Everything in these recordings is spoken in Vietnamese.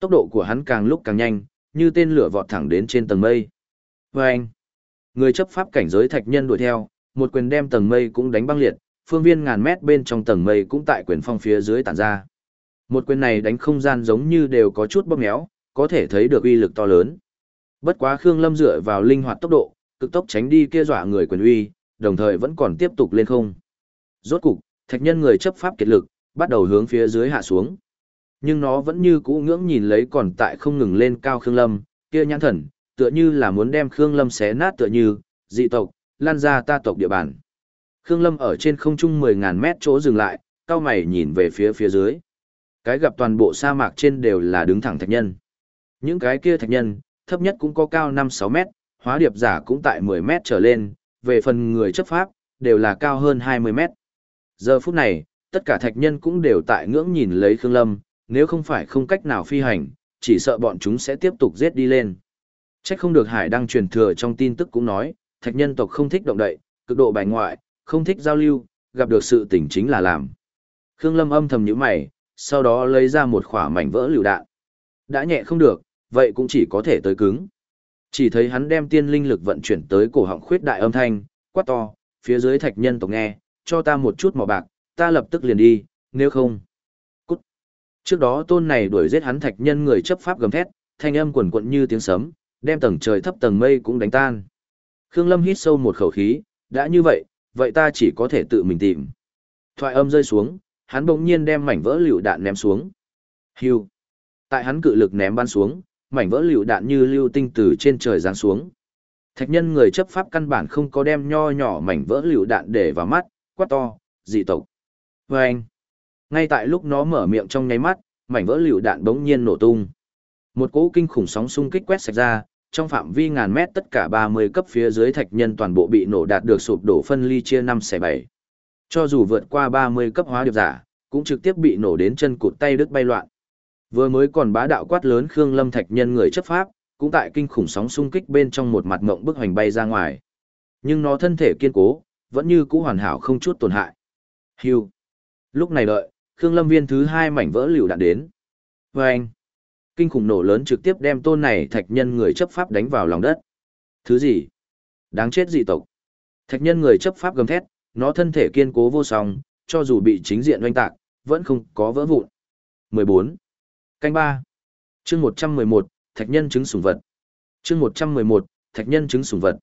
Tốc độ của hắn càng lúc càng nhanh, như tên lửa vọt thẳng đến trên tầng mây. Và anh, người chấp pháp cảnh giới thạch nhân đuổi theo, một quyền đem tầng mây cũng đánh băng liệt, phương viên ngàn mét bên trong tầng mây cũng tại quyền phong phía dưới tản ra. Một quyền này đánh không gian giống như đều có chút bóp méo, có thể thấy được uy lực to lớn. Bất quá Khương Lâm dựa vào linh hoạt tốc độ, cực tốc tránh đi kia dọa người quyền uy, đồng thời vẫn còn tiếp tục lên không. Rốt cục, thạch nhân người chấp pháp kiệt lực, bắt đầu hướng phía dưới hạ xuống. Nhưng nó vẫn như cũ ngưỡng nhìn lấy còn tại không ngừng lên cao Khương Lâm, kia nhãn thần, tựa như là muốn đem Khương Lâm xé nát tựa như, dị tộc, lan ra ta tộc địa bàn. Khương Lâm ở trên không trung 10.000 mét chỗ dừng lại, cao mày nhìn về phía phía dưới. Cái gặp toàn bộ sa mạc trên đều là đứng thẳng thạch nhân. Những cái kia thạch nhân, thấp nhất cũng có cao 5-6 mét, hóa điệp giả cũng tại 10 mét trở lên, về phần người chấp pháp, đều là cao hơn 20 mét. Giờ phút này, tất cả thạch nhân cũng đều tại ngưỡng nhìn lấy Khương Lâm, nếu không phải không cách nào phi hành, chỉ sợ bọn chúng sẽ tiếp tục giết đi lên. Chắc không được Hải đang truyền thừa trong tin tức cũng nói, thạch nhân tộc không thích động đậy, cực độ bài ngoại, không thích giao lưu, gặp được sự tình chính là làm. Khương Lâm âm thầm nhíu mày, sau đó lấy ra một khỏa mảnh vỡ lựu đạn. Đã nhẹ không được, vậy cũng chỉ có thể tới cứng. Chỉ thấy hắn đem tiên linh lực vận chuyển tới cổ họng khuyết đại âm thanh, quát to, phía dưới thạch nhân tộc nghe, cho ta một chút mỏ bạc, ta lập tức liền đi, nếu không. Trước đó tôn này đuổi giết hắn thạch nhân người chấp pháp gầm thét, thanh âm quần quận như tiếng sấm, đem tầng trời thấp tầng mây cũng đánh tan. Khương Lâm hít sâu một khẩu khí, đã như vậy, vậy ta chỉ có thể tự mình tìm. Thoại âm rơi xuống, hắn bỗng nhiên đem mảnh vỡ lựu đạn ném xuống. Hưu. Tại hắn cự lực ném bắn xuống, mảnh vỡ lựu đạn như lưu tinh từ trên trời giáng xuống. Thạch nhân người chấp pháp căn bản không có đem nho nhỏ mảnh vỡ lựu đạn để vào mắt, quát to, dị tộc. Và anh. Ngay tại lúc nó mở miệng trong nháy mắt, mảnh vỡ lựu đạn bỗng nhiên nổ tung. Một cỗ kinh khủng sóng xung kích quét sạch ra, trong phạm vi ngàn mét tất cả 30 cấp phía dưới thạch nhân toàn bộ bị nổ đạt được sụp đổ phân ly chia 5 xẻ 7. Cho dù vượt qua 30 cấp hóa điệp giả, cũng trực tiếp bị nổ đến chân cụt tay đứt bay loạn. Vừa mới còn bá đạo quát lớn Khương Lâm Thạch nhân người chấp pháp, cũng tại kinh khủng sóng xung kích bên trong một mặt ngộng bức hoành bay ra ngoài. Nhưng nó thân thể kiên cố, vẫn như cũ hoàn hảo không chút tổn hại. Hưu. Lúc này đợi, Khương Lâm viên thứ hai mảnh vỡ liều đạn đến. Và anh. Kinh khủng nổ lớn trực tiếp đem tôn này thạch nhân người chấp pháp đánh vào lòng đất. Thứ gì? Đáng chết dị tộc. Thạch nhân người chấp pháp gầm thét, nó thân thể kiên cố vô song, cho dù bị chính diện oanh tạc, vẫn không có vỡ vụn. 14. Canh 3. Chương 111, Thạch nhân chứng sủng vật. Chương 111, Thạch nhân chứng sủng vật.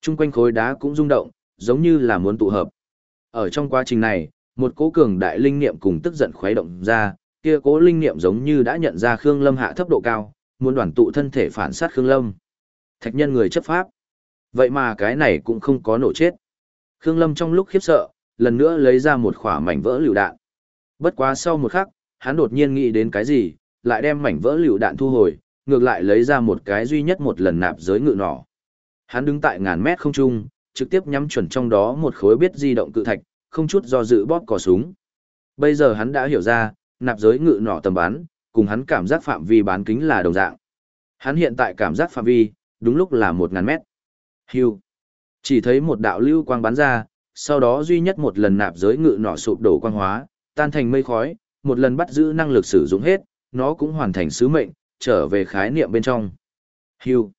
Trung quanh khối đá cũng rung động, giống như là muốn tụ hợp. Ở trong quá trình này, một cố cường đại linh niệm cùng tức giận khuấy động ra, kia cố linh niệm giống như đã nhận ra Khương Lâm hạ thấp độ cao, muốn đoàn tụ thân thể phản sát Khương Lâm. Thạch nhân người chấp pháp. Vậy mà cái này cũng không có nổ chết. Khương Lâm trong lúc khiếp sợ, lần nữa lấy ra một khỏa mảnh vỡ lựu đạn. Bất quá sau một khắc, hắn đột nhiên nghĩ đến cái gì, lại đem mảnh vỡ lựu đạn thu hồi, ngược lại lấy ra một cái duy nhất một lần nạp giới ngự nỏ. Hắn đứng tại ngàn mét không trung, trực tiếp nhắm chuẩn trong đó một khối biết di động cự thạch, không chút do dự bóp cò súng. Bây giờ hắn đã hiểu ra, nạp giới ngự nỏ tầm bắn, cùng hắn cảm giác phạm vi bán kính là đồng dạng. Hắn hiện tại cảm giác phạm vi, đúng lúc là một ngàn mét. Hưu. Chỉ thấy một đạo lưu quang bắn ra, sau đó duy nhất một lần nạp giới ngự nỏ sụp đổ quang hóa, tan thành mây khói, một lần bắt giữ năng lực sử dụng hết, nó cũng hoàn thành sứ mệnh, trở về khái niệm bên trong. Hưu.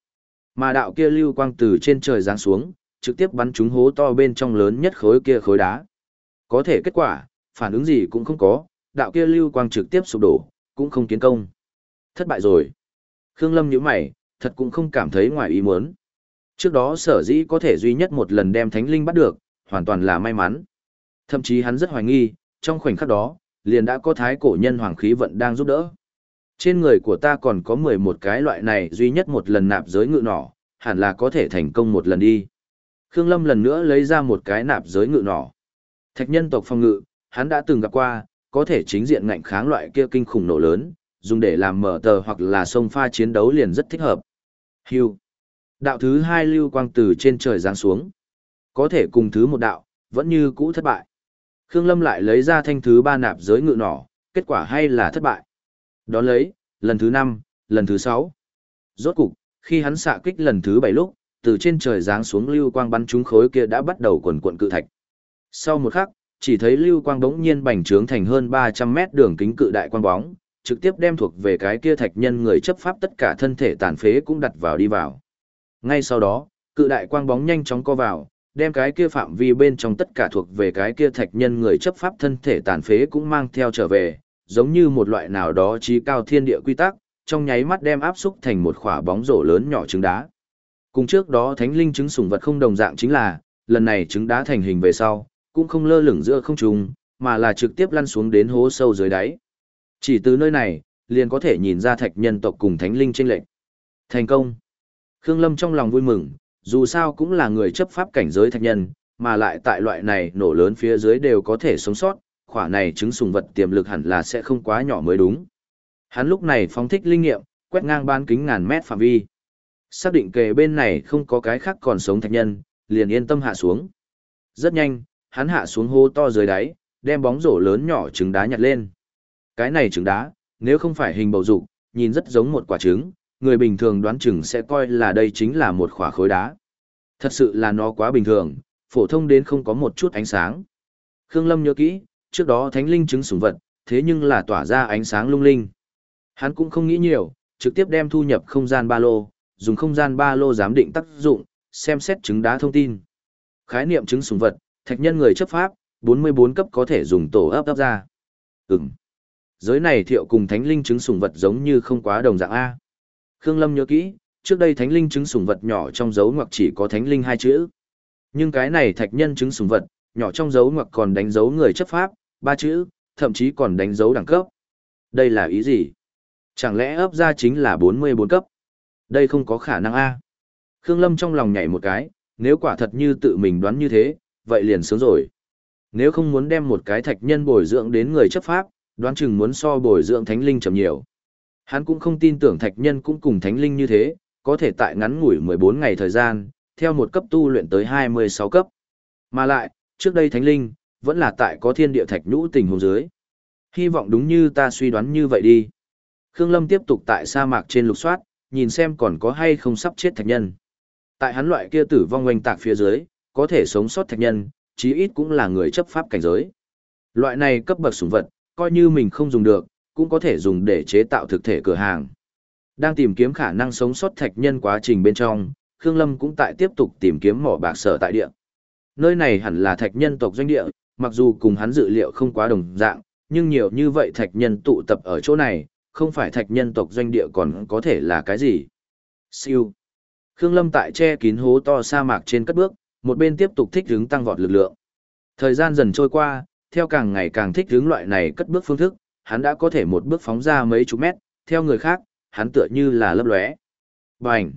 Mà đạo kia lưu quang từ trên trời giáng xuống, trực tiếp bắn trúng hố to bên trong lớn nhất khối kia khối đá. Có thể kết quả, phản ứng gì cũng không có, đạo kia lưu quang trực tiếp sụp đổ, cũng không kiến công. Thất bại rồi. Khương Lâm nhíu mày, thật cũng không cảm thấy ngoài ý muốn. Trước đó sở dĩ có thể duy nhất một lần đem thánh linh bắt được, hoàn toàn là may mắn. Thậm chí hắn rất hoài nghi, trong khoảnh khắc đó, liền đã có thái cổ nhân hoàng khí vận đang giúp đỡ. Trên người của ta còn có 11 cái loại này duy nhất một lần nạp giới ngự nỏ, hẳn là có thể thành công một lần đi. Khương Lâm lần nữa lấy ra một cái nạp giới ngự nỏ. Thạch nhân tộc phong ngự, hắn đã từng gặp qua, có thể chính diện ngạnh kháng loại kia kinh khủng nổ lớn, dùng để làm mở tờ hoặc là sông pha chiến đấu liền rất thích hợp. Hưu. Đạo thứ hai lưu quang từ trên trời giáng xuống. Có thể cùng thứ một đạo, vẫn như cũ thất bại. Khương Lâm lại lấy ra thanh thứ ba nạp giới ngự nỏ, kết quả hay là thất bại. Đón lấy, lần thứ năm, lần thứ sáu. Rốt cục, khi hắn xạ kích lần thứ bảy lúc, từ trên trời giáng xuống lưu quang bắn trúng khối kia đã bắt đầu quần cuộn cự thạch. Sau một khắc, chỉ thấy lưu quang bỗng nhiên bành trướng thành hơn 300 mét đường kính cự đại quang bóng, trực tiếp đem thuộc về cái kia thạch nhân người chấp pháp tất cả thân thể tàn phế cũng đặt vào đi vào. Ngay sau đó, cự đại quang bóng nhanh chóng co vào, đem cái kia phạm vi bên trong tất cả thuộc về cái kia thạch nhân người chấp pháp thân thể tàn phế cũng mang theo trở về, giống như một loại nào đó trí cao thiên địa quy tắc, trong nháy mắt đem áp xúc thành một quả bóng rổ lớn nhỏ trứng đá. Cùng trước đó thánh linh trứng sủng vật không đồng dạng chính là, lần này trứng đá thành hình về sau, cũng không lơ lửng giữa không trung, mà là trực tiếp lăn xuống đến hố sâu dưới đáy. Chỉ từ nơi này, liền có thể nhìn ra thạch nhân tộc cùng thánh linh chênh lệch. Thành công. Khương Lâm trong lòng vui mừng, dù sao cũng là người chấp pháp cảnh giới thạch nhân, mà lại tại loại này nổ lớn phía dưới đều có thể sống sót, khỏa này chứng sùng vật tiềm lực hẳn là sẽ không quá nhỏ mới đúng. Hắn lúc này phóng thích linh nghiệm, quét ngang bán kính ngàn mét phạm vi. Xác định kề bên này không có cái khác còn sống thạch nhân, liền yên tâm hạ xuống. Rất nhanh, hắn hạ xuống hô to dưới đáy, đem bóng rổ lớn nhỏ trứng đá nhặt lên. Cái này trứng đá, nếu không phải hình bầu dục, nhìn rất giống một quả trứng, người bình thường đoán chừng sẽ coi là đây chính là một quả khối đá. Thật sự là nó quá bình thường, phổ thông đến không có một chút ánh sáng. Khương Lâm nhớ kỹ, trước đó thánh linh trứng sủng vật, thế nhưng là tỏa ra ánh sáng lung linh. Hắn cũng không nghĩ nhiều, trực tiếp đem thu nhập không gian ba lô, dùng không gian ba lô giám định tác dụng, xem xét trứng đá thông tin. Khái niệm trứng sủng vật, thạch nhân người chấp pháp, 44 cấp có thể dùng tổ ấp ấp ra. Ừm. Giới này thiệu cùng thánh linh chứng sủng vật giống như không quá đồng dạng A. Khương Lâm nhớ kỹ, trước đây thánh linh chứng sủng vật nhỏ trong dấu ngoặc chỉ có thánh linh hai chữ. Nhưng cái này thạch nhân chứng sủng vật, nhỏ trong dấu ngoặc còn đánh dấu người chấp pháp, ba chữ, thậm chí còn đánh dấu đẳng cấp. Đây là ý gì? Chẳng lẽ ấp ra chính là 44 cấp? Đây không có khả năng A. Khương Lâm trong lòng nhảy một cái, nếu quả thật như tự mình đoán như thế, vậy liền sướng rồi. Nếu không muốn đem một cái thạch nhân bồi dưỡng đến người chấp pháp, đoán chừng muốn so bồi dưỡng thánh linh chậm nhiều. Hắn cũng không tin tưởng thạch nhân cũng cùng thánh linh như thế, có thể tại ngắn ngủi 14 ngày thời gian, theo một cấp tu luyện tới 26 cấp. Mà lại, trước đây thánh linh, vẫn là tại có thiên địa thạch nhũ tình huống dưới. Hy vọng đúng như ta suy đoán như vậy đi. Khương Lâm tiếp tục tại sa mạc trên lục soát, nhìn xem còn có hay không sắp chết thạch nhân. Tại hắn loại kia tử vong oanh tạc phía dưới, có thể sống sót thạch nhân, chí ít cũng là người chấp pháp cảnh giới. Loại này cấp bậc sủng vật, coi như mình không dùng được, cũng có thể dùng để chế tạo thực thể cửa hàng. Đang tìm kiếm khả năng sống sót thạch nhân quá trình bên trong, Khương Lâm cũng tại tiếp tục tìm kiếm mỏ bạc sở tại địa. Nơi này hẳn là thạch nhân tộc doanh địa, mặc dù cùng hắn dự liệu không quá đồng dạng, nhưng nhiều như vậy thạch nhân tụ tập ở chỗ này, không phải thạch nhân tộc doanh địa còn có thể là cái gì. Siêu. Khương Lâm tại che kín hố to sa mạc trên cất bước, một bên tiếp tục thích hướng tăng vọt lực lượng. Thời gian dần trôi qua, theo càng ngày càng thích hướng loại này cất bước phương thức, hắn đã có thể một bước phóng ra mấy chục mét, theo người khác, hắn tựa như là lấp lóe. Bành!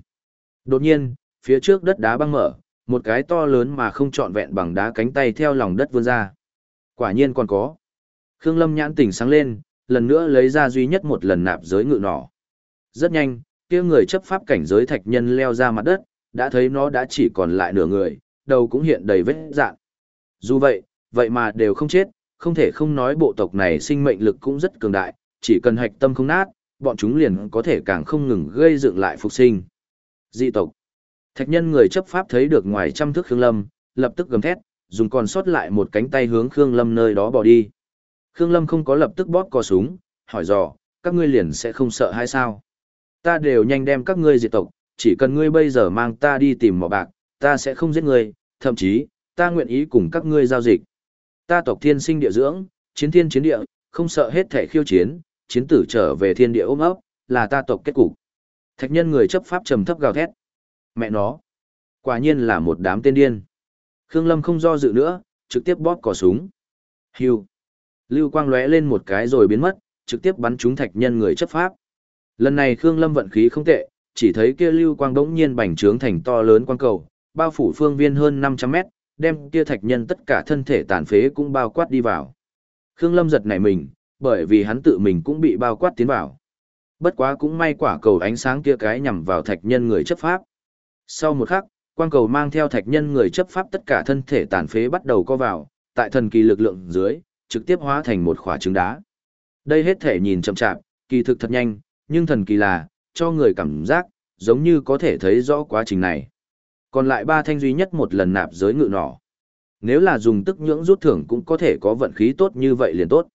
Đột nhiên, phía trước đất đá băng mở, một cái to lớn mà không trọn vẹn bằng đá cánh tay theo lòng đất vươn ra. Quả nhiên còn có. Khương Lâm nhãn tỉnh sáng lên, lần nữa lấy ra duy nhất một lần nạp giới ngự nỏ. Rất nhanh, kia người chấp pháp cảnh giới thạch nhân leo ra mặt đất, đã thấy nó đã chỉ còn lại nửa người, đầu cũng hiện đầy vết dạn. Dù vậy, vậy mà đều không chết, không thể không nói bộ tộc này sinh mệnh lực cũng rất cường đại, chỉ cần hạch tâm không nát, bọn chúng liền có thể càng không ngừng gây dựng lại phục sinh. Dị tộc. Thạch nhân người chấp pháp thấy được ngoài trăm thước Khương Lâm, lập tức gầm thét, dùng còn sót lại một cánh tay hướng Khương Lâm nơi đó bỏ đi. Khương Lâm không có lập tức bóp cò súng, hỏi dò, các ngươi liền sẽ không sợ hay sao? Ta đều nhanh đem các ngươi diệt tộc, chỉ cần ngươi bây giờ mang ta đi tìm mỏ bạc, ta sẽ không giết ngươi, thậm chí, ta nguyện ý cùng các ngươi giao dịch. Ta tộc thiên sinh địa dưỡng, chiến thiên chiến địa, không sợ hết thể khiêu chiến, chiến tử trở về thiên địa ôm ấp, là ta tộc kết cục. Thạch nhân người chấp pháp trầm thấp gào thét. Mẹ nó, quả nhiên là một đám tên điên. Khương Lâm không do dự nữa, trực tiếp bóp cò súng. Hưu. Lưu quang lóe lên một cái rồi biến mất, trực tiếp bắn trúng thạch nhân người chấp pháp. Lần này Khương Lâm vận khí không tệ, chỉ thấy kia lưu quang đống nhiên bành trướng thành to lớn quang cầu, bao phủ phương viên hơn 500 mét, đem kia thạch nhân tất cả thân thể tàn phế cũng bao quát đi vào. Khương Lâm giật nảy mình, bởi vì hắn tự mình cũng bị bao quát tiến vào. Bất quá cũng may quả cầu ánh sáng kia cái nhằm vào thạch nhân người chấp pháp. Sau một khắc, quang cầu mang theo thạch nhân người chấp pháp tất cả thân thể tàn phế bắt đầu co vào, tại thần kỳ lực lượng dưới, trực tiếp hóa thành một khỏa trứng đá. Đây hết thể nhìn chậm chạp, kỳ thực thật nhanh, nhưng thần kỳ là, cho người cảm giác, giống như có thể thấy rõ quá trình này. Còn lại ba thanh duy nhất một lần nạp giới ngự nỏ. Nếu là dùng tức nhưỡng rút thưởng cũng có thể có vận khí tốt như vậy liền tốt.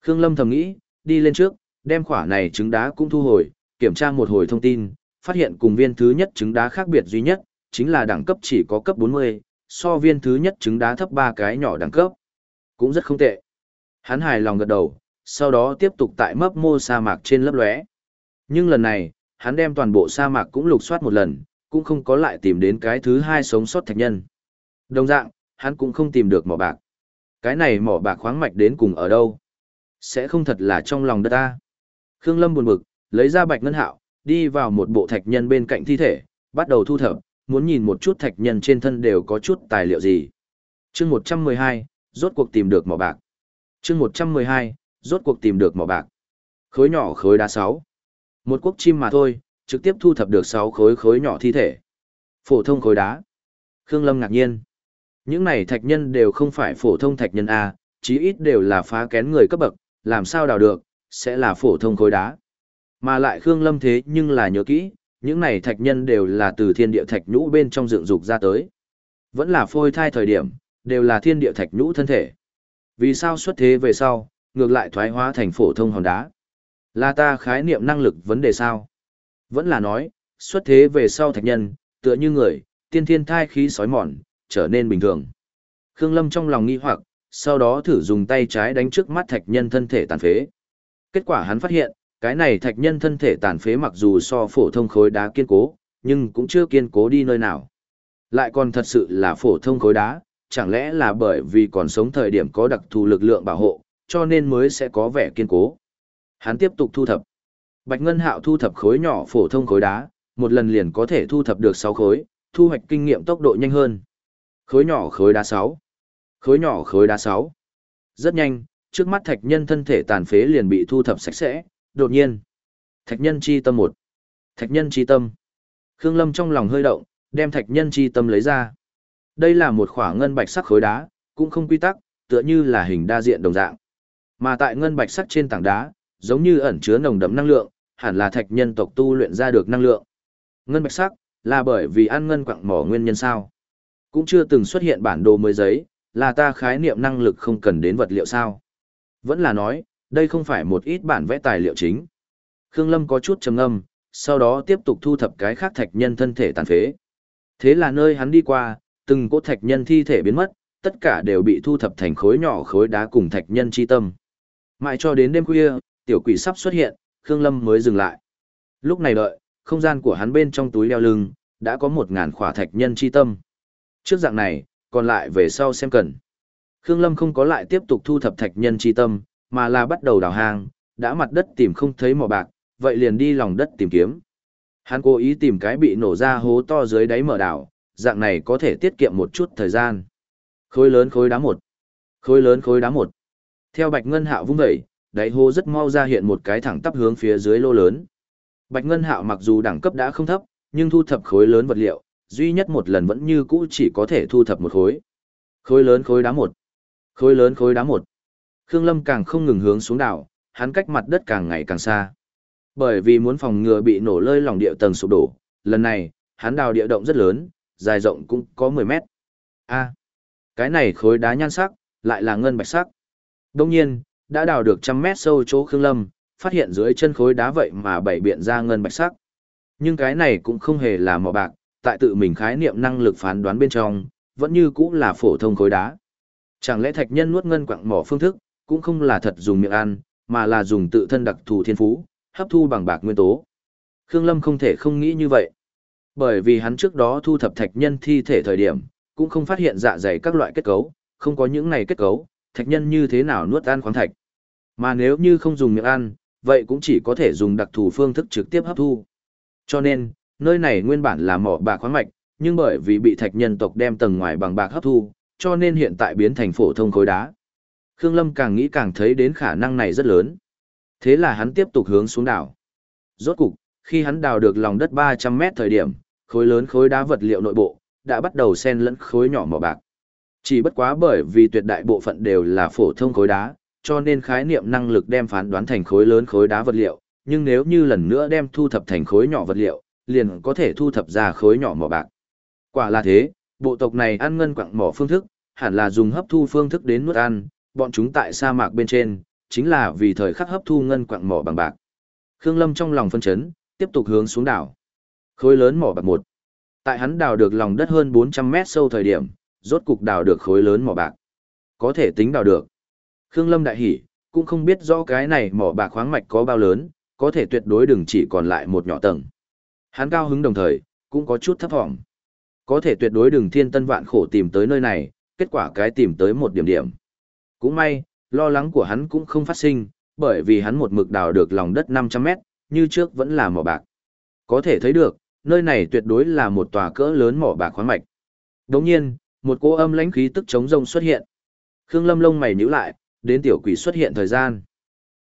Khương Lâm thầm nghĩ, đi lên trước, đem khỏa này trứng đá cũng thu hồi, kiểm tra một hồi thông tin, phát hiện cùng viên thứ nhất trứng đá khác biệt duy nhất, chính là đẳng cấp chỉ có cấp 40, so viên thứ nhất trứng đá thấp ba cái nhỏ đẳng cấp. Cũng rất không tệ. Hắn hài lòng gật đầu, sau đó tiếp tục tại mấp mô sa mạc trên lớp lóe. Nhưng lần này, hắn đem toàn bộ sa mạc cũng lục soát một lần, cũng không có lại tìm đến cái thứ hai sống sót thạch nhân. Đồng dạng, hắn cũng không tìm được mỏ bạc. Cái này mỏ bạc khoáng mạch đến cùng ở đâu? Sẽ không thật là trong lòng đất ta. Khương Lâm buồn bực, lấy ra bạch ngân hạo, đi vào một bộ thạch nhân bên cạnh thi thể, bắt đầu thu thập, muốn nhìn một chút thạch nhân trên thân đều có chút tài liệu gì. Chương 112, rốt cuộc tìm được mỏ bạc. Chương 112, rốt cuộc tìm được mỏ bạc. Khối nhỏ khối đá 6. Một quốc chim mà thôi, trực tiếp thu thập được 6 khối khối nhỏ thi thể. Phổ thông khối đá. Khương Lâm ngạc nhiên. Những này thạch nhân đều không phải phổ thông thạch nhân A, chí ít đều là phá kén người cấp bậc, làm sao đào được, sẽ là phổ thông khối đá. Mà lại Khương Lâm thế nhưng là nhớ kỹ, những này thạch nhân đều là từ thiên địa thạch nhũ bên trong dựng dục ra tới. Vẫn là phôi thai thời điểm, đều là thiên địa thạch nhũ thân thể. Vì sao xuất thế về sau, ngược lại thoái hóa thành phổ thông hòn đá? Là ta khái niệm năng lực vấn đề sao? Vẫn là nói, xuất thế về sau thạch nhân, tựa như người, tiên thiên thai khí sói mòn, trở nên bình thường. Khương Lâm trong lòng nghi hoặc, sau đó thử dùng tay trái đánh trước mắt thạch nhân thân thể tàn phế. Kết quả hắn phát hiện, cái này thạch nhân thân thể tàn phế mặc dù so phổ thông khối đá kiên cố, nhưng cũng chưa kiên cố đi nơi nào. Lại còn thật sự là phổ thông khối đá, chẳng lẽ là bởi vì còn sống thời điểm có đặc thù lực lượng bảo hộ, cho nên mới sẽ có vẻ kiên cố. Hắn tiếp tục thu thập. Bạch Ngân Hạo thu thập khối nhỏ phổ thông khối đá, một lần liền có thể thu thập được 6 khối, thu hoạch kinh nghiệm tốc độ nhanh hơn. Khối nhỏ khối đá 6. Khối nhỏ khối đá 6. Rất nhanh, trước mắt thạch nhân thân thể tàn phế liền bị thu thập sạch sẽ, đột nhiên. Thạch nhân chi tâm một. Thạch nhân chi tâm. Khương Lâm trong lòng hơi động, đem thạch nhân chi tâm lấy ra. Đây là một khỏa ngân bạch sắc khối đá, cũng không quy tắc, tựa như là hình đa diện đồng dạng. Mà tại ngân bạch sắc trên tảng đá, giống như ẩn chứa nồng đậm năng lượng, hẳn là thạch nhân tộc tu luyện ra được năng lượng. Ngân bạch sắc, là bởi vì ăn ngân quặng mỏ nguyên nhân sao? Cũng chưa từng xuất hiện bản đồ mới giấy, là ta khái niệm năng lực không cần đến vật liệu sao? Vẫn là nói, đây không phải một ít bản vẽ tài liệu chính. Khương Lâm có chút trầm ngâm, sau đó tiếp tục thu thập cái khác thạch nhân thân thể tàn phế. Thế là nơi hắn đi qua, từng cỗ thạch nhân thi thể biến mất, tất cả đều bị thu thập thành khối nhỏ khối đá cùng thạch nhân chi tâm. Mãi cho đến đêm khuya, tiểu quỷ sắp xuất hiện, Khương Lâm mới dừng lại. Lúc này đợi, không gian của hắn bên trong túi đeo lưng, đã có một ngàn khỏa thạch nhân chi tâm. Trước dạng này, còn lại về sau xem cần. Khương Lâm không có lại tiếp tục thu thập thạch nhân chi tâm, mà là bắt đầu đào hang, đã mặt đất tìm không thấy mỏ bạc, vậy liền đi lòng đất tìm kiếm. Hắn cố ý tìm cái bị nổ ra hố to dưới đáy mở đảo, dạng này có thể tiết kiệm một chút thời gian. Khối lớn khối đá một. Khối lớn khối đá một. Theo Bạch Ngân Hạo vung dậy, đáy hố rất mau ra hiện một cái thẳng tắp hướng phía dưới lô lớn. Bạch Ngân Hạo mặc dù đẳng cấp đã không thấp, nhưng thu thập khối lớn vật liệu, duy nhất một lần vẫn như cũ chỉ có thể thu thập một khối. Khối lớn khối đá một. Khối lớn khối đá một. Khương Lâm càng không ngừng hướng xuống đảo, hắn cách mặt đất càng ngày càng xa. Bởi vì muốn phòng ngừa bị nổ lơi lòng địa tầng sụp đổ, lần này, hắn đào địa động rất lớn, dài rộng cũng có 10 mét. A, cái này khối đá nhan sắc, lại là ngân bạch sắc. Đông nhiên, đã đào được trăm mét sâu chỗ Khương Lâm, phát hiện dưới chân khối đá vậy mà bảy biện ra ngân bạch sắc. Nhưng cái này cũng không hề là mỏ bạc, tại tự mình khái niệm năng lực phán đoán bên trong, vẫn như cũng là phổ thông khối đá. Chẳng lẽ thạch nhân nuốt ngân quặng mỏ phương thức, cũng không là thật dùng miệng ăn, mà là dùng tự thân đặc thù thiên phú, hấp thu bằng bạc nguyên tố. Khương Lâm không thể không nghĩ như vậy. Bởi vì hắn trước đó thu thập thạch nhân thi thể thời điểm, cũng không phát hiện dạ dày các loại kết cấu, không có những này kết cấu, thạch nhân như thế nào nuốt ăn khoáng thạch. Mà nếu như không dùng miệng ăn, vậy cũng chỉ có thể dùng đặc thù phương thức trực tiếp hấp thu. Cho nên, nơi này nguyên bản là mỏ bạc khoáng mạch, nhưng bởi vì bị thạch nhân tộc đem tầng ngoài bằng bạc hấp thu, cho nên hiện tại biến thành phổ thông khối đá. Khương Lâm càng nghĩ càng thấy đến khả năng này rất lớn. Thế là hắn tiếp tục hướng xuống đảo. Rốt cục, khi hắn đào được lòng đất 300 mét thời điểm, khối lớn khối đá vật liệu nội bộ, đã bắt đầu xen lẫn khối nhỏ mỏ bạc. Chỉ bất quá bởi vì tuyệt đại bộ phận đều là phổ thông khối đá, cho nên khái niệm năng lực đem phán đoán thành khối lớn khối đá vật liệu, nhưng nếu như lần nữa đem thu thập thành khối nhỏ vật liệu, liền có thể thu thập ra khối nhỏ mỏ bạc. Quả là thế, bộ tộc này ăn ngân quặng mỏ phương thức, hẳn là dùng hấp thu phương thức đến nuốt ăn, bọn chúng tại sa mạc bên trên, chính là vì thời khắc hấp thu ngân quặng mỏ bằng bạc. Khương Lâm trong lòng phân chấn, tiếp tục hướng xuống đảo. Khối lớn mỏ bạc một. Tại hắn đào được lòng đất hơn 400 mét sâu thời điểm, rốt cục đào được khối lớn mỏ bạc. Có thể tính đào được. Khương Lâm đại hỉ, cũng không biết rõ cái này mỏ bạc khoáng mạch có bao lớn, có thể tuyệt đối đừng chỉ còn lại một nhỏ tầng. Hắn cao hứng đồng thời, cũng có chút thấp vọng. Có thể tuyệt đối đừng thiên tân vạn khổ tìm tới nơi này, kết quả cái tìm tới một điểm điểm. Cũng may, lo lắng của hắn cũng không phát sinh, bởi vì hắn một mực đào được lòng đất 500 mét, như trước vẫn là mỏ bạc. Có thể thấy được, nơi này tuyệt đối là một tòa cỡ lớn mỏ bạc khoáng mạch. Đồng nhiên, một cô âm lãnh khí tức chống rông xuất hiện. Khương Lâm lông mày nhíu lại, đến tiểu quỷ xuất hiện thời gian.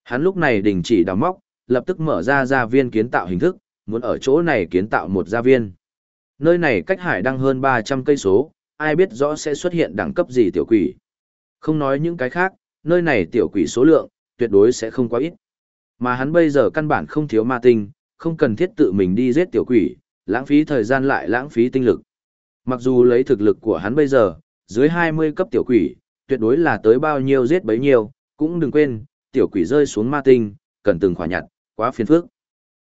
Hắn lúc này đình chỉ đào móc, lập tức mở ra gia viên kiến tạo hình thức, muốn ở chỗ này kiến tạo một gia viên. Nơi này cách hải đăng hơn 300 cây số, ai biết rõ sẽ xuất hiện đẳng cấp gì tiểu quỷ. Không nói những cái khác, nơi này tiểu quỷ số lượng, tuyệt đối sẽ không quá ít. Mà hắn bây giờ căn bản không thiếu ma tinh, không cần thiết tự mình đi giết tiểu quỷ, lãng phí thời gian lại lãng phí tinh lực. Mặc dù lấy thực lực của hắn bây giờ, dưới 20 cấp tiểu quỷ, tuyệt đối là tới bao nhiêu giết bấy nhiêu, cũng đừng quên, tiểu quỷ rơi xuống ma tinh, cần từng khỏa nhặt, quá phiền phức.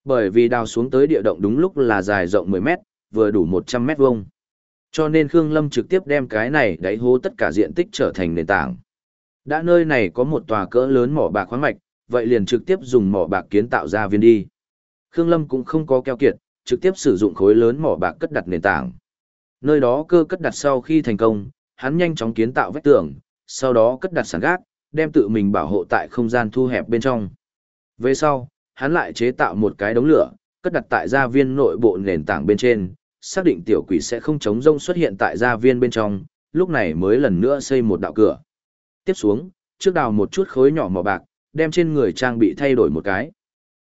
Bởi vì đào xuống tới địa động đúng lúc là dài rộng 10 mét, vừa đủ 100 mét vuông. Cho nên Khương Lâm trực tiếp đem cái này đáy hố tất cả diện tích trở thành nền tảng. Đã nơi này có một tòa cỡ lớn mỏ bạc khoáng mạch, vậy liền trực tiếp dùng mỏ bạc kiến tạo ra viên đi. Khương Lâm cũng không có keo kiệt, trực tiếp sử dụng khối lớn mỏ bạc cất đặt nền tảng. Nơi đó cơ cất đặt sau khi thành công, hắn nhanh chóng kiến tạo vách tường, sau đó cất đặt sàn gác, đem tự mình bảo hộ tại không gian thu hẹp bên trong. Về sau, hắn lại chế tạo một cái đống lửa, cất đặt tại gia viên nội bộ nền tảng bên trên, xác định tiểu quỷ sẽ không chống rông xuất hiện tại gia viên bên trong, lúc này mới lần nữa xây một đạo cửa. Tiếp xuống, trước đào một chút khối nhỏ mỏ bạc, đem trên người trang bị thay đổi một cái.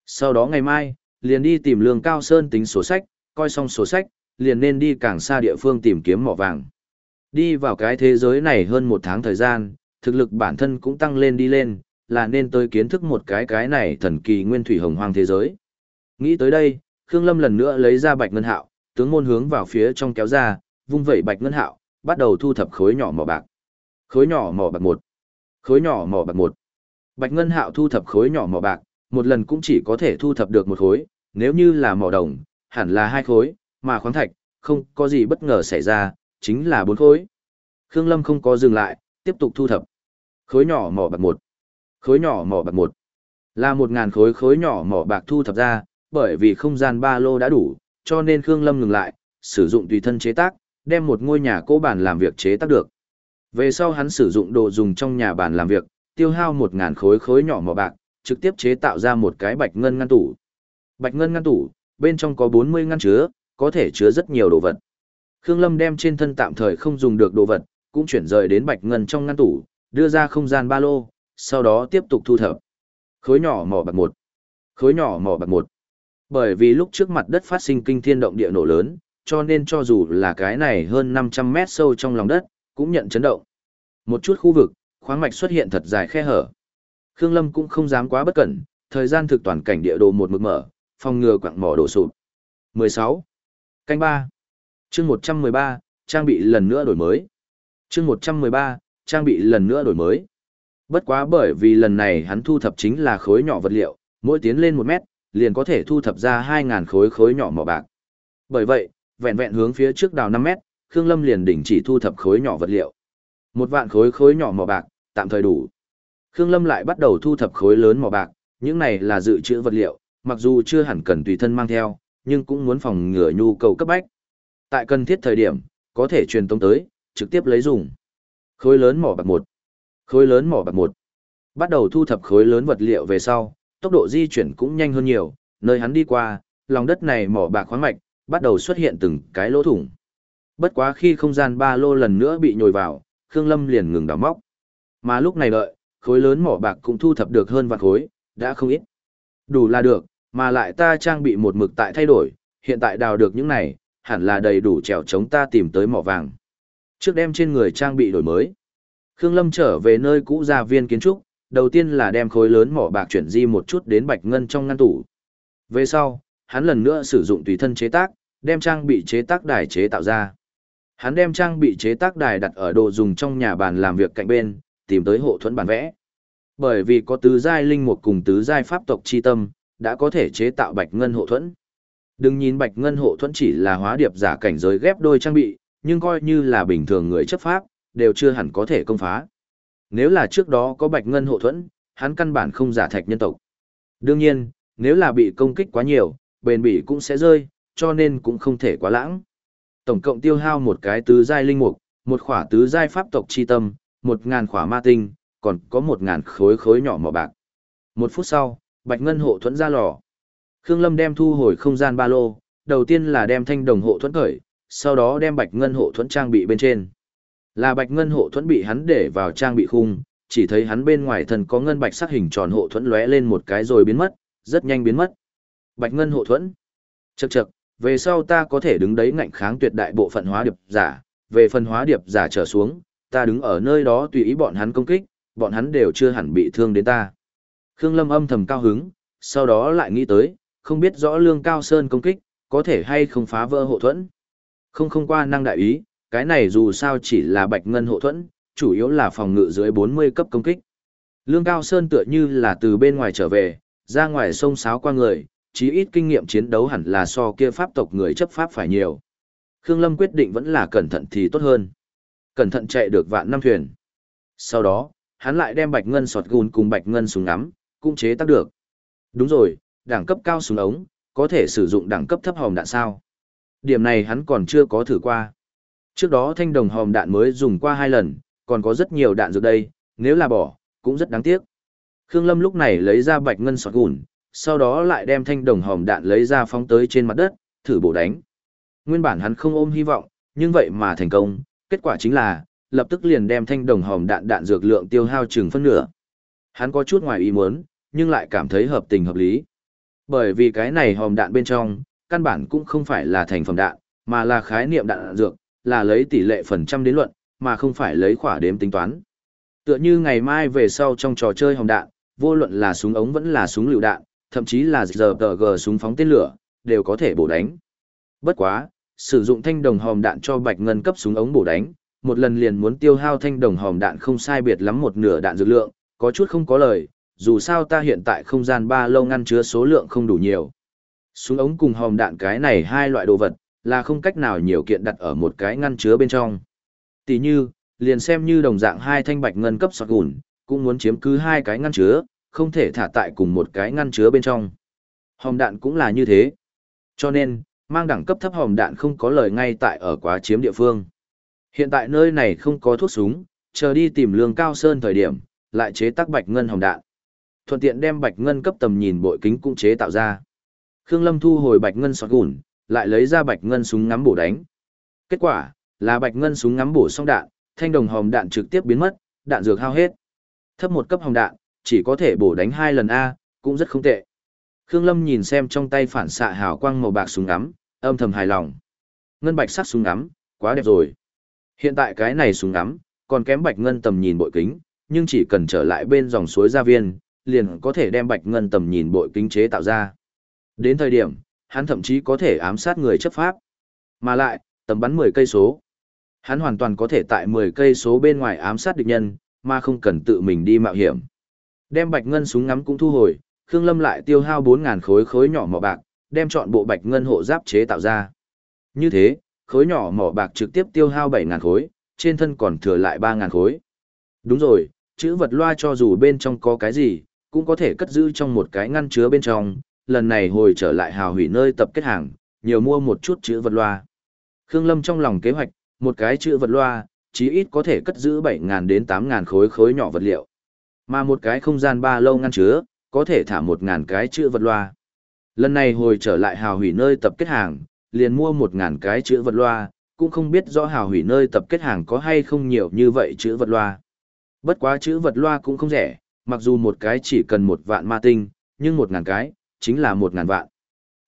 Sau đó ngày mai, liền đi tìm lương cao sơn tính sổ sách, coi xong sổ sách, liền nên đi càng xa địa phương tìm kiếm mỏ vàng. Đi vào cái thế giới này hơn một tháng thời gian, thực lực bản thân cũng tăng lên đi lên, là nên tới kiến thức một cái cái này thần kỳ nguyên thủy hồng hoang thế giới. Nghĩ tới đây, Khương Lâm lần nữa lấy ra bạch ngân hạo, tướng môn hướng vào phía trong kéo ra, vung vẩy bạch ngân hạo, bắt đầu thu thập khối nhỏ mỏ bạc. Khối nhỏ mỏ bạc một, khối nhỏ mỏ bạc một. Bạch ngân hạo thu thập khối nhỏ mỏ bạc, một lần cũng chỉ có thể thu thập được một khối, nếu như là mỏ đồng, hẳn là hai khối, mà khoáng thạch, không có gì bất ngờ xảy ra, chính là bốn khối. Khương Lâm không có dừng lại, tiếp tục thu thập. Khối nhỏ mỏ bạc một, khối nhỏ mỏ bạc một, là một ngàn khối khối nhỏ mỏ bạc thu thập ra, bởi vì không gian ba lô đã đủ, cho nên Khương Lâm ngừng lại, sử dụng tùy thân chế tác, đem một ngôi nhà cố bản làm việc chế tác được. Về sau hắn sử dụng đồ dùng trong nhà bàn làm việc, tiêu hao một ngàn khối khối nhỏ mỏ bạc, trực tiếp chế tạo ra một cái bạch ngân ngăn tủ. Bạch ngân ngăn tủ, bên trong có 40 ngăn chứa, có thể chứa rất nhiều đồ vật. Khương Lâm đem trên thân tạm thời không dùng được đồ vật, cũng chuyển rời đến bạch ngân trong ngăn tủ, đưa ra không gian ba lô, sau đó tiếp tục thu thập. Khối nhỏ mỏ bạc một, khối nhỏ mỏ bạc một. Bởi vì lúc trước mặt đất phát sinh kinh thiên động địa nổ lớn, cho nên cho dù là cái này hơn 500 mét sâu trong lòng đất, cũng nhận chấn động. Một chút khu vực, khoáng mạch xuất hiện thật dài khe hở. Khương Lâm cũng không dám quá bất cẩn, thời gian thực toàn cảnh địa đồ một mực mở, phòng ngừa quặng mỏ đổ sụp. 16. Canh 3. Chương 113, trang bị lần nữa đổi mới. Chương 113, trang bị lần nữa đổi mới. Bất quá bởi vì lần này hắn thu thập chính là khối nhỏ vật liệu, mỗi tiến lên 1 mét, liền có thể thu thập ra 2.000 khối khối nhỏ mỏ bạc. Bởi vậy, vẹn vẹn hướng phía trước đào 5 mét, Khương Lâm liền đỉnh chỉ thu thập khối nhỏ vật liệu. Một vạn khối khối nhỏ mỏ bạc, tạm thời đủ. Khương Lâm lại bắt đầu thu thập khối lớn mỏ bạc, những này là dự trữ vật liệu, mặc dù chưa hẳn cần tùy thân mang theo, nhưng cũng muốn phòng ngừa nhu cầu cấp bách. Tại cần thiết thời điểm, có thể truyền tống tới, trực tiếp lấy dùng. Khối lớn mỏ bạc một, Khối lớn mỏ bạc một. Bắt đầu thu thập khối lớn vật liệu về sau, tốc độ di chuyển cũng nhanh hơn nhiều, nơi hắn đi qua, lòng đất này mỏ bạc khoáng mạch, bắt đầu xuất hiện từng cái lỗ thủng. Bất quá khi không gian ba lô lần nữa bị nhồi vào, Khương Lâm liền ngừng đào móc. Mà lúc này đợi, khối lớn mỏ bạc cũng thu thập được hơn vạn khối, đã không ít. Đủ là được, mà lại ta trang bị một mực tại thay đổi, hiện tại đào được những này, hẳn là đầy đủ trèo chống ta tìm tới mỏ vàng. Trước đem trên người trang bị đổi mới. Khương Lâm trở về nơi cũ gia viên kiến trúc, đầu tiên là đem khối lớn mỏ bạc chuyển di một chút đến bạch ngân trong ngăn tủ. Về sau, hắn lần nữa sử dụng tùy thân chế tác, đem trang bị chế tác đài chế tạo ra. Hắn đem trang bị chế tác đài đặt ở đồ dùng trong nhà bàn làm việc cạnh bên, tìm tới hộ thuẫn bản vẽ. Bởi vì có tứ giai linh mục cùng tứ giai pháp tộc chi tâm, đã có thể chế tạo bạch ngân hộ thuẫn. Đừng nhìn bạch ngân hộ thuẫn chỉ là hóa điệp giả cảnh giới ghép đôi trang bị, nhưng coi như là bình thường người chấp pháp, đều chưa hẳn có thể công phá. Nếu là trước đó có bạch ngân hộ thuẫn, hắn căn bản không giả thạch nhân tộc. Đương nhiên, nếu là bị công kích quá nhiều, bền bỉ cũng sẽ rơi, cho nên cũng không thể quá lãng. Tổng cộng tiêu hao một cái tứ giai linh mục, một khỏa tứ giai pháp tộc chi tâm, một ngàn khỏa ma tinh, còn có một ngàn khối khối nhỏ mỏ bạc. Một phút sau, bạch ngân hộ thuẫn ra lò. Khương Lâm đem thu hồi không gian ba lô, đầu tiên là đem thanh đồng hộ thuẫn khởi, sau đó đem bạch ngân hộ thuẫn trang bị bên trên. Là bạch ngân hộ thuẫn bị hắn để vào trang bị khung, chỉ thấy hắn bên ngoài thân có ngân bạch sắc hình tròn hộ thuẫn lóe lên một cái rồi biến mất, rất nhanh biến mất. Bạch ngân hộ thuẫn. Chậc chậc, về sau ta có thể đứng đấy ngạnh kháng tuyệt đại bộ phận hóa điệp giả, về phần hóa điệp giả trở xuống, ta đứng ở nơi đó tùy ý bọn hắn công kích, bọn hắn đều chưa hẳn bị thương đến ta. Khương Lâm âm thầm cao hứng, sau đó lại nghĩ tới, không biết rõ lương cao sơn công kích, có thể hay không phá vỡ hộ thuẫn. Không không qua năng đại ý, cái này dù sao chỉ là bạch ngân hộ thuẫn, chủ yếu là phòng ngự dưới 40 cấp công kích. Lương Cao Sơn tựa như là từ bên ngoài trở về, ra ngoài sông sáo qua người, chí ít kinh nghiệm chiến đấu hẳn là so kia pháp tộc người chấp pháp phải nhiều. Khương Lâm quyết định vẫn là cẩn thận thì tốt hơn. Cẩn thận chạy được vạn năm thuyền. Sau đó, hắn lại đem bạch ngân sọt gùn cùng bạch ngân súng ngắm, cũng chế tác được. Đúng rồi, đẳng cấp cao súng ống, có thể sử dụng đẳng cấp thấp hòm đạn sao. Điểm này hắn còn chưa có thử qua. Trước đó thanh đồng hòm đạn mới dùng qua hai lần, còn có rất nhiều đạn dược đây, nếu là bỏ, cũng rất đáng tiếc. Khương Lâm lúc này lấy ra bạch ngân sọt gùn, sau đó lại đem thanh đồng hòm đạn lấy ra phóng tới trên mặt đất, thử bổ đánh. Nguyên bản hắn không ôm hy vọng, nhưng vậy mà thành công, kết quả chính là, lập tức liền đem thanh đồng hòm đạn đạn dược lượng tiêu hao chừng phân nửa. Hắn có chút ngoài ý muốn, nhưng lại cảm thấy hợp tình hợp lý. Bởi vì cái này hòm đạn bên trong, căn bản cũng không phải là thành phẩm đạn, mà là khái niệm đạn, đạn dược, là lấy tỷ lệ phần trăm đến luận, mà không phải lấy khỏa đếm tính toán. Tựa như ngày mai về sau trong trò chơi hòm đạn, vô luận là súng ống vẫn là súng lựu đạn, thậm chí là giờ gờ súng phóng tên lửa, đều có thể bổ đánh. Bất quá, sử dụng thanh đồng hòm đạn cho bạch ngân cấp súng ống bổ đánh, một lần liền muốn tiêu hao thanh đồng hòm đạn không sai biệt lắm một nửa đạn dược lượng, có chút không có lời, dù sao ta hiện tại không gian ba lâu ngăn chứa số lượng không đủ nhiều. Súng ống cùng hòm đạn cái này hai loại đồ vật, là không cách nào nhiều kiện đặt ở một cái ngăn chứa bên trong. Tỷ như, liền xem như đồng dạng hai thanh bạch ngân cấp sọt gùn, cũng muốn chiếm cứ hai cái ngăn chứa, không thể thả tại cùng một cái ngăn chứa bên trong. Hòm đạn cũng là như thế. Cho nên, mang đẳng cấp thấp hòm đạn không có lời ngay tại ở quá chiếm địa phương. Hiện tại nơi này không có thuốc súng, chờ đi tìm lương cao sơn thời điểm, lại chế tác bạch ngân hòm đạn. Thuận tiện đem bạch ngân cấp tầm nhìn bội kính cũng chế tạo ra. Khương Lâm thu hồi bạch ngân sọt gùn, lại lấy ra bạch ngân súng ngắm bổ đánh. Kết quả, là bạch ngân súng ngắm bổ xong đạn, thanh đồng hòm đạn trực tiếp biến mất, đạn dược hao hết. Thấp một cấp hòm đạn, chỉ có thể bổ đánh hai lần A, cũng rất không tệ. Khương Lâm nhìn xem trong tay phản xạ hào quang màu bạc súng ngắm, âm thầm hài lòng. Ngân bạch sắc súng ngắm, quá đẹp rồi. Hiện tại cái này súng ngắm, còn kém bạch ngân tầm nhìn bội kính, nhưng chỉ cần trở lại bên dòng suối gia viên, liền có thể đem bạch ngân tầm nhìn bội kính chế tạo ra. Đến thời điểm, hắn thậm chí có thể ám sát người chấp pháp. Mà lại, tầm bắn 10 cây số. Hắn hoàn toàn có thể tại 10 cây số bên ngoài ám sát địch nhân, mà không cần tự mình đi mạo hiểm. Đem bạch ngân súng ngắm cũng thu hồi, Khương Lâm lại tiêu hao 4000 khối khối nhỏ mỏ bạc, đem chọn bộ bạch ngân hộ giáp chế tạo ra. Như thế, khối nhỏ mỏ bạc trực tiếp tiêu hao 7000 khối, trên thân còn thừa lại 3000 khối. Đúng rồi, chữ vật loa cho dù bên trong có cái gì, cũng có thể cất giữ trong một cái ngăn chứa bên trong, lần này hồi trở lại hào hủy nơi tập kết hàng, nhiều mua một chút chữ vật loa. Khương Lâm trong lòng kế hoạch, một cái chữ vật loa, chí ít có thể cất giữ 7.000 đến 8.000 khối khối nhỏ vật liệu. Mà một cái không gian ba lâu ngăn chứa, có thể thả 1.000 cái chữ vật loa. Lần này hồi trở lại hào hủy nơi tập kết hàng, liền mua 1.000 cái chữ vật loa, cũng không biết rõ hào hủy nơi tập kết hàng có hay không nhiều như vậy chữ vật loa. Bất quá chữ vật loa cũng không rẻ, mặc dù một cái chỉ cần một vạn ma tinh, nhưng một ngàn cái, chính là một ngàn vạn.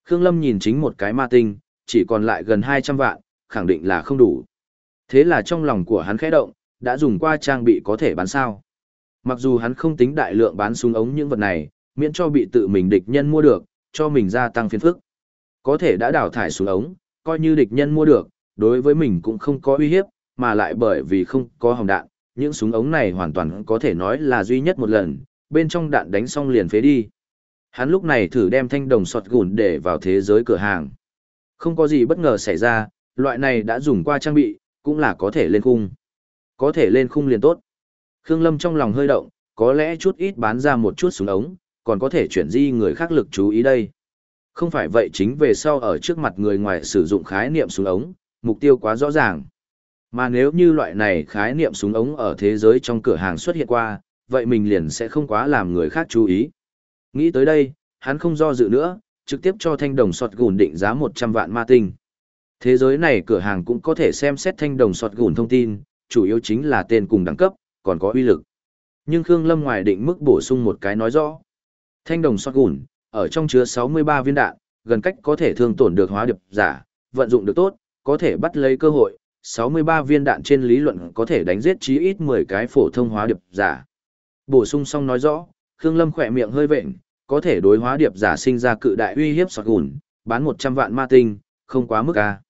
Khương Lâm nhìn chính một cái ma tinh, chỉ còn lại gần 200 vạn, khẳng định là không đủ. Thế là trong lòng của hắn khẽ động, đã dùng qua trang bị có thể bán sao. Mặc dù hắn không tính đại lượng bán súng ống những vật này, miễn cho bị tự mình địch nhân mua được, cho mình gia tăng phiền phức. Có thể đã đào thải súng ống, coi như địch nhân mua được, đối với mình cũng không có uy hiếp, mà lại bởi vì không có hồng đạn, những súng ống này hoàn toàn có thể nói là duy nhất một lần, bên trong đạn đánh xong liền phế đi. Hắn lúc này thử đem thanh đồng sọt gùn để vào thế giới cửa hàng. Không có gì bất ngờ xảy ra, loại này đã dùng qua trang bị, cũng là có thể lên khung. Có thể lên khung liền tốt. Khương Lâm trong lòng hơi động, có lẽ chút ít bán ra một chút súng ống, còn có thể chuyển di người khác lực chú ý đây. Không phải vậy chính về sau ở trước mặt người ngoài sử dụng khái niệm súng ống, mục tiêu quá rõ ràng. Mà nếu như loại này khái niệm súng ống ở thế giới trong cửa hàng xuất hiện qua, vậy mình liền sẽ không quá làm người khác chú ý. Nghĩ tới đây, hắn không do dự nữa, trực tiếp cho thanh đồng sọt gùn định giá 100 vạn ma tinh. Thế giới này cửa hàng cũng có thể xem xét thanh đồng sọt gùn thông tin, chủ yếu chính là tên cùng đẳng cấp, còn có uy lực. Nhưng Khương Lâm ngoài định mức bổ sung một cái nói rõ. Thanh đồng sọt gùn, ở trong chứa 63 viên đạn, gần cách có thể thương tổn được hóa điệp giả, vận dụng được tốt, có thể bắt lấy cơ hội, 63 viên đạn trên lý luận có thể đánh giết chí ít 10 cái phổ thông hóa điệp giả. Bổ sung xong nói rõ, Khương Lâm khỏe miệng hơi vện, có thể đối hóa điệp giả sinh ra cự đại uy hiếp sọt gùn, bán 100 vạn ma tinh, không quá mức a.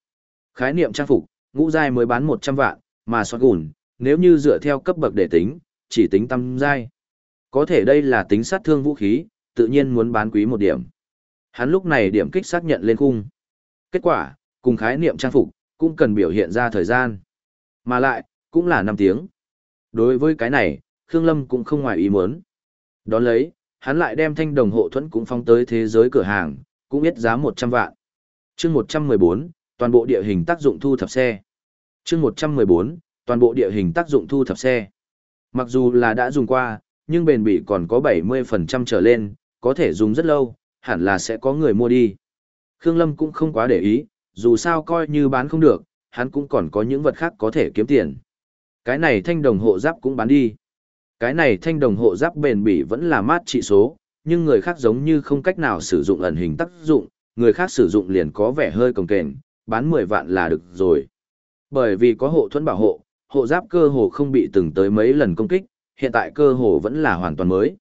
Khái niệm trang phục, ngũ giai mới bán 100 vạn, mà sọt gùn, nếu như dựa theo cấp bậc để tính, chỉ tính tam giai. Có thể đây là tính sát thương vũ khí, tự nhiên muốn bán quý một điểm. Hắn lúc này điểm kích xác nhận lên khung. Kết quả, cùng khái niệm trang phục, cũng cần biểu hiện ra thời gian. Mà lại, cũng là 5 tiếng. Đối với cái này, Khương Lâm cũng không ngoài ý muốn. Đón lấy, hắn lại đem thanh đồng hộ thuẫn cũng phong tới thế giới cửa hàng, cũng biết giá 100 vạn. chương 114, toàn bộ địa hình tác dụng thu thập xe. chương 114, toàn bộ địa hình tác dụng thu thập xe. Mặc dù là đã dùng qua, nhưng bền bỉ còn có 70% trở lên, có thể dùng rất lâu, hẳn là sẽ có người mua đi. Khương Lâm cũng không quá để ý, dù sao coi như bán không được, hắn cũng còn có những vật khác có thể kiếm tiền. Cái này thanh đồng hộ giáp cũng bán đi. Cái này thanh đồng hộ giáp bền bỉ vẫn là mát trị số, nhưng người khác giống như không cách nào sử dụng ẩn hình tác dụng, người khác sử dụng liền có vẻ hơi cồng kềnh, bán 10 vạn là được rồi. Bởi vì có hộ thuẫn bảo hộ, hộ giáp cơ hồ không bị từng tới mấy lần công kích, hiện tại cơ hồ vẫn là hoàn toàn mới.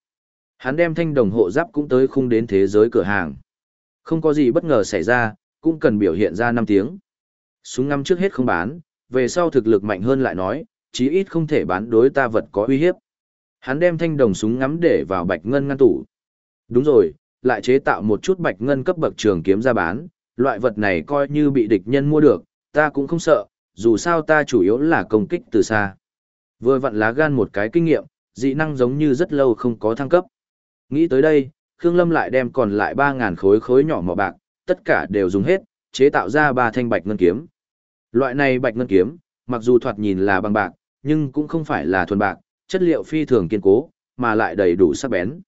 Hắn đem thanh đồng hộ giáp cũng tới khung đến thế giới cửa hàng. Không có gì bất ngờ xảy ra, cũng cần biểu hiện ra 5 tiếng. Súng ngắm trước hết không bán, về sau thực lực mạnh hơn lại nói, chí ít không thể bán đối ta vật có uy hiếp. Hắn đem thanh đồng súng ngắm để vào bạch ngân ngăn tủ. Đúng rồi, lại chế tạo một chút bạch ngân cấp bậc trường kiếm ra bán, loại vật này coi như bị địch nhân mua được, ta cũng không sợ, dù sao ta chủ yếu là công kích từ xa. Vừa vặn lá gan một cái kinh nghiệm, dị năng giống như rất lâu không có thăng cấp. Nghĩ tới đây, Khương Lâm lại đem còn lại 3.000 khối khối nhỏ mỏ bạc, tất cả đều dùng hết, chế tạo ra ba thanh bạch ngân kiếm. Loại này bạch ngân kiếm, mặc dù thoạt nhìn là bằng bạc, nhưng cũng không phải là thuần bạc, chất liệu phi thường kiên cố, mà lại đầy đủ sắc bén.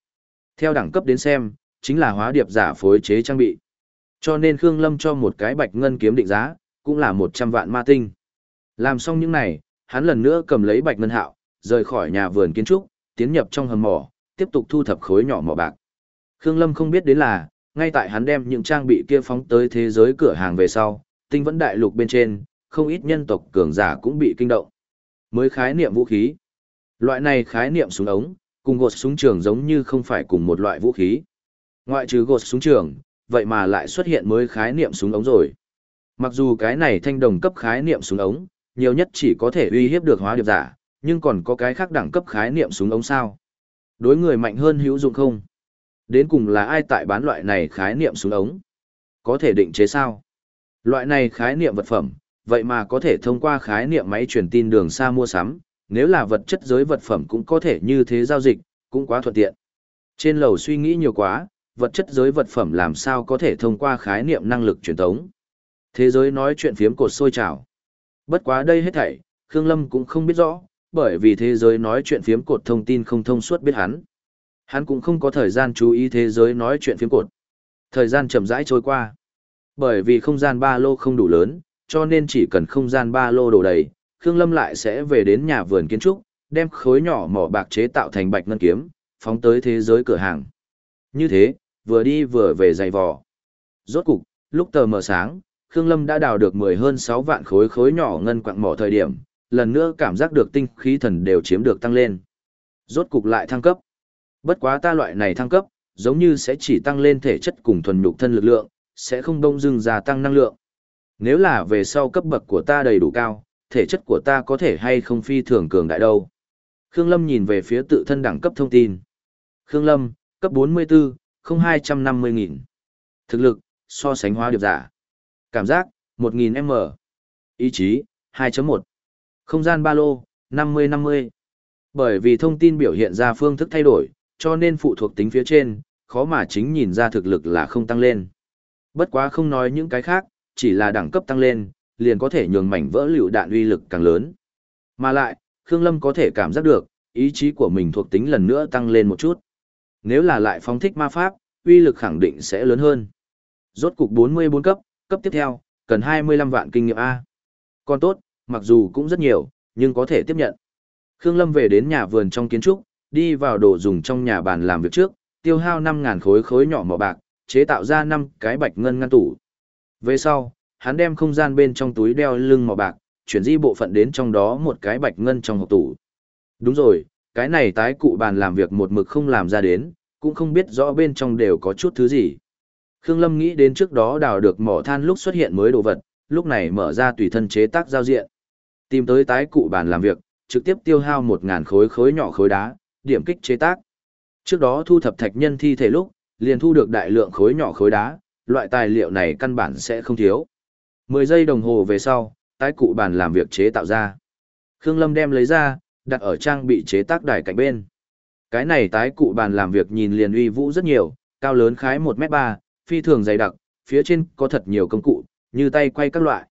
Theo đẳng cấp đến xem, chính là hóa điệp giả phối chế trang bị. Cho nên Khương Lâm cho một cái bạch ngân kiếm định giá, cũng là 100 vạn ma tinh. Làm xong những này, hắn lần nữa cầm lấy bạch ngân hạo, rời khỏi nhà vườn kiến trúc, tiến nhập trong hầm mỏ, tiếp tục thu thập khối nhỏ mỏ bạc. Khương Lâm không biết đến là, ngay tại hắn đem những trang bị kia phóng tới thế giới cửa hàng về sau, tinh vẫn đại lục bên trên, không ít nhân tộc cường giả cũng bị kinh động. Mới khái niệm vũ khí. Loại này khái niệm súng ống, cùng gột súng trường giống như không phải cùng một loại vũ khí. Ngoại trừ gột súng trường, vậy mà lại xuất hiện mới khái niệm súng ống rồi. Mặc dù cái này thanh đồng cấp khái niệm súng ống, nhiều nhất chỉ có thể uy hiếp được hóa điệp giả, nhưng còn có cái khác đẳng cấp khái niệm súng ống sao. Đối người mạnh hơn hữu dụng không? Đến cùng là ai tại bán loại này khái niệm súng ống? Có thể định chế sao? Loại này khái niệm vật phẩm, vậy mà có thể thông qua khái niệm máy truyền tin đường xa mua sắm, nếu là vật chất giới vật phẩm cũng có thể như thế giao dịch, cũng quá thuận tiện. Trên lầu suy nghĩ nhiều quá, vật chất giới vật phẩm làm sao có thể thông qua khái niệm năng lực truyền thống. Thế giới nói chuyện phiếm cột sôi trào. Bất quá đây hết thảy, Khương Lâm cũng không biết rõ, bởi vì thế giới nói chuyện phiếm cột thông tin không thông suốt biết hắn. Hắn cũng không có thời gian chú ý thế giới nói chuyện phiếm cột. Thời gian chậm rãi trôi qua. Bởi vì không gian ba lô không đủ lớn, cho nên chỉ cần không gian ba lô đổ đầy, Khương Lâm lại sẽ về đến nhà vườn kiến trúc, đem khối nhỏ mỏ bạc chế tạo thành bạch ngân kiếm, phóng tới thế giới cửa hàng. Như thế, vừa đi vừa về dày vò. Rốt cục, lúc tờ mờ sáng, Khương Lâm đã đào được 10 hơn 6 vạn khối khối nhỏ ngân quặng mỏ thời điểm, lần nữa cảm giác được tinh khí thần đều chiếm được tăng lên. Rốt cục lại thăng cấp. Bất quá ta loại này thăng cấp, giống như sẽ chỉ tăng lên thể chất cùng thuần nhục thân lực lượng, sẽ không đông dưng gia tăng năng lượng. Nếu là về sau cấp bậc của ta đầy đủ cao, thể chất của ta có thể hay không phi thường cường đại đâu. Khương Lâm nhìn về phía tự thân đẳng cấp thông tin. Khương Lâm, cấp 44, không 250.000. Thực lực, so sánh hóa điệp giả. Cảm giác, 1.000m. Ý chí, 2.1. Không gian ba lô, 50-50. Bởi vì thông tin biểu hiện ra phương thức thay đổi, cho nên phụ thuộc tính phía trên, khó mà chính nhìn ra thực lực là không tăng lên. Bất quá không nói những cái khác, chỉ là đẳng cấp tăng lên, liền có thể nhường mảnh vỡ liều đạn uy lực càng lớn. Mà lại, Khương Lâm có thể cảm giác được, ý chí của mình thuộc tính lần nữa tăng lên một chút. Nếu là lại phóng thích ma pháp, uy lực khẳng định sẽ lớn hơn. Rốt cục 44 cấp, cấp tiếp theo, cần 25 vạn kinh nghiệm A. Còn tốt, mặc dù cũng rất nhiều, nhưng có thể tiếp nhận. Khương Lâm về đến nhà vườn trong kiến trúc, đi vào đồ dùng trong nhà bàn làm việc trước, tiêu hao 5.000 khối khối nhỏ mỏ bạc, chế tạo ra 5 cái bạch ngân ngăn tủ. Về sau, hắn đem không gian bên trong túi đeo lưng mỏ bạc, chuyển di bộ phận đến trong đó một cái bạch ngân trong hộp tủ. Đúng rồi, cái này tái cụ bàn làm việc một mực không làm ra đến, cũng không biết rõ bên trong đều có chút thứ gì. Khương Lâm nghĩ đến trước đó đào được mỏ than lúc xuất hiện mới đồ vật, lúc này mở ra tùy thân chế tác giao diện. Tìm tới tái cụ bàn làm việc, trực tiếp tiêu hao 1000 khối khối nhỏ khối đá, điểm kích chế tác. Trước đó thu thập thạch nhân thi thể lúc, liền thu được đại lượng khối nhỏ khối đá, loại tài liệu này căn bản sẽ không thiếu. 10 giây đồng hồ về sau, tái cụ bàn làm việc chế tạo ra. Khương Lâm đem lấy ra, đặt ở trang bị chế tác đài cạnh bên. Cái này tái cụ bàn làm việc nhìn liền uy vũ rất nhiều, cao lớn khái 1m3, phi thường dày đặc, phía trên có thật nhiều công cụ, như tay quay các loại.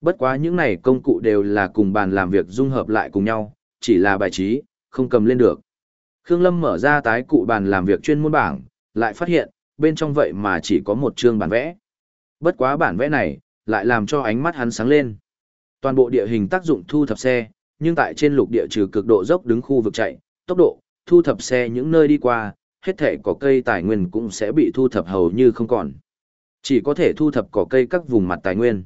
Bất quá những này công cụ đều là cùng bàn làm việc dung hợp lại cùng nhau, chỉ là bài trí, không cầm lên được. Khương Lâm mở ra tái cụ bàn làm việc chuyên môn bảng, lại phát hiện, bên trong vậy mà chỉ có một chương bản vẽ. Bất quá bản vẽ này, lại làm cho ánh mắt hắn sáng lên. Toàn bộ địa hình tác dụng thu thập xe, nhưng tại trên lục địa trừ cực độ dốc đứng khu vực chạy, tốc độ, thu thập xe những nơi đi qua, hết thể có cây tài nguyên cũng sẽ bị thu thập hầu như không còn. Chỉ có thể thu thập cỏ cây các vùng mặt tài nguyên.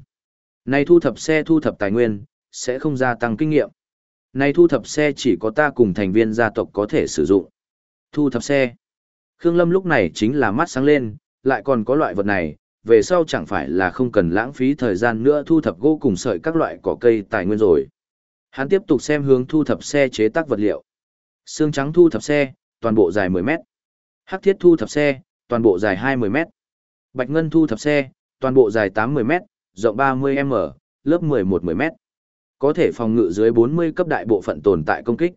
Này thu thập xe thu thập tài nguyên, sẽ không gia tăng kinh nghiệm. Này thu thập xe chỉ có ta cùng thành viên gia tộc có thể sử dụng. Thu thập xe. Khương Lâm lúc này chính là mắt sáng lên, lại còn có loại vật này, về sau chẳng phải là không cần lãng phí thời gian nữa thu thập gỗ cùng sợi các loại cỏ cây tài nguyên rồi. Hắn tiếp tục xem hướng thu thập xe chế tác vật liệu. Xương trắng thu thập xe, toàn bộ dài 10 mét. Hắc thiết thu thập xe, toàn bộ dài 20 mét. Bạch ngân thu thập xe, toàn bộ dài 80 mét, rộng 30m, lớp 11-10 mét. Có thể phòng ngự dưới 40 cấp đại bộ phận tồn tại công kích.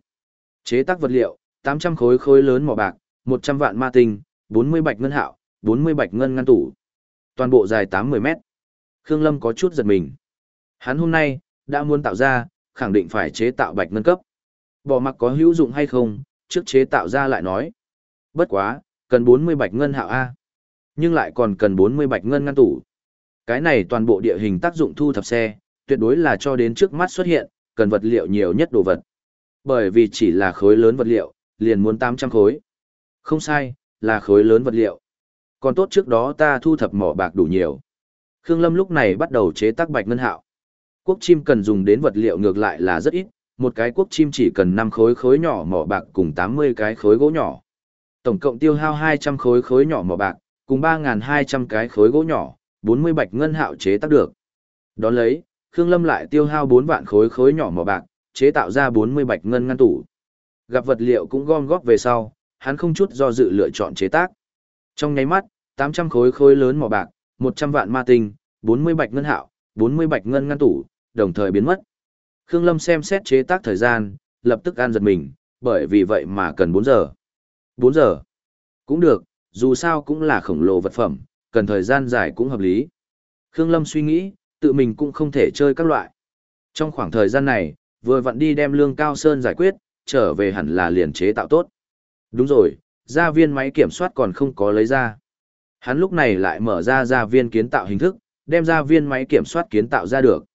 Chế tác vật liệu, 800 khối khối lớn mỏ bạc, 100 vạn ma tinh, 40 bạch ngân hạo, 40 bạch ngân ngăn tủ. Toàn bộ dài 80 mét. Khương Lâm có chút giật mình. Hắn hôm nay, đã muốn tạo ra, khẳng định phải chế tạo bạch ngân cấp. Bỏ mặc có hữu dụng hay không, trước chế tạo ra lại nói. Bất quá, cần 40 bạch ngân hạo A. Nhưng lại còn cần 40 bạch ngân ngăn tủ. Cái này toàn bộ địa hình tác dụng thu thập xe, tuyệt đối là cho đến trước mắt xuất hiện, cần vật liệu nhiều nhất đồ vật. Bởi vì chỉ là khối lớn vật liệu, liền muốn 800 khối. Không sai, là khối lớn vật liệu. Còn tốt trước đó ta thu thập mỏ bạc đủ nhiều. Khương Lâm lúc này bắt đầu chế tác bạch ngân hạo. Quốc chim cần dùng đến vật liệu ngược lại là rất ít, một cái quốc chim chỉ cần 5 khối khối nhỏ mỏ bạc cùng 80 cái khối gỗ nhỏ. Tổng cộng tiêu hao 200 khối khối nhỏ mỏ bạc, cùng 3.200 cái khối gỗ nhỏ, 40 bạch ngân hạo chế tác được. Đón lấy, Khương Lâm lại tiêu hao 4 vạn khối khối nhỏ mỏ bạc, chế tạo ra 40 bạch ngân ngăn tủ. Gặp vật liệu cũng gom góp về sau, hắn không chút do dự lựa chọn chế tác. Trong nháy mắt, 800 khối khối lớn mỏ bạc, 100 vạn ma tinh, 40 bạch ngân hạo, 40 bạch ngân ngăn tủ, đồng thời biến mất. Khương Lâm xem xét chế tác thời gian, lập tức an giật mình, bởi vì vậy mà cần 4 giờ. 4 giờ. Cũng được, dù sao cũng là khổng lồ vật phẩm, cần thời gian dài cũng hợp lý. Khương Lâm suy nghĩ, tự mình cũng không thể chơi các loại. Trong khoảng thời gian này, vừa vặn đi đem lương cao sơn giải quyết, trở về hẳn là liền chế tạo tốt. Đúng rồi, gia viên máy kiểm soát còn không có lấy ra. Hắn lúc này lại mở ra gia viên kiến tạo hình thức, đem gia viên máy kiểm soát kiến tạo ra được.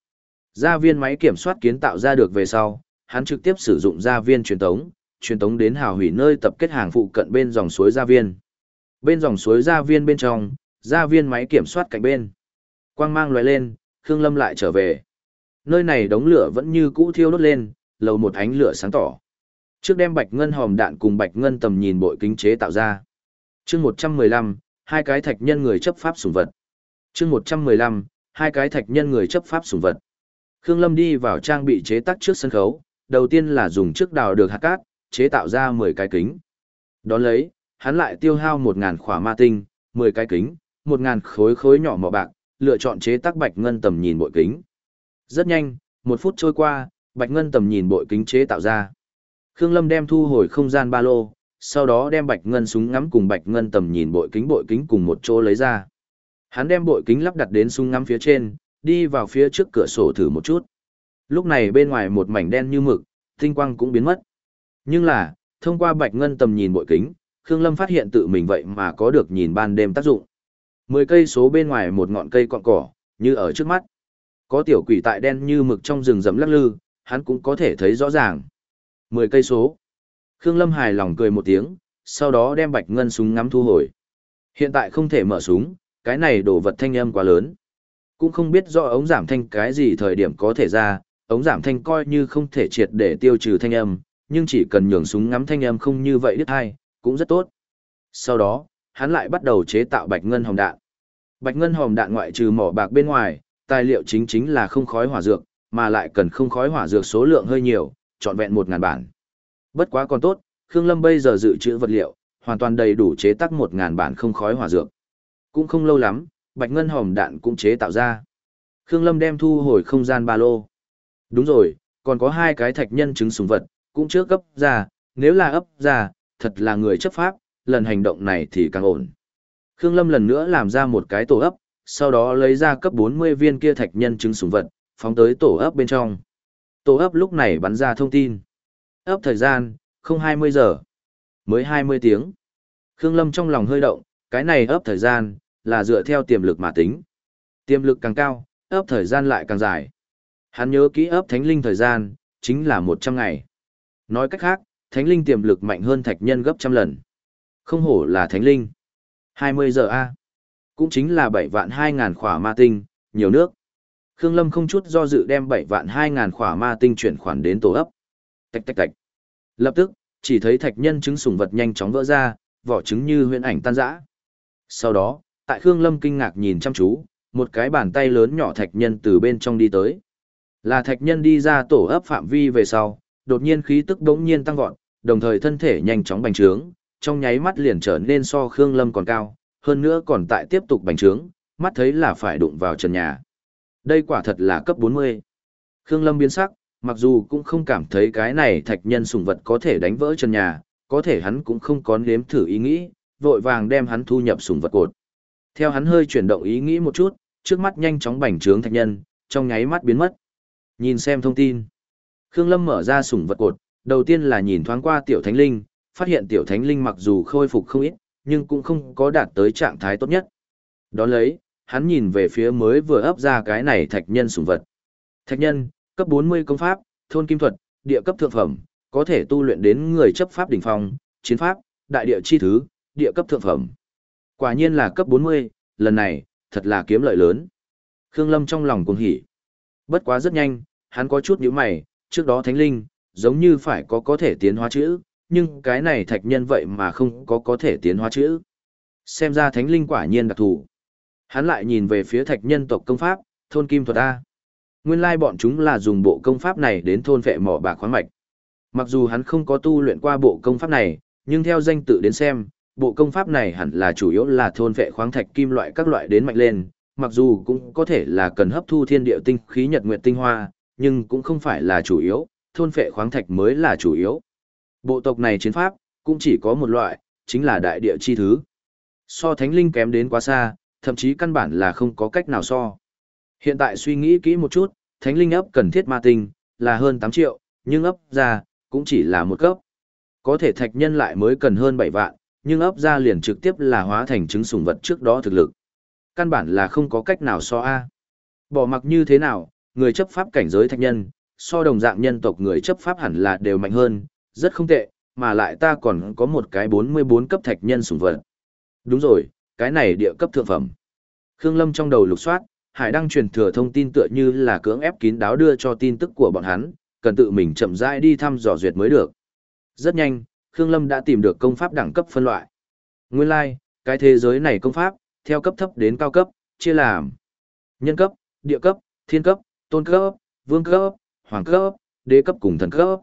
Gia viên máy kiểm soát kiến tạo ra được về sau, hắn trực tiếp sử dụng gia viên truyền tống, truyền tống đến hào hủy nơi tập kết hàng phụ cận bên dòng suối gia viên. Bên dòng suối gia viên bên trong, gia viên máy kiểm soát cạnh bên. Quang mang lóe lên, Khương Lâm lại trở về. Nơi này đống lửa vẫn như cũ thiêu đốt lên, lầu một ánh lửa sáng tỏ. Trước đem bạch ngân hòm đạn cùng bạch ngân tầm nhìn bội kính chế tạo ra. Chương 115, hai cái thạch nhân người chấp pháp sủng vật. Chương 115, hai cái thạch nhân người chấp pháp sủng vật. Khương Lâm đi vào trang bị chế tác trước sân khấu, đầu tiên là dùng trước đào được hạt cát, chế tạo ra 10 cái kính. Đón lấy, hắn lại tiêu hao 1000 khỏa ma tinh, 10 cái kính, 1000 khối khối nhỏ mỏ bạc, lựa chọn chế tác bạch ngân tầm nhìn bội kính. Rất nhanh, một phút trôi qua, bạch ngân tầm nhìn bội kính chế tạo ra. Khương Lâm đem thu hồi không gian ba lô, sau đó đem bạch ngân súng ngắm cùng bạch ngân tầm nhìn bội kính bội kính cùng một chỗ lấy ra. Hắn đem bội kính lắp đặt đến súng ngắm phía trên, đi vào phía trước cửa sổ thử một chút. Lúc này bên ngoài một mảnh đen như mực, tinh quang cũng biến mất. Nhưng là, thông qua bạch ngân tầm nhìn bội kính, Khương Lâm phát hiện tự mình vậy mà có được nhìn ban đêm tác dụng. Mười cây số bên ngoài một ngọn cây cọn cỏ, như ở trước mắt. Có tiểu quỷ tại đen như mực trong rừng rậm lắc lư, hắn cũng có thể thấy rõ ràng. Mười cây số. Khương Lâm hài lòng cười một tiếng, sau đó đem bạch ngân súng ngắm thu hồi. Hiện tại không thể mở súng, cái này đổ vật thanh âm quá lớn. Cũng không biết do ống giảm thanh cái gì thời điểm có thể ra, ống giảm thanh coi như không thể triệt để tiêu trừ thanh âm, nhưng chỉ cần nhường súng ngắm thanh âm không như vậy đứt hay cũng rất tốt. Sau đó, hắn lại bắt đầu chế tạo bạch ngân hồng đạn. Bạch ngân hồng đạn ngoại trừ mỏ bạc bên ngoài, tài liệu chính chính là không khói hỏa dược, mà lại cần không khói hỏa dược số lượng hơi nhiều, trọn vẹn 1000 bản. Bất quá còn tốt, Khương Lâm bây giờ dự trữ vật liệu, hoàn toàn đầy đủ chế tác 1000 bản không khói hỏa dược. Cũng không lâu lắm, bạch ngân hồng đạn cũng chế tạo ra. Khương Lâm đem thu hồi không gian ba lô. Đúng rồi, còn có hai cái thạch nhân chứng súng vật, cũng chưa cấp ra, nếu là ấp ra, thật là người chấp pháp, lần hành động này thì càng ổn. Khương Lâm lần nữa làm ra một cái tổ ấp, sau đó lấy ra cấp 40 viên kia thạch nhân chứng súng vật, phóng tới tổ ấp bên trong. Tổ ấp lúc này bắn ra thông tin. Ấp thời gian, không 20 giờ, mới 20 tiếng. Khương Lâm trong lòng hơi động, cái này ấp thời gian, là dựa theo tiềm lực mà tính. Tiềm lực càng cao, ấp thời gian lại càng dài. Hắn nhớ kỹ ấp thánh linh thời gian, chính là 100 ngày. Nói cách khác, thánh linh tiềm lực mạnh hơn thạch nhân gấp trăm lần. Không hổ là thánh linh. 20 giờ A. Cũng chính là 7 vạn 2 ngàn khỏa ma tinh, nhiều nước. Khương Lâm không chút do dự đem 7 vạn 2 ngàn khỏa ma tinh chuyển khoản đến tổ ấp. Tạch tạch tạch. Lập tức, chỉ thấy thạch nhân trứng sùng vật nhanh chóng vỡ ra, vỏ trứng như huyễn ảnh tan rã. Sau đó, tại Khương Lâm kinh ngạc nhìn chăm chú, một cái bàn tay lớn nhỏ thạch nhân từ bên trong đi tới. Là thạch nhân đi ra tổ ấp phạm vi về sau, đột nhiên khí tức đống nhiên tăng vọt, đồng thời thân thể nhanh chóng bành trướng, trong nháy mắt liền trở nên so Khương Lâm còn cao, hơn nữa còn tại tiếp tục bành trướng, mắt thấy là phải đụng vào trần nhà. Đây quả thật là cấp 40. Khương Lâm biến sắc, mặc dù cũng không cảm thấy cái này thạch nhân sùng vật có thể đánh vỡ trần nhà, có thể hắn cũng không có nếm thử ý nghĩ, vội vàng đem hắn thu nhập sùng vật cột. Theo hắn hơi chuyển động ý nghĩ một chút, trước mắt nhanh chóng bành trướng thạch nhân, trong nháy mắt biến mất. Nhìn xem thông tin. Khương Lâm mở ra sủng vật cột, đầu tiên là nhìn thoáng qua tiểu thánh linh, phát hiện tiểu thánh linh mặc dù khôi phục không ít, nhưng cũng không có đạt tới trạng thái tốt nhất. Đón lấy, hắn nhìn về phía mới vừa ấp ra cái này thạch nhân sủng vật. Thạch nhân, cấp 40 công pháp, thôn kim thuật, địa cấp thượng phẩm, có thể tu luyện đến người chấp pháp đỉnh phong, chiến pháp, đại địa chi thứ, địa cấp thượng phẩm. Quả nhiên là cấp 40, lần này, thật là kiếm lợi lớn. Khương Lâm trong lòng cuồng hỉ. Bất quá rất nhanh, hắn có chút nhíu mày, trước đó thánh linh, giống như phải có có thể tiến hóa chữ, nhưng cái này thạch nhân vậy mà không có có thể tiến hóa chữ. Xem ra thánh linh quả nhiên đặc thù. Hắn lại nhìn về phía thạch nhân tộc công pháp, thôn kim thuật A. Nguyên lai bọn chúng là dùng bộ công pháp này đến thôn vệ mỏ bạc khoáng mạch. Mặc dù hắn không có tu luyện qua bộ công pháp này, nhưng theo danh tự đến xem, bộ công pháp này hẳn là chủ yếu là thôn vệ khoáng thạch kim loại các loại đến mạnh lên, mặc dù cũng có thể là cần hấp thu thiên địa tinh khí nhật nguyệt tinh hoa, nhưng cũng không phải là chủ yếu, thôn vệ khoáng thạch mới là chủ yếu. Bộ tộc này chiến pháp, cũng chỉ có một loại, chính là đại địa chi thứ. So thánh linh kém đến quá xa, thậm chí căn bản là không có cách nào so. Hiện tại suy nghĩ kỹ một chút, thánh linh ấp cần thiết ma tinh, là hơn 8 triệu, nhưng ấp ra, cũng chỉ là một cấp. Có thể thạch nhân lại mới cần hơn 7 vạn, nhưng ấp ra liền trực tiếp là hóa thành trứng sủng vật trước đó thực lực. Căn bản là không có cách nào so A. Bỏ mặc như thế nào, người chấp pháp cảnh giới thạch nhân, so đồng dạng nhân tộc người chấp pháp hẳn là đều mạnh hơn, rất không tệ, mà lại ta còn có một cái 44 cấp thạch nhân sủng vật. Đúng rồi, cái này địa cấp thượng phẩm. Khương Lâm trong đầu lục soát, Hải đăng truyền thừa thông tin tựa như là cưỡng ép kín đáo đưa cho tin tức của bọn hắn, cần tự mình chậm rãi đi thăm dò duyệt mới được. Rất nhanh, Khương Lâm đã tìm được công pháp đẳng cấp phân loại. Nguyên lai, like, cái thế giới này công pháp, theo cấp thấp đến cao cấp, chia làm nhân cấp, địa cấp, thiên cấp, tôn cấp, vương cấp, hoàng cấp, đế cấp cùng thần cấp.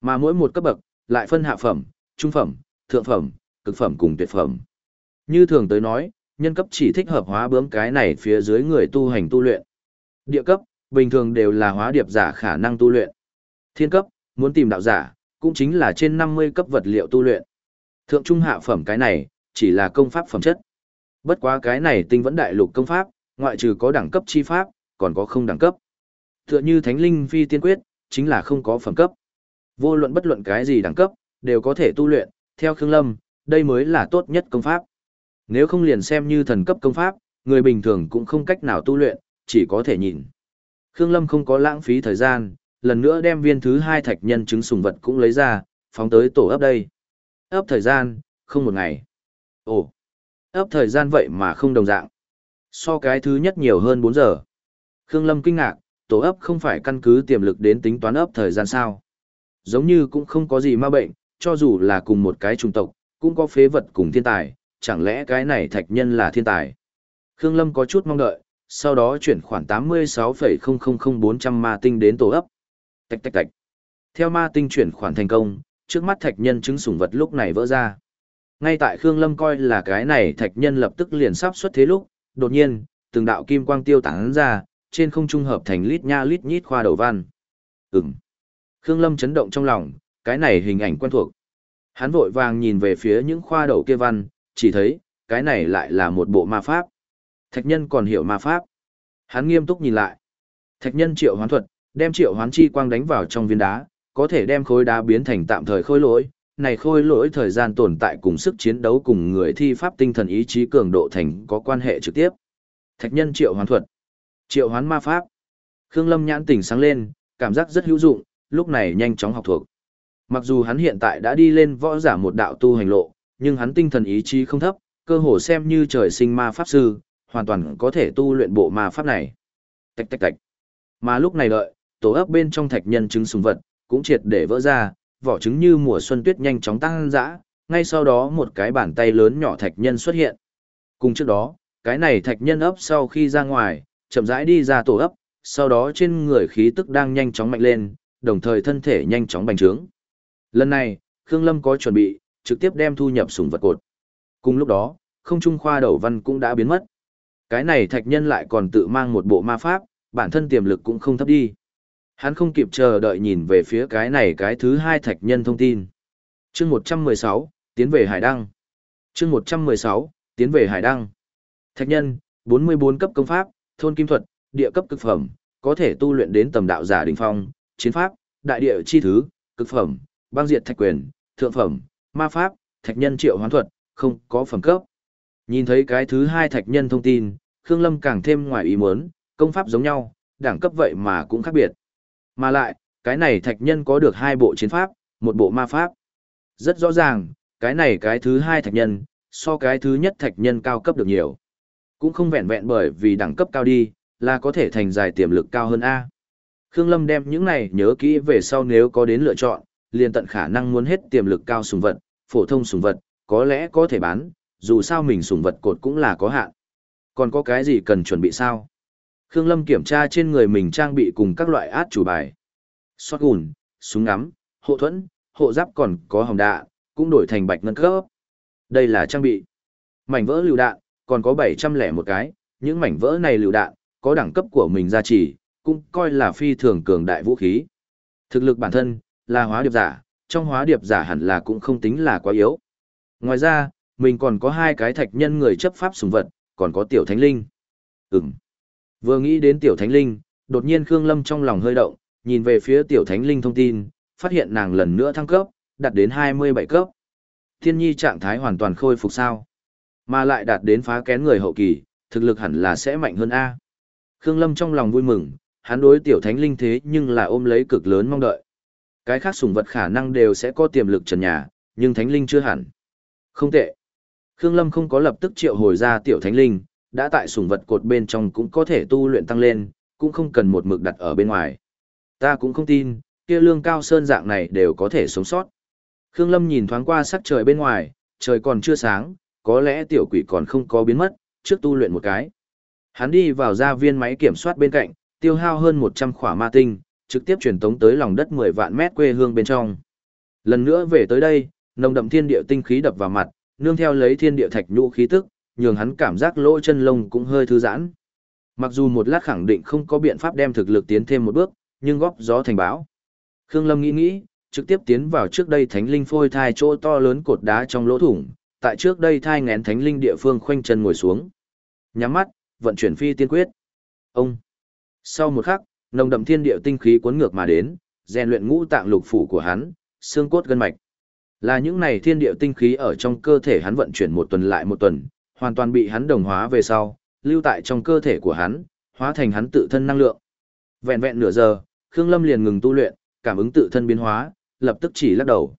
Mà mỗi một cấp bậc lại phân hạ phẩm, trung phẩm, thượng phẩm, cực phẩm cùng tuyệt phẩm. Như thường tới nói, nhân cấp chỉ thích hợp hóa bướm cái này phía dưới người tu hành tu luyện. Địa cấp, bình thường đều là hóa điệp giả khả năng tu luyện. Thiên cấp, muốn tìm đạo giả, cũng chính là trên 50 cấp vật liệu tu luyện. Thượng trung hạ phẩm cái này, chỉ là công pháp phẩm chất. Bất quá cái này tinh vẫn đại lục công pháp, ngoại trừ có đẳng cấp chi pháp, còn có không đẳng cấp. Tựa như thánh linh phi tiên quyết, chính là không có phẩm cấp. Vô luận bất luận cái gì đẳng cấp, đều có thể tu luyện, theo Khương Lâm, đây mới là tốt nhất công pháp. Nếu không liền xem như thần cấp công pháp, người bình thường cũng không cách nào tu luyện, chỉ có thể nhìn. Khương Lâm không có lãng phí thời gian, lần nữa đem viên thứ hai thạch nhân chứng sùng vật cũng lấy ra, phóng tới tổ ấp đây. Ấp thời gian, không một ngày. Ồ, ấp thời gian vậy mà không đồng dạng. So cái thứ nhất nhiều hơn 4 giờ. Khương Lâm kinh ngạc, tổ ấp không phải căn cứ tiềm lực đến tính toán ấp thời gian sao. Giống như cũng không có gì ma bệnh, cho dù là cùng một cái chủng tộc, cũng có phế vật cùng thiên tài, chẳng lẽ cái này thạch nhân là thiên tài. Khương Lâm có chút mong đợi, sau đó chuyển khoản 86,000400 ma tinh đến tổ ấp. Tạch tạch tạch. Theo ma tinh chuyển khoản thành công, trước mắt thạch nhân chứng sủng vật lúc này vỡ ra. Ngay tại Khương Lâm coi là cái này thạch nhân lập tức liền sắp xuất thế lúc, đột nhiên, từng đạo kim quang tiêu tán ra, trên không trung hợp thành lít nha lít nhít khoa đầu văn. Ừm. Khương Lâm chấn động trong lòng, cái này hình ảnh quen thuộc. Hắn vội vàng nhìn về phía những khoa đầu kia văn, chỉ thấy, cái này lại là một bộ ma pháp. Thạch nhân còn hiểu ma pháp. Hắn nghiêm túc nhìn lại. Thạch nhân triệu hoán thuật, đem triệu hoán chi quang đánh vào trong viên đá, có thể đem khối đá biến thành tạm thời khôi lỗi. Này khôi lỗi thời gian tồn tại cùng sức chiến đấu cùng người thi pháp tinh thần ý chí cường độ thành có quan hệ trực tiếp. Thạch nhân triệu hoán thuật. Triệu hoán ma pháp. Khương Lâm nhãn tỉnh sáng lên, cảm giác rất hữu dụng, lúc này nhanh chóng học thuộc. Mặc dù hắn hiện tại đã đi lên võ giả một đạo tu hành lộ, nhưng hắn tinh thần ý chí không thấp, cơ hồ xem như trời sinh ma pháp sư, hoàn toàn có thể tu luyện bộ ma pháp này. Tạch tạch tạch. Mà lúc này đợi, tổ ấp bên trong thạch nhân trứng sùng vật, cũng triệt để vỡ ra, vỏ trứng như mùa xuân tuyết nhanh chóng tăng dã, ngay sau đó một cái bàn tay lớn nhỏ thạch nhân xuất hiện. Cùng trước đó, cái này thạch nhân ấp sau khi ra ngoài, chậm rãi đi ra tổ ấp, sau đó trên người khí tức đang nhanh chóng mạnh lên, đồng thời thân thể nhanh chóng bành trướng. Lần này, Khương Lâm có chuẩn bị, trực tiếp đem thu nhập sùng vật cột. Cùng lúc đó, không trung khoa đầu văn cũng đã biến mất. Cái này thạch nhân lại còn tự mang một bộ ma pháp, bản thân tiềm lực cũng không thấp đi. Hắn không kịp chờ đợi nhìn về phía cái này cái thứ hai thạch nhân thông tin. chương 116, tiến về Hải Đăng. chương 116, tiến về Hải Đăng. Thạch nhân, 44 cấp công pháp, thôn kim thuật, địa cấp cực phẩm, có thể tu luyện đến tầm đạo giả đỉnh phong, chiến pháp, đại địa chi thứ, cực phẩm, băng diệt thạch quyền, thượng phẩm, ma pháp, thạch nhân triệu hoán thuật, không có phẩm cấp. Nhìn thấy cái thứ hai thạch nhân thông tin, Khương Lâm càng thêm ngoài ý muốn, công pháp giống nhau, đẳng cấp vậy mà cũng khác biệt. Mà lại, cái này thạch nhân có được hai bộ chiến pháp, một bộ ma pháp. Rất rõ ràng, cái này cái thứ hai thạch nhân, so cái thứ nhất thạch nhân cao cấp được nhiều. Cũng không vẹn vẹn bởi vì đẳng cấp cao đi, là có thể thành dài tiềm lực cao hơn A. Khương Lâm đem những này nhớ kỹ về sau nếu có đến lựa chọn, liền tận khả năng muốn hết tiềm lực cao sùng vật, phổ thông sùng vật, có lẽ có thể bán, dù sao mình sùng vật cột cũng là có hạn. Còn có cái gì cần chuẩn bị sao? Khương Lâm kiểm tra trên người mình trang bị cùng các loại át chủ bài. Xót gùn, súng ngắm, hộ thuẫn, hộ giáp còn có hồng đạ, cũng đổi thành bạch ngân cấp. Đây là trang bị. Mảnh vỡ lựu đạn, còn có 701 cái, những mảnh vỡ này lựu đạn, có đẳng cấp của mình gia trì, cũng coi là phi thường cường đại vũ khí. Thực lực bản thân, là hóa điệp giả, trong hóa điệp giả hẳn là cũng không tính là quá yếu. Ngoài ra, mình còn có hai cái thạch nhân người chấp pháp sùng vật, còn có tiểu thánh linh. Ừm. Vừa nghĩ đến tiểu thánh linh, đột nhiên Khương Lâm trong lòng hơi động, nhìn về phía tiểu thánh linh thông tin, phát hiện nàng lần nữa thăng cấp, đạt đến 27 cấp. Thiên nhi trạng thái hoàn toàn khôi phục sao. Mà lại đạt đến phá kén người hậu kỳ, thực lực hẳn là sẽ mạnh hơn A. Khương Lâm trong lòng vui mừng, hắn đối tiểu thánh linh thế nhưng là ôm lấy cực lớn mong đợi. Cái khác sủng vật khả năng đều sẽ có tiềm lực trần nhà, nhưng thánh linh chưa hẳn. Không tệ. Khương Lâm không có lập tức triệu hồi ra tiểu thánh linh, đã tại sủng vật cột bên trong cũng có thể tu luyện tăng lên, cũng không cần một mực đặt ở bên ngoài. Ta cũng không tin, kia lương cao sơn dạng này đều có thể sống sót. Khương Lâm nhìn thoáng qua sắc trời bên ngoài, trời còn chưa sáng, có lẽ tiểu quỷ còn không có biến mất, trước tu luyện một cái. Hắn đi vào ra viên máy kiểm soát bên cạnh, tiêu hao hơn 100 khỏa ma tinh, trực tiếp truyền tống tới lòng đất 10 vạn mét quê hương bên trong. Lần nữa về tới đây, nồng đậm thiên địa tinh khí đập vào mặt, nương theo lấy thiên địa thạch nhũ khí tức, nhường hắn cảm giác lỗ chân lông cũng hơi thư giãn. Mặc dù một lát khẳng định không có biện pháp đem thực lực tiến thêm một bước, nhưng góp gió thành bão. Khương Lâm nghĩ nghĩ, trực tiếp tiến vào trước đây thánh linh phôi thai chỗ to lớn cột đá trong lỗ thủng, tại trước đây thai ngén thánh linh địa phương khoanh chân ngồi xuống. Nhắm mắt, vận chuyển phi tiên quyết. Ông. Sau một khắc, nồng đậm thiên địa tinh khí cuốn ngược mà đến, rèn luyện ngũ tạng lục phủ của hắn, xương cốt gân mạch. Là những này thiên địa tinh khí ở trong cơ thể hắn vận chuyển một tuần lại một tuần, hoàn toàn bị hắn đồng hóa về sau, lưu tại trong cơ thể của hắn, hóa thành hắn tự thân năng lượng. Vẹn vẹn nửa giờ, Khương Lâm liền ngừng tu luyện, cảm ứng tự thân biến hóa, lập tức chỉ lắc đầu.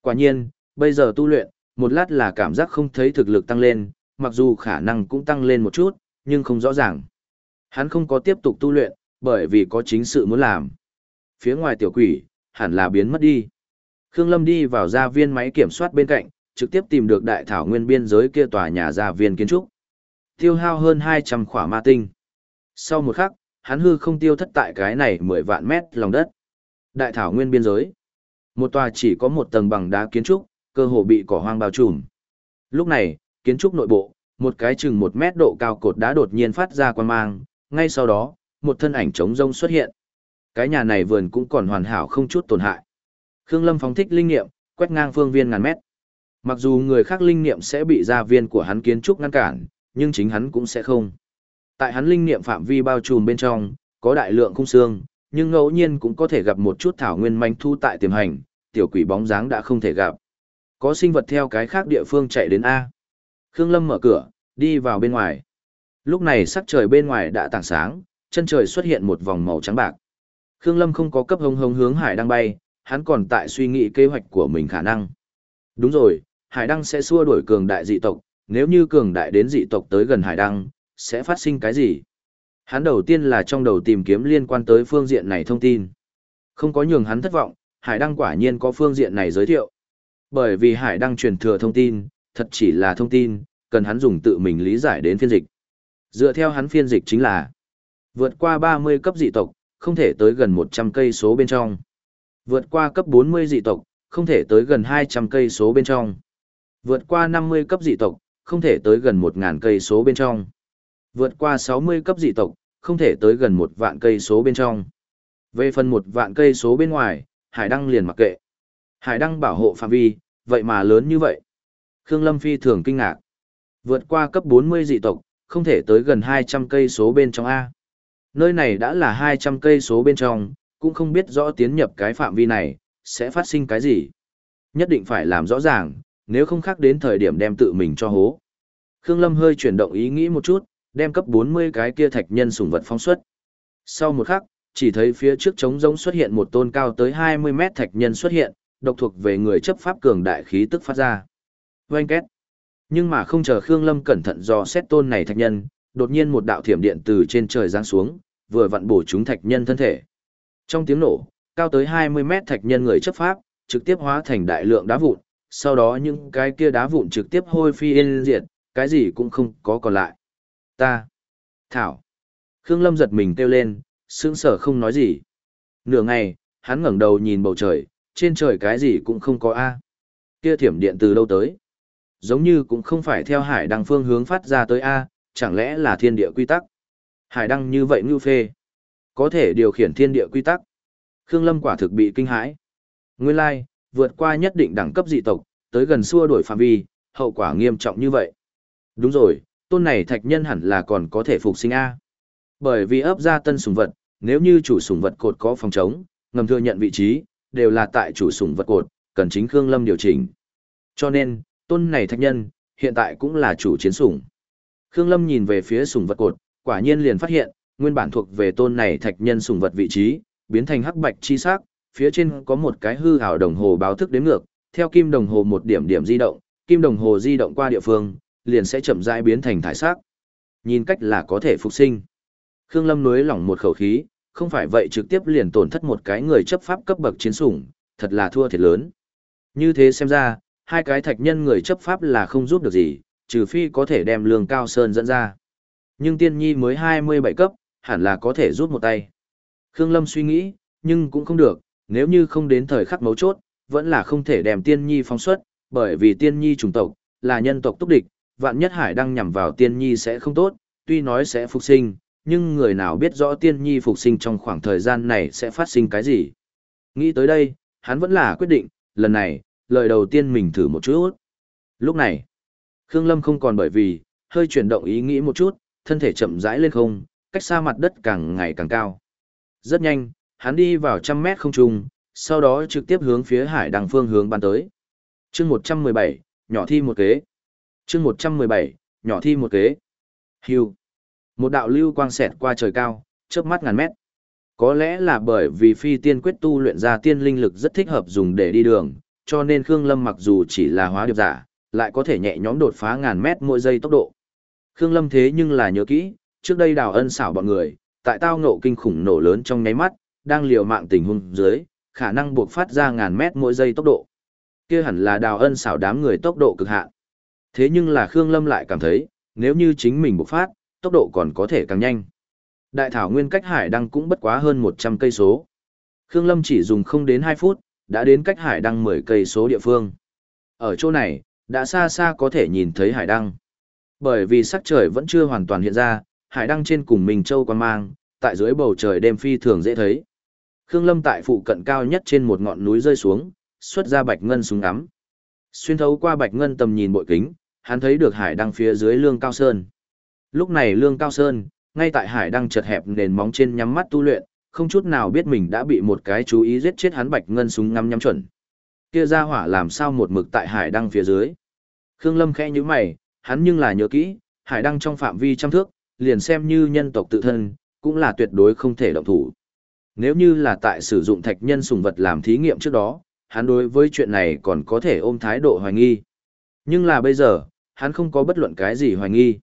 Quả nhiên, bây giờ tu luyện, một lát là cảm giác không thấy thực lực tăng lên, mặc dù khả năng cũng tăng lên một chút, nhưng không rõ ràng. Hắn không có tiếp tục tu luyện, bởi vì có chính sự muốn làm. Phía ngoài tiểu quỷ, hẳn là biến mất đi. Khương Lâm đi vào gia viên máy kiểm soát bên cạnh, trực tiếp tìm được đại thảo nguyên biên giới kia tòa nhà gia viên kiến trúc. Tiêu hao hơn 200 khỏa ma tinh. Sau một khắc, hắn hư không tiêu thất tại cái này 10 vạn mét lòng đất. Đại thảo nguyên biên giới. Một tòa chỉ có một tầng bằng đá kiến trúc, cơ hồ bị cỏ hoang bao trùm. Lúc này, kiến trúc nội bộ, một cái chừng một mét độ cao cột đá đột nhiên phát ra quan mang, ngay sau đó, một thân ảnh trống rông xuất hiện. Cái nhà này vườn cũng còn hoàn hảo không chút tổn hại. Khương Lâm phóng thích linh nghiệm, quét ngang phương viên ngàn mét. Mặc dù người khác linh nghiệm sẽ bị gia viên của hắn kiến trúc ngăn cản, nhưng chính hắn cũng sẽ không. Tại hắn linh nghiệm phạm vi bao trùm bên trong, có đại lượng khung xương, nhưng ngẫu nhiên cũng có thể gặp một chút thảo nguyên manh thu tại tiềm hành, tiểu quỷ bóng dáng đã không thể gặp. Có sinh vật theo cái khác địa phương chạy đến A. Khương Lâm mở cửa, đi vào bên ngoài. Lúc này sắc trời bên ngoài đã tảng sáng, chân trời xuất hiện một vòng màu trắng bạc. Khương Lâm không có cấp hông hông hướng hải đang bay, hắn còn tại suy nghĩ kế hoạch của mình khả năng. Đúng rồi, hải đăng sẽ xua đuổi cường đại dị tộc, nếu như cường đại đến dị tộc tới gần hải đăng, sẽ phát sinh cái gì? Hắn đầu tiên là trong đầu tìm kiếm liên quan tới phương diện này thông tin. Không có nhường hắn thất vọng, hải đăng quả nhiên có phương diện này giới thiệu. Bởi vì hải đăng truyền thừa thông tin, thật chỉ là thông tin, cần hắn dùng tự mình lý giải đến phiên dịch. Dựa theo hắn phiên dịch chính là vượt qua 30 cấp dị tộc, không thể tới gần 100 cây số bên trong. Vượt qua cấp 40 dị tộc, không thể tới gần 200 cây số bên trong. Vượt qua 50 cấp dị tộc, không thể tới gần 1000 cây số bên trong. Vượt qua 60 cấp dị tộc, không thể tới gần một vạn cây số bên trong. Về phần một vạn cây số bên ngoài, Hải Đăng liền mặc kệ. Hải Đăng bảo hộ phạm vi, vậy mà lớn như vậy. Khương Lâm phi thường kinh ngạc. Vượt qua cấp 40 dị tộc, không thể tới gần 200 cây số bên trong A. Nơi này đã là 200 cây số bên trong, cũng không biết rõ tiến nhập cái phạm vi này, sẽ phát sinh cái gì. Nhất định phải làm rõ ràng, nếu không khác đến thời điểm đem tự mình cho hố. Khương Lâm hơi chuyển động ý nghĩ một chút, đem cấp 40 cái kia thạch nhân sủng vật phóng xuất. Sau một khắc, chỉ thấy phía trước trống rỗng xuất hiện một tôn cao tới 20 mét thạch nhân xuất hiện, độc thuộc về người chấp pháp cường đại khí tức phát ra. Oanh két. Nhưng mà không chờ Khương Lâm cẩn thận dò xét tôn này thạch nhân, đột nhiên một đạo thiểm điện từ trên trời giáng xuống, vừa vặn bổ trúng thạch nhân thân thể. Trong tiếng nổ, cao tới 20 mét thạch nhân người chấp pháp, trực tiếp hóa thành đại lượng đá vụn, sau đó những cái kia đá vụn trực tiếp hôi phi yên diệt, cái gì cũng không có còn lại. Ta. Thảo. Khương Lâm giật mình kêu lên, sững sờ không nói gì. Nửa ngày, hắn ngẩng đầu nhìn bầu trời, trên trời cái gì cũng không có a. Kia thiểm điện từ đâu tới? Giống như cũng không phải theo hải đăng phương hướng phát ra tới a, chẳng lẽ là thiên địa quy tắc? Hải đăng như vậy ngưu phê. Có thể điều khiển thiên địa quy tắc. Khương Lâm quả thực bị kinh hãi. Nguyên lai, vượt qua nhất định đẳng cấp dị tộc, tới gần xua đổi phạm vi, hậu quả nghiêm trọng như vậy. Đúng rồi, tôn này thạch nhân hẳn là còn có thể phục sinh A. Bởi vì ấp ra tân sùng vật, nếu như chủ sùng vật cột có phòng chống, ngầm thừa nhận vị trí, đều là tại chủ sùng vật cột, cần chính Khương Lâm điều chỉnh. Cho nên, tôn này thạch nhân, hiện tại cũng là chủ chiến sủng. Khương Lâm nhìn về phía sùng vật cột, quả nhiên liền phát hiện, nguyên bản thuộc về tôn này thạch nhân sùng vật vị trí, biến thành hắc bạch chi sắc, phía trên có một cái hư ảo đồng hồ báo thức đếm ngược, theo kim đồng hồ một điểm điểm di động, kim đồng hồ di động qua địa phương, liền sẽ chậm rãi biến thành thải sắc. Nhìn cách là có thể phục sinh. Khương Lâm nuối lỏng một khẩu khí, không phải vậy trực tiếp liền tổn thất một cái người chấp pháp cấp bậc chiến sủng, thật là thua thiệt lớn. Như thế xem ra, hai cái thạch nhân người chấp pháp là không giúp được gì, trừ phi có thể đem lương cao sơn dẫn ra. Nhưng tiên nhi mới 27 cấp, hẳn là có thể rút một tay. Khương Lâm suy nghĩ, nhưng cũng không được, nếu như không đến thời khắc mấu chốt, vẫn là không thể đem tiên nhi phóng xuất, bởi vì tiên nhi trùng tộc, là nhân tộc túc địch, vạn nhất hải đang nhằm vào tiên nhi sẽ không tốt, tuy nói sẽ phục sinh, nhưng người nào biết rõ tiên nhi phục sinh trong khoảng thời gian này sẽ phát sinh cái gì. Nghĩ tới đây, hắn vẫn là quyết định, lần này, lời đầu tiên mình thử một chút. Lúc này, Khương Lâm không còn bởi vì, hơi chuyển động ý nghĩ một chút, thân thể chậm rãi lên không, cách xa mặt đất càng ngày càng cao. Rất nhanh, hắn đi vào trăm mét không trung, sau đó trực tiếp hướng phía hải đăng phương hướng bắn tới. chương 117, nhỏ thi một kế. chương 117, nhỏ thi một kế. Hưu. Một đạo lưu quang xẹt qua trời cao, chớp mắt ngàn mét. Có lẽ là bởi vì phi tiên quyết tu luyện ra tiên linh lực rất thích hợp dùng để đi đường, cho nên Khương Lâm mặc dù chỉ là hóa điệp giả, lại có thể nhẹ nhõm đột phá ngàn mét mỗi giây tốc độ. Khương Lâm thế nhưng là nhớ kỹ, trước đây đào ân xảo bọn người, tại tao ngộ kinh khủng nổ lớn trong nháy mắt, đang liều mạng tình huống dưới, khả năng buộc phát ra ngàn mét mỗi giây tốc độ. Kia hẳn là đào ân xảo đám người tốc độ cực hạn. Thế nhưng là Khương Lâm lại cảm thấy, nếu như chính mình buộc phát, tốc độ còn có thể càng nhanh. Đại thảo nguyên cách hải đăng cũng bất quá hơn 100 cây số. Khương Lâm chỉ dùng không đến 2 phút, đã đến cách hải đăng 10 cây số địa phương. Ở chỗ này, đã xa xa có thể nhìn thấy hải đăng. Bởi vì sắc trời vẫn chưa hoàn toàn hiện ra, hải đăng trên cùng mình châu quan mang, tại dưới bầu trời đêm phi thường dễ thấy. Khương Lâm tại phụ cận cao nhất trên một ngọn núi rơi xuống, xuất ra bạch ngân súng ngắm. Xuyên thấu qua bạch ngân tầm nhìn bội kính, hắn thấy được hải đăng phía dưới lương cao sơn. Lúc này lương cao sơn, ngay tại hải đăng chật hẹp nền móng trên nhắm mắt tu luyện, không chút nào biết mình đã bị một cái chú ý giết chết hắn bạch ngân súng ngắm nhắm chuẩn. Kia ra hỏa làm sao một mực tại hải đăng phía dưới. Khương Lâm khẽ như mày, hắn nhưng là nhớ kỹ, hải đăng trong phạm vi trăm thước, liền xem như nhân tộc tự thân, cũng là tuyệt đối không thể động thủ. Nếu như là tại sử dụng thạch nhân sùng vật làm thí nghiệm trước đó, hắn đối với chuyện này còn có thể ôm thái độ hoài nghi. Nhưng là bây giờ, hắn không có bất luận cái gì hoài nghi.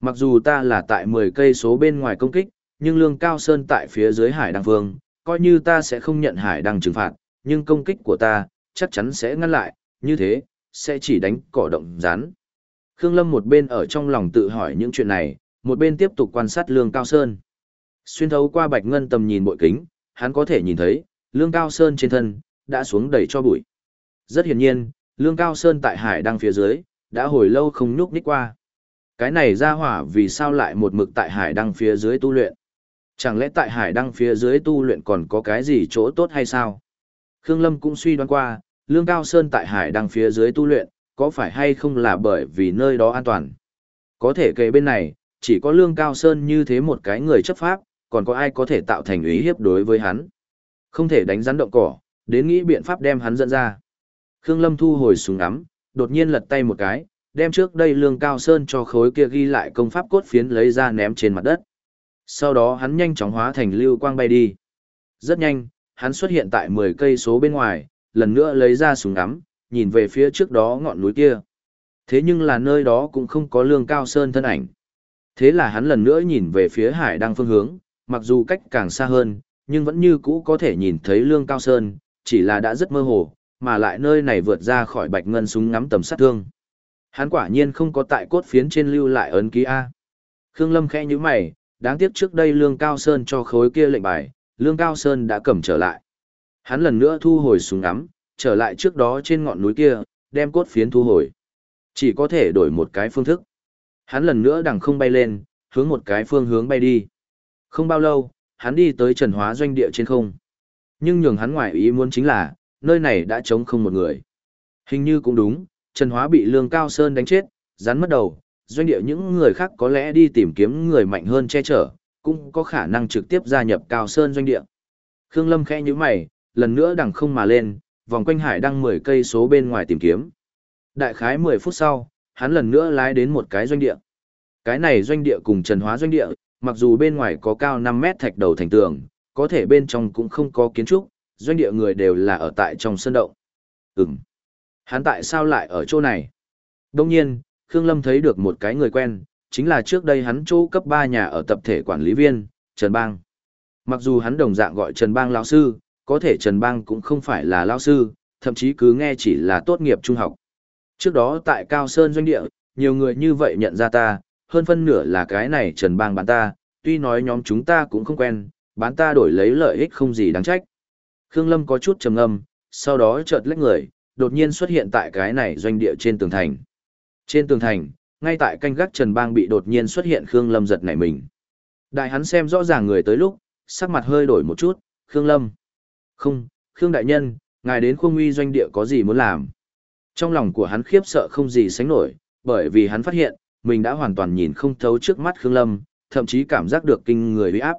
Mặc dù ta là tại 10 cây số bên ngoài công kích, nhưng lương cao sơn tại phía dưới hải đăng phương, coi như ta sẽ không nhận hải đăng trừng phạt, nhưng công kích của ta, chắc chắn sẽ ngăn lại, như thế, sẽ chỉ đánh cỏ động rán. Khương Lâm một bên ở trong lòng tự hỏi những chuyện này, một bên tiếp tục quan sát lương cao sơn. Xuyên thấu qua bạch ngân tầm nhìn bội kính, hắn có thể nhìn thấy, lương cao sơn trên thân, đã xuống đầy cho bụi. Rất hiển nhiên, lương cao sơn tại hải đăng phía dưới, đã hồi lâu không nhúc nhích qua. Cái này ra hỏa vì sao lại một mực tại hải đăng phía dưới tu luyện? Chẳng lẽ tại hải đăng phía dưới tu luyện còn có cái gì chỗ tốt hay sao? Khương Lâm cũng suy đoán qua, lương cao sơn tại hải đăng phía dưới tu luyện, có phải hay không là bởi vì nơi đó an toàn? Có thể kề bên này, chỉ có lương cao sơn như thế một cái người chấp pháp, còn có ai có thể tạo thành ý hiếp đối với hắn. Không thể đánh rắn động cỏ, đến nghĩ biện pháp đem hắn dẫn ra. Khương Lâm thu hồi súng ngắm, đột nhiên lật tay một cái, đem trước đây lương cao sơn cho khối kia ghi lại công pháp cốt phiến lấy ra ném trên mặt đất. Sau đó hắn nhanh chóng hóa thành lưu quang bay đi. Rất nhanh, hắn xuất hiện tại 10 cây số bên ngoài, lần nữa lấy ra súng ngắm, nhìn về phía trước đó ngọn núi kia. Thế nhưng là nơi đó cũng không có lương cao sơn thân ảnh. Thế là hắn lần nữa nhìn về phía hải đăng phương hướng, mặc dù cách càng xa hơn, nhưng vẫn như cũ có thể nhìn thấy lương cao sơn, chỉ là đã rất mơ hồ, mà lại nơi này vượt ra khỏi bạch ngân súng ngắm tầm sát thương. Hắn quả nhiên không có tại cốt phiến trên lưu lại ấn ký A. Khương Lâm khẽ như mày, đáng tiếc trước đây Lương Cao Sơn cho khối kia lệnh bài, Lương Cao Sơn đã cầm trở lại. Hắn lần nữa thu hồi súng ngắm, trở lại trước đó trên ngọn núi kia, đem cốt phiến thu hồi. Chỉ có thể đổi một cái phương thức. Hắn lần nữa đằng không bay lên, hướng một cái phương hướng bay đi. Không bao lâu, hắn đi tới trần hóa doanh địa trên không. Nhưng nhường hắn ngoại ý muốn chính là, nơi này đã trống không một người. Hình như cũng đúng, Trần Hóa bị Lương Cao Sơn đánh chết, rắn mất đầu, doanh địa những người khác có lẽ đi tìm kiếm người mạnh hơn che chở, cũng có khả năng trực tiếp gia nhập Cao Sơn doanh địa. Khương Lâm khẽ nhíu mày, lần nữa đằng không mà lên, vòng quanh hải đăng 10 cây số bên ngoài tìm kiếm. Đại khái 10 phút sau, hắn lần nữa lái đến một cái doanh địa. Cái này doanh địa cùng Trần Hóa doanh địa, mặc dù bên ngoài có cao 5 mét thạch đầu thành tường, có thể bên trong cũng không có kiến trúc, doanh địa người đều là ở tại trong sân động. Ừm. Hắn tại sao lại ở chỗ này? Đông nhiên, Khương Lâm thấy được một cái người quen, chính là trước đây hắn chỗ cấp 3 nhà ở tập thể quản lý viên, Trần Bang. Mặc dù hắn đồng dạng gọi Trần Bang lão sư, có thể Trần Bang cũng không phải là lão sư, thậm chí cứ nghe chỉ là tốt nghiệp trung học. Trước đó tại Cao Sơn doanh địa, nhiều người như vậy nhận ra ta, hơn phân nửa là cái này Trần Bang bán ta, tuy nói nhóm chúng ta cũng không quen, bán ta đổi lấy lợi ích không gì đáng trách. Khương Lâm có chút trầm ngâm, sau đó chợt lách người, đột nhiên xuất hiện tại cái này doanh địa trên tường thành. Trên tường thành, ngay tại canh gác Trần Bang bị đột nhiên xuất hiện Khương Lâm giật nảy mình. Đại hắn xem rõ ràng người tới lúc, sắc mặt hơi đổi một chút, Khương Lâm. Không, Khương Đại Nhân, ngài đến khuôn uy doanh địa có gì muốn làm. Trong lòng của hắn khiếp sợ không gì sánh nổi, bởi vì hắn phát hiện, mình đã hoàn toàn nhìn không thấu trước mắt Khương Lâm, thậm chí cảm giác được kinh người uy áp.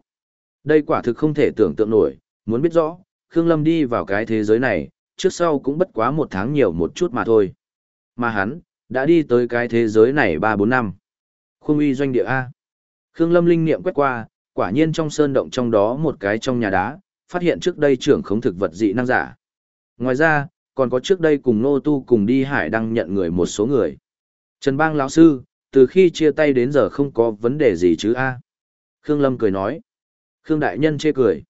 Đây quả thực không thể tưởng tượng nổi, muốn biết rõ, Khương Lâm đi vào cái thế giới này, trước sau cũng bất quá một tháng nhiều một chút mà thôi. Mà hắn, đã đi tới cái thế giới này 3-4 năm. Khuôn uy doanh địa A. Khương Lâm linh niệm quét qua, quả nhiên trong sơn động trong đó một cái trong nhà đá, phát hiện trước đây trưởng khống thực vật dị năng giả. Ngoài ra, còn có trước đây cùng nô tu cùng đi hải đăng nhận người một số người. Trần Bang lão sư, từ khi chia tay đến giờ không có vấn đề gì chứ a Khương Lâm cười nói. Khương Đại Nhân chê cười.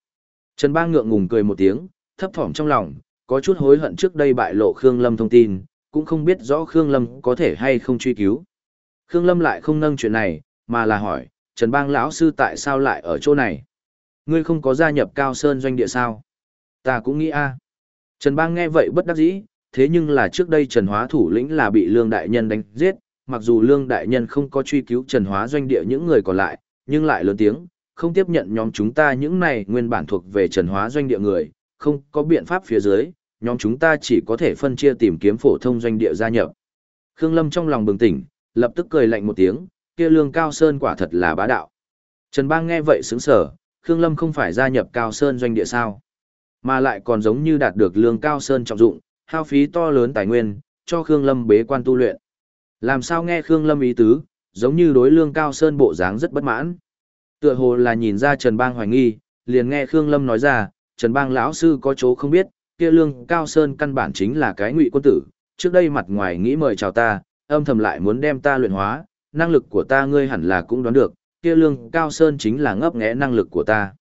Trần Bang ngượng ngùng cười một tiếng, thấp thỏm trong lòng, có chút hối hận trước đây bại lộ Khương Lâm thông tin, cũng không biết rõ Khương Lâm có thể hay không truy cứu. Khương Lâm lại không nâng chuyện này, mà là hỏi, Trần Bang lão sư tại sao lại ở chỗ này? Ngươi không có gia nhập Cao Sơn doanh địa sao? Ta cũng nghĩ a. Trần Bang nghe vậy bất đắc dĩ, thế nhưng là trước đây Trần Hóa thủ lĩnh là bị Lương Đại Nhân đánh giết, mặc dù Lương Đại Nhân không có truy cứu Trần Hóa doanh địa những người còn lại, nhưng lại lớn tiếng, không tiếp nhận nhóm chúng ta những này nguyên bản thuộc về Trần Hóa doanh địa người, không có biện pháp phía dưới, nhóm chúng ta chỉ có thể phân chia tìm kiếm phổ thông doanh địa gia nhập. Khương Lâm trong lòng bừng tỉnh, lập tức cười lạnh một tiếng, kia Lương Cao Sơn quả thật là bá đạo. Trần Bang nghe vậy sững sờ, Khương Lâm không phải gia nhập Cao Sơn doanh địa sao? Mà lại còn giống như đạt được lương cao sơn trọng dụng, hao phí to lớn tài nguyên, cho Khương Lâm bế quan tu luyện. Làm sao nghe Khương Lâm ý tứ, giống như đối lương cao sơn bộ dáng rất bất mãn. Tựa hồ là nhìn ra Trần Bang hoài nghi, liền nghe Khương Lâm nói ra, Trần Bang lão sư có chỗ không biết, kia lương cao sơn căn bản chính là cái ngụy quân tử, trước đây mặt ngoài nghĩ mời chào ta, âm thầm lại muốn đem ta luyện hóa, năng lực của ta ngươi hẳn là cũng đoán được, kia lương cao sơn chính là ngấp nghé năng lực của ta.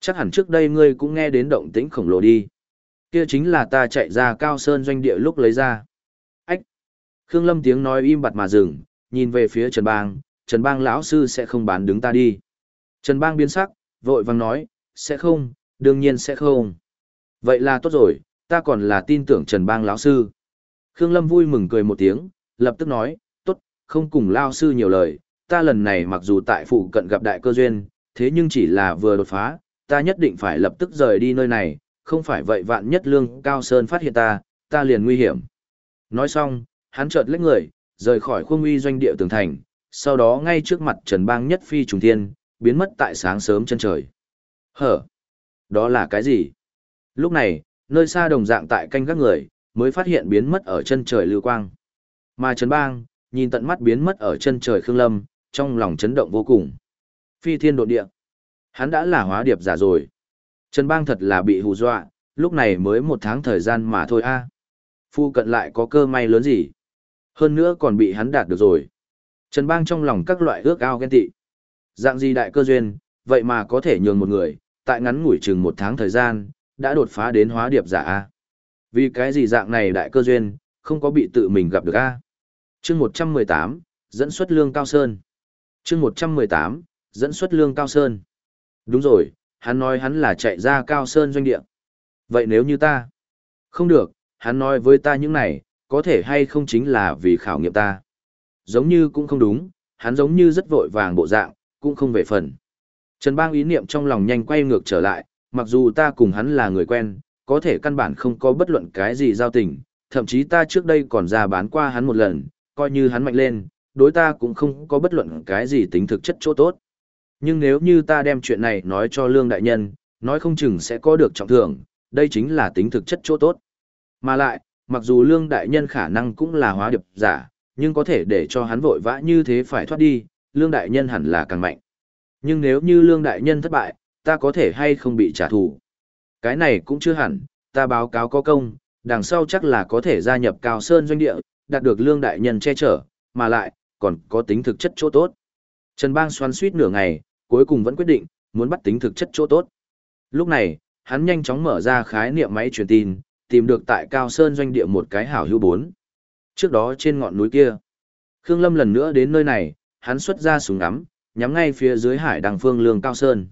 Chắc hẳn trước đây ngươi cũng nghe đến động tĩnh khổng lồ đi. Kia chính là ta chạy ra cao sơn doanh địa lúc lấy ra. Ách! Khương Lâm tiếng nói im bặt mà dừng, nhìn về phía Trần Bang, Trần Bang lão sư sẽ không bán đứng ta đi. Trần Bang biến sắc, vội vàng nói, sẽ không, đương nhiên sẽ không. Vậy là tốt rồi, ta còn là tin tưởng Trần Bang lão sư. Khương Lâm vui mừng cười một tiếng, lập tức nói, tốt, không cùng lão sư nhiều lời, ta lần này mặc dù tại phụ cận gặp đại cơ duyên, thế nhưng chỉ là vừa đột phá, ta nhất định phải lập tức rời đi nơi này, không phải vậy vạn nhất lương cao sơn phát hiện ta, ta liền nguy hiểm. Nói xong, hắn chợt lấy người, rời khỏi khuôn uy doanh địa tường thành, sau đó ngay trước mặt Trần Bang nhất phi trùng thiên, biến mất tại sáng sớm chân trời. Hở? Đó là cái gì? Lúc này, nơi xa đồng dạng tại canh các người, mới phát hiện biến mất ở chân trời lưu quang. Mà Trần Bang, nhìn tận mắt biến mất ở chân trời Khương Lâm, trong lòng chấn động vô cùng. Phi thiên độ địa. Hắn đã là hóa điệp giả rồi. Trần Bang thật là bị hù dọa, lúc này mới một tháng thời gian mà thôi a. Phu cận lại có cơ may lớn gì. Hơn nữa còn bị hắn đạt được rồi. Trần Bang trong lòng các loại ước ao ghen tị. Dạng gì đại cơ duyên, vậy mà có thể nhường một người, tại ngắn ngủi chừng một tháng thời gian, đã đột phá đến hóa điệp giả a. Vì cái gì dạng này đại cơ duyên, không có bị tự mình gặp được a. Chương 118, dẫn xuất lương cao sơn. Chương 118, dẫn xuất lương cao sơn. Đúng rồi, hắn nói hắn là chạy ra cao sơn doanh địa. Vậy nếu như ta? Không được, hắn nói với ta những này, có thể hay không chính là vì khảo nghiệm ta. Giống như cũng không đúng, hắn giống như rất vội vàng bộ dạng, cũng không về phần. Trần Bang ý niệm trong lòng nhanh quay ngược trở lại, mặc dù ta cùng hắn là người quen, có thể căn bản không có bất luận cái gì giao tình, thậm chí ta trước đây còn ra bán qua hắn một lần, coi như hắn mạnh lên, đối ta cũng không có bất luận cái gì tính thực chất chỗ tốt. Nhưng nếu như ta đem chuyện này nói cho Lương Đại Nhân, nói không chừng sẽ có được trọng thưởng, đây chính là tính thực chất chỗ tốt. Mà lại, mặc dù Lương Đại Nhân khả năng cũng là hóa điệp giả, nhưng có thể để cho hắn vội vã như thế phải thoát đi, Lương Đại Nhân hẳn là càng mạnh. Nhưng nếu như Lương Đại Nhân thất bại, ta có thể hay không bị trả thù. Cái này cũng chưa hẳn, ta báo cáo có công, đằng sau chắc là có thể gia nhập Cao Sơn doanh địa, đạt được Lương Đại Nhân che chở, mà lại, còn có tính thực chất chỗ tốt. Trần Bang xoắn suýt nửa ngày, cuối cùng vẫn quyết định, muốn bắt tính thực chất chỗ tốt. Lúc này, hắn nhanh chóng mở ra khái niệm máy truyền tin, tìm được tại Cao Sơn doanh địa một cái hảo hữu bốn. Trước đó trên ngọn núi kia, Khương Lâm lần nữa đến nơi này, hắn xuất ra súng ngắm, nhắm ngay phía dưới hải đằng phương lương Cao Sơn.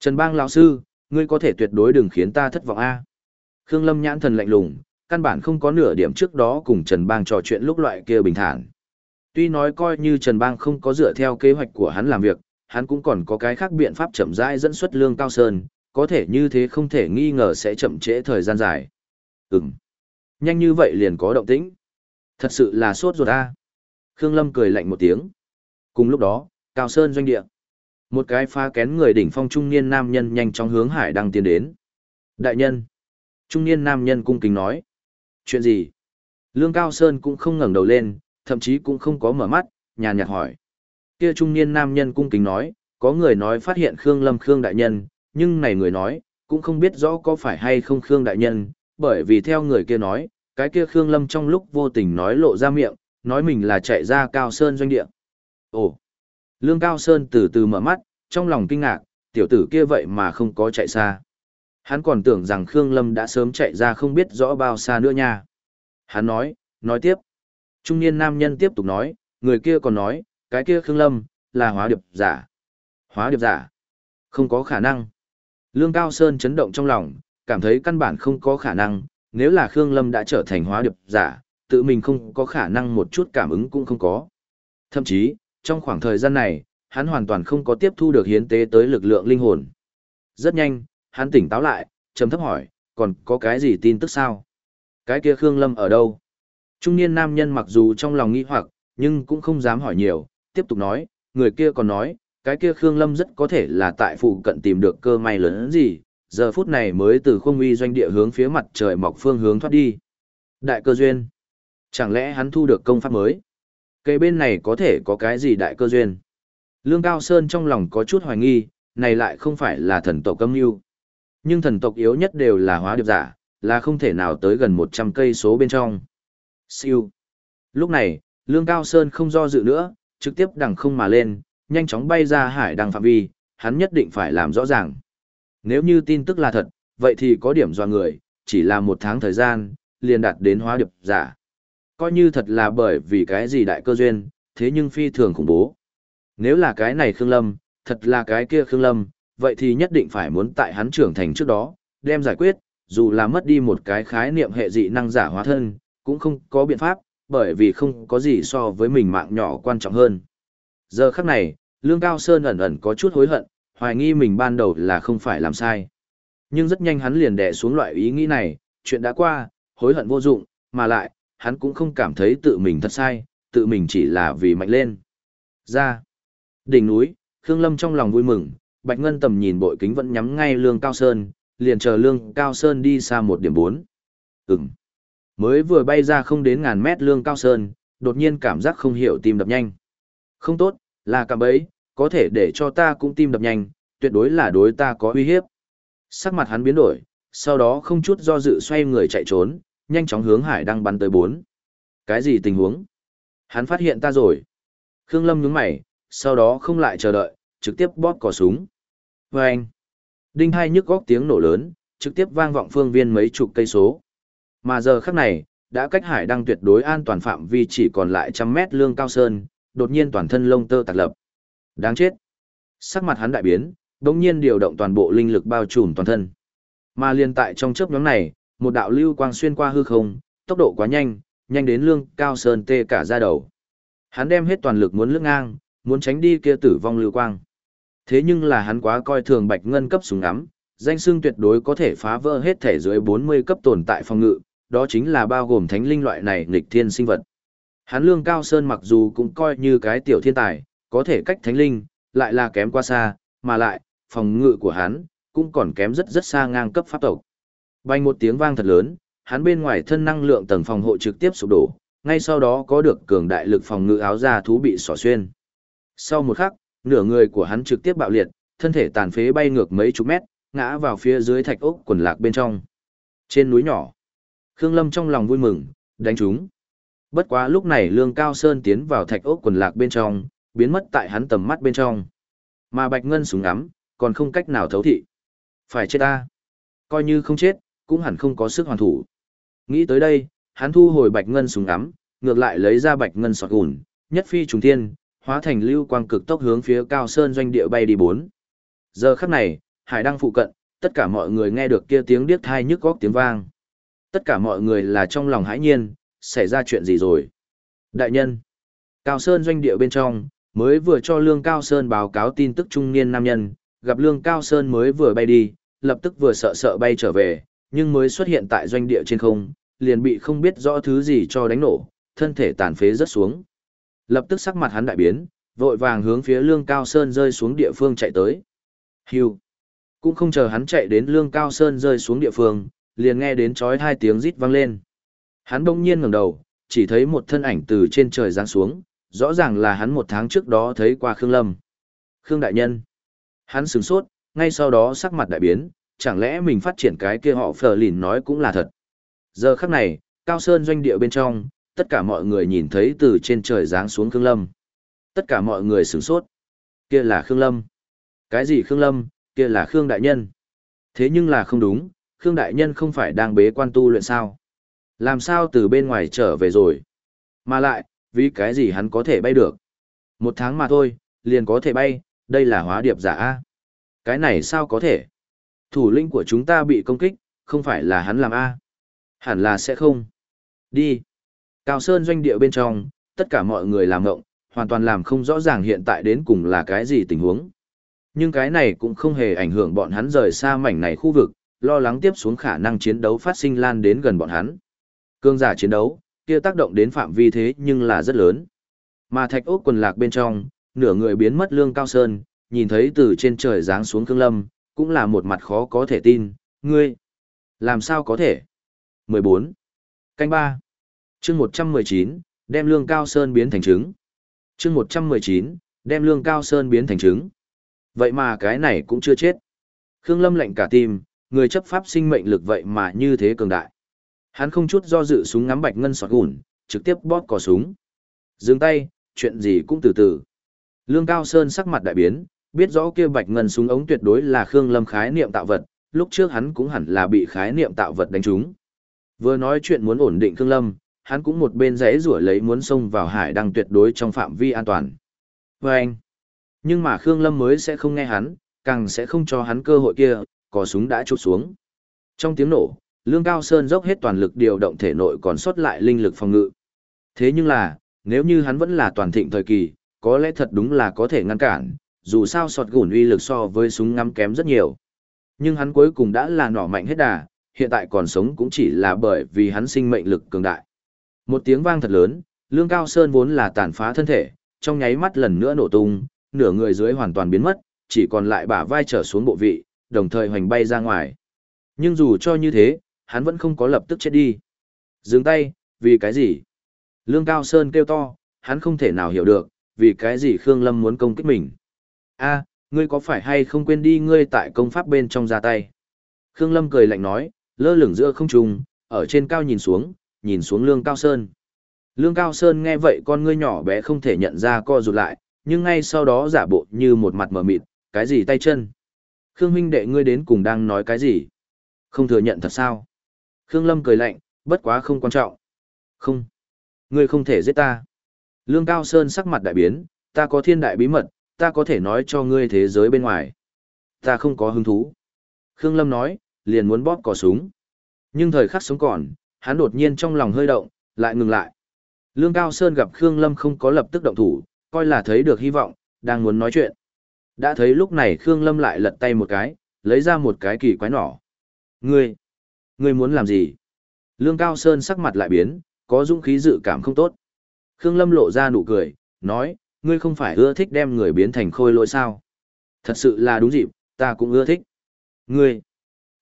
Trần Bang lão sư, ngươi có thể tuyệt đối đừng khiến ta thất vọng a. Khương Lâm nhãn thần lạnh lùng, căn bản không có nửa điểm trước đó cùng Trần Bang trò chuyện lúc loại kia bình thản. Tuy nói coi như Trần Bang không có dựa theo kế hoạch của hắn làm việc, hắn cũng còn có cái khác biện pháp chậm rãi dẫn xuất lương cao sơn, có thể như thế không thể nghi ngờ sẽ chậm trễ thời gian dài. Ừm. Nhanh như vậy liền có động tĩnh. Thật sự là sốt ruột a. Khương Lâm cười lạnh một tiếng. Cùng lúc đó, Cao Sơn doanh địa. Một cái pha kén người đỉnh phong trung niên nam nhân nhanh chóng hướng Hải Đăng tiến đến. Đại nhân. Trung niên nam nhân cung kính nói. Chuyện gì? Lương Cao Sơn cũng không ngẩng đầu lên, thậm chí cũng không có mở mắt, nhàn nhạt hỏi. Kia trung niên nam nhân cung kính nói, có người nói phát hiện Khương Lâm Khương đại nhân, nhưng này người nói, cũng không biết rõ có phải hay không Khương đại nhân, bởi vì theo người kia nói, cái kia Khương Lâm trong lúc vô tình nói lộ ra miệng, nói mình là chạy ra Cao Sơn doanh địa. Ồ! Lương Cao Sơn từ từ mở mắt, trong lòng kinh ngạc, tiểu tử kia vậy mà không có chạy xa. Hắn còn tưởng rằng Khương Lâm đã sớm chạy ra không biết rõ bao xa nữa nha. Hắn nói, nói tiếp. Trung niên nam nhân tiếp tục nói, người kia còn nói, cái kia Khương Lâm, là hóa điệp giả. Hóa điệp giả? Không có khả năng. Lương Cao Sơn chấn động trong lòng, cảm thấy căn bản không có khả năng, nếu là Khương Lâm đã trở thành hóa điệp giả, tự mình không có khả năng một chút cảm ứng cũng không có. Thậm chí, trong khoảng thời gian này, hắn hoàn toàn không có tiếp thu được hiến tế tới lực lượng linh hồn. Rất nhanh, hắn tỉnh táo lại, trầm thấp hỏi, còn có cái gì tin tức sao? Cái kia Khương Lâm ở đâu? Trung niên nam nhân mặc dù trong lòng nghi hoặc, nhưng cũng không dám hỏi nhiều, tiếp tục nói, người kia còn nói, cái kia Khương Lâm rất có thể là tại phụ cận tìm được cơ may lớn gì, giờ phút này mới từ không uy doanh địa hướng phía mặt trời mọc phương hướng thoát đi. Đại cơ duyên. Chẳng lẽ hắn thu được công pháp mới? Cây bên này có thể có cái gì đại cơ duyên? Lương Cao Sơn trong lòng có chút hoài nghi, này lại không phải là thần tộc cấm yêu. Nhưng thần tộc yếu nhất đều là hóa điệp giả, là không thể nào tới gần 100 cây số bên trong. Siêu. Lúc này, Lương Cao Sơn không do dự nữa, trực tiếp đằng không mà lên, nhanh chóng bay ra hải đằng phạm vi, hắn nhất định phải làm rõ ràng. Nếu như tin tức là thật, vậy thì có điểm do người, chỉ là một tháng thời gian, liền đạt đến hóa điệp giả. Coi như thật là bởi vì cái gì đại cơ duyên, thế nhưng phi thường khủng bố. Nếu là cái này Khương Lâm, thật là cái kia Khương Lâm, vậy thì nhất định phải muốn tại hắn trưởng thành trước đó, đem giải quyết, dù là mất đi một cái khái niệm hệ dị năng giả hóa thân, cũng không có biện pháp, bởi vì không có gì so với mình mạng nhỏ quan trọng hơn. Giờ khắc này, Lương Cao Sơn ẩn ẩn có chút hối hận, hoài nghi mình ban đầu là không phải làm sai. Nhưng rất nhanh hắn liền đè xuống loại ý nghĩ này, chuyện đã qua, hối hận vô dụng, mà lại, hắn cũng không cảm thấy tự mình thật sai, tự mình chỉ là vì mạnh lên. Ra, đỉnh núi, Khương Lâm trong lòng vui mừng, Bạch Ngân tầm nhìn bội kính vẫn nhắm ngay Lương Cao Sơn, liền chờ Lương Cao Sơn đi xa một điểm bốn. Ừm. Mới vừa bay ra không đến ngàn mét Lương Cao Sơn, đột nhiên cảm giác không hiểu tim đập nhanh. Không tốt, là cạm bẫy, có thể để cho ta cũng tim đập nhanh, tuyệt đối là đối ta có uy hiếp. Sắc mặt hắn biến đổi, sau đó không chút do dự xoay người chạy trốn, nhanh chóng hướng hải đăng bắn tới bốn. Cái gì tình huống? Hắn phát hiện ta rồi. Khương Lâm nhướng mày, sau đó không lại chờ đợi, trực tiếp bóp cò súng. Và anh, đinh hai nhức góc tiếng nổ lớn, trực tiếp vang vọng phương viên mấy chục cây số. Mà giờ khắc này, đã cách hải đăng tuyệt đối an toàn phạm vi chỉ còn lại trăm mét lương cao sơn, đột nhiên toàn thân lông tơ tạc lập. Đáng chết. Sắc mặt hắn đại biến, đống nhiên điều động toàn bộ linh lực bao trùm toàn thân. Mà liên tại trong chớp nhóm này, một đạo lưu quang xuyên qua hư không, tốc độ quá nhanh, nhanh đến lương cao sơn tê cả ra đầu. Hắn đem hết toàn lực muốn lướt ngang, muốn tránh đi kia tử vong lưu quang. Thế nhưng là hắn quá coi thường bạch ngân cấp súng ngắm, danh xưng tuyệt đối có thể phá vỡ hết thể dưới 40 cấp tồn tại phòng ngự, đó chính là bao gồm thánh linh loại này nghịch thiên sinh vật. Hắn lương cao sơn mặc dù cũng coi như cái tiểu thiên tài, có thể cách thánh linh, lại là kém quá xa, mà lại, phòng ngự của hắn, cũng còn kém rất rất xa ngang cấp pháp tộc. Bành một tiếng vang thật lớn, hắn bên ngoài thân năng lượng tầng phòng hộ trực tiếp sụp đổ, ngay sau đó có được cường đại lực phòng ngự áo da thú bị xỏ xuyên. Sau một khắc, nửa người của hắn trực tiếp bạo liệt, thân thể tàn phế bay ngược mấy chục mét, ngã vào phía dưới thạch ốc quần lạc bên trong. Trên núi nhỏ, Khương Lâm trong lòng vui mừng, đánh chúng. Bất quá lúc này Lương Cao Sơn tiến vào thạch ốc quần lạc bên trong, biến mất tại hắn tầm mắt bên trong. Mà Bạch Ngân súng ngắm, còn không cách nào thấu thị. Phải chết ta. Coi như không chết, cũng hẳn không có sức hoàn thủ. Nghĩ tới đây, hắn thu hồi Bạch Ngân súng ngắm, ngược lại lấy ra Bạch Ngân sọt gùn, nhất phi trùng thiên, hóa thành lưu quang cực tốc hướng phía Cao Sơn doanh địa bay đi bốn. Giờ khắc này, Hải Đăng phụ cận, tất cả mọi người nghe được kia tiếng điếc thai nhức góc tiếng vang. Tất cả mọi người là trong lòng hãi nhiên, xảy ra chuyện gì rồi? Đại nhân! Cao Sơn doanh địa bên trong, mới vừa cho Lương Cao Sơn báo cáo tin tức trung niên nam nhân, gặp Lương Cao Sơn mới vừa bay đi, lập tức vừa sợ sợ bay trở về, nhưng mới xuất hiện tại doanh địa trên không, liền bị không biết rõ thứ gì cho đánh nổ, thân thể tàn phế rất xuống. Lập tức sắc mặt hắn đại biến, vội vàng hướng phía Lương Cao Sơn rơi xuống địa phương chạy tới. Hưu. Cũng không chờ hắn chạy đến Lương Cao Sơn rơi xuống địa phương, liền nghe đến chói hai tiếng rít vang lên. Hắn đông nhiên ngẩng đầu, chỉ thấy một thân ảnh từ trên trời giáng xuống, rõ ràng là hắn một tháng trước đó thấy qua Khương Lâm. Khương Đại Nhân. Hắn sửng sốt, ngay sau đó sắc mặt đại biến, chẳng lẽ mình phát triển cái kia họ phờ lìn nói cũng là thật. Giờ khắc này, Cao Sơn doanh địa bên trong, tất cả mọi người nhìn thấy từ trên trời giáng xuống Khương Lâm. Tất cả mọi người sửng sốt. Kia là Khương Lâm. Cái gì Khương Lâm, kia là Khương Đại Nhân. Thế nhưng là không đúng, Khương Đại Nhân không phải đang bế quan tu luyện sao. Làm sao từ bên ngoài trở về rồi? Mà lại, vì cái gì hắn có thể bay được? Một tháng mà thôi, liền có thể bay, đây là hóa điệp giả A. Cái này sao có thể? Thủ lĩnh của chúng ta bị công kích, không phải là hắn làm A. Hẳn là sẽ không. Đi. Cao Sơn doanh địa bên trong, tất cả mọi người làm ngộng, hoàn toàn làm không rõ ràng hiện tại đến cùng là cái gì tình huống. Nhưng cái này cũng không hề ảnh hưởng bọn hắn rời xa mảnh này khu vực, lo lắng tiếp xuống khả năng chiến đấu phát sinh lan đến gần bọn hắn. Cương giả chiến đấu, kia tác động đến phạm vi thế nhưng là rất lớn. Mà thạch ốc quần lạc bên trong, nửa người biến mất lương cao sơn, nhìn thấy từ trên trời giáng xuống cương lâm, cũng là một mặt khó có thể tin, ngươi, làm sao có thể? 14. Canh 3. chương 119, đem lương cao sơn biến thành trứng. chương 119, đem lương cao sơn biến thành trứng. Vậy mà cái này cũng chưa chết. Khương Lâm lệnh cả tim, người chấp pháp sinh mệnh lực vậy mà như thế cường đại. Hắn không chút do dự súng ngắm bạch ngân sọt gùn, trực tiếp bóp cò súng. Dừng tay, chuyện gì cũng từ từ. Lương Cao Sơn sắc mặt đại biến, biết rõ kia bạch ngân súng ống tuyệt đối là Khương Lâm khái niệm tạo vật, lúc trước hắn cũng hẳn là bị khái niệm tạo vật đánh trúng. Vừa nói chuyện muốn ổn định Khương Lâm, hắn cũng một bên rẽ rủa lấy muốn xông vào hải đăng tuyệt đối trong phạm vi an toàn. Và anh, nhưng mà Khương Lâm mới sẽ không nghe hắn, càng sẽ không cho hắn cơ hội kia, cò súng đã chụp xuống. Trong tiếng nổ, Lương Cao Sơn dốc hết toàn lực điều động thể nội còn sót lại linh lực phòng ngự. Thế nhưng là, nếu như hắn vẫn là toàn thịnh thời kỳ, có lẽ thật đúng là có thể ngăn cản, dù sao sọt gùn uy lực so với súng ngắm kém rất nhiều. Nhưng hắn cuối cùng đã là nỏ mạnh hết đà, hiện tại còn sống cũng chỉ là bởi vì hắn sinh mệnh lực cường đại. Một tiếng vang thật lớn, Lương Cao Sơn vốn là tàn phá thân thể, trong nháy mắt lần nữa nổ tung, nửa người dưới hoàn toàn biến mất, chỉ còn lại bả vai trở xuống bộ vị, đồng thời hoành bay ra ngoài. Nhưng dù cho như thế, hắn vẫn không có lập tức chết đi. Dừng tay, vì cái gì? Lương Cao Sơn kêu to, hắn không thể nào hiểu được, vì cái gì Khương Lâm muốn công kích mình a ngươi có phải hay không quên đi ngươi tại công pháp bên trong ra tay? Khương Lâm cười lạnh nói, lơ lửng giữa không trung, ở trên cao nhìn xuống, nhìn xuống Lương Cao Sơn. Lương Cao Sơn nghe vậy con ngươi nhỏ bé không thể nhận ra co rụt lại, nhưng ngay sau đó giả bộ như một mặt mờ mịt, cái gì tay chân. Khương huynh đệ ngươi đến cùng đang nói cái gì? Không thừa nhận thật sao? Khương Lâm cười lạnh, bất quá không quan trọng. Không. Ngươi không thể giết ta. Lương Cao Sơn sắc mặt đại biến, ta có thiên đại bí mật, ta có thể nói cho ngươi thế giới bên ngoài. Ta không có hứng thú. Khương Lâm nói, liền muốn bóp cò súng. Nhưng thời khắc sống còn, hắn đột nhiên trong lòng hơi động, lại ngừng lại. Lương Cao Sơn gặp Khương Lâm không có lập tức động thủ, coi là thấy được hy vọng, đang muốn nói chuyện. Đã thấy lúc này Khương Lâm lại lật tay một cái, lấy ra một cái kỳ quái nỏ. Ngươi, ngươi muốn làm gì? Lương Cao Sơn sắc mặt lại biến, có dũng khí dự cảm không tốt. Khương Lâm lộ ra nụ cười, nói, ngươi không phải ưa thích đem người biến thành khôi lỗi sao? Thật sự là đúng dịp, ta cũng ưa thích. Ngươi,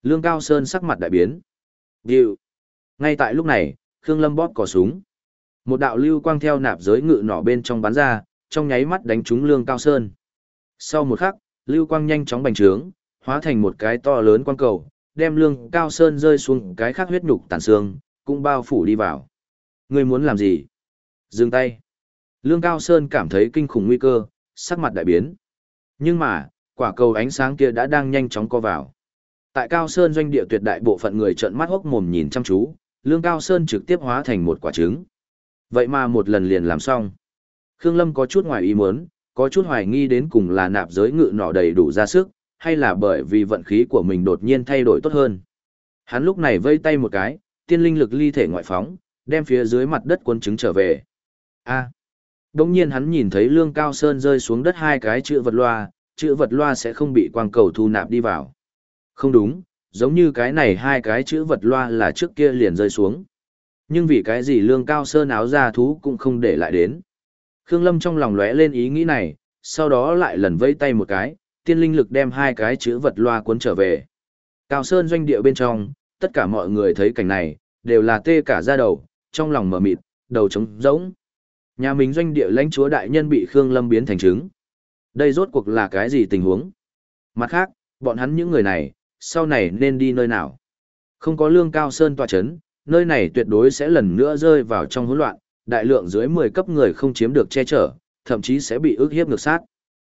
Lương Cao Sơn sắc mặt đại biến. Điều. Ngay tại lúc này, Khương Lâm bóp cò súng. Một đạo lưu quang theo nạp giới ngự nỏ bên trong bắn ra, trong nháy mắt đánh trúng Lương Cao Sơn. Sau một khắc, lưu quang nhanh chóng bành trướng, hóa thành một cái to lớn quang cầu, đem Lương Cao Sơn rơi xuống cái khác huyết nhục tàn xương, cũng bao phủ đi vào. Ngươi muốn làm gì? Dừng tay. Lương Cao Sơn cảm thấy kinh khủng nguy cơ, sắc mặt đại biến. Nhưng mà, quả cầu ánh sáng kia đã đang nhanh chóng co vào. Tại Cao Sơn doanh địa tuyệt đại bộ phận người trợn mắt hốc mồm nhìn chăm chú, Lương Cao Sơn trực tiếp hóa thành một quả trứng. Vậy mà một lần liền làm xong. Khương Lâm có chút ngoài ý muốn, có chút hoài nghi đến cùng là nạp giới ngự nọ đầy đủ ra sức, hay là bởi vì vận khí của mình đột nhiên thay đổi tốt hơn. Hắn lúc này vây tay một cái, tiên linh lực ly thể ngoại phóng, đem phía dưới mặt đất quân trứng trở về. A. Đông nhiên hắn nhìn thấy Lương Cao Sơn rơi xuống đất hai cái chữ vật loa, chữ vật loa sẽ không bị quang cầu thu nạp đi vào. Không đúng, giống như cái này hai cái chữ vật loa là trước kia liền rơi xuống. Nhưng vì cái gì Lương Cao Sơn áo ra thú cũng không để lại đến. Khương Lâm trong lòng lóe lên ý nghĩ này, sau đó lại lần vây tay một cái, tiên linh lực đem hai cái chữ vật loa cuốn trở về. Cao Sơn doanh địa bên trong, tất cả mọi người thấy cảnh này, đều là tê cả da đầu, trong lòng mở mịt, đầu trống rỗng. Nhà mình doanh địa lãnh chúa đại nhân bị Khương Lâm biến thành trứng. Đây rốt cuộc là cái gì tình huống? Mặt khác, bọn hắn những người này, sau này nên đi nơi nào? Không có lương cao sơn tòa chấn, nơi này tuyệt đối sẽ lần nữa rơi vào trong hỗn loạn, đại lượng dưới 10 cấp người không chiếm được che chở, thậm chí sẽ bị ước hiếp ngược sát.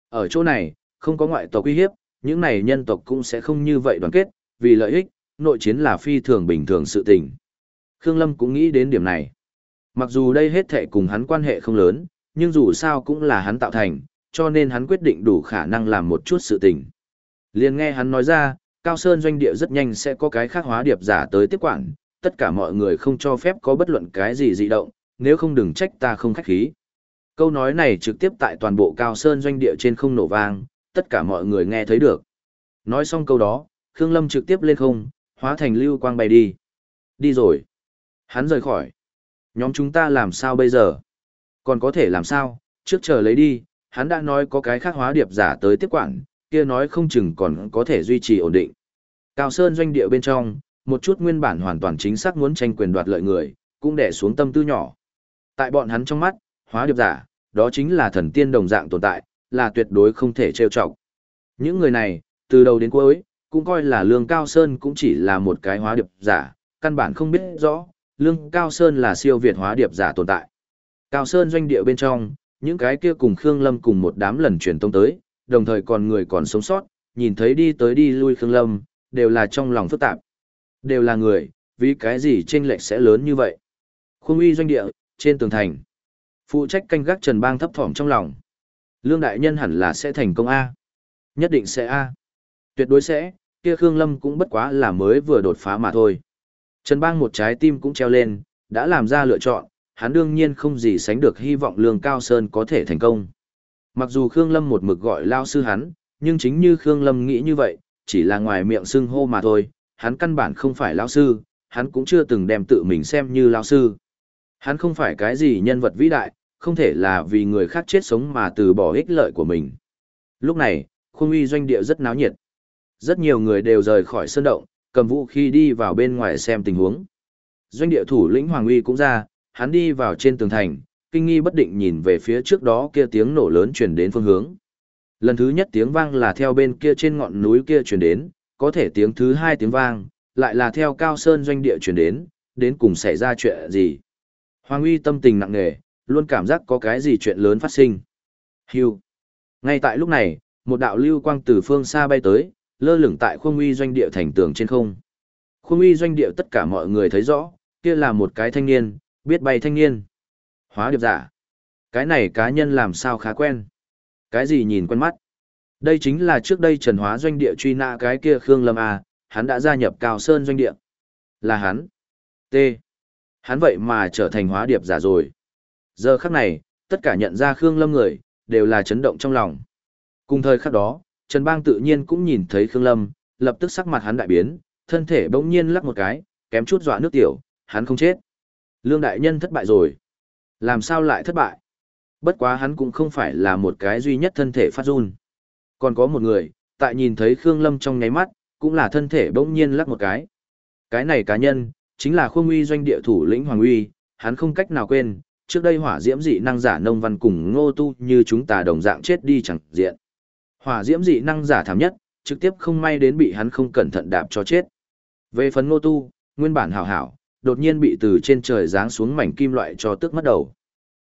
Ở chỗ này, không có ngoại tộc uy hiếp, những này nhân tộc cũng sẽ không như vậy đoàn kết, vì lợi ích, nội chiến là phi thường bình thường sự tình. Khương Lâm cũng nghĩ đến điểm này. Mặc dù đây hết thệ cùng hắn quan hệ không lớn, nhưng dù sao cũng là hắn tạo thành, cho nên hắn quyết định đủ khả năng làm một chút sự tình. Liền nghe hắn nói ra, Cao Sơn doanh địa rất nhanh sẽ có cái khác hóa điệp giả tới tiếp quản, tất cả mọi người không cho phép có bất luận cái gì dị động, nếu không đừng trách ta không khách khí. Câu nói này trực tiếp tại toàn bộ Cao Sơn doanh địa trên không nổ vang, tất cả mọi người nghe thấy được. Nói xong câu đó, Khương Lâm trực tiếp lên không, hóa thành lưu quang bay đi. Đi rồi. Hắn rời khỏi. Nhóm chúng ta làm sao bây giờ? Còn có thể làm sao? Trước chờ lấy đi, hắn đã nói có cái khác hóa điệp giả tới tiếp quản, kia nói không chừng còn có thể duy trì ổn định. Cao Sơn doanh địa bên trong, một chút nguyên bản hoàn toàn chính xác muốn tranh quyền đoạt lợi người, cũng đè xuống tâm tư nhỏ. Tại bọn hắn trong mắt, hóa điệp giả, đó chính là thần tiên đồng dạng tồn tại, là tuyệt đối không thể trêu chọc. Những người này, từ đầu đến cuối, cũng coi là Lương Cao Sơn cũng chỉ là một cái hóa điệp giả, căn bản không biết rõ, Lương Cao Sơn là siêu việt hóa điệp giả tồn tại. Cao Sơn doanh địa bên trong, những cái kia cùng Khương Lâm cùng một đám lần truyền tông tới, đồng thời còn người còn sống sót, nhìn thấy đi tới đi lui Khương Lâm, đều là trong lòng phức tạp. Đều là người, vì cái gì chênh lệch sẽ lớn như vậy. Khung uy doanh địa, trên tường thành. Phụ trách canh gác Trần Bang thấp thỏm trong lòng. Lương đại nhân hẳn là sẽ thành công A. Nhất định sẽ A. Tuyệt đối sẽ, kia Khương Lâm cũng bất quá là mới vừa đột phá mà thôi. Trần Bang một trái tim cũng treo lên, đã làm ra lựa chọn, hắn đương nhiên không gì sánh được hy vọng Lương Cao Sơn có thể thành công. Mặc dù Khương Lâm một mực gọi lao sư hắn, nhưng chính như Khương Lâm nghĩ như vậy, chỉ là ngoài miệng xưng hô mà thôi, hắn căn bản không phải lao sư, hắn cũng chưa từng đem tự mình xem như lao sư. Hắn không phải cái gì nhân vật vĩ đại, không thể là vì người khác chết sống mà từ bỏ ích lợi của mình. Lúc này, khuôn uy doanh địa rất náo nhiệt. Rất nhiều người đều rời khỏi sơn động, cầm vũ khí đi vào bên ngoài xem tình huống. Doanh địa thủ lĩnh Hoàng Uy cũng ra, hắn đi vào trên tường thành, kinh nghi bất định nhìn về phía trước đó kia tiếng nổ lớn truyền đến phương hướng. Lần thứ nhất tiếng vang là theo bên kia trên ngọn núi kia truyền đến, có thể tiếng thứ hai tiếng vang, lại là theo cao sơn doanh địa truyền đến, đến cùng xảy ra chuyện gì. Hoàng uy tâm tình nặng nề, luôn cảm giác có cái gì chuyện lớn phát sinh. Hưu. Ngay tại lúc này, một đạo lưu quang từ phương xa bay tới, lơ lửng tại khuôn uy doanh địa thành tường trên không. Khuôn uy doanh địa tất cả mọi người thấy rõ, kia là một cái thanh niên, biết bay thanh niên. Hóa điệp giả. Cái này cá nhân làm sao khá quen. Cái gì nhìn quen mắt. Đây chính là trước đây trần hóa doanh địa truy nã cái kia Khương Lâm A, hắn đã gia nhập Cao Sơn doanh địa. Là hắn. T. Hắn vậy mà trở thành hóa điệp giả rồi. Giờ khắc này, tất cả nhận ra Khương Lâm người, đều là chấn động trong lòng. Cùng thời khắc đó, Trần Bang tự nhiên cũng nhìn thấy Khương Lâm, lập tức sắc mặt hắn đại biến, thân thể bỗng nhiên lắc một cái, kém chút dọa nước tiểu, hắn không chết. Lương đại nhân thất bại rồi. Làm sao lại thất bại? Bất quá hắn cũng không phải là một cái duy nhất thân thể phát run. Còn có một người, tại nhìn thấy Khương Lâm trong nháy mắt, cũng là thân thể bỗng nhiên lắc một cái. Cái này cá nhân, chính là Khương Uy doanh địa thủ lĩnh Hoàng Uy, hắn không cách nào quên, trước đây hỏa diễm dị năng giả nông văn cùng ngô tu như chúng ta đồng dạng chết đi chẳng diện. Hỏa diễm dị năng giả thảm nhất, trực tiếp không may đến bị hắn không cẩn thận đạp cho chết. Về phần ngô tu, nguyên bản hảo hảo, đột nhiên bị từ trên trời giáng xuống mảnh kim loại cho tức mất đầu.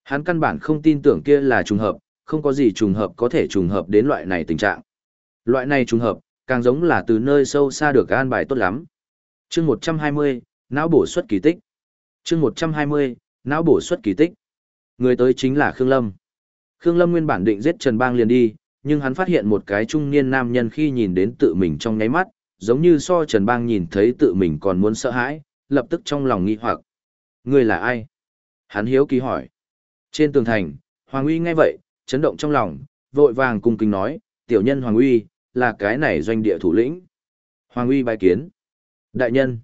Hắn căn bản không tin tưởng kia là trùng hợp, không có gì trùng hợp có thể trùng hợp đến loại này tình trạng. Loại này trùng hợp, càng giống là từ nơi sâu xa được an bài tốt lắm. Chương 120, não bổ xuất kỳ tích. Chương 120, não bổ xuất kỳ tích. Người tới chính là Khương Lâm. Khương Lâm nguyên bản định giết Trần Bang liền đi, nhưng hắn phát hiện một cái trung niên nam nhân khi nhìn đến tự mình trong nháy mắt, giống như so Trần Bang nhìn thấy tự mình còn muốn sợ hãi, lập tức trong lòng nghi hoặc. Người là ai? Hắn hiếu kỳ hỏi. Trên tường thành, Hoàng Uy nghe vậy, chấn động trong lòng, vội vàng cung kính nói, tiểu nhân Hoàng Uy, là cái này doanh địa thủ lĩnh. Hoàng Uy bài kiến. Đại nhân,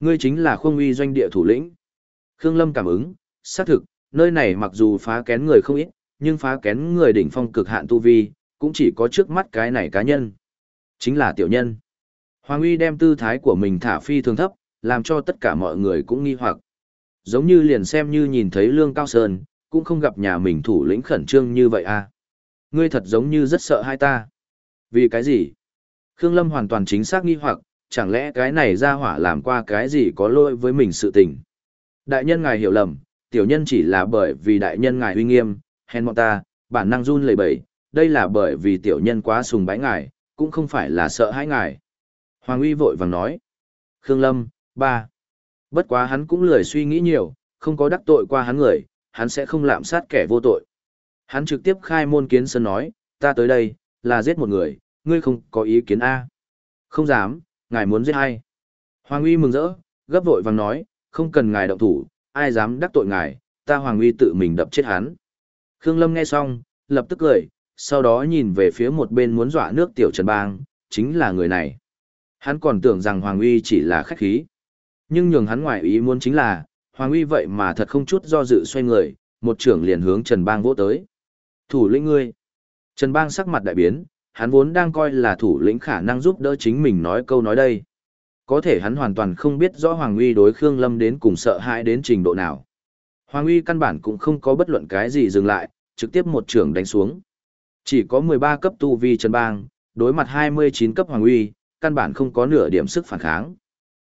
ngươi chính là Khương Uy doanh địa thủ lĩnh. Khương Lâm cảm ứng, xác thực, nơi này mặc dù phá kén người không ít, nhưng phá kén người đỉnh phong cực hạn tu vi, cũng chỉ có trước mắt cái này cá nhân. Chính là tiểu nhân. Hoàng Uy đem tư thái của mình thả phi thường thấp, làm cho tất cả mọi người cũng nghi hoặc. Giống như liền xem như nhìn thấy Lương Cao Sơn, cũng không gặp nhà mình thủ lĩnh khẩn trương như vậy à. Ngươi thật giống như rất sợ hai ta. Vì cái gì? Khương Lâm hoàn toàn chính xác nghi hoặc, chẳng lẽ cái này ra hỏa làm qua cái gì có lỗi với mình sự tình. Đại nhân ngài hiểu lầm, tiểu nhân chỉ là bởi vì đại nhân ngài uy nghiêm, hèn mọn ta, bản năng run lẩy bẩy, đây là bởi vì tiểu nhân quá sùng bái ngài, cũng không phải là sợ hãi ngài. Hoàng uy vội vàng nói. Khương Lâm, ba. Bất quá hắn cũng lười suy nghĩ nhiều, không có đắc tội qua hắn người, hắn sẽ không lạm sát kẻ vô tội. Hắn trực tiếp khai môn kiến sân nói, ta tới đây, là giết một người, ngươi không có ý kiến A. Không dám, ngài muốn giết ai. Hoàng uy mừng rỡ, gấp vội vàng nói, không cần ngài động thủ, ai dám đắc tội ngài, ta Hoàng uy tự mình đập chết hắn. Khương Lâm nghe xong, lập tức cười, sau đó nhìn về phía một bên muốn dọa nước tiểu Trần Bang, chính là người này. Hắn còn tưởng rằng Hoàng uy chỉ là khách khí. Nhưng nhường hắn ngoại ý muốn chính là, Hoàng uy vậy mà thật không chút do dự xoay người, một trưởng liền hướng Trần Bang vỗ tới. Thủ lĩnh ngươi. Trần Bang sắc mặt đại biến, hắn vốn đang coi là thủ lĩnh khả năng giúp đỡ chính mình nói câu nói đây. Có thể hắn hoàn toàn không biết rõ Hoàng Uy đối Khương Lâm đến cùng sợ hãi đến trình độ nào. Hoàng Uy căn bản cũng không có bất luận cái gì dừng lại, trực tiếp một trưởng đánh xuống. Chỉ có 13 cấp tu vi Trần Bang, đối mặt 29 cấp Hoàng Uy, căn bản không có nửa điểm sức phản kháng.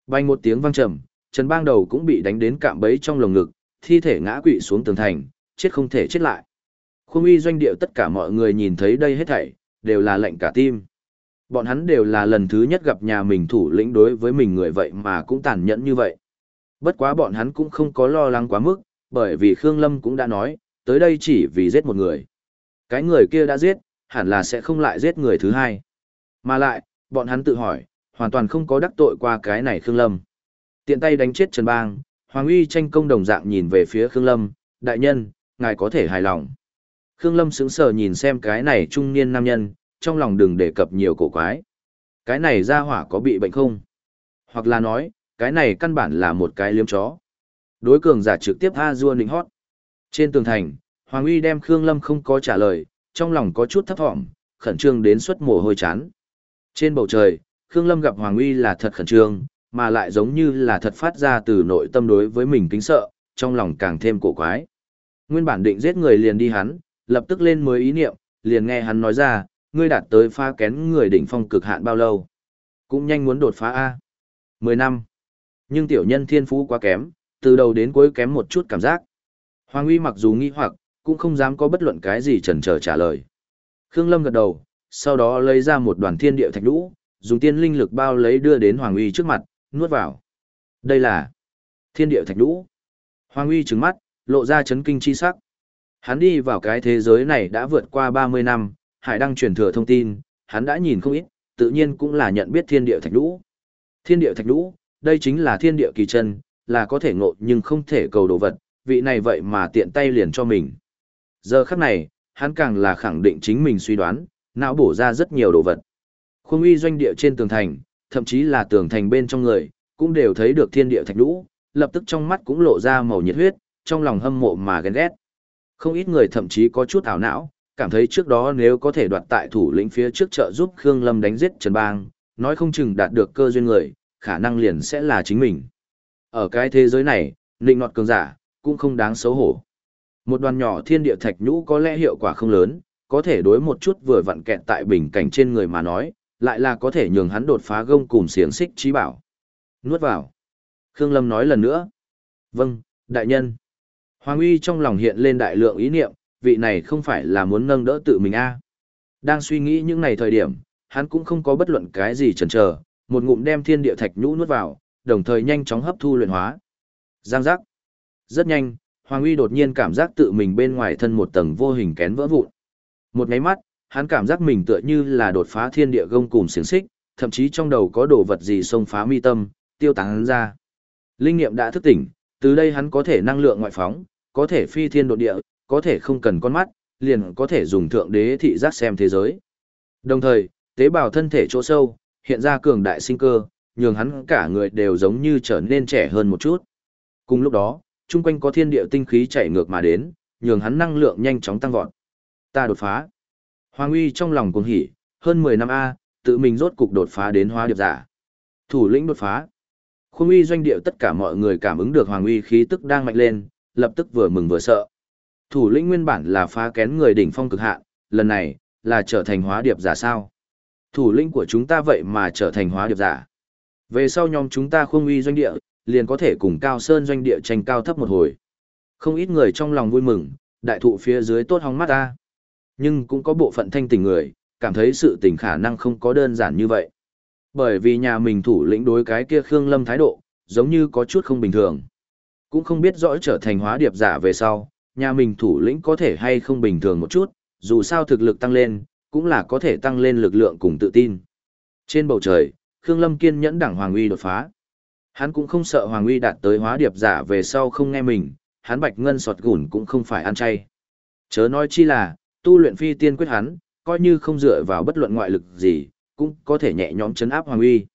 Bay một tiếng vang trầm, Trần Bang đầu cũng bị đánh đến cạm bẫy trong lồng ngực, thi thể ngã quỵ xuống tường thành, chết không thể chết lại. Khung uy doanh điệu tất cả mọi người nhìn thấy đây hết thảy, đều là lệnh cả tim. Bọn hắn đều là lần thứ nhất gặp nhà mình thủ lĩnh đối với mình người vậy mà cũng tàn nhẫn như vậy. Bất quá bọn hắn cũng không có lo lắng quá mức, bởi vì Khương Lâm cũng đã nói, tới đây chỉ vì giết một người. Cái người kia đã giết, hẳn là sẽ không lại giết người thứ hai. Mà lại, bọn hắn tự hỏi, hoàn toàn không có đắc tội qua cái này Khương Lâm. Tiện tay đánh chết Trần Bang, Hoàng Uy tranh công đồng dạng nhìn về phía Khương Lâm, đại nhân, ngài có thể hài lòng. Khương Lâm sững sờ nhìn xem cái này trung niên nam nhân, trong lòng đừng đề cập nhiều cổ quái. Cái này ra hỏa có bị bệnh không? Hoặc là nói, cái này căn bản là một cái liếm chó. Đối cường giả trực tiếp A Dua nịnh hót. Trên tường thành, Hoàng Uy đem Khương Lâm không có trả lời, trong lòng có chút thấp thỏm, khẩn trương đến suất mồ hôi chán. Trên bầu trời, Khương Lâm gặp Hoàng Uy là thật khẩn trương, mà lại giống như là thật phát ra từ nội tâm đối với mình kính sợ, trong lòng càng thêm cổ quái. Nguyên bản định giết người liền đi hắn, lập tức lên mới ý niệm, liền nghe hắn nói ra, ngươi đạt tới pha kén người đỉnh phong cực hạn bao lâu? Cũng nhanh muốn đột phá A. 10 năm. Nhưng tiểu nhân thiên phú quá kém, từ đầu đến cuối kém một chút cảm giác. Hoàng uy mặc dù nghi hoặc, cũng không dám có bất luận cái gì chần chờ trả lời. Khương Lâm gật đầu, sau đó lấy ra một đoàn thiên địa thạch lũ, dùng tiên linh lực bao lấy đưa đến Hoàng uy trước mặt, nuốt vào. Đây là thiên địa thạch lũ. Hoàng uy trừng mắt, lộ ra chấn kinh chi sắc. Hắn đi vào cái thế giới này đã vượt qua 30 năm, hải đăng truyền thừa thông tin, hắn đã nhìn không ít, tự nhiên cũng là nhận biết thiên địa thạch lũ. Thiên địa thạch lũ, đây chính là thiên địa kỳ chân, là có thể ngộ nhưng không thể cầu đồ vật, vị này vậy mà tiện tay liền cho mình. Giờ khắc này, hắn càng là khẳng định chính mình suy đoán, não bổ ra rất nhiều đồ vật. Khuôn uy doanh địa trên tường thành, thậm chí là tường thành bên trong người, cũng đều thấy được thiên địa thạch lũ, lập tức trong mắt cũng lộ ra màu nhiệt huyết, trong lòng hâm mộ mà ghen ghét. Không ít người thậm chí có chút ảo não, cảm thấy trước đó nếu có thể đoạt tại thủ lĩnh phía trước trợ giúp Khương Lâm đánh giết Trần Bang, nói không chừng đạt được cơ duyên người, khả năng liền sẽ là chính mình. Ở cái thế giới này, nịnh nọt cường giả, cũng không đáng xấu hổ. Một đoàn nhỏ thiên địa thạch nhũ có lẽ hiệu quả không lớn, có thể đối một chút vừa vặn kẹt tại bình cảnh trên người mà nói, lại là có thể nhường hắn đột phá gông cùng xiềng xích trí bảo. Nuốt vào. Khương Lâm nói lần nữa. Vâng, đại nhân. Hoàng uy trong lòng hiện lên đại lượng ý niệm, vị này không phải là muốn nâng đỡ tự mình a à. Đang suy nghĩ những này thời điểm, hắn cũng không có bất luận cái gì chần chờ, một ngụm đem thiên địa thạch nhũ nuốt vào, đồng thời nhanh chóng hấp thu luyện hóa. Giang giác. Rất nhanh, Hoàng Uy đột nhiên cảm giác tự mình bên ngoài thân một tầng vô hình kén vỡ vụn. Một cái mắt, hắn cảm giác mình tựa như là đột phá thiên địa gông cùng xiềng xích, thậm chí trong đầu có đồ vật gì xông phá mi tâm, tiêu tán hắn ra. Linh nghiệm đã thức tỉnh, từ đây hắn có thể năng lượng ngoại phóng, có thể phi thiên độ địa, có thể không cần con mắt, liền có thể dùng thượng đế thị giác xem thế giới. Đồng thời, tế bào thân thể chỗ sâu, hiện ra cường đại sinh cơ, nhường hắn cả người đều giống như trở nên trẻ hơn một chút. Cùng lúc đó, chung quanh có thiên địa tinh khí chạy ngược mà đến, nhường hắn năng lượng nhanh chóng tăng vọt. Ta đột phá. Hoàng uy trong lòng cuồng hỉ, hơn 10 năm A, tự mình rốt cục đột phá đến hóa điệp giả. Thủ lĩnh đột phá. Khung uy doanh địa tất cả mọi người cảm ứng được hoàng uy khí tức đang mạnh lên, lập tức vừa mừng vừa sợ. Thủ lĩnh nguyên bản là phá kén người đỉnh phong cực hạn, lần này là trở thành hóa điệp giả sao? Thủ lĩnh của chúng ta vậy mà trở thành hóa điệp giả. Về sau nhóm chúng ta khung uy doanh địa, liền có thể cùng Cao Sơn doanh địa tranh cao thấp một hồi. Không ít người trong lòng vui mừng, đại thụ phía dưới tốt hóng mắt ta. Nhưng cũng có bộ phận thanh tình người, cảm thấy sự tình khả năng không có đơn giản như vậy. Bởi vì nhà mình thủ lĩnh đối cái kia Khương Lâm thái độ, giống như có chút không bình thường. Cũng không biết rõ trở thành hóa điệp giả về sau, nhà mình thủ lĩnh có thể hay không bình thường một chút, dù sao thực lực tăng lên, cũng là có thể tăng lên lực lượng cùng tự tin. Trên bầu trời, Khương Lâm kiên nhẫn đẳng Hoàng Uy đột phá. Hắn cũng không sợ Hoàng Uy đạt tới hóa điệp giả về sau không nghe mình, hắn bạch ngân sọt gùn cũng không phải ăn chay. Chớ nói chi là, tu luyện phi tiên quyết hắn, coi như không dựa vào bất luận ngoại lực gì, cũng có thể nhẹ nhõm chấn áp Hoàng Uy.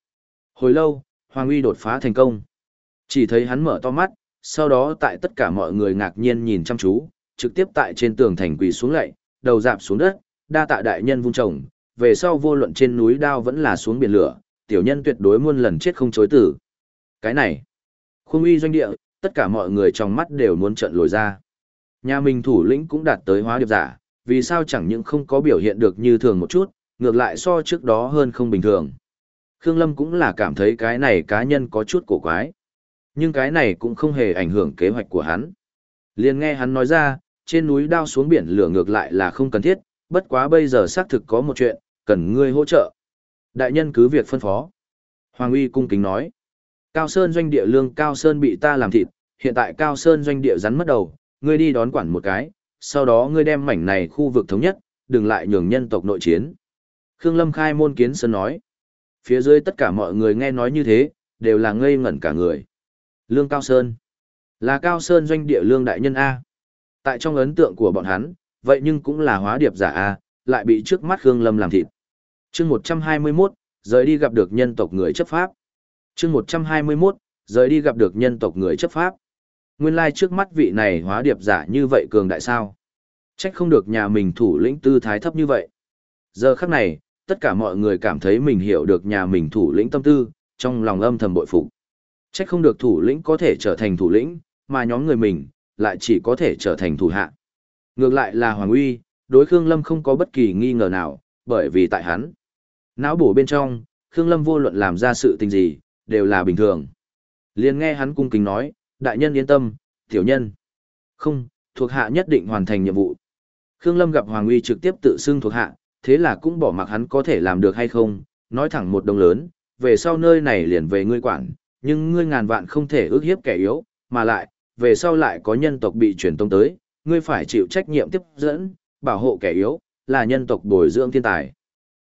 Hồi lâu, Hoàng Uy đột phá thành công. Chỉ thấy hắn mở to mắt, sau đó tại tất cả mọi người ngạc nhiên nhìn chăm chú, trực tiếp tại trên tường thành quỳ xuống lạy, đầu dạp xuống đất, đa tạ đại nhân vung trồng, về sau vô luận trên núi đao vẫn là xuống biển lửa, tiểu nhân tuyệt đối muôn lần chết không chối tử. Cái này, khung uy doanh địa, tất cả mọi người trong mắt đều muốn trận lồi ra. Nhà mình thủ lĩnh cũng đạt tới hóa điệp giả, vì sao chẳng những không có biểu hiện được như thường một chút, ngược lại so trước đó hơn không bình thường. Khương Lâm cũng là cảm thấy cái này cá nhân có chút cổ quái. Nhưng cái này cũng không hề ảnh hưởng kế hoạch của hắn. Liền nghe hắn nói ra, trên núi đao xuống biển lửa ngược lại là không cần thiết, bất quá bây giờ xác thực có một chuyện, cần ngươi hỗ trợ. Đại nhân cứ việc phân phó. Hoàng uy cung kính nói. Cao Sơn doanh địa lương Cao Sơn bị ta làm thịt, hiện tại Cao Sơn doanh địa rắn mất đầu, ngươi đi đón quản một cái, sau đó ngươi đem mảnh này khu vực thống nhất, đừng lại nhường nhân tộc nội chiến. Khương Lâm khai môn kiến sơn nói. Phía dưới tất cả mọi người nghe nói như thế, đều là ngây ngẩn cả người. Lương Cao Sơn. Là Cao Sơn doanh địa lương đại nhân A. Tại trong ấn tượng của bọn hắn, vậy nhưng cũng là hóa điệp giả A, lại bị trước mắt Khương Lâm làm thịt. chương 121, rời đi gặp được nhân tộc người chấp pháp chương 121, rời đi gặp được nhân tộc người chấp pháp. Nguyên lai trước mắt vị này hóa điệp giả như vậy cường đại sao. Trách không được nhà mình thủ lĩnh tư thái thấp như vậy. Giờ khắc này, tất cả mọi người cảm thấy mình hiểu được nhà mình thủ lĩnh tâm tư, trong lòng âm thầm bội phục. Trách không được thủ lĩnh có thể trở thành thủ lĩnh, mà nhóm người mình lại chỉ có thể trở thành thủ hạ. Ngược lại là Hoàng Uy, đối Khương Lâm không có bất kỳ nghi ngờ nào, bởi vì tại hắn. Não bổ bên trong, Khương Lâm vô luận làm ra sự tình gì, đều là bình thường. liền nghe hắn cung kính nói, đại nhân yên tâm, tiểu nhân. Không, thuộc hạ nhất định hoàn thành nhiệm vụ. Khương Lâm gặp Hoàng Uy trực tiếp tự xưng thuộc hạ, thế là cũng bỏ mặc hắn có thể làm được hay không, nói thẳng một đồng lớn, về sau nơi này liền về ngươi quản, nhưng ngươi ngàn vạn không thể ước hiếp kẻ yếu, mà lại, về sau lại có nhân tộc bị truyền tông tới, ngươi phải chịu trách nhiệm tiếp dẫn, bảo hộ kẻ yếu, là nhân tộc bồi dưỡng thiên tài.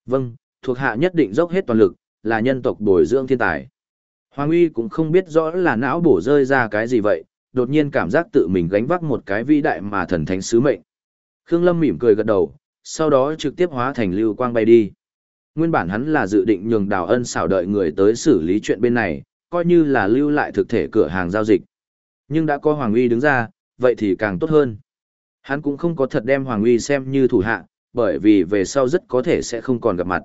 Vâng, thuộc hạ nhất định dốc hết toàn lực, là nhân tộc bồi dưỡng thiên tài. Hoàng uy cũng không biết rõ là não bổ rơi ra cái gì vậy, đột nhiên cảm giác tự mình gánh vác một cái vĩ đại mà thần thánh sứ mệnh. Khương Lâm mỉm cười gật đầu, sau đó trực tiếp hóa thành lưu quang bay đi. Nguyên bản hắn là dự định nhường Đào Ân xảo đợi người tới xử lý chuyện bên này, coi như là lưu lại thực thể cửa hàng giao dịch. Nhưng đã có Hoàng Uy đứng ra, vậy thì càng tốt hơn. Hắn cũng không có thật đem Hoàng Uy xem như thủ hạ, bởi vì về sau rất có thể sẽ không còn gặp mặt.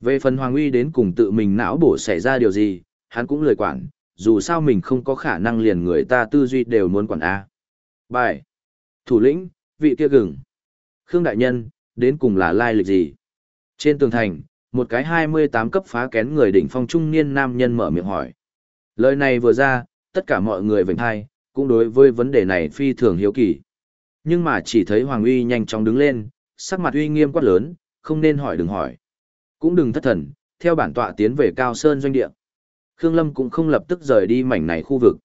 Về phần Hoàng Uy đến cùng tự mình não bổ xảy ra điều gì, hắn cũng lười quản, dù sao mình không có khả năng liền người ta tư duy đều muốn quản A. Bài. Thủ lĩnh, vị kia gừng. Khương Đại Nhân, đến cùng là lai lịch gì? Trên tường thành, một cái 28 cấp phá kén người đỉnh phong trung niên nam nhân mở miệng hỏi. Lời này vừa ra, tất cả mọi người vệnh thai, cũng đối với vấn đề này phi thường hiếu kỳ. Nhưng mà chỉ thấy Hoàng Uy nhanh chóng đứng lên, sắc mặt uy nghiêm quát lớn, không nên hỏi đừng hỏi. Cũng đừng thất thần, theo bản tọa tiến về Cao Sơn doanh địa. Khương Lâm cũng không lập tức rời đi mảnh này khu vực.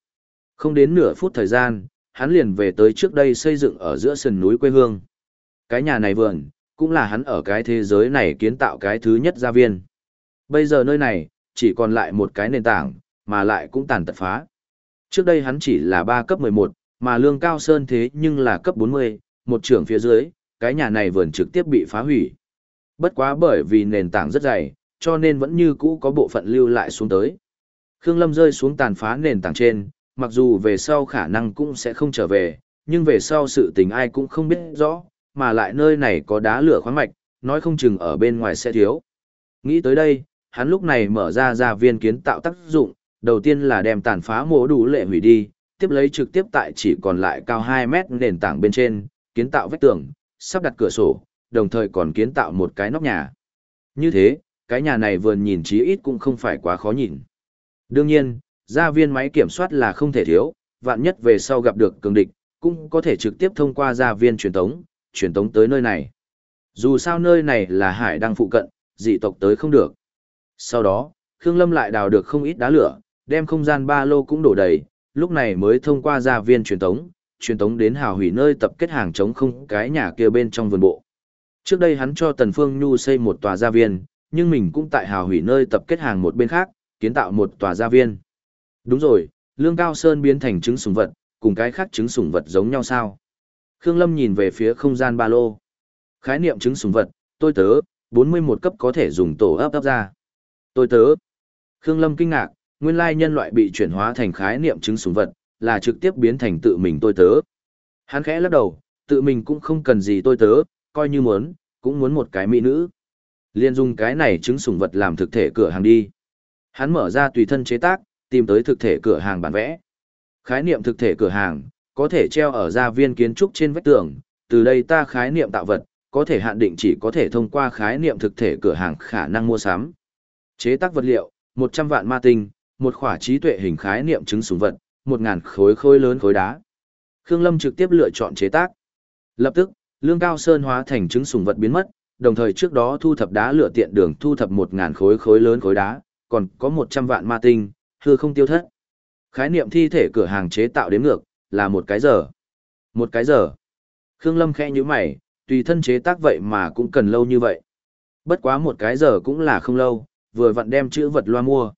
Không đến nửa phút thời gian, hắn liền về tới trước đây xây dựng ở giữa sườn núi quê hương. Cái nhà này vườn, cũng là hắn ở cái thế giới này kiến tạo cái thứ nhất gia viên. Bây giờ nơi này, chỉ còn lại một cái nền tảng, mà lại cũng tàn tật phá. Trước đây hắn chỉ là 3 cấp 11, mà lương cao sơn thế nhưng là cấp 40, một trưởng phía dưới, cái nhà này vườn trực tiếp bị phá hủy. Bất quá bởi vì nền tảng rất dày, cho nên vẫn như cũ có bộ phận lưu lại xuống tới. Khương Lâm rơi xuống tàn phá nền tảng trên, mặc dù về sau khả năng cũng sẽ không trở về, nhưng về sau sự tình ai cũng không biết rõ, mà lại nơi này có đá lửa khoáng mạch, nói không chừng ở bên ngoài sẽ thiếu. Nghĩ tới đây, hắn lúc này mở ra ra viên kiến tạo tác dụng, đầu tiên là đem tàn phá mổ đủ lệ hủy đi, tiếp lấy trực tiếp tại chỉ còn lại cao 2 mét nền tảng bên trên, kiến tạo vách tường, sắp đặt cửa sổ, đồng thời còn kiến tạo một cái nóc nhà. Như thế, cái nhà này vườn nhìn chí ít cũng không phải quá khó nhìn. Đương nhiên, gia viên máy kiểm soát là không thể thiếu, vạn nhất về sau gặp được cường địch, cũng có thể trực tiếp thông qua gia viên truyền tống, truyền tống tới nơi này. Dù sao nơi này là hải đăng phụ cận, dị tộc tới không được. Sau đó, Khương Lâm lại đào được không ít đá lửa, đem không gian ba lô cũng đổ đầy, lúc này mới thông qua gia viên truyền tống, truyền tống đến hào hủy nơi tập kết hàng chống không cái nhà kia bên trong vườn bộ. Trước đây hắn cho Tần Phương Nhu xây một tòa gia viên, nhưng mình cũng tại hào hủy nơi tập kết hàng một bên khác, kiến tạo một tòa gia viên. Đúng rồi, lương cao sơn biến thành trứng sủng vật, cùng cái khác trứng sủng vật giống nhau sao? Khương Lâm nhìn về phía không gian ba lô. Khái niệm trứng sủng vật, tôi tớ, 41 cấp có thể dùng tổ ấp ấp ra. Tôi tớ. Khương Lâm kinh ngạc, nguyên lai nhân loại bị chuyển hóa thành khái niệm trứng sủng vật, là trực tiếp biến thành tự mình tôi tớ. Hắn khẽ lắc đầu, tự mình cũng không cần gì tôi tớ, coi như muốn, cũng muốn một cái mỹ nữ. Liên dùng cái này trứng sủng vật làm thực thể cửa hàng đi. Hắn mở ra tùy thân chế tác, tìm tới thực thể cửa hàng bản vẽ. Khái niệm thực thể cửa hàng, có thể treo ở gia viên kiến trúc trên vách tường, từ đây ta khái niệm tạo vật, có thể hạn định chỉ có thể thông qua khái niệm thực thể cửa hàng khả năng mua sắm. Chế tác vật liệu, 100 vạn ma tinh, một khỏa trí tuệ hình khái niệm chứng súng vật, 1000 khối khối lớn khối đá. Khương Lâm trực tiếp lựa chọn chế tác. Lập tức, lương cao sơn hóa thành chứng sùng vật biến mất, đồng thời trước đó thu thập đá lửa tiện đường thu thập 1000 khối khối lớn khối đá, còn có 100 vạn ma tinh, hư không tiêu thất. Khái niệm thi thể cửa hàng chế tạo đến ngược, là một cái giờ. Một cái giờ. Khương Lâm khẽ như mày, tùy thân chế tác vậy mà cũng cần lâu như vậy. Bất quá một cái giờ cũng là không lâu, vừa vặn đem chữ vật loa mua.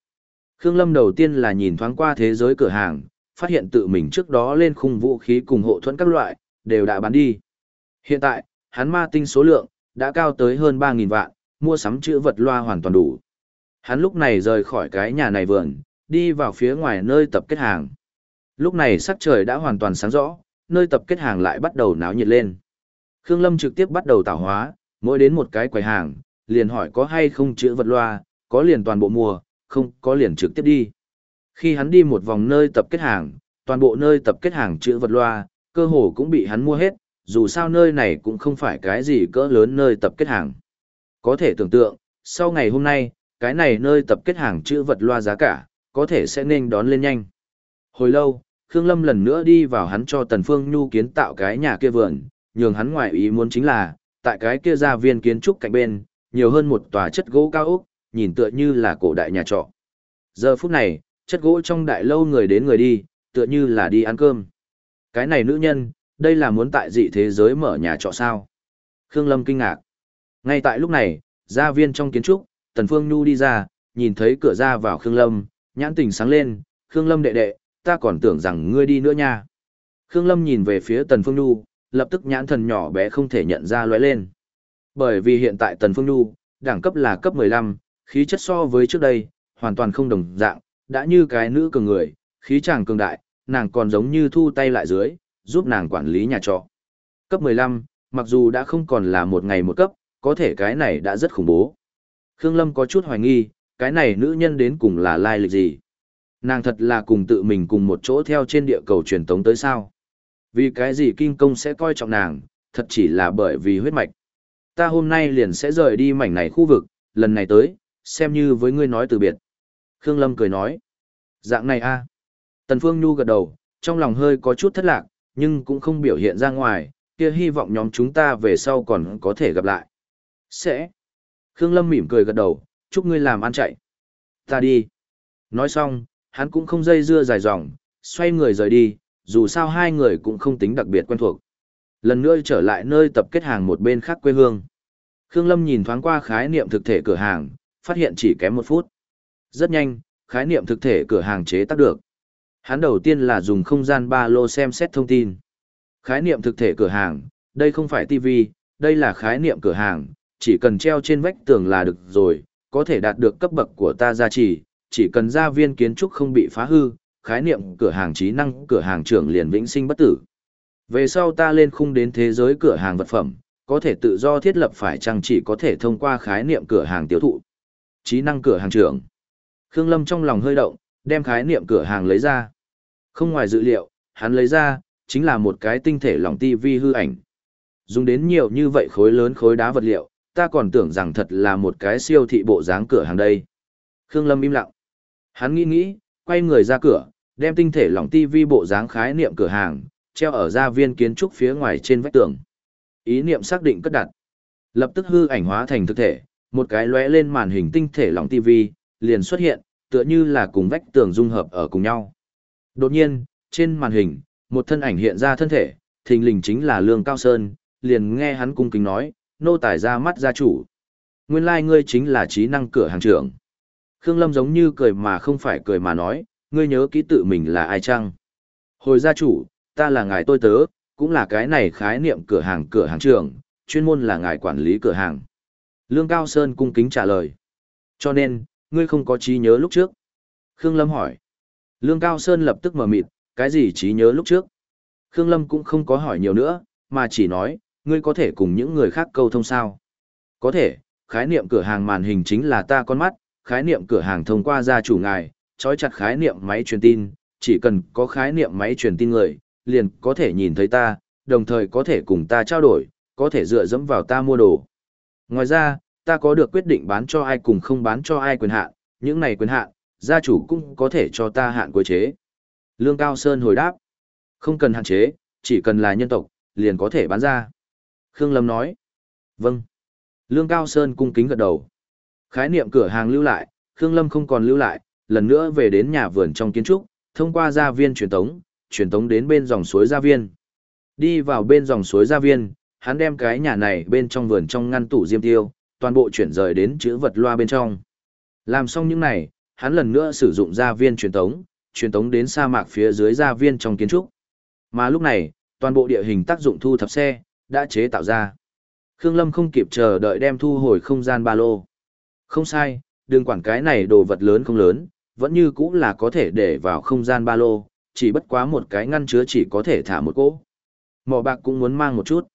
Khương Lâm đầu tiên là nhìn thoáng qua thế giới cửa hàng, phát hiện tự mình trước đó lên khung vũ khí cùng hộ thuẫn các loại, đều đã bán đi. Hiện tại, hắn ma tinh số lượng, đã cao tới hơn 3.000 vạn, mua sắm chữ vật loa hoàn toàn đủ. Hắn lúc này rời khỏi cái nhà này vườn, đi vào phía ngoài nơi tập kết hàng. Lúc này sắc trời đã hoàn toàn sáng rõ, nơi tập kết hàng lại bắt đầu náo nhiệt lên. Khương Lâm trực tiếp bắt đầu tạo hóa, mỗi đến một cái quầy hàng, liền hỏi có hay không chữ vật loa, có liền toàn bộ mua, không có liền trực tiếp đi. Khi hắn đi một vòng nơi tập kết hàng, toàn bộ nơi tập kết hàng chữ vật loa, cơ hồ cũng bị hắn mua hết, dù sao nơi này cũng không phải cái gì cỡ lớn nơi tập kết hàng. Có thể tưởng tượng, sau ngày hôm nay, cái này nơi tập kết hàng chữ vật loa giá cả, có thể sẽ nên đón lên nhanh. Hồi lâu, Khương Lâm lần nữa đi vào hắn cho Tần Phương Nhu kiến tạo cái nhà kia vườn, nhường hắn ngoại ý muốn chính là, tại cái kia gia viên kiến trúc cạnh bên, nhiều hơn một tòa chất gỗ cao ốc, nhìn tựa như là cổ đại nhà trọ. Giờ phút này, chất gỗ trong đại lâu người đến người đi, tựa như là đi ăn cơm. Cái này nữ nhân, đây là muốn tại dị thế giới mở nhà trọ sao? Khương Lâm kinh ngạc. Ngay tại lúc này, gia viên trong kiến trúc, Tần Phương Nhu đi ra, nhìn thấy cửa ra vào Khương Lâm, nhãn tình sáng lên, Khương Lâm đệ đệ, ta còn tưởng rằng ngươi đi nữa nha. Khương Lâm nhìn về phía Tần Phương Nhu, lập tức nhãn thần nhỏ bé không thể nhận ra lóe lên. Bởi vì hiện tại Tần Phương Nhu, đẳng cấp là cấp 15, khí chất so với trước đây, hoàn toàn không đồng dạng, đã như cái nữ cường người, khí chàng cường đại, nàng còn giống như thu tay lại dưới, giúp nàng quản lý nhà trọ. Cấp 15, mặc dù đã không còn là một ngày một cấp, có thể cái này đã rất khủng bố. Khương Lâm có chút hoài nghi, cái này nữ nhân đến cùng là lai lịch gì? Nàng thật là cùng tự mình cùng một chỗ theo trên địa cầu truyền tống tới sao? Vì cái gì kinh công sẽ coi trọng nàng, thật chỉ là bởi vì huyết mạch. Ta hôm nay liền sẽ rời đi mảnh này khu vực, lần này tới, xem như với ngươi nói từ biệt. Khương Lâm cười nói. Dạng này a Tần Phương Nhu gật đầu, trong lòng hơi có chút thất lạc, nhưng cũng không biểu hiện ra ngoài, kia hy vọng nhóm chúng ta về sau còn có thể gặp lại. Sẽ. Khương Lâm mỉm cười gật đầu, chúc ngươi làm ăn chạy. Ta đi. Nói xong, hắn cũng không dây dưa dài dòng, xoay người rời đi, dù sao hai người cũng không tính đặc biệt quen thuộc. Lần nữa trở lại nơi tập kết hàng một bên khác quê hương. Khương Lâm nhìn thoáng qua khái niệm thực thể cửa hàng, phát hiện chỉ kém một phút. Rất nhanh, khái niệm thực thể cửa hàng chế tác được. Hắn đầu tiên là dùng không gian ba lô xem xét thông tin. Khái niệm thực thể cửa hàng, Đây không phải TV, đây là khái niệm cửa hàng, chỉ cần treo trên vách tường là được rồi, có thể đạt được cấp bậc của ta gia trì, chỉ cần gia viên kiến trúc không bị phá hư, khái niệm cửa hàng trí năng cửa hàng trưởng liền vĩnh sinh bất tử. Về sau ta lên khung đến thế giới cửa hàng vật phẩm, có thể tự do thiết lập phải chăng chỉ có thể thông qua khái niệm cửa hàng tiêu thụ. Trí năng cửa hàng trưởng. Khương Lâm trong lòng hơi động, đem khái niệm cửa hàng lấy ra. Không ngoài dự liệu, hắn lấy ra, chính là một cái tinh thể lỏng tivi hư ảnh. Dùng đến nhiều như vậy khối lớn khối đá vật liệu, ta còn tưởng rằng thật là một cái siêu thị bộ dáng cửa hàng đây. Khương Lâm im lặng. Hắn nghĩ nghĩ, quay người ra cửa, đem tinh thể lỏng tivi bộ dáng khái niệm cửa hàng, treo ở gia viên kiến trúc phía ngoài trên vách tường. Ý niệm xác định cất đặt. Lập tức hư ảnh hóa thành thực thể, một cái lóe lên màn hình tinh thể lỏng tivi, liền xuất hiện, tựa như là cùng vách tường dung hợp ở cùng nhau. Đột nhiên, trên màn hình, một thân ảnh hiện ra thân thể, thình lình chính là Lương Cao Sơn, liền nghe hắn cung kính nói, nô tài ra mắt gia chủ. Nguyên lai like ngươi chính là trí năng cửa hàng trưởng. Khương Lâm giống như cười mà không phải cười mà nói, ngươi nhớ ký tự mình là ai chăng? Hồi gia chủ, ta là ngài tôi tớ, cũng là cái này khái niệm cửa hàng cửa hàng trưởng, chuyên môn là ngài quản lý cửa hàng. Lương Cao Sơn cung kính trả lời. Cho nên, ngươi không có trí nhớ lúc trước. Khương Lâm hỏi. Lương Cao Sơn lập tức mở mịt, cái gì trí nhớ lúc trước? Khương Lâm cũng không có hỏi nhiều nữa, mà chỉ nói, ngươi có thể cùng những người khác câu thông sao? Có thể, khái niệm cửa hàng màn hình chính là ta con mắt, khái niệm cửa hàng thông qua gia chủ ngài, trói chặt khái niệm máy truyền tin, chỉ cần có khái niệm máy truyền tin người, liền có thể nhìn thấy ta, đồng thời có thể cùng ta trao đổi, có thể dựa dẫm vào ta mua đồ. Ngoài ra, ta có được quyết định bán cho ai cùng không bán cho ai quyền hạn, những này quyền hạn, gia chủ cũng có thể cho ta hạn cuối chế. Lương Cao Sơn hồi đáp, không cần hạn chế, chỉ cần là nhân tộc, liền có thể bán ra. Khương Lâm nói, vâng. Lương Cao Sơn cung kính gật đầu. Khái niệm cửa hàng lưu lại, Khương Lâm không còn lưu lại, lần nữa về đến nhà vườn trong kiến trúc, thông qua gia viên truyền tống, truyền tống đến bên dòng suối gia viên. Đi vào bên dòng suối gia viên, hắn đem cái nhà này bên trong vườn trong ngăn tủ diêm tiêu, toàn bộ chuyển rời đến chữ vật loa bên trong. Làm xong những này, hắn lần nữa sử dụng gia viên truyền tống, truyền tống đến sa mạc phía dưới gia viên trong kiến trúc. Mà lúc này, toàn bộ địa hình tác dụng thu thập xe, đã chế tạo ra. Khương Lâm không kịp chờ đợi đem thu hồi không gian ba lô. Không sai, đừng quản cái này đồ vật lớn không lớn, vẫn như cũng là có thể để vào không gian ba lô, chỉ bất quá một cái ngăn chứa chỉ có thể thả một cỗ. Mỏ bạc cũng muốn mang một chút.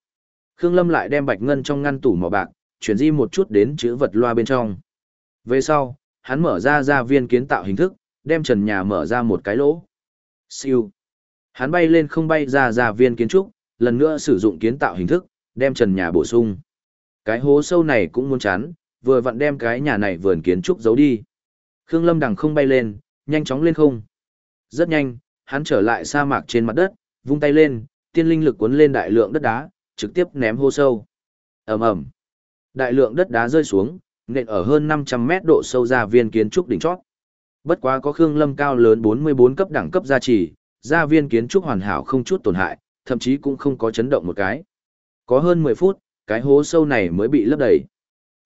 Khương Lâm lại đem bạch ngân trong ngăn tủ mỏ bạc, chuyển di một chút đến chữ vật loa bên trong. Về sau, hắn mở ra ra viên kiến tạo hình thức, đem trần nhà mở ra một cái lỗ. Siêu. Hắn bay lên không bay ra ra viên kiến trúc, lần nữa sử dụng kiến tạo hình thức, đem trần nhà bổ sung. Cái hố sâu này cũng muốn chán vừa vặn đem cái nhà này vườn kiến trúc giấu đi. Khương Lâm đằng không bay lên, nhanh chóng lên không. Rất nhanh, hắn trở lại sa mạc trên mặt đất, vung tay lên, tiên linh lực cuốn lên đại lượng đất đá, trực tiếp ném hô sâu. ầm ầm, Đại lượng đất đá rơi xuống, nện ở hơn 500 mét độ sâu ra viên kiến trúc đỉnh chót. Bất quá có Khương Lâm cao lớn 44 cấp đẳng cấp gia trì, gia viên kiến trúc hoàn hảo không chút tổn hại, thậm chí cũng không có chấn động một cái. Có hơn 10 phút, cái hố sâu này mới bị lấp đầy.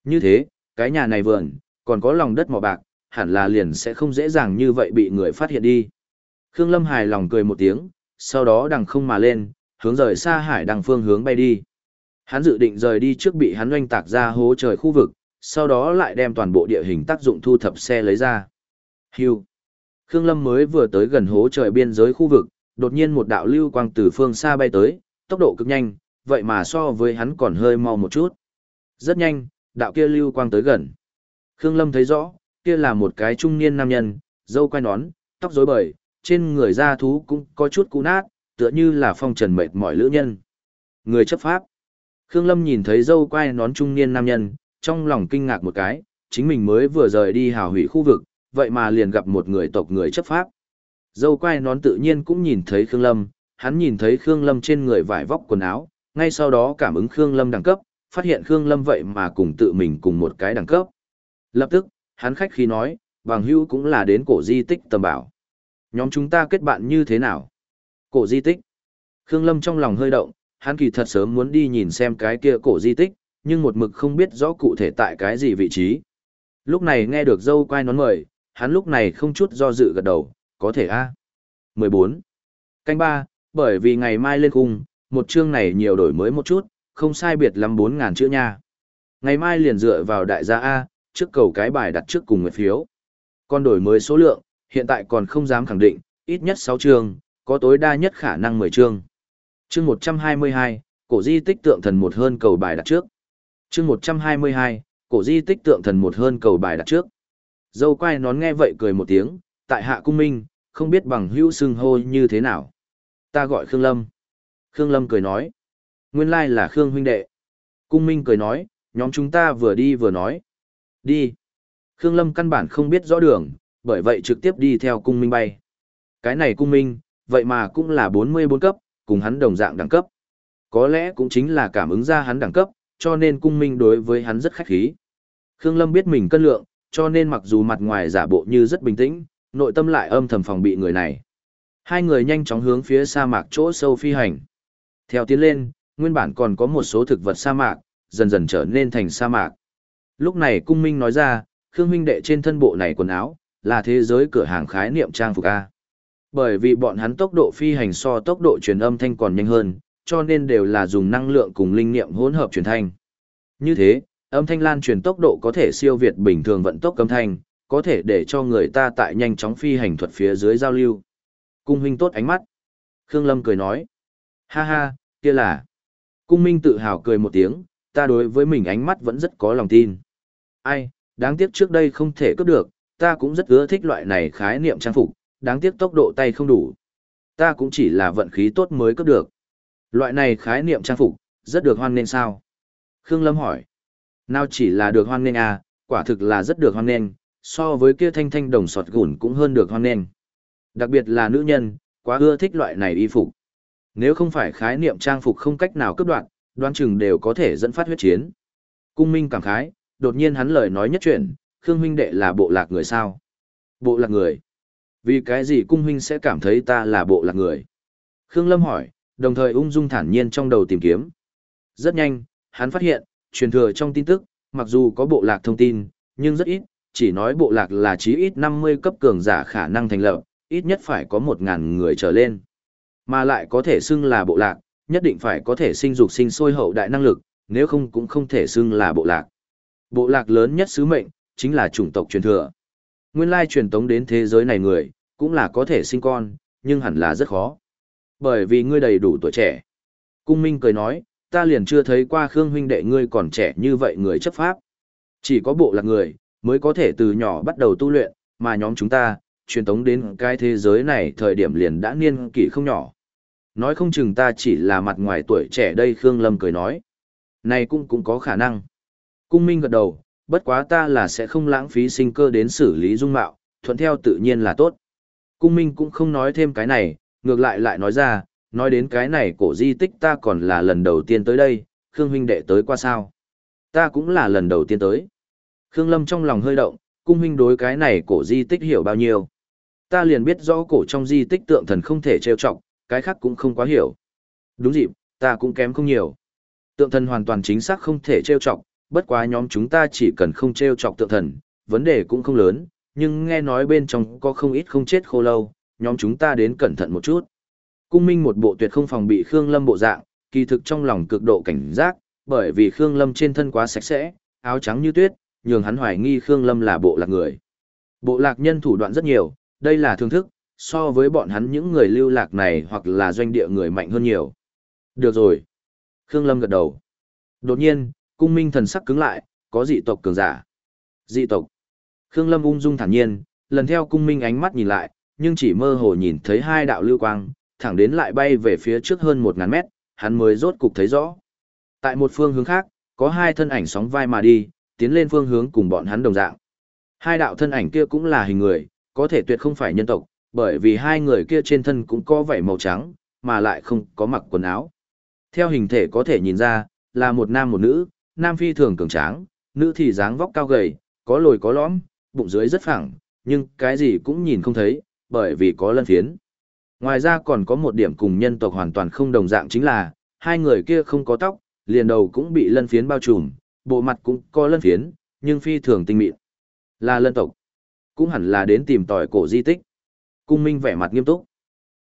Như thế, cái nhà này vườn, còn có lòng đất mỏ bạc, hẳn là liền sẽ không dễ dàng như vậy bị người phát hiện đi. Khương Lâm hài lòng cười một tiếng, sau đó đằng không mà lên, hướng rời xa hải đằng phương hướng bay đi. Hắn dự định rời đi trước bị hắn oanh tạc ra hố trời khu vực, sau đó lại đem toàn bộ địa hình tác dụng thu thập xe lấy ra. Hưu. Khương Lâm mới vừa tới gần hố trời biên giới khu vực, đột nhiên một đạo lưu quang từ phương xa bay tới, tốc độ cực nhanh, vậy mà so với hắn còn hơi mau một chút. Rất nhanh, đạo kia lưu quang tới gần. Khương Lâm thấy rõ, kia là một cái trung niên nam nhân, dâu quai nón, tóc rối bời, trên người da thú cũng có chút cũ nát, tựa như là phong trần mệt mỏi lữ nhân. Người chấp pháp. Khương Lâm nhìn thấy dâu quai nón trung niên nam nhân, trong lòng kinh ngạc một cái, chính mình mới vừa rời đi hào hủy khu vực, vậy mà liền gặp một người tộc người chấp pháp. Dâu quai nón tự nhiên cũng nhìn thấy Khương Lâm, hắn nhìn thấy Khương Lâm trên người vải vóc quần áo, ngay sau đó cảm ứng Khương Lâm đẳng cấp, phát hiện Khương Lâm vậy mà cùng tự mình cùng một cái đẳng cấp. Lập tức, hắn khách khí nói, bằng hữu cũng là đến cổ di tích tầm bảo. Nhóm chúng ta kết bạn như thế nào? Cổ di tích. Khương Lâm trong lòng hơi động, hắn kỳ thật sớm muốn đi nhìn xem cái kia cổ di tích, nhưng một mực không biết rõ cụ thể tại cái gì vị trí. Lúc này nghe được dâu quai nón mời, hắn lúc này không chút do dự gật đầu, có thể a. À? 14. Canh 3, bởi vì ngày mai lên khung, một chương này nhiều đổi mới một chút, không sai biệt lắm 4.000 chữ nha. Ngày mai liền dựa vào đại gia A, trước cầu cái bài đặt trước cùng nguyệt phiếu. Còn đổi mới số lượng, hiện tại còn không dám khẳng định, ít nhất 6 chương, có tối đa nhất khả năng 10 chương. Chương 122, cổ di tích tượng thần một hơn cầu bài đặt trước. Chương 122, cổ di tích tượng thần một hơn cầu bài đặt trước. Dâu quay nón nghe vậy cười một tiếng, tại hạ cung minh, không biết bằng hữu xưng hô như thế nào. Ta gọi Khương Lâm. Khương Lâm cười nói. Nguyên lai là Khương huynh đệ. Cung minh cười nói, nhóm chúng ta vừa đi vừa nói. Đi. Khương Lâm căn bản không biết rõ đường, bởi vậy trực tiếp đi theo cung minh bay. Cái này cung minh, vậy mà cũng là 44 cấp, cùng hắn đồng dạng đẳng cấp. Có lẽ cũng chính là cảm ứng ra hắn đẳng cấp, cho nên cung minh đối với hắn rất khách khí. Khương Lâm biết mình cân lượng, cho nên mặc dù mặt ngoài giả bộ như rất bình tĩnh, nội tâm lại âm thầm phòng bị người này. Hai người nhanh chóng hướng phía sa mạc chỗ sâu phi hành. Theo tiến lên, nguyên bản còn có một số thực vật sa mạc, dần dần trở nên thành sa mạc. Lúc này cung minh nói ra, Khương huynh đệ trên thân bộ này quần áo, là thế giới cửa hàng khái niệm trang phục A. Bởi vì bọn hắn tốc độ phi hành so tốc độ truyền âm thanh còn nhanh hơn, cho nên đều là dùng năng lượng cùng linh niệm hỗn hợp truyền thanh. Như thế, âm thanh lan truyền tốc độ có thể siêu việt bình thường vận tốc âm thanh, có thể để cho người ta tại nhanh chóng phi hành thuật phía dưới giao lưu. Cung huynh tốt ánh mắt. Khương Lâm cười nói. Ha ha, kia là. Cung minh tự hào cười một tiếng, ta đối với mình ánh mắt vẫn rất có lòng tin. Ai, đáng tiếc trước đây không thể cướp được, ta cũng rất ưa thích loại này khái niệm trang phục, đáng tiếc tốc độ tay không đủ. Ta cũng chỉ là vận khí tốt mới cướp được. Loại này khái niệm trang phục, rất được hoan nên sao? Khương Lâm hỏi. Nào chỉ là được hoan nên à, quả thực là rất được hoan nên, so với kia thanh thanh đồng sọt gùn cũng hơn được hoan nghênh, Đặc biệt là nữ nhân, quá ưa thích loại này y phục. Nếu không phải khái niệm trang phục không cách nào cướp đoạn, đoán chừng đều có thể dẫn phát huyết chiến. Cung Minh cảm khái, đột nhiên hắn lời nói nhất chuyện, Khương huynh đệ là bộ lạc người sao? Bộ lạc người? Vì cái gì cung huynh sẽ cảm thấy ta là bộ lạc người? Khương Lâm hỏi, đồng thời ung dung thản nhiên trong đầu tìm kiếm. Rất nhanh, hắn phát hiện, truyền thừa trong tin tức, mặc dù có bộ lạc thông tin, nhưng rất ít, chỉ nói bộ lạc là chí ít 50 cấp cường giả khả năng thành lập, ít nhất phải có 1.000 người trở lên. Mà lại có thể xưng là bộ lạc, nhất định phải có thể sinh dục sinh sôi hậu đại năng lực, nếu không cũng không thể xưng là bộ lạc. Bộ lạc lớn nhất sứ mệnh, chính là chủng tộc truyền thừa. Nguyên lai truyền tống đến thế giới này người, cũng là có thể sinh con, nhưng hẳn là rất khó. Bởi vì ngươi đầy đủ tuổi trẻ. Cung Minh cười nói, ta liền chưa thấy qua Khương huynh đệ ngươi còn trẻ như vậy người chấp pháp. Chỉ có bộ lạc người, mới có thể từ nhỏ bắt đầu tu luyện, mà nhóm chúng ta, truyền tống đến cái thế giới này thời điểm liền đã niên kỷ không nhỏ. Nói không chừng ta chỉ là mặt ngoài tuổi trẻ đây Khương Lâm cười nói. Này cũng cũng có khả năng. Cung Minh gật đầu, bất quá ta là sẽ không lãng phí sinh cơ đến xử lý dung mạo, thuận theo tự nhiên là tốt. Cung Minh cũng không nói thêm cái này, ngược lại lại nói ra, nói đến cái này cổ di tích ta còn là lần đầu tiên tới đây, Khương huynh đệ tới qua sao. Ta cũng là lần đầu tiên tới. Khương Lâm trong lòng hơi động, cung huynh đối cái này cổ di tích hiểu bao nhiêu. Ta liền biết rõ cổ trong di tích tượng thần không thể trêu chọc, cái khác cũng không quá hiểu. Đúng dịp, ta cũng kém không nhiều. Tượng thần hoàn toàn chính xác không thể trêu chọc, bất quá nhóm chúng ta chỉ cần không trêu chọc tượng thần, vấn đề cũng không lớn, nhưng nghe nói bên trong có không ít không chết khô lâu, nhóm chúng ta đến cẩn thận một chút. Cung Minh một bộ tuyệt không phòng bị Khương Lâm bộ dạng, kỳ thực trong lòng cực độ cảnh giác, bởi vì Khương Lâm trên thân quá sạch sẽ, áo trắng như tuyết, nhường hắn hoài nghi Khương Lâm là bộ lạc người. Bộ lạc nhân thủ đoạn rất nhiều, đây là thương thức, so với bọn hắn những người lưu lạc này hoặc là doanh địa người mạnh hơn nhiều. Được rồi. Khương Lâm gật đầu. Đột nhiên, cung minh thần sắc cứng lại, có dị tộc cường giả. Dị tộc. Khương Lâm ung dung thản nhiên, lần theo cung minh ánh mắt nhìn lại, nhưng chỉ mơ hồ nhìn thấy hai đạo lưu quang, thẳng đến lại bay về phía trước hơn một ngàn mét, hắn mới rốt cục thấy rõ. Tại một phương hướng khác, có hai thân ảnh sóng vai mà đi, tiến lên phương hướng cùng bọn hắn đồng dạng. Hai đạo thân ảnh kia cũng là hình người, có thể tuyệt không phải nhân tộc, bởi vì hai người kia trên thân cũng có vảy màu trắng, mà lại không có mặc quần áo. Theo hình thể có thể nhìn ra, là một nam một nữ, nam phi thường cường tráng, nữ thì dáng vóc cao gầy, có lồi có lõm, bụng dưới rất phẳng, nhưng cái gì cũng nhìn không thấy, bởi vì có lân phiến. Ngoài ra còn có một điểm cùng nhân tộc hoàn toàn không đồng dạng chính là, hai người kia không có tóc, liền đầu cũng bị lân phiến bao trùm, bộ mặt cũng có lân phiến, nhưng phi thường tinh mịn. Là lân tộc. Cũng hẳn là đến tìm tòi cổ di tích. Cung Minh vẻ mặt nghiêm túc.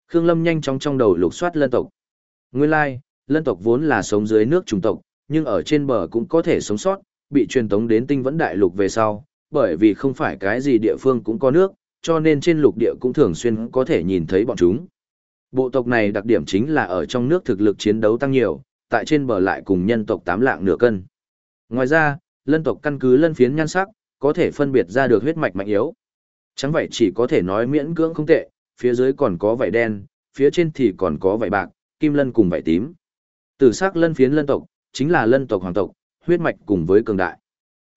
Khương Lâm nhanh chóng trong đầu lục soát lân tộc. Nguyên lai, lân tộc vốn là sống dưới nước trùng tộc, nhưng ở trên bờ cũng có thể sống sót, bị truyền tống đến tinh vẫn đại lục về sau, bởi vì không phải cái gì địa phương cũng có nước, cho nên trên lục địa cũng thường xuyên có thể nhìn thấy bọn chúng. Bộ tộc này đặc điểm chính là ở trong nước thực lực chiến đấu tăng nhiều, tại trên bờ lại cùng nhân tộc tám lạng nửa cân. Ngoài ra, lân tộc căn cứ lân phiến nhan sắc, có thể phân biệt ra được huyết mạch mạnh yếu. Trắng vậy chỉ có thể nói miễn cưỡng không tệ, phía dưới còn có vảy đen, phía trên thì còn có vảy bạc, kim lân cùng vảy tím. Tử sắc lân phiến lân tộc, chính là lân tộc hoàng tộc, huyết mạch cùng với cường đại.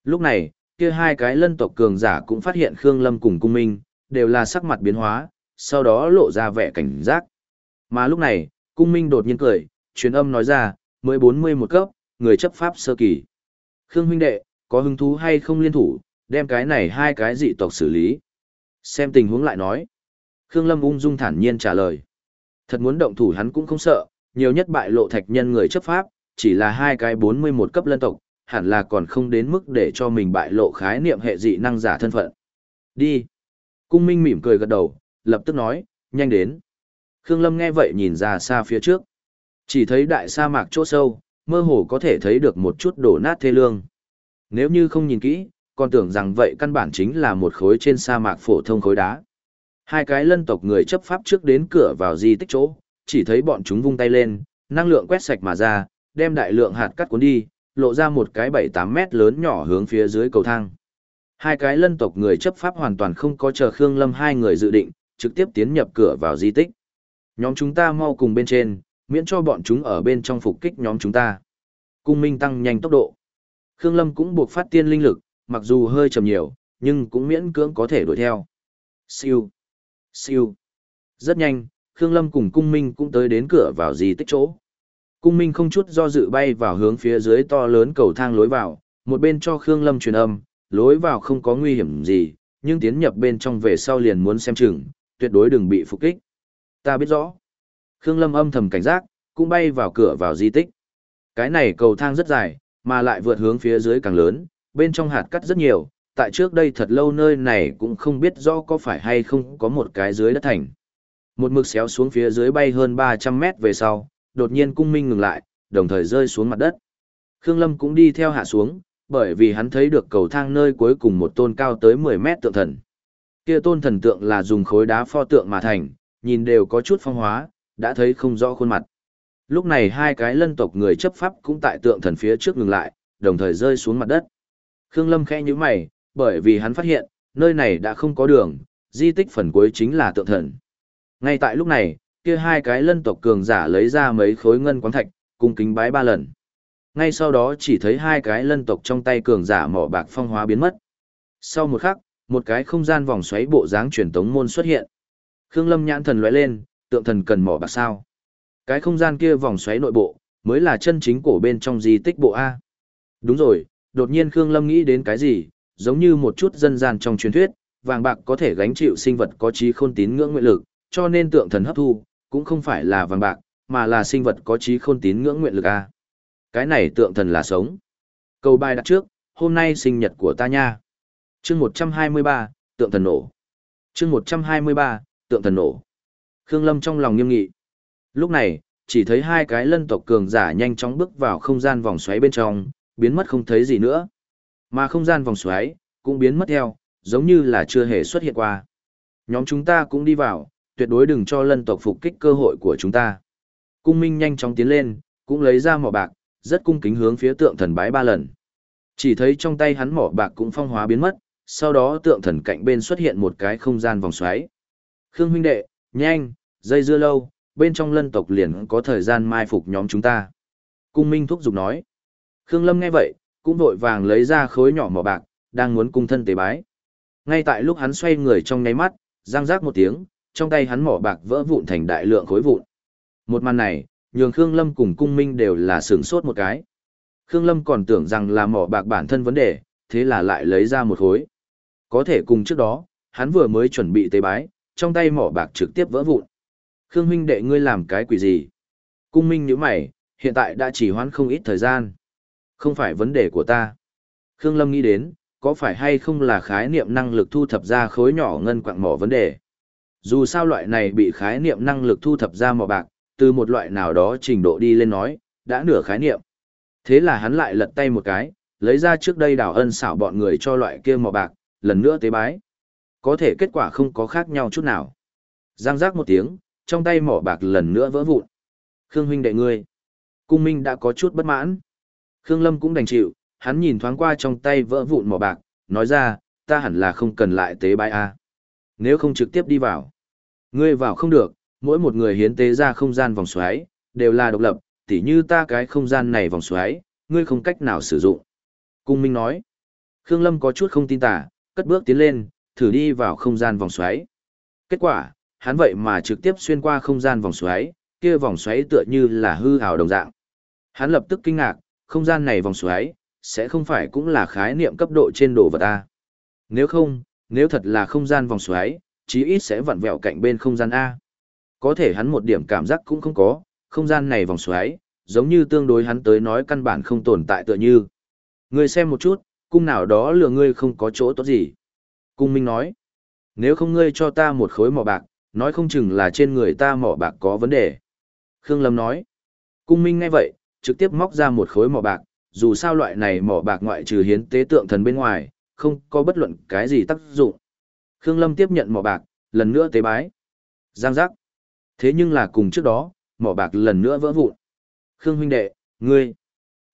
Lúc này, kia hai cái lân tộc cường giả cũng phát hiện Khương Lâm cùng cung minh, đều là sắc mặt biến hóa, sau đó lộ ra vẻ cảnh giác. Mà lúc này, cung minh đột nhiên cười, truyền âm nói ra, mới 40 một cấp, người chấp pháp sơ kỳ. Khương huynh đệ, có hứng thú hay không liên thủ, đem cái này hai cái dị tộc xử lý. Xem tình huống lại nói. Khương Lâm ung dung thản nhiên trả lời. Thật muốn động thủ hắn cũng không sợ, nhiều nhất bại lộ thạch nhân người chấp pháp, chỉ là hai cái 41 cấp lân tộc, hẳn là còn không đến mức để cho mình bại lộ khái niệm hệ dị năng giả thân phận. Đi. Cung Minh mỉm cười gật đầu, lập tức nói, nhanh đến. Khương Lâm nghe vậy nhìn ra xa phía trước. Chỉ thấy đại sa mạc chỗ sâu, mơ hồ có thể thấy được một chút đổ nát thê lương. Nếu như không nhìn kỹ, còn tưởng rằng vậy căn bản chính là một khối trên sa mạc phổ thông khối đá. Hai cái lân tộc người chấp pháp trước đến cửa vào di tích chỗ, chỉ thấy bọn chúng vung tay lên, năng lượng quét sạch mà ra, đem đại lượng hạt cắt cuốn đi, lộ ra một cái 7-8 mét lớn nhỏ hướng phía dưới cầu thang. Hai cái lân tộc người chấp pháp hoàn toàn không có chờ Khương Lâm hai người dự định, trực tiếp tiến nhập cửa vào di tích. Nhóm chúng ta mau cùng bên trên, miễn cho bọn chúng ở bên trong phục kích nhóm chúng ta. Cung minh tăng nhanh tốc độ. Khương Lâm cũng buộc phát tiên linh lực, mặc dù hơi chậm nhiều, nhưng cũng miễn cưỡng có thể đuổi theo. Siêu, siêu. Rất nhanh, Khương Lâm cùng Cung Minh cũng tới đến cửa vào di tích chỗ. Cung Minh không chút do dự bay vào hướng phía dưới to lớn cầu thang lối vào, một bên cho Khương Lâm truyền âm, lối vào không có nguy hiểm gì, nhưng tiến nhập bên trong về sau liền muốn xem chừng, tuyệt đối đừng bị phục kích. Ta biết rõ. Khương Lâm âm thầm cảnh giác, cũng bay vào cửa vào di tích. Cái này cầu thang rất dài, mà lại vượt hướng phía dưới càng lớn, bên trong hạt cắt rất nhiều, tại trước đây thật lâu nơi này cũng không biết rõ có phải hay không có một cái dưới đất thành. Một mực xéo xuống phía dưới bay hơn 300 mét về sau, đột nhiên cung minh ngừng lại, đồng thời rơi xuống mặt đất. Khương Lâm cũng đi theo hạ xuống, bởi vì hắn thấy được cầu thang nơi cuối cùng một tôn cao tới 10 mét tượng thần. Kia tôn thần tượng là dùng khối đá pho tượng mà thành, nhìn đều có chút phong hóa, đã thấy không rõ khuôn mặt. Lúc này hai cái lân tộc người chấp pháp cũng tại tượng thần phía trước ngừng lại, đồng thời rơi xuống mặt đất. Khương Lâm khẽ nhíu mày, bởi vì hắn phát hiện, nơi này đã không có đường, di tích phần cuối chính là tượng thần. Ngay tại lúc này, kia hai cái lân tộc cường giả lấy ra mấy khối ngân quán thạch, cung kính bái ba lần. Ngay sau đó chỉ thấy hai cái lân tộc trong tay cường giả mỏ bạc phong hóa biến mất. Sau một khắc, một cái không gian vòng xoáy bộ dáng truyền tống môn xuất hiện. Khương Lâm nhãn thần lóe lên, tượng thần cần mỏ bạc sao? Cái không gian kia vòng xoáy nội bộ, mới là chân chính cổ bên trong di tích bộ A. Đúng rồi, đột nhiên Khương Lâm nghĩ đến cái gì, giống như một chút dân gian trong truyền thuyết, vàng bạc có thể gánh chịu sinh vật có trí khôn tín ngưỡng nguyện lực, cho nên tượng thần hấp thu, cũng không phải là vàng bạc, mà là sinh vật có trí khôn tín ngưỡng nguyện lực A. Cái này tượng thần là sống. Câu bài đặt trước, hôm nay sinh nhật của ta nha. chương 123, tượng thần nổ. chương 123, tượng thần nổ. Khương Lâm trong lòng nghiêm nghị. Lúc này, chỉ thấy hai cái lân tộc cường giả nhanh chóng bước vào không gian vòng xoáy bên trong, biến mất không thấy gì nữa. Mà không gian vòng xoáy, cũng biến mất theo, giống như là chưa hề xuất hiện qua. Nhóm chúng ta cũng đi vào, tuyệt đối đừng cho lân tộc phục kích cơ hội của chúng ta. Cung Minh nhanh chóng tiến lên, cũng lấy ra mỏ bạc, rất cung kính hướng phía tượng thần bái ba lần. Chỉ thấy trong tay hắn mỏ bạc cũng phong hóa biến mất, sau đó tượng thần cạnh bên xuất hiện một cái không gian vòng xoáy. Khương huynh đệ, nhanh, dây dưa lâu, bên trong lân tộc liền có thời gian mai phục nhóm chúng ta. Cung Minh thúc giục nói. Khương Lâm nghe vậy, cũng vội vàng lấy ra khối nhỏ mỏ bạc, đang muốn cung thân tế bái. Ngay tại lúc hắn xoay người trong nháy mắt, răng rác một tiếng, trong tay hắn mỏ bạc vỡ vụn thành đại lượng khối vụn. Một màn này, nhường Khương Lâm cùng Cung Minh đều là sửng sốt một cái. Khương Lâm còn tưởng rằng là mỏ bạc bản thân vấn đề, thế là lại lấy ra một khối. Có thể cùng trước đó, hắn vừa mới chuẩn bị tế bái, trong tay mỏ bạc trực tiếp vỡ vụn. Khương huynh đệ ngươi làm cái quỷ gì? Cung Minh nhíu mày, hiện tại đã chỉ hoãn không ít thời gian. Không phải vấn đề của ta. Khương Lâm nghĩ đến, có phải hay không là khái niệm năng lực thu thập ra khối nhỏ ngân quạng mỏ vấn đề. Dù sao loại này bị khái niệm năng lực thu thập ra mỏ bạc, từ một loại nào đó trình độ đi lên nói, đã nửa khái niệm. Thế là hắn lại lật tay một cái, lấy ra trước đây đào ân xảo bọn người cho loại kia mỏ bạc, lần nữa tế bái. Có thể kết quả không có khác nhau chút nào. Giang giác một tiếng, trong tay mỏ bạc lần nữa vỡ vụn. Khương huynh đệ ngươi. Cung Minh đã có chút bất mãn. Khương Lâm cũng đành chịu, hắn nhìn thoáng qua trong tay vỡ vụn mỏ bạc, nói ra, ta hẳn là không cần lại tế bái a. Nếu không trực tiếp đi vào. Ngươi vào không được, mỗi một người hiến tế ra không gian vòng xoáy, đều là độc lập, tỉ như ta cái không gian này vòng xoáy, ngươi không cách nào sử dụng. Cung Minh nói. Khương Lâm có chút không tin tả, cất bước tiến lên, thử đi vào không gian vòng xoáy. Kết quả, hắn vậy mà trực tiếp xuyên qua không gian vòng xoáy, kia vòng xoáy tựa như là hư ảo đồng dạng. Hắn lập tức kinh ngạc, không gian này vòng xoáy, sẽ không phải cũng là khái niệm cấp độ trên đồ vật A. Nếu không, nếu thật là không gian vòng xoáy, chí ít sẽ vặn vẹo cạnh bên không gian A. Có thể hắn một điểm cảm giác cũng không có, không gian này vòng xoáy, giống như tương đối hắn tới nói căn bản không tồn tại tựa như. Ngươi xem một chút, cung nào đó lừa ngươi không có chỗ tốt gì. Cung Minh nói, nếu không ngươi cho ta một khối mỏ bạc, nói không chừng là trên người ta mỏ bạc có vấn đề. Khương Lâm nói, cung Minh nghe vậy, trực tiếp móc ra một khối mỏ bạc, dù sao loại này mỏ bạc ngoại trừ hiến tế tượng thần bên ngoài, không có bất luận cái gì tác dụng. Khương Lâm tiếp nhận mỏ bạc, lần nữa tế bái. Giang giác. Thế nhưng là cùng trước đó, mỏ bạc lần nữa vỡ vụn. Khương huynh đệ, ngươi.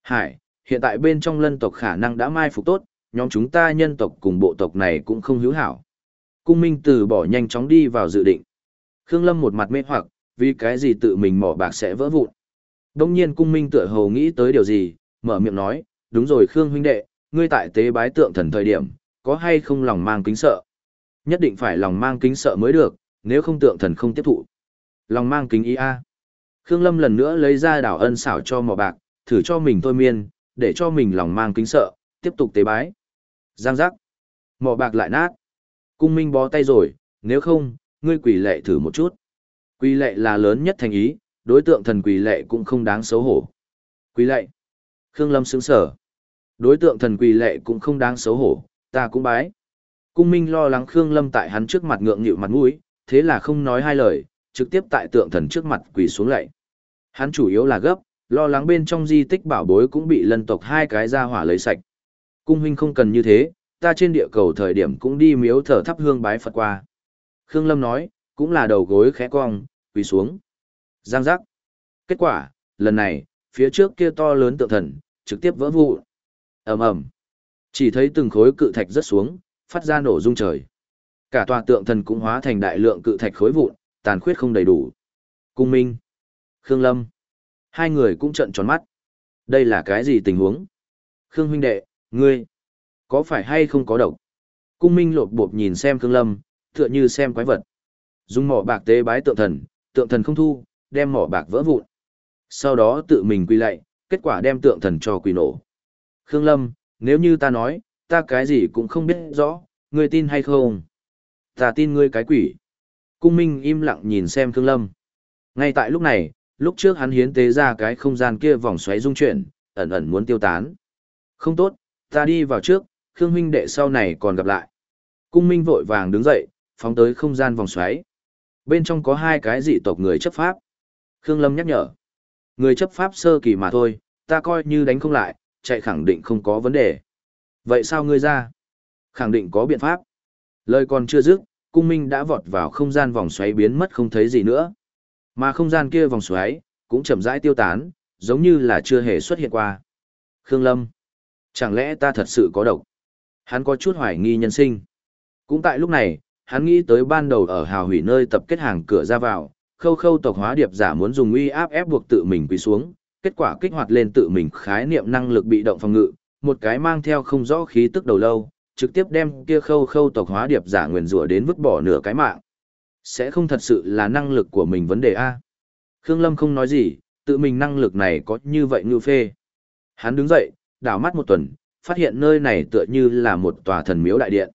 Hải, hiện tại bên trong lân tộc khả năng đã mai phục tốt, nhóm chúng ta nhân tộc cùng bộ tộc này cũng không hữu hảo. Cung Minh từ bỏ nhanh chóng đi vào dự định. Khương Lâm một mặt mê hoặc, vì cái gì tự mình mỏ bạc sẽ vỡ vụn. Đông nhiên Cung Minh tựa hồ nghĩ tới điều gì, mở miệng nói, đúng rồi Khương huynh đệ, ngươi tại tế bái tượng thần thời điểm, có hay không lòng mang kính sợ? Nhất định phải lòng mang kính sợ mới được, nếu không tượng thần không tiếp thụ. Lòng mang kính ý a. Khương Lâm lần nữa lấy ra đảo ân xảo cho mỏ bạc, thử cho mình thôi miên, để cho mình lòng mang kính sợ, tiếp tục tế bái. Giang giác. Mỏ bạc lại nát. Cung minh bó tay rồi, nếu không, ngươi quỷ lệ thử một chút. Quỷ lệ là lớn nhất thành ý, đối tượng thần quỷ lệ cũng không đáng xấu hổ. Quỷ lệ. Khương Lâm sững sở. Đối tượng thần quỷ lệ cũng không đáng xấu hổ, ta cũng bái. Cung minh lo lắng Khương Lâm tại hắn trước mặt ngượng nghịu mặt mũi, thế là không nói hai lời, trực tiếp tại tượng thần trước mặt quỳ xuống lạy. Hắn chủ yếu là gấp, lo lắng bên trong di tích bảo bối cũng bị lân tộc hai cái ra hỏa lấy sạch. Cung huynh không cần như thế, ta trên địa cầu thời điểm cũng đi miếu thờ thắp hương bái Phật qua. Khương Lâm nói, cũng là đầu gối khẽ cong, quỳ xuống. Giang giác. Kết quả, lần này, phía trước kia to lớn tượng thần, trực tiếp vỡ vụ. ầm ầm Chỉ thấy từng khối cự thạch rớt xuống, phát ra nổ rung trời. Cả tòa tượng thần cũng hóa thành đại lượng cự thạch khối vụn, tàn khuyết không đầy đủ. Cung Minh. Khương Lâm. Hai người cũng trợn tròn mắt. Đây là cái gì tình huống? Khương huynh đệ, ngươi, có phải hay không có độc? Cung Minh lột bột nhìn xem Khương Lâm, tựa như xem quái vật. Dùng mỏ bạc tế bái tượng thần, tượng thần không thu, đem mỏ bạc vỡ vụn. Sau đó tự mình quy lạy, kết quả đem tượng thần cho quỳ nổ. Khương Lâm, nếu như ta nói, ta cái gì cũng không biết rõ, ngươi tin hay không? Ta tin ngươi cái quỷ. Cung Minh im lặng nhìn xem Khương Lâm. Ngay tại lúc này, lúc trước hắn hiến tế ra cái không gian kia vòng xoáy rung chuyển, ẩn ẩn muốn tiêu tán. Không tốt, ta đi vào trước, Khương huynh đệ sau này còn gặp lại. Cung Minh vội vàng đứng dậy, phóng tới không gian vòng xoáy. Bên trong có hai cái dị tộc người chấp pháp. Khương Lâm nhắc nhở. Người chấp pháp sơ kỳ mà thôi, ta coi như đánh không lại, chạy khẳng định không có vấn đề. Vậy sao ngươi ra? Khẳng định có biện pháp. Lời còn chưa dứt, cung minh đã vọt vào không gian vòng xoáy biến mất không thấy gì nữa. Mà không gian kia vòng xoáy, cũng chậm rãi tiêu tán, giống như là chưa hề xuất hiện qua. Khương Lâm, chẳng lẽ ta thật sự có độc? Hắn có chút hoài nghi nhân sinh. Cũng tại lúc này, hắn nghĩ tới ban đầu ở hào hủy nơi tập kết hàng cửa ra vào, khâu khâu tộc hóa điệp giả muốn dùng uy áp ép buộc tự mình quỳ xuống, kết quả kích hoạt lên tự mình khái niệm năng lực bị động phòng ngự, một cái mang theo không rõ khí tức đầu lâu, trực tiếp đem kia khâu khâu tộc hóa điệp giả nguyền rủa đến vứt bỏ nửa cái mạng. Sẽ không thật sự là năng lực của mình vấn đề A. Khương Lâm không nói gì, tự mình năng lực này có như vậy như phê. Hắn đứng dậy, đảo mắt một tuần, phát hiện nơi này tựa như là một tòa thần miếu đại điện.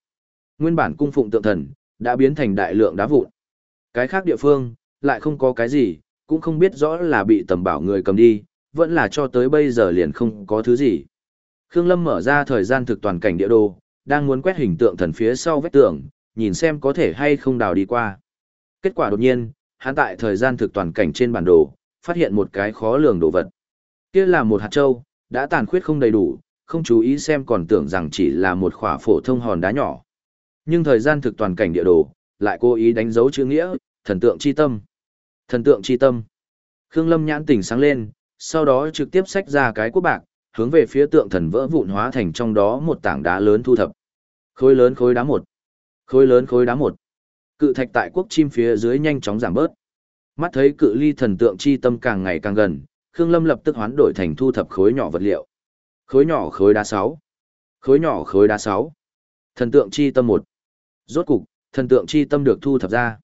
Nguyên bản cung phụng tượng thần, đã biến thành đại lượng đá vụn. Cái khác địa phương, lại không có cái gì, cũng không biết rõ là bị tầm bảo người cầm đi, vẫn là cho tới bây giờ liền không có thứ gì. Khương Lâm mở ra thời gian thực toàn cảnh địa đồ, đang muốn quét hình tượng thần phía sau vách tường, nhìn xem có thể hay không đào đi qua. Kết quả đột nhiên, hắn tại thời gian thực toàn cảnh trên bản đồ, phát hiện một cái khó lường đồ vật. Kia là một hạt châu, đã tàn khuyết không đầy đủ, không chú ý xem còn tưởng rằng chỉ là một khỏa phổ thông hòn đá nhỏ. Nhưng thời gian thực toàn cảnh địa đồ, lại cố ý đánh dấu chữ nghĩa, thần tượng chi tâm. Thần tượng chi tâm. Khương Lâm nhãn tỉnh sáng lên, sau đó trực tiếp xách ra cái quốc bạc, hướng về phía tượng thần vỡ vụn hóa thành trong đó một tảng đá lớn thu thập. Khối lớn khối đá một. Khối lớn khối đá một. Cự thạch tại quốc chim phía dưới nhanh chóng giảm bớt. Mắt thấy cự ly thần tượng chi tâm càng ngày càng gần, Khương Lâm lập tức hoán đổi thành thu thập khối nhỏ vật liệu. Khối nhỏ khối đá 6. Khối nhỏ khối đá 6. Thần tượng chi tâm 1. Rốt cục, thần tượng chi tâm được thu thập ra.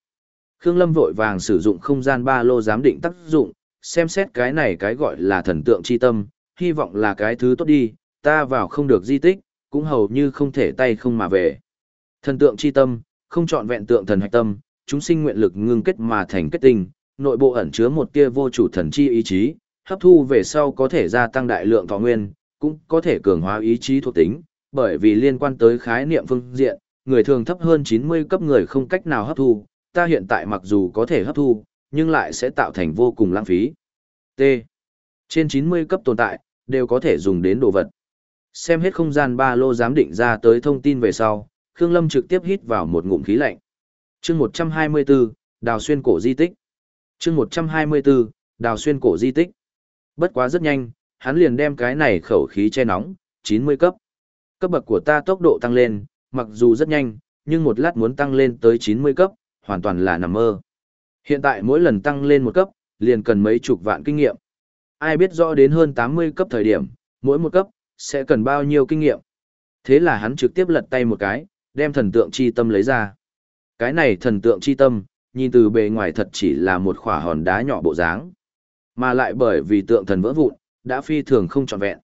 Khương Lâm vội vàng sử dụng không gian ba lô giám định tác dụng, xem xét cái này cái gọi là thần tượng chi tâm, hy vọng là cái thứ tốt đi, ta vào không được di tích, cũng hầu như không thể tay không mà về. Thần tượng chi tâm, không chọn vẹn tượng thần hạch tâm, chúng sinh nguyện lực ngưng kết mà thành kết tinh, nội bộ ẩn chứa một tia vô chủ thần chi ý chí, hấp thu về sau có thể gia tăng đại lượng thọ nguyên, cũng có thể cường hóa ý chí thuộc tính, bởi vì liên quan tới khái niệm phương diện, người thường thấp hơn 90 cấp người không cách nào hấp thu, ta hiện tại mặc dù có thể hấp thu, nhưng lại sẽ tạo thành vô cùng lãng phí. T. Trên 90 cấp tồn tại, đều có thể dùng đến đồ vật. Xem hết không gian ba lô giám định ra tới thông tin về sau, Khương Lâm trực tiếp hít vào một ngụm khí lạnh. Chương 124, Đào xuyên cổ di tích. Chương 124, Đào xuyên cổ di tích. Bất quá rất nhanh, hắn liền đem cái này khẩu khí che nóng, 90 cấp. Cấp bậc của ta tốc độ tăng lên, mặc dù rất nhanh, nhưng một lát muốn tăng lên tới 90 cấp, hoàn toàn là nằm mơ. Hiện tại mỗi lần tăng lên một cấp, liền cần mấy chục vạn kinh nghiệm. Ai biết rõ đến hơn 80 cấp thời điểm, mỗi một cấp, sẽ cần bao nhiêu kinh nghiệm. Thế là hắn trực tiếp lật tay một cái, đem thần tượng chi tâm lấy ra. Cái này thần tượng chi tâm, nhìn từ bề ngoài thật chỉ là một khỏa hòn đá nhỏ bộ dáng. Mà lại bởi vì tượng thần vỡ vụn, đã phi thường không trọn vẹn.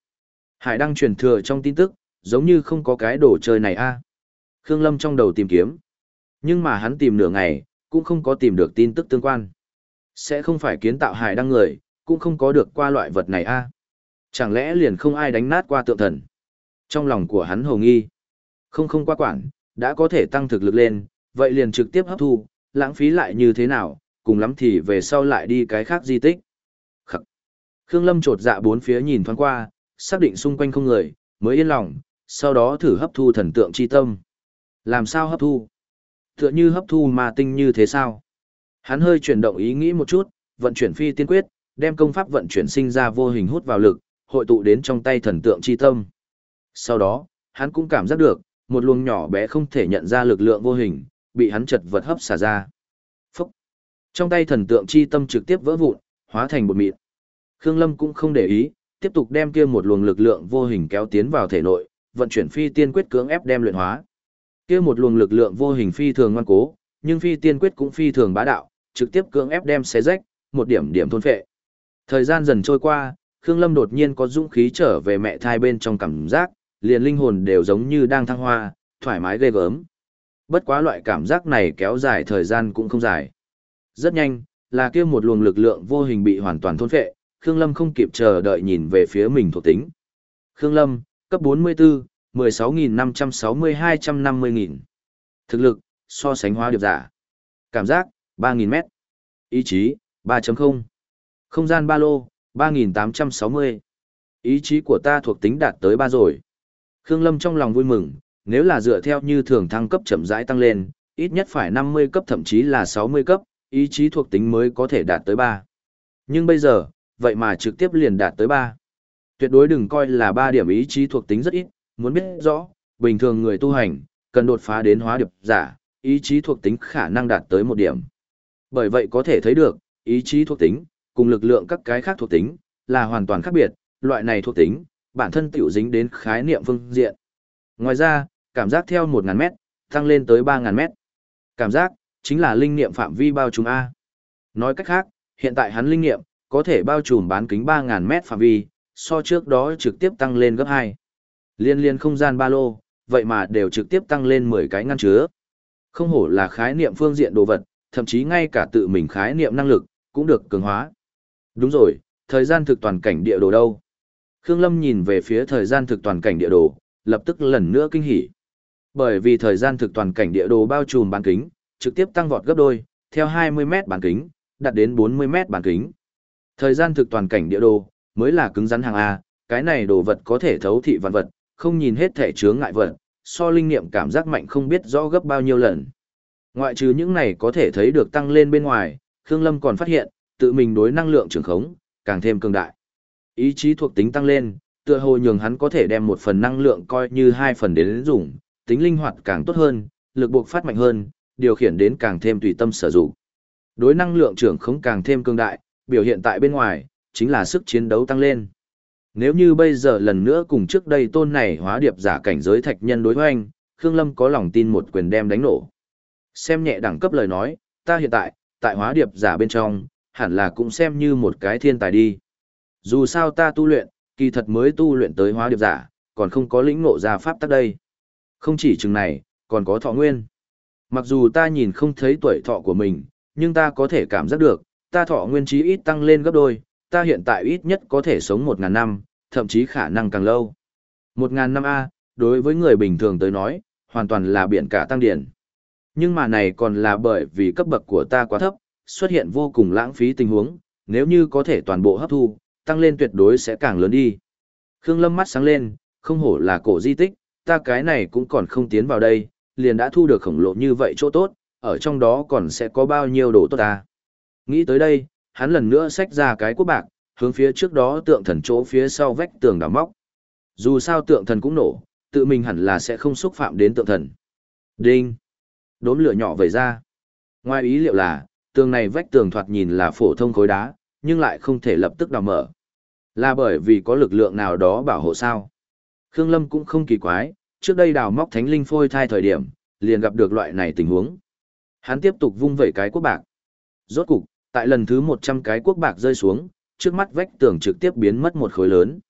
Hải đăng truyền thừa trong tin tức, giống như không có cái đồ chơi này a. Khương Lâm trong đầu tìm kiếm. Nhưng mà hắn tìm nửa ngày, cũng không có tìm được tin tức tương quan. Sẽ không phải kiến tạo hải đăng người, cũng không có được qua loại vật này a. Chẳng lẽ liền không ai đánh nát qua tượng thần? Trong lòng của hắn hồ nghi. Không không qua quản, đã có thể tăng thực lực lên, vậy liền trực tiếp hấp thu, lãng phí lại như thế nào, cùng lắm thì về sau lại đi cái khác di tích. Khương Lâm trột dạ bốn phía nhìn thoáng qua, xác định xung quanh không người, mới yên lòng, sau đó thử hấp thu thần tượng chi tâm. Làm sao hấp thu? Tựa như hấp thu mà tinh như thế sao? Hắn hơi chuyển động ý nghĩ một chút, vận chuyển phi tiên quyết, đem công pháp vận chuyển sinh ra vô hình hút vào lực, hội tụ đến trong tay thần tượng chi tâm. Sau đó, hắn cũng cảm giác được, một luồng nhỏ bé không thể nhận ra lực lượng vô hình, bị hắn chật vật hấp xả ra. Phúc! Trong tay thần tượng chi tâm trực tiếp vỡ vụn, hóa thành bột mịn. Khương Lâm cũng không để ý, tiếp tục đem kia một luồng lực lượng vô hình kéo tiến vào thể nội, vận chuyển phi tiên quyết cưỡng ép đem luyện hóa. Kia một luồng lực lượng vô hình phi thường ngoan cố, nhưng phi tiên quyết cũng phi thường bá đạo, trực tiếp cưỡng ép đem xé rách, một điểm điểm thôn phệ. Thời gian dần trôi qua, Khương Lâm đột nhiên có dũng khí trở về mẹ thai bên trong cảm giác, liền linh hồn đều giống như đang thăng hoa, thoải mái ghê gớm. Bất quá loại cảm giác này kéo dài thời gian cũng không dài. Rất nhanh, là kia một luồng lực lượng vô hình bị hoàn toàn thôn phệ, Khương Lâm không kịp chờ đợi nhìn về phía mình thuộc tính. Khương Lâm, cấp 44, 16.560-250.000. Thực lực, so sánh hóa điệp giả. Cảm giác, 3.000 mét. Ý chí, 3.0. Không gian ba lô, 3.860. Ý chí của ta thuộc tính đạt tới 3 rồi. Khương Lâm trong lòng vui mừng, nếu là dựa theo như thường thăng cấp chậm rãi tăng lên, ít nhất phải 50 cấp thậm chí là 60 cấp, ý chí thuộc tính mới có thể đạt tới 3. Nhưng bây giờ, vậy mà trực tiếp liền đạt tới 3. Tuyệt đối đừng coi là 3 điểm ý chí thuộc tính rất ít, muốn biết rõ, bình thường người tu hành, cần đột phá đến hóa điệp giả, ý chí thuộc tính khả năng đạt tới một điểm. Bởi vậy có thể thấy được, ý chí thuộc tính, cùng lực lượng các cái khác thuộc tính, là hoàn toàn khác biệt, loại này thuộc tính, bản thân tiểu dính đến khái niệm phương diện. Ngoài ra, cảm giác theo 1.000 mét, tăng lên tới 3.000 mét. Cảm giác, chính là linh niệm phạm vi bao trùm A. Nói cách khác, hiện tại hắn linh niệm, có thể bao trùm bán kính 3.000 mét phạm vi, so trước đó trực tiếp tăng lên gấp 2. Liên liên không gian ba lô, vậy mà đều trực tiếp tăng lên 10 cái ngăn chứa. Không hổ là khái niệm phương diện đồ vật, thậm chí ngay cả tự mình khái niệm năng lực, cũng được cường hóa. Đúng rồi, thời gian thực toàn cảnh địa đồ đâu? Khương Lâm nhìn về phía thời gian thực toàn cảnh địa đồ, lập tức lần nữa kinh hỉ. Bởi vì thời gian thực toàn cảnh địa đồ bao trùm bán kính, trực tiếp tăng vọt gấp đôi, theo 20 mét bán kính, đạt đến 40 mét bán kính. Thời gian thực toàn cảnh địa đồ, mới là cứng rắn hàng A, cái này đồ vật có thể thấu thị vạn vật, không nhìn hết thể chướng ngại vật, so linh nghiệm cảm giác mạnh không biết rõ gấp bao nhiêu lần. Ngoại trừ những này có thể thấy được tăng lên bên ngoài, Khương Lâm còn phát hiện, tự mình đối năng lượng trường khống, càng thêm cường đại. Ý chí thuộc tính tăng lên, tựa hồ nhường hắn có thể đem một phần năng lượng coi như hai phần đến dùng, tính linh hoạt càng tốt hơn, lực buộc phát mạnh hơn, điều khiển đến càng thêm tùy tâm sử dụng. Đối năng lượng trưởng khống càng thêm cường đại, biểu hiện tại bên ngoài, chính là sức chiến đấu tăng lên. Nếu như bây giờ lần nữa cùng trước đây tôn này hóa điệp giả cảnh giới thạch nhân đối hoành, Khương Lâm có lòng tin một quyền đem đánh nổ. Xem nhẹ đẳng cấp lời nói, ta hiện tại, tại hóa điệp giả bên trong, hẳn là cũng xem như một cái thiên tài đi. Dù sao ta tu luyện, kỳ thật mới tu luyện tới hóa điệp giả, còn không có lĩnh ngộ ra pháp tắc đây. Không chỉ chừng này, còn có thọ nguyên. Mặc dù ta nhìn không thấy tuổi thọ của mình, nhưng ta có thể cảm giác được, ta thọ nguyên trí ít tăng lên gấp đôi, ta hiện tại ít nhất có thể sống một ngàn năm, thậm chí khả năng càng lâu. Một ngàn năm A, đối với người bình thường tới nói, hoàn toàn là biển cả tăng điển. Nhưng mà này còn là bởi vì cấp bậc của ta quá thấp, xuất hiện vô cùng lãng phí tình huống, nếu như có thể toàn bộ hấp thu, tăng lên tuyệt đối sẽ càng lớn đi. Khương Lâm mắt sáng lên, không hổ là cổ di tích, ta cái này cũng còn không tiến vào đây, liền đã thu được khổng lồ như vậy chỗ tốt, ở trong đó còn sẽ có bao nhiêu đồ tốt ta. Nghĩ tới đây, hắn lần nữa xách ra cái quốc bạc, hướng phía trước đó tượng thần chỗ phía sau vách tường đào móc. Dù sao tượng thần cũng nổ, tự mình hẳn là sẽ không xúc phạm đến tượng thần. Đinh! Đốm lửa nhỏ vẩy ra. Ngoài ý liệu là, tường này vách tường thoạt nhìn là phổ thông khối đá, nhưng lại không thể lập tức đào mở. Là bởi vì có lực lượng nào đó bảo hộ sao. Khương Lâm cũng không kỳ quái, trước đây đào móc thánh linh phôi thai thời điểm, liền gặp được loại này tình huống. Hắn tiếp tục vung vẩy cái quốc bạc. Rốt cục, tại lần thứ 100 cái quốc bạc rơi xuống, trước mắt vách tường trực tiếp biến mất một khối lớn.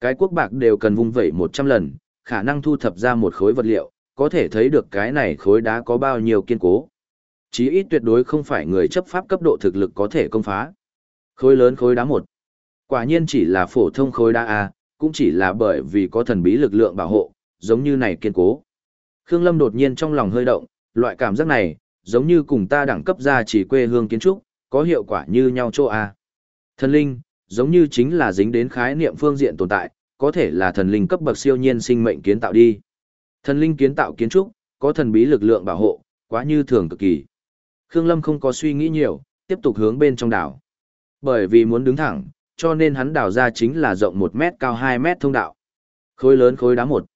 Cái quốc bạc đều cần vung vẩy 100 lần, khả năng thu thập ra một khối vật liệu, có thể thấy được cái này khối đá có bao nhiêu kiên cố. Chí ít tuyệt đối không phải người chấp pháp cấp độ thực lực có thể công phá. Khối lớn khối đá một. Quả nhiên chỉ là phổ thông khối đá A, cũng chỉ là bởi vì có thần bí lực lượng bảo hộ, giống như này kiên cố. Khương Lâm đột nhiên trong lòng hơi động, loại cảm giác này, giống như cùng ta đẳng cấp ra chỉ quê hương kiến trúc, có hiệu quả như nhau chỗ A. Thần linh, giống như chính là dính đến khái niệm phương diện tồn tại, có thể là thần linh cấp bậc siêu nhiên sinh mệnh kiến tạo đi. Thần linh kiến tạo kiến trúc, có thần bí lực lượng bảo hộ, quá như thường cực kỳ. Khương Lâm không có suy nghĩ nhiều, tiếp tục hướng bên trong đảo. Bởi vì muốn đứng thẳng, cho nên hắn đào ra chính là rộng 1 mét cao 2 mét thông đạo. Khối lớn khối đá một.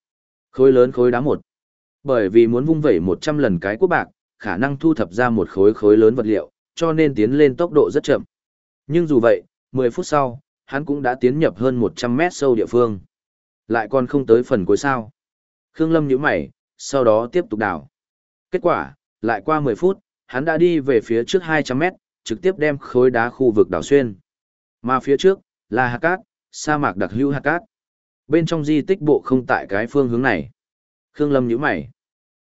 Khối lớn khối đá một. Bởi vì muốn vung vẩy 100 lần cái quốc bạc, khả năng thu thập ra một khối khối lớn vật liệu, cho nên tiến lên tốc độ rất chậm. Nhưng dù vậy, 10 phút sau, hắn cũng đã tiến nhập hơn 100 mét sâu địa phương. Lại còn không tới phần cuối sao. Khương Lâm nhíu mày, sau đó tiếp tục đào. Kết quả, lại qua 10 phút, hắn đã đi về phía trước 200 mét, trực tiếp đem khối đá khu vực đảo xuyên. Mà phía trước, là hạt cát, sa mạc đặc hữu hạt cát. Bên trong di tích bộ không tại cái phương hướng này. Khương Lâm nhíu mày.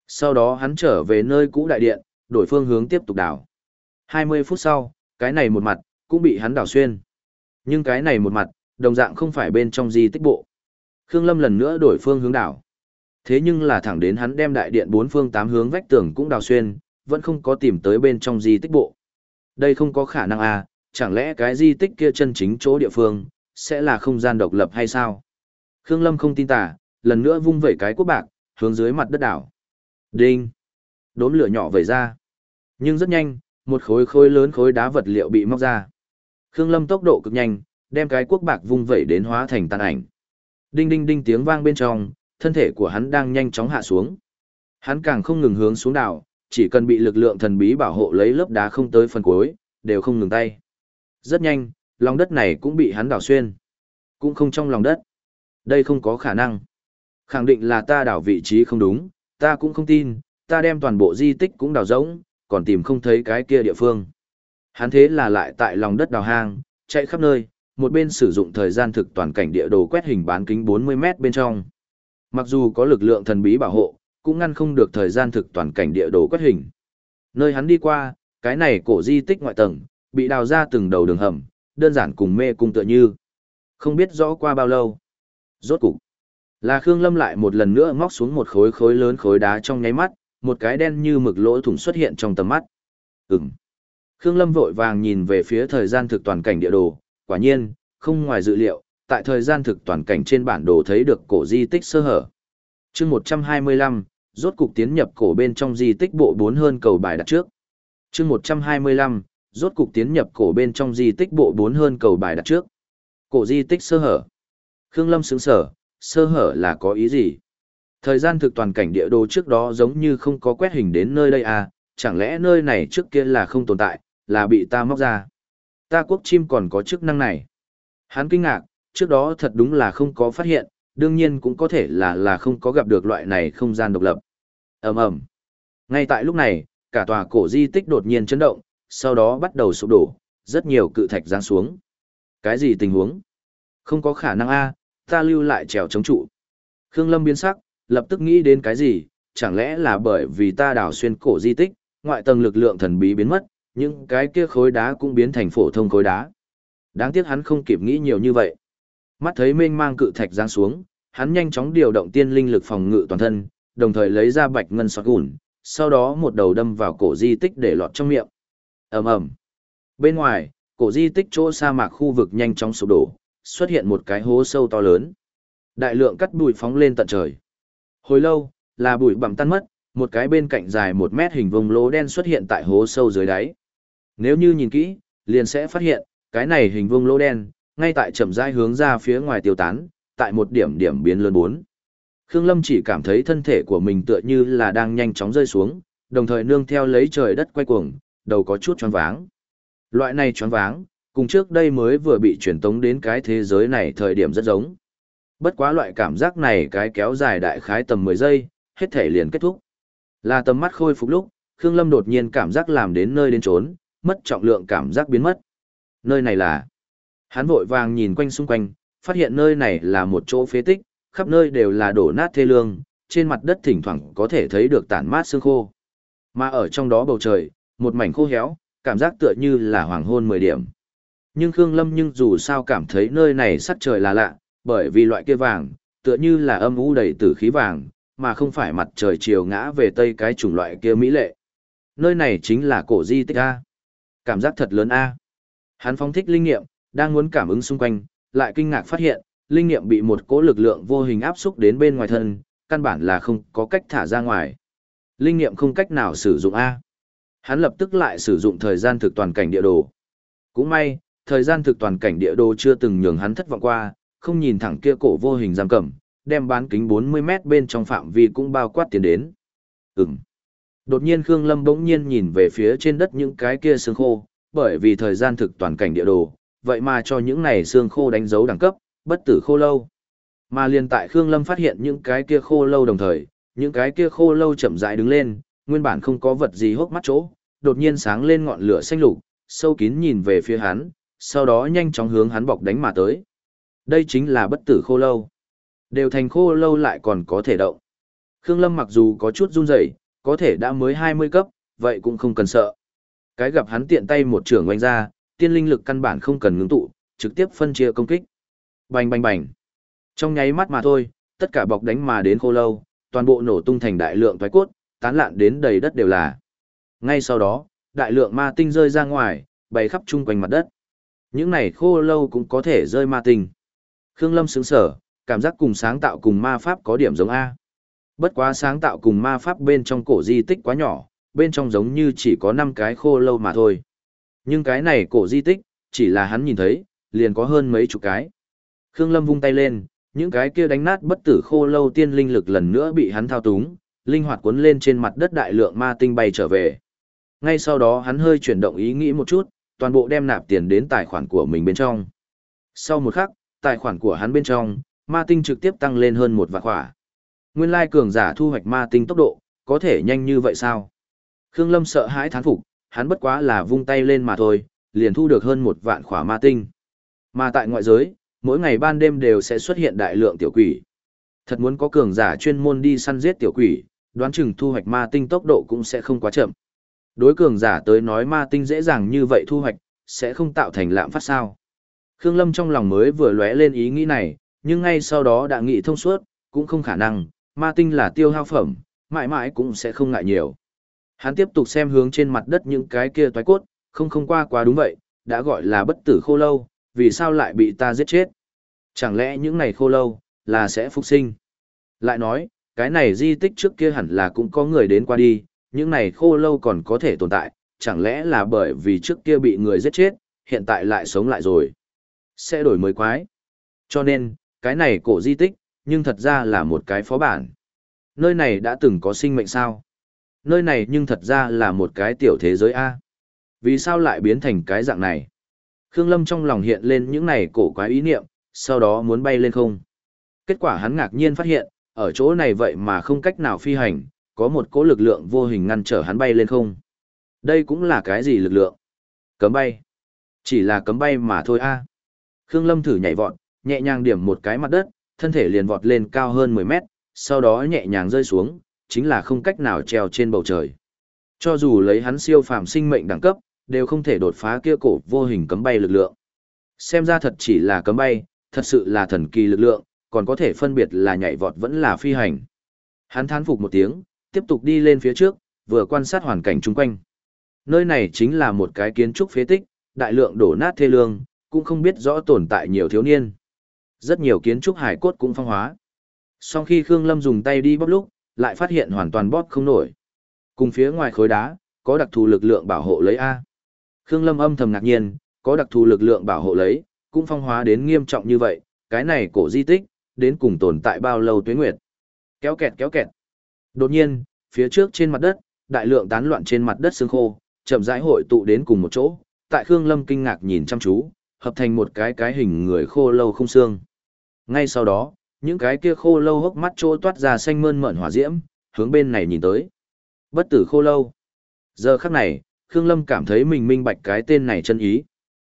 Sau đó hắn trở về nơi cũ đại điện, đổi phương hướng tiếp tục đảo. 20 phút sau, cái này một mặt, cũng bị hắn đảo xuyên. Nhưng cái này một mặt, đồng dạng không phải bên trong di tích bộ. Khương Lâm lần nữa đổi phương hướng đảo. Thế nhưng là thẳng đến hắn đem đại điện bốn phương tám hướng vách tường cũng đào xuyên, vẫn không có tìm tới bên trong di tích bộ. Đây không có khả năng à, chẳng lẽ cái di tích kia chân chính chỗ địa phương, sẽ là không gian độc lập hay sao? Khương Lâm không tin tả, lần nữa vung vẩy cái quốc bạc, hướng dưới mặt đất đảo. Đinh! Đốm lửa nhỏ vẩy ra. Nhưng rất nhanh, một khối khối lớn khối đá vật liệu bị móc ra. Khương Lâm tốc độ cực nhanh, đem cái quốc bạc vung vẩy đến hóa thành tàn ảnh. Đinh đinh đinh tiếng vang bên trong, thân thể của hắn đang nhanh chóng hạ xuống. Hắn càng không ngừng hướng xuống đảo, chỉ cần bị lực lượng thần bí bảo hộ lấy lớp đá không tới phần cuối, đều không ngừng tay. Rất nhanh, lòng đất này cũng bị hắn đảo xuyên. Cũng không trong lòng đất. Đây không có khả năng. Khẳng định là ta đảo vị trí không đúng, ta cũng không tin, ta đem toàn bộ di tích cũng đào rỗng, còn tìm không thấy cái kia địa phương. Hắn thế là lại tại lòng đất đào hang, chạy khắp nơi, một bên sử dụng thời gian thực toàn cảnh địa đồ quét hình bán kính 40 mét bên trong. Mặc dù có lực lượng thần bí bảo hộ, cũng ngăn không được thời gian thực toàn cảnh địa đồ quét hình. Nơi hắn đi qua, cái này cổ di tích ngoại tầng, bị đào ra từng đầu đường hầm, đơn giản cùng mê cung tựa như. Không biết rõ qua bao lâu. Rốt cục, là Khương Lâm lại một lần nữa móc xuống một khối khối lớn khối đá trong nháy mắt, một cái đen như mực lỗ thủng xuất hiện trong tầm mắt. Ừm. Khương Lâm vội vàng nhìn về phía thời gian thực toàn cảnh địa đồ, quả nhiên, không ngoài dự liệu, tại thời gian thực toàn cảnh trên bản đồ thấy được cổ di tích sơ hở. chương 125, rốt cục tiến nhập cổ bên trong di tích bộ 4 hơn cầu bài đặt trước. chương 125, rốt cục tiến nhập cổ bên trong di tích bộ 4 hơn cầu bài đặt trước. Cổ di tích sơ hở. Khương Lâm sững sở, sơ hở là có ý gì? Thời gian thực toàn cảnh địa đồ trước đó giống như không có quét hình đến nơi đây à, chẳng lẽ nơi này trước kia là không tồn tại, là bị ta móc ra. Ta quốc chim còn có chức năng này. Hắn kinh ngạc, trước đó thật đúng là không có phát hiện, đương nhiên cũng có thể là là không có gặp được loại này không gian độc lập. ầm ầm. Ngay tại lúc này, cả tòa cổ di tích đột nhiên chấn động, sau đó bắt đầu sụp đổ, rất nhiều cự thạch giáng xuống. Cái gì tình huống? Không có khả năng a, ta lưu lại trèo chống trụ. Khương Lâm biến sắc, lập tức nghĩ đến cái gì, chẳng lẽ là bởi vì ta đào xuyên cổ di tích, ngoại tầng lực lượng thần bí biến mất, những cái kia khối đá cũng biến thành phổ thông khối đá. Đáng tiếc hắn không kịp nghĩ nhiều như vậy. Mắt thấy mênh mang cự thạch giáng xuống, hắn nhanh chóng điều động tiên linh lực phòng ngự toàn thân, đồng thời lấy ra bạch ngân sọt gùn, sau đó một đầu đâm vào cổ di tích để lọt trong miệng. ầm ầm. Bên ngoài, cổ di tích chỗ sa mạc khu vực nhanh chóng sụp đổ, xuất hiện một cái hố sâu to lớn. Đại lượng cắt bụi phóng lên tận trời. Hồi lâu, là bụi bặm tan mất, một cái bên cạnh dài một mét hình vông lỗ đen xuất hiện tại hố sâu dưới đáy. Nếu như nhìn kỹ, liền sẽ phát hiện, cái này hình vuông lỗ đen, ngay tại chậm rãi hướng ra phía ngoài tiêu tán, tại một điểm điểm biến lớn bốn. Khương Lâm chỉ cảm thấy thân thể của mình tựa như là đang nhanh chóng rơi xuống, đồng thời nương theo lấy trời đất quay cuồng, đầu có chút choáng váng. Loại này choáng váng, cùng trước đây mới vừa bị truyền tống đến cái thế giới này thời điểm rất giống. Bất quá loại cảm giác này cái kéo dài đại khái tầm 10 giây, hết thể liền kết thúc. Là tầm mắt khôi phục lúc, Khương Lâm đột nhiên cảm giác làm đến nơi đến trốn, mất trọng lượng cảm giác biến mất. Nơi này là... Hắn vội vàng nhìn quanh xung quanh, phát hiện nơi này là một chỗ phế tích, khắp nơi đều là đổ nát thê lương, trên mặt đất thỉnh thoảng có thể thấy được tản mát xương khô. Mà ở trong đó bầu trời, một mảnh khô héo, cảm giác tựa như là hoàng hôn 10 điểm. Nhưng Khương Lâm nhưng dù sao cảm thấy nơi này sắc trời là lạ, bởi vì loại kia vàng, tựa như là âm u đầy tử khí vàng, mà không phải mặt trời chiều ngã về tây cái chủng loại kia mỹ lệ. Nơi này chính là cổ di tích A. Cảm giác thật lớn A. Hắn phóng thích linh nghiệm, đang muốn cảm ứng xung quanh, lại kinh ngạc phát hiện, linh nghiệm bị một cỗ lực lượng vô hình áp xúc đến bên ngoài thân, căn bản là không có cách thả ra ngoài. Linh nghiệm không cách nào sử dụng A. Hắn lập tức lại sử dụng thời gian thực toàn cảnh địa đồ. Cũng may, thời gian thực toàn cảnh địa đồ chưa từng nhường hắn thất vọng qua, không nhìn thẳng kia cổ vô hình giam cầm, đem bán kính 40 mét bên trong phạm vi cũng bao quát tiến đến. Ừm. Đột nhiên Khương Lâm bỗng nhiên nhìn về phía trên đất những cái kia xương khô, bởi vì thời gian thực toàn cảnh địa đồ, vậy mà cho những này xương khô đánh dấu đẳng cấp, bất tử khô lâu. Mà liền tại Khương Lâm phát hiện những cái kia khô lâu đồng thời, những cái kia khô lâu chậm rãi đứng lên, nguyên bản không có vật gì hốc mắt chỗ, đột nhiên sáng lên ngọn lửa xanh lục, sâu kín nhìn về phía hắn, sau đó nhanh chóng hướng hắn bọc đánh mà tới. Đây chính là bất tử khô lâu. Đều thành khô lâu lại còn có thể động. Khương Lâm mặc dù có chút run rẩy, có thể đã mới 20 cấp, vậy cũng không cần sợ. Cái gặp hắn tiện tay một trưởng oanh ra, tiên linh lực căn bản không cần ngưng tụ, trực tiếp phân chia công kích. Bành bành bành. Trong nháy mắt mà thôi, tất cả bọc đánh mà đến khô lâu, toàn bộ nổ tung thành đại lượng thoái cốt, tán lạn đến đầy đất đều là. Ngay sau đó, đại lượng ma tinh rơi ra ngoài, bày khắp chung quanh mặt đất. Những này khô lâu cũng có thể rơi ma tinh. Khương Lâm sững sở, cảm giác cùng sáng tạo cùng ma pháp có điểm giống A. Bất quá sáng tạo cùng ma pháp bên trong cổ di tích quá nhỏ, bên trong giống như chỉ có 5 cái khô lâu mà thôi. Nhưng cái này cổ di tích, chỉ là hắn nhìn thấy, liền có hơn mấy chục cái. Khương Lâm vung tay lên, những cái kia đánh nát bất tử khô lâu tiên linh lực lần nữa bị hắn thao túng, linh hoạt cuốn lên trên mặt đất đại lượng ma tinh bay trở về. Ngay sau đó hắn hơi chuyển động ý nghĩ một chút, toàn bộ đem nạp tiền đến tài khoản của mình bên trong. Sau một khắc, tài khoản của hắn bên trong, ma tinh trực tiếp tăng lên hơn một vạn khỏa. Nguyên lai cường giả thu hoạch ma tinh tốc độ, có thể nhanh như vậy sao? Khương Lâm sợ hãi thán phục, hắn bất quá là vung tay lên mà thôi, liền thu được hơn một vạn khỏa ma tinh. Mà tại ngoại giới, mỗi ngày ban đêm đều sẽ xuất hiện đại lượng tiểu quỷ. Thật muốn có cường giả chuyên môn đi săn giết tiểu quỷ, đoán chừng thu hoạch ma tinh tốc độ cũng sẽ không quá chậm. Đối cường giả tới nói ma tinh dễ dàng như vậy thu hoạch, sẽ không tạo thành lạm phát sao. Khương Lâm trong lòng mới vừa lóe lên ý nghĩ này, nhưng ngay sau đó đã nghĩ thông suốt, cũng không khả năng, ma tinh là tiêu hao phẩm, mãi mãi cũng sẽ không ngại nhiều. Hắn tiếp tục xem hướng trên mặt đất những cái kia toái cốt, không không qua quá đúng vậy, đã gọi là bất tử khô lâu, vì sao lại bị ta giết chết? Chẳng lẽ những này khô lâu, là sẽ phục sinh? Lại nói, cái này di tích trước kia hẳn là cũng có người đến qua đi, những này khô lâu còn có thể tồn tại, chẳng lẽ là bởi vì trước kia bị người giết chết, hiện tại lại sống lại rồi. Sẽ đổi mới quái. Cho nên, cái này cổ di tích, nhưng thật ra là một cái phó bản. Nơi này đã từng có sinh mệnh sao? Nơi này nhưng thật ra là một cái tiểu thế giới A. Vì sao lại biến thành cái dạng này? Khương Lâm trong lòng hiện lên những này cổ quái ý niệm, sau đó muốn bay lên không. Kết quả hắn ngạc nhiên phát hiện, ở chỗ này vậy mà không cách nào phi hành, có một cỗ lực lượng vô hình ngăn trở hắn bay lên không. Đây cũng là cái gì lực lượng? Cấm bay. Chỉ là cấm bay mà thôi a. Khương Lâm thử nhảy vọt, nhẹ nhàng điểm một cái mặt đất, thân thể liền vọt lên cao hơn 10 mét, sau đó nhẹ nhàng rơi xuống, chính là không cách nào treo trên bầu trời. Cho dù lấy hắn siêu phàm sinh mệnh đẳng cấp, đều không thể đột phá kia cổ vô hình cấm bay lực lượng. Xem ra thật chỉ là cấm bay, thật sự là thần kỳ lực lượng, còn có thể phân biệt là nhảy vọt vẫn là phi hành. Hắn thán phục một tiếng, tiếp tục đi lên phía trước, vừa quan sát hoàn cảnh chung quanh. Nơi này chính là một cái kiến trúc phế tích, đại lượng đổ nát thê lương, cũng không biết rõ tồn tại nhiều thiếu niên. Rất nhiều kiến trúc hải cốt cũng phong hóa. Sau khi Khương Lâm dùng tay đi bóp lúc, lại phát hiện hoàn toàn bóp không nổi. Cùng phía ngoài khối đá, có đặc thù lực lượng bảo hộ lấy A. Khương Lâm âm thầm ngạc nhiên, có đặc thù lực lượng bảo hộ lấy, cũng phong hóa đến nghiêm trọng như vậy, cái này cổ di tích, đến cùng tồn tại bao lâu tuế nguyệt. Kéo kẹt kéo kẹt. Đột nhiên, phía trước trên mặt đất, đại lượng tán loạn trên mặt đất xương khô, chậm rãi hội tụ đến cùng một chỗ, tại Khương Lâm kinh ngạc nhìn chăm chú, hợp thành một cái cái hình người khô lâu không xương. Ngay sau đó, những cái kia khô lâu hốc mắt trô toát ra xanh mơn mởn hỏa diễm, hướng bên này nhìn tới. Bất tử khô lâu. Giờ khắc này, Khương Lâm cảm thấy mình minh bạch cái tên này chân ý.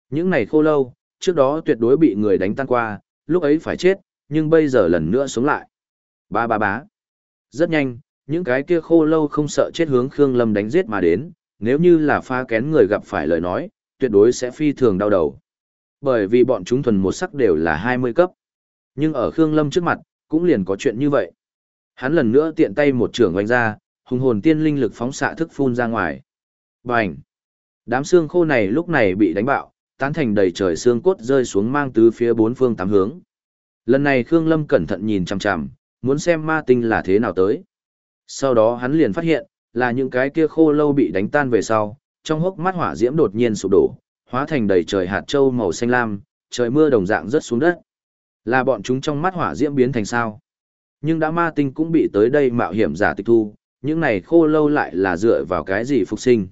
Những này khô lâu, trước đó tuyệt đối bị người đánh tan qua, lúc ấy phải chết, nhưng bây giờ lần nữa sống lại. Ba ba bá. Rất nhanh, những cái kia khô lâu không sợ chết hướng Khương Lâm đánh giết mà đến, nếu như là pha kén người gặp phải lời nói, tuyệt đối sẽ phi thường đau đầu. Bởi vì bọn chúng thuần một sắc đều là 20 cấp. Nhưng ở Khương Lâm trước mặt, cũng liền có chuyện như vậy. Hắn lần nữa tiện tay một trưởng oanh ra, hùng hồn tiên linh lực phóng xạ thức phun ra ngoài. Bành! Đám xương khô này lúc này bị đánh bạo, tán thành đầy trời xương cốt rơi xuống mang tứ phía bốn phương tám hướng. Lần này Khương Lâm cẩn thận nhìn chằm chằm, muốn xem ma tinh là thế nào tới. Sau đó hắn liền phát hiện, là những cái kia khô lâu bị đánh tan về sau, trong hốc mắt hỏa diễm đột nhiên sụp đổ, hóa thành đầy trời hạt châu màu xanh lam, trời mưa đồng dạng rớt xuống đất. Là bọn chúng trong mắt hỏa diễm biến thành sao? Nhưng đã ma tinh cũng bị tới đây mạo hiểm giả tịch thu, những này khô lâu lại là dựa vào cái gì phục sinh?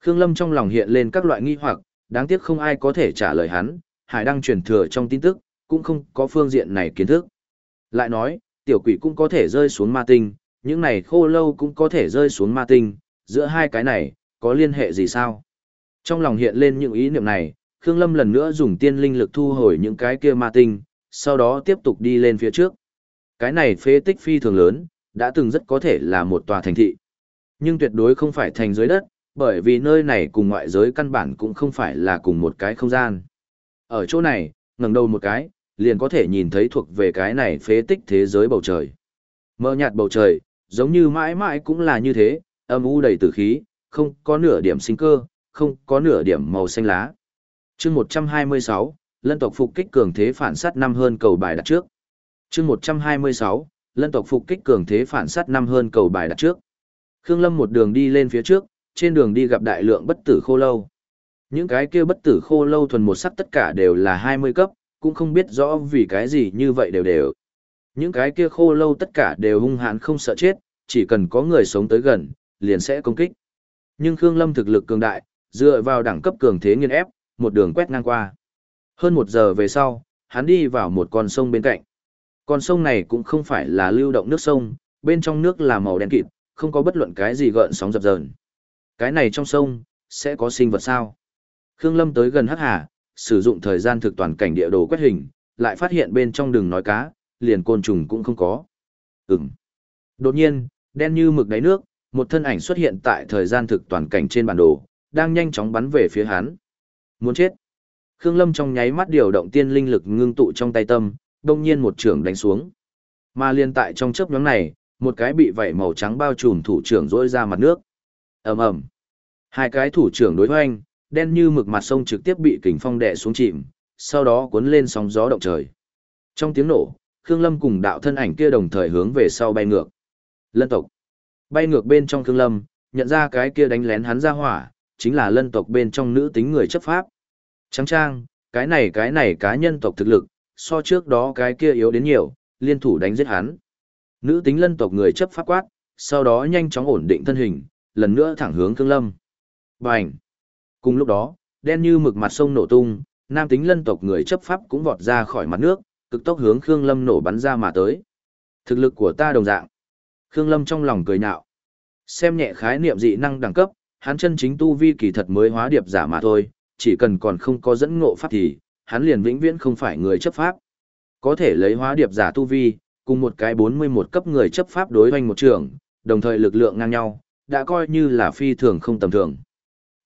Khương Lâm trong lòng hiện lên các loại nghi hoặc, đáng tiếc không ai có thể trả lời hắn, Hải đăng truyền thừa trong tin tức, cũng không có phương diện này kiến thức. Lại nói, tiểu quỷ cũng có thể rơi xuống ma tinh, những này khô lâu cũng có thể rơi xuống ma tinh, giữa hai cái này, có liên hệ gì sao? Trong lòng hiện lên những ý niệm này, Khương Lâm lần nữa dùng tiên linh lực thu hồi những cái kia ma tinh, sau đó tiếp tục đi lên phía trước. Cái này phế tích phi thường lớn, đã từng rất có thể là một tòa thành thị. Nhưng tuyệt đối không phải thành dưới đất, bởi vì nơi này cùng ngoại giới căn bản cũng không phải là cùng một cái không gian. Ở chỗ này, ngẩng đầu một cái, liền có thể nhìn thấy thuộc về cái này phế tích thế giới bầu trời. Mơ nhạt bầu trời, giống như mãi mãi cũng là như thế, âm u đầy tử khí, không có nửa điểm sinh cơ, không có nửa điểm màu xanh lá. chương 126, lân tộc phục kích cường thế phản sát năm hơn cầu bài đặt trước. chương 126, lân tộc phục kích cường thế phản sát năm hơn cầu bài đặt trước. Khương Lâm một đường đi lên phía trước, trên đường đi gặp đại lượng bất tử khô lâu. Những cái kia bất tử khô lâu thuần một sắc tất cả đều là 20 cấp, cũng không biết rõ vì cái gì như vậy đều đều. Những cái kia khô lâu tất cả đều hung hãn không sợ chết, chỉ cần có người sống tới gần, liền sẽ công kích. Nhưng Khương Lâm thực lực cường đại, dựa vào đẳng cấp cường thế nghiên ép, một đường quét ngang qua. Hơn một giờ về sau, hắn đi vào một con sông bên cạnh. Con sông này cũng không phải là lưu động nước sông, bên trong nước là màu đen kịt, không có bất luận cái gì gợn sóng dập dờn. Cái này trong sông, sẽ có sinh vật sao? Khương Lâm tới gần Hắc Hà, sử dụng thời gian thực toàn cảnh địa đồ quét hình, lại phát hiện bên trong đường nói cá, liền côn trùng cũng không có. Ừm. Đột nhiên, đen như mực đáy nước, một thân ảnh xuất hiện tại thời gian thực toàn cảnh trên bản đồ, đang nhanh chóng bắn về phía hắn. Muốn chết. Khương Lâm trong nháy mắt điều động tiên linh lực ngưng tụ trong tay tâm, đông nhiên một trưởng đánh xuống. Mà liên tại trong chớp nhoáng này, một cái bị vảy màu trắng bao trùm thủ trưởng rỗi ra mặt nước. ầm ầm, Hai cái thủ trưởng đối hoanh, đen như mực mặt sông trực tiếp bị kình phong đè xuống chìm, sau đó cuốn lên sóng gió động trời. Trong tiếng nổ, Khương Lâm cùng đạo thân ảnh kia đồng thời hướng về sau bay ngược. Lân tộc. Bay ngược bên trong Khương Lâm, nhận ra cái kia đánh lén hắn ra hỏa, chính là lân tộc bên trong nữ tính người chấp pháp. Trắng trang, cái này cái này cá nhân tộc thực lực, so trước đó cái kia yếu đến nhiều, liên thủ đánh giết hắn. Nữ tính lân tộc người chấp pháp quát, sau đó nhanh chóng ổn định thân hình, lần nữa thẳng hướng Khương Lâm. Bành! Cùng lúc đó, đen như mực mặt sông nổ tung, nam tính lân tộc người chấp pháp cũng vọt ra khỏi mặt nước, cực tốc hướng Khương Lâm nổ bắn ra mà tới. Thực lực của ta đồng dạng. Khương Lâm trong lòng cười nhạo. Xem nhẹ khái niệm dị năng đẳng cấp, hắn chân chính tu vi kỳ thật mới hóa điệp giả mà thôi, chỉ cần còn không có dẫn ngộ pháp thì, hắn liền vĩnh viễn không phải người chấp pháp. Có thể lấy hóa điệp giả tu vi, cùng một cái 41 cấp người chấp pháp đối hoành một trường, đồng thời lực lượng ngang nhau, đã coi như là phi thường không tầm thường.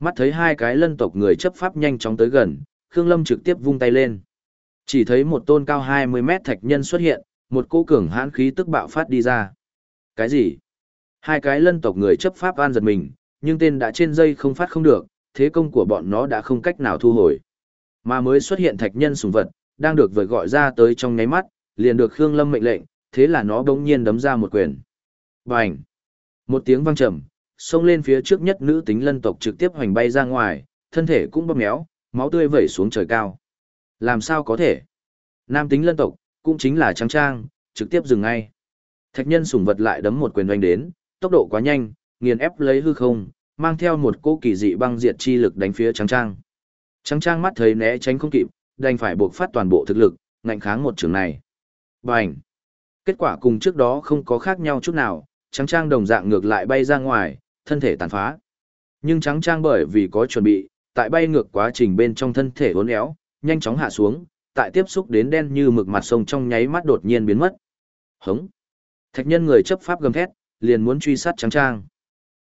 Mắt thấy hai cái lân tộc người chấp pháp nhanh chóng tới gần, Khương Lâm trực tiếp vung tay lên. Chỉ thấy một tôn cao 20 mét thạch nhân xuất hiện, một cô cường hãn khí tức bạo phát đi ra. Cái gì? Hai cái lân tộc người chấp pháp an giật mình, nhưng tên đã trên dây không phát không được, thế công của bọn nó đã không cách nào thu hồi. Mà mới xuất hiện thạch nhân sùng vật, đang được vời gọi ra tới trong ngáy mắt, liền được Khương Lâm mệnh lệnh, thế là nó bỗng nhiên đấm ra một quyền. Bành! Một tiếng vang trầm, xông lên phía trước nhất nữ tính lân tộc trực tiếp hoành bay ra ngoài, thân thể cũng bóp méo, máu tươi vẩy xuống trời cao. Làm sao có thể? Nam tính lân tộc, cũng chính là trắng trang, trực tiếp dừng ngay. Thạch nhân sùng vật lại đấm một quyền oanh đến, tốc độ quá nhanh, nghiền ép lấy hư không, mang theo một cỗ kỳ dị băng diệt chi lực đánh phía trắng trang. Trắng trang mắt thấy né tránh không kịp, đành phải buộc phát toàn bộ thực lực, ngạnh kháng một trường này. Bành! Kết quả cùng trước đó không có khác nhau chút nào, trắng trang đồng dạng ngược lại bay ra ngoài, thân thể tàn phá. Nhưng trắng trang bởi vì có chuẩn bị, tại bay ngược quá trình bên trong thân thể uốn éo, nhanh chóng hạ xuống, tại tiếp xúc đến đen như mực mặt sông trong nháy mắt đột nhiên biến mất. Hống! Thạch nhân người chấp pháp gầm thét, liền muốn truy sát trắng trang.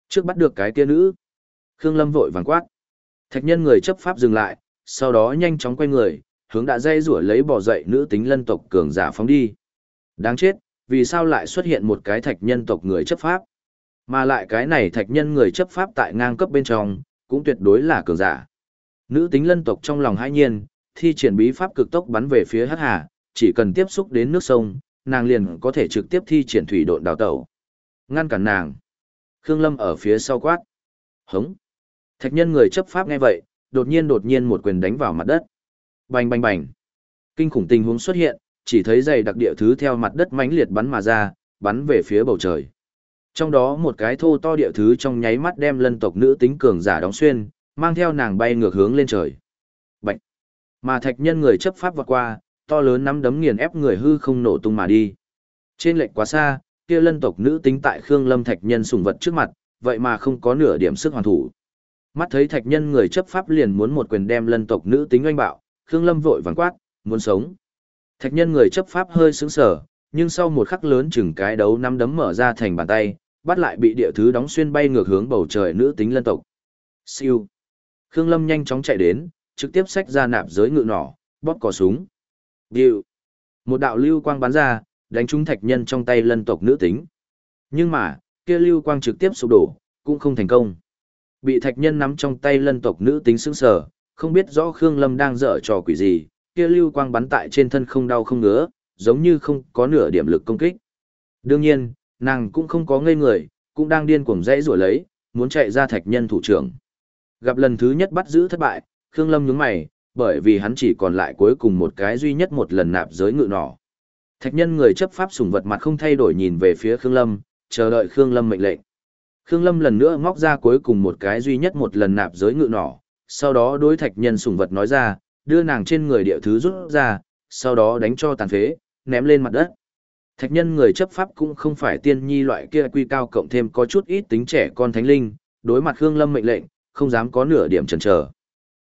Trước bắt được cái kia nữ. Khương Lâm vội vàng quát. Thạch nhân người chấp pháp dừng lại, sau đó nhanh chóng quay người, hướng đã dây rủa lấy bỏ dậy nữ tính lân tộc cường giả phóng đi. Đáng chết, vì sao lại xuất hiện một cái thạch nhân tộc người chấp pháp? Mà lại cái này thạch nhân người chấp pháp tại ngang cấp bên trong, cũng tuyệt đối là cường giả. Nữ tính lân tộc trong lòng hãi nhiên, thi triển bí pháp cực tốc bắn về phía hắc hà, chỉ cần tiếp xúc đến nước sông, nàng liền có thể trực tiếp thi triển thủy độn đào tẩu. Ngăn cản nàng. Khương Lâm ở phía sau quát. Hống. Thạch nhân người chấp pháp nghe vậy, đột nhiên đột nhiên một quyền đánh vào mặt đất. Bành bành bành. Kinh khủng tình huống xuất hiện, chỉ thấy dày đặc địa thứ theo mặt đất mãnh liệt bắn mà ra, bắn về phía bầu trời. Trong đó một cái thô to địa thứ trong nháy mắt đem lân tộc nữ tính cường giả đóng xuyên, mang theo nàng bay ngược hướng lên trời. Bạch. Mà thạch nhân người chấp pháp vọt qua, to lớn nắm đấm nghiền ép người hư không nổ tung mà đi. Trên lệch quá xa, kia lân tộc nữ tính tại Khương Lâm thạch nhân sùng vật trước mặt, vậy mà không có nửa điểm sức hoàn thủ. Mắt thấy thạch nhân người chấp pháp liền muốn một quyền đem lân tộc nữ tính oanh bạo, Khương Lâm vội vàng quát, muốn sống. Thạch nhân người chấp pháp hơi sững sờ, nhưng sau một khắc lớn chừng cái đấu năm đấm mở ra thành bàn tay, bắt lại bị địa thứ đóng xuyên bay ngược hướng bầu trời nữ tính lân tộc. Siêu. Khương Lâm nhanh chóng chạy đến, trực tiếp xách ra nạp giới ngự nỏ, bóp cò súng. Điệu. Một đạo lưu quang bắn ra, đánh trúng thạch nhân trong tay lân tộc nữ tính. Nhưng mà, kia lưu quang trực tiếp sụp đổ, cũng không thành công. Bị thạch nhân nắm trong tay lân tộc nữ tính sững sờ, không biết rõ Khương Lâm đang dở trò quỷ gì, kia lưu quang bắn tại trên thân không đau không ngứa, giống như không có nửa điểm lực công kích. Đương nhiên, nàng cũng không có ngây người, cũng đang điên cuồng dãy rủa lấy, muốn chạy ra thạch nhân thủ trưởng. Gặp lần thứ nhất bắt giữ thất bại, Khương Lâm nhướng mày, bởi vì hắn chỉ còn lại cuối cùng một cái duy nhất một lần nạp giới ngự nỏ. Thạch nhân người chấp pháp sùng vật mặt không thay đổi nhìn về phía Khương Lâm, chờ đợi Khương Lâm mệnh lệnh. Khương Lâm lần nữa móc ra cuối cùng một cái duy nhất một lần nạp giới ngự nỏ, sau đó đối thạch nhân sùng vật nói ra, đưa nàng trên người địa thứ rút ra, sau đó đánh cho tàn phế, ném lên mặt đất. Thạch nhân người chấp pháp cũng không phải tiên nhi loại kia quy cao cộng thêm có chút ít tính trẻ con thánh linh, đối mặt Khương Lâm mệnh lệnh, không dám có nửa điểm chần chờ.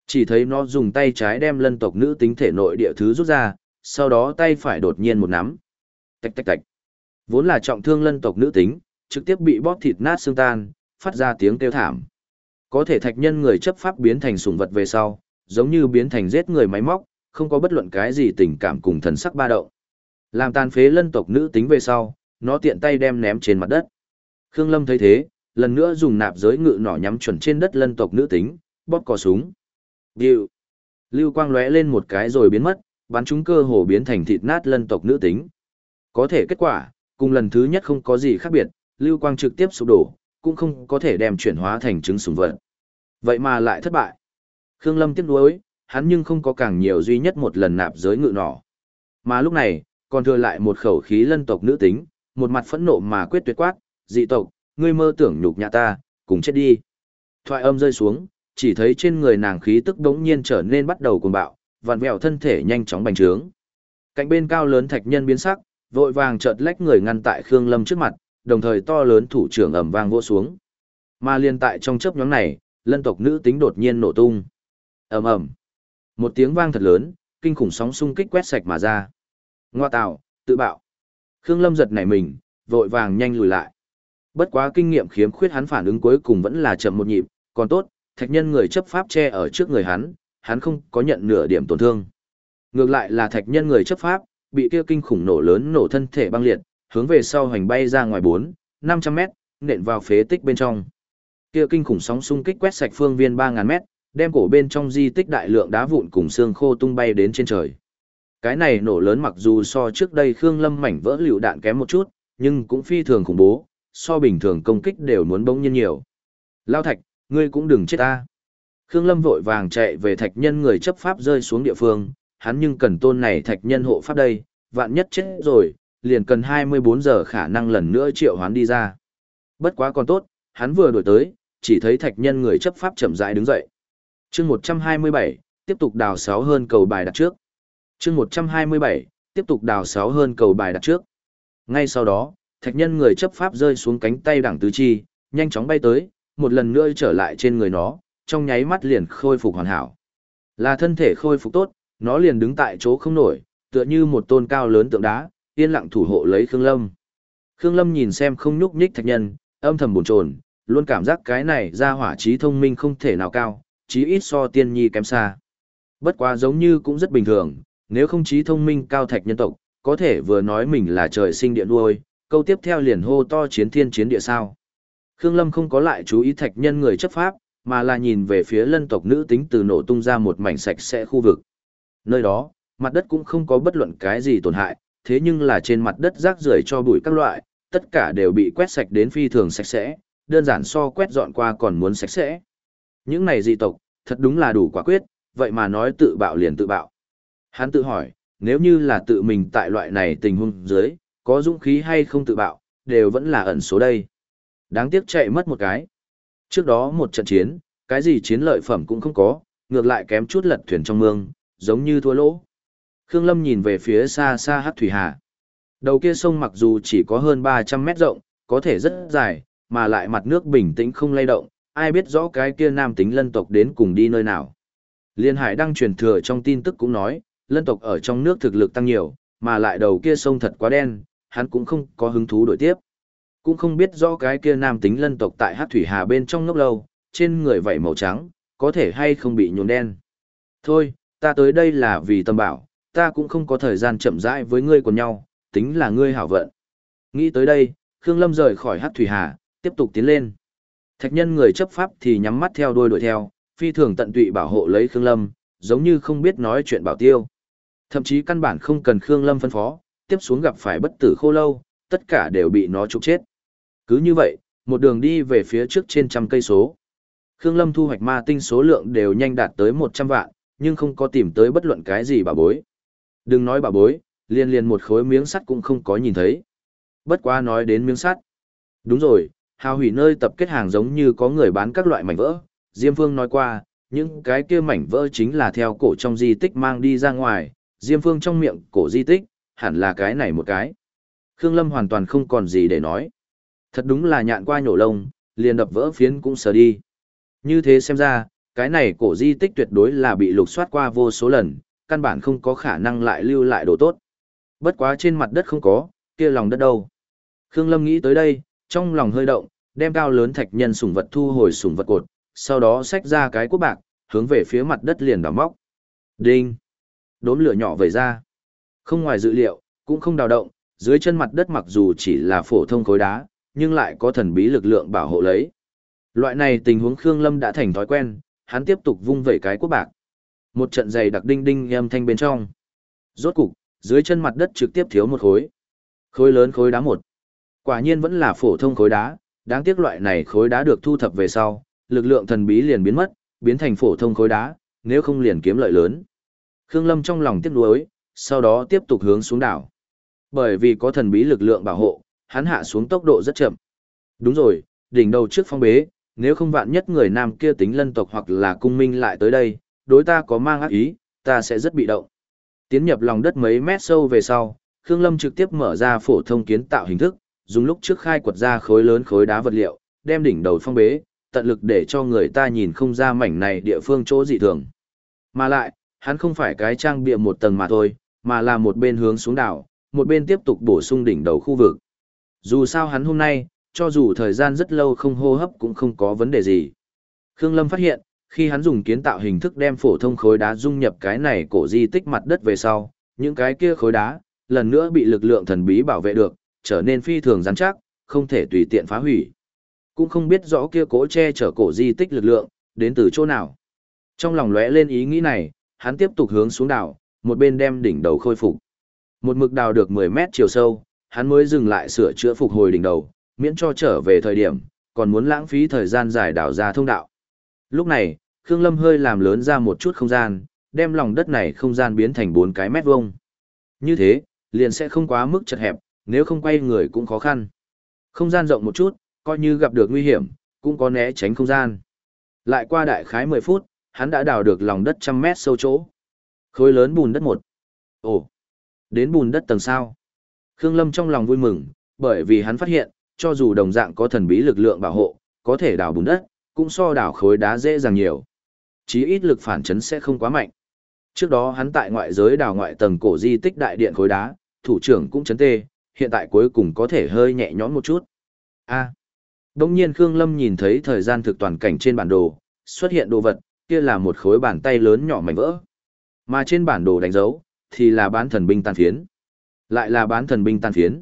Chỉ thấy nó dùng tay trái đem lân tộc nữ tính thể nội địa thứ rút ra, sau đó tay phải đột nhiên một nắm. Tạch tạch tạch. Vốn là trọng thương lân tộc nữ tính, trực tiếp bị bóp thịt nát xương tan, phát ra tiếng kêu thảm. Có thể thạch nhân người chấp pháp biến thành sủng vật về sau, giống như biến thành giết người máy móc, không có bất luận cái gì tình cảm cùng thần sắc ba động. Làm tàn phế lân tộc nữ tính về sau, nó tiện tay đem ném trên mặt đất. Khương Lâm thấy thế, lần nữa dùng nạp giới ngự nỏ nhắm chuẩn trên đất lân tộc nữ tính, bóp cò súng. Điệu. Lưu quang lóe lên một cái rồi biến mất, bắn chúng cơ hồ biến thành thịt nát lân tộc nữ tính. Có thể kết quả, cùng lần thứ nhất không có gì khác biệt, lưu quang trực tiếp sụp đổ, cũng không có thể đem chuyển hóa thành trứng sùng vật. Vậy mà lại thất bại. Khương Lâm tiếc nuối, hắn nhưng không có càng nhiều duy nhất một lần nạp giới ngự nỏ. Mà lúc này, còn thừa lại một khẩu khí lân tộc nữ tính, một mặt phẫn nộ mà quyết tuyệt quát, dị tộc, ngươi mơ tưởng nhục nhã ta, cùng chết đi. Thoại âm rơi xuống, chỉ thấy trên người nàng khí tức đống nhiên trở nên bắt đầu cuồng bạo, vặn vẹo thân thể nhanh chóng bành trướng. Cạnh bên cao lớn thạch nhân biến sắc, vội vàng chợt lách người ngăn tại Khương Lâm trước mặt, đồng thời to lớn thủ trưởng ầm vang vỗ xuống. Mà liên tại trong chớp nhoáng này, lân tộc nữ tính đột nhiên nổ tung. Ầm ầm. Một tiếng vang thật lớn, kinh khủng sóng xung kích quét sạch mà ra. Ngoa tạo, tự bạo. Khương Lâm giật nảy mình, vội vàng nhanh lùi lại. Bất quá kinh nghiệm khiếm khuyết hắn phản ứng cuối cùng vẫn là chậm một nhịp, còn tốt, thạch nhân người chấp pháp che ở trước người hắn, hắn không có nhận nửa điểm tổn thương. Ngược lại là thạch nhân người chấp pháp, bị kia kinh khủng nổ lớn nổ thân thể băng liệt, hướng về sau hành bay ra ngoài 4, 500 mét, nện vào phế tích bên trong. Kia kinh khủng sóng xung kích quét sạch phương viên 3000 mét, đem cổ bên trong di tích đại lượng đá vụn cùng xương khô tung bay đến trên trời. Cái này nổ lớn mặc dù so trước đây Khương Lâm mảnh vỡ liều đạn kém một chút, nhưng cũng phi thường khủng bố, so bình thường công kích đều muốn bỗng nhiên nhiều. Lao thạch, ngươi cũng đừng chết ta. Khương Lâm vội vàng chạy về thạch nhân người chấp pháp rơi xuống địa phương, hắn nhưng cần tôn này thạch nhân hộ pháp đây, vạn nhất chết rồi, liền cần 24 giờ khả năng lần nữa triệu hoán đi ra. Bất quá còn tốt, hắn vừa đổi tới, chỉ thấy thạch nhân người chấp pháp chậm rãi đứng dậy. chương 127, tiếp tục đào sáu hơn cầu bài đặt trước. chương 127, tiếp tục đào sáu hơn cầu bài đặt trước. Ngay sau đó, thạch nhân người chấp pháp rơi xuống cánh tay đẳng tứ chi, nhanh chóng bay tới, một lần nữa trở lại trên người nó, trong nháy mắt liền khôi phục hoàn hảo. Là thân thể khôi phục tốt, nó liền đứng tại chỗ không nổi, tựa như một tôn cao lớn tượng đá, yên lặng thủ hộ lấy Khương Lâm. Khương Lâm nhìn xem không nhúc nhích thạch nhân, âm thầm buồn chồn, luôn cảm giác cái này ra hỏa trí thông minh không thể nào cao, chí ít so tiên nhi kém xa. Bất quá giống như cũng rất bình thường, nếu không trí thông minh cao thạch nhân tộc, có thể vừa nói mình là trời sinh địa nuôi, câu tiếp theo liền hô to chiến thiên chiến địa sao. Khương Lâm không có lại chú ý thạch nhân người chấp pháp, mà là nhìn về phía lân tộc nữ tính từ nổ tung ra một mảnh sạch sẽ khu vực. Nơi đó, mặt đất cũng không có bất luận cái gì tổn hại, thế nhưng là trên mặt đất rác rưởi cho bụi các loại, tất cả đều bị quét sạch đến phi thường sạch sẽ, đơn giản so quét dọn qua còn muốn sạch sẽ. Những này dị tộc, thật đúng là đủ quả quyết, vậy mà nói tự bạo liền tự bạo. Hắn tự hỏi, nếu như là tự mình tại loại này tình huống dưới, có dũng khí hay không tự bạo, đều vẫn là ẩn số đây. Đáng tiếc chạy mất một cái. Trước đó một trận chiến, cái gì chiến lợi phẩm cũng không có, ngược lại kém chút lật thuyền trong mương, giống như thua lỗ. Khương Lâm nhìn về phía xa xa Hắc Thủy Hà. Đầu kia sông mặc dù chỉ có hơn 300 mét rộng, có thể rất dài, mà lại mặt nước bình tĩnh không lay động, ai biết rõ cái kia nam tính lân tộc đến cùng đi nơi nào. Liên Hải đang truyền thừa trong tin tức cũng nói, lân tộc ở trong nước thực lực tăng nhiều, mà lại đầu kia sông thật quá đen, hắn cũng không có hứng thú đổi tiếp. Cũng không biết rõ cái kia nam tính lân tộc tại hát Thủy Hà bên trong ngốc lâu, trên người vảy màu trắng, có thể hay không bị nhuộm đen. Thôi, ta tới đây là vì tâm bảo, ta cũng không có thời gian chậm rãi với ngươi còn nhau, tính là ngươi hảo vận. Nghĩ tới đây, Khương Lâm rời khỏi hát Thủy Hà, tiếp tục tiến lên. Thạch nhân người chấp pháp thì nhắm mắt theo đuôi đuổi theo, phi thường tận tụy bảo hộ lấy Khương Lâm, giống như không biết nói chuyện bảo tiêu. Thậm chí căn bản không cần Khương Lâm phân phó, tiếp xuống gặp phải bất tử khô lâu, tất cả đều bị nó trục chết. Cứ như vậy, một đường đi về phía trước trên trăm cây số. Khương Lâm thu hoạch ma tinh số lượng đều nhanh đạt tới 100 vạn, nhưng không có tìm tới bất luận cái gì bà bối. Đừng nói bà bối, liền liền một khối miếng sắt cũng không có nhìn thấy. Bất quá nói đến miếng sắt. Đúng rồi, hào hủy nơi tập kết hàng giống như có người bán các loại mảnh vỡ. Diêm Phương nói qua, những cái kia mảnh vỡ chính là theo cổ trong di tích mang đi ra ngoài. Diêm Phương trong miệng cổ di tích, hẳn là cái này một cái. Khương Lâm hoàn toàn không còn gì để nói. Thật đúng là nhạn qua nhổ lông, liền đập vỡ phiến cũng sờ đi. Như thế xem ra, cái này cổ di tích tuyệt đối là bị lục soát qua vô số lần, căn bản không có khả năng lại lưu lại đồ tốt. Bất quá trên mặt đất không có, kia lòng đất đâu. Khương Lâm nghĩ tới đây, trong lòng hơi động, đem cao lớn thạch nhân sủng vật thu hồi sủng vật cột, sau đó xách ra cái quốc bạc, hướng về phía mặt đất liền đào móc. Đinh! Đốm lửa nhỏ vẩy ra. Không ngoài dự liệu, cũng không đào động, dưới chân mặt đất mặc dù chỉ là phổ thông khối đá, nhưng lại có thần bí lực lượng bảo hộ lấy. Loại này tình huống Khương Lâm đã thành thói quen, hắn tiếp tục vung vẩy cái quốc bạc. Một trận dày đặc đinh đinh âm thanh bên trong. Rốt cục, dưới chân mặt đất trực tiếp thiếu một khối. Khối lớn khối đá một. Quả nhiên vẫn là phổ thông khối đá, đáng tiếc loại này khối đá được thu thập về sau, lực lượng thần bí liền biến mất, biến thành phổ thông khối đá, nếu không liền kiếm lợi lớn. Khương Lâm trong lòng tiếc nuối, sau đó tiếp tục hướng xuống đảo. Bởi vì có thần bí lực lượng bảo hộ, hắn hạ xuống tốc độ rất chậm. Đúng rồi, đỉnh đầu trước phong bế, nếu không vạn nhất người nam kia tính lân tộc hoặc là cung minh lại tới đây, đối ta có mang ác ý, ta sẽ rất bị động. Tiến nhập lòng đất mấy mét sâu về sau, Khương Lâm trực tiếp mở ra phổ thông kiến tạo hình thức, dùng lúc trước khai quật ra khối lớn khối đá vật liệu, đem đỉnh đầu phong bế, tận lực để cho người ta nhìn không ra mảnh này địa phương chỗ dị thường. Mà lại, hắn không phải cái trang bịa một tầng mà thôi, mà là một bên hướng xuống đảo, một bên tiếp tục bổ sung đỉnh đầu khu vực. Dù sao hắn hôm nay, cho dù thời gian rất lâu không hô hấp cũng không có vấn đề gì. Khương Lâm phát hiện, khi hắn dùng kiến tạo hình thức đem phổ thông khối đá dung nhập cái này cổ di tích mặt đất về sau, những cái kia khối đá, lần nữa bị lực lượng thần bí bảo vệ được, trở nên phi thường rắn chắc, không thể tùy tiện phá hủy. Cũng không biết rõ kia cổ che chở cổ di tích lực lượng, đến từ chỗ nào. Trong lòng lóe lên ý nghĩ này, hắn tiếp tục hướng xuống đảo, một bên đem đỉnh đầu khôi phục. Một mực đào được 10 mét chiều sâu, hắn mới dừng lại sửa chữa phục hồi đỉnh đầu, miễn cho trở về thời điểm, còn muốn lãng phí thời gian dài đào ra thông đạo. Lúc này, Khương Lâm hơi làm lớn ra một chút không gian, đem lòng đất này không gian biến thành 4 cái mét vuông. Như thế, liền sẽ không quá mức chật hẹp, nếu không quay người cũng khó khăn. Không gian rộng một chút, coi như gặp được nguy hiểm, cũng có né tránh không gian. Lại qua đại khái 10 phút, hắn đã đào được lòng đất trăm mét sâu chỗ. Khối lớn bùn đất một. Ồ, đến bùn đất tầng sao. Khương Lâm trong lòng vui mừng, bởi vì hắn phát hiện, cho dù đồng dạng có thần bí lực lượng bảo hộ, có thể đào bùn đất, cũng so đào khối đá dễ dàng nhiều. Chí ít lực phản chấn sẽ không quá mạnh. Trước đó hắn tại ngoại giới đào ngoại tầng cổ di tích đại điện khối đá, thủ trưởng cũng chấn tê, hiện tại cuối cùng có thể hơi nhẹ nhõm một chút. A. Đông nhiên Khương Lâm nhìn thấy thời gian thực toàn cảnh trên bản đồ, xuất hiện đồ vật, kia là một khối bàn tay lớn nhỏ mảnh vỡ. Mà trên bản đồ đánh dấu, thì là bán thần binh tàn phiến. Lại là bán thần binh tàn phiến.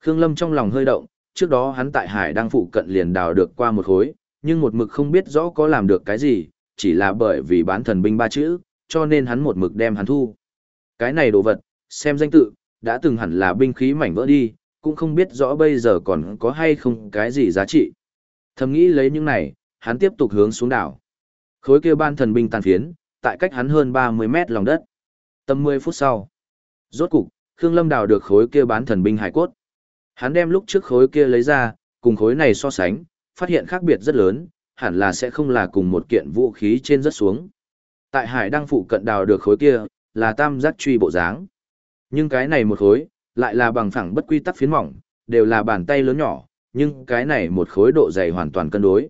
Khương Lâm trong lòng hơi động, trước đó hắn tại hải đang phụ cận liền đào được qua một khối, nhưng một mực không biết rõ có làm được cái gì, chỉ là bởi vì bán thần binh ba chữ, cho nên hắn một mực đem hắn thu. Cái này đồ vật, xem danh tự, đã từng hẳn là binh khí mảnh vỡ đi, cũng không biết rõ bây giờ còn có hay không cái gì giá trị. Thầm nghĩ lấy những này, hắn tiếp tục hướng xuống đảo. Khối kia ban thần binh tàn phiến, tại cách hắn hơn 30 mét lòng đất. Tầm 10 phút sau. Rốt cục, Khương Lâm đào được khối kia bán thần binh hải cốt. Hắn đem lúc trước khối kia lấy ra, cùng khối này so sánh, phát hiện khác biệt rất lớn, hẳn là sẽ không là cùng một kiện vũ khí trên rất xuống. Tại hải đang phụ cận đào được khối kia, là tam giác truy bộ dáng. Nhưng cái này một khối, lại là bằng phẳng bất quy tắc phiến mỏng, đều là bàn tay lớn nhỏ, nhưng cái này một khối độ dày hoàn toàn cân đối.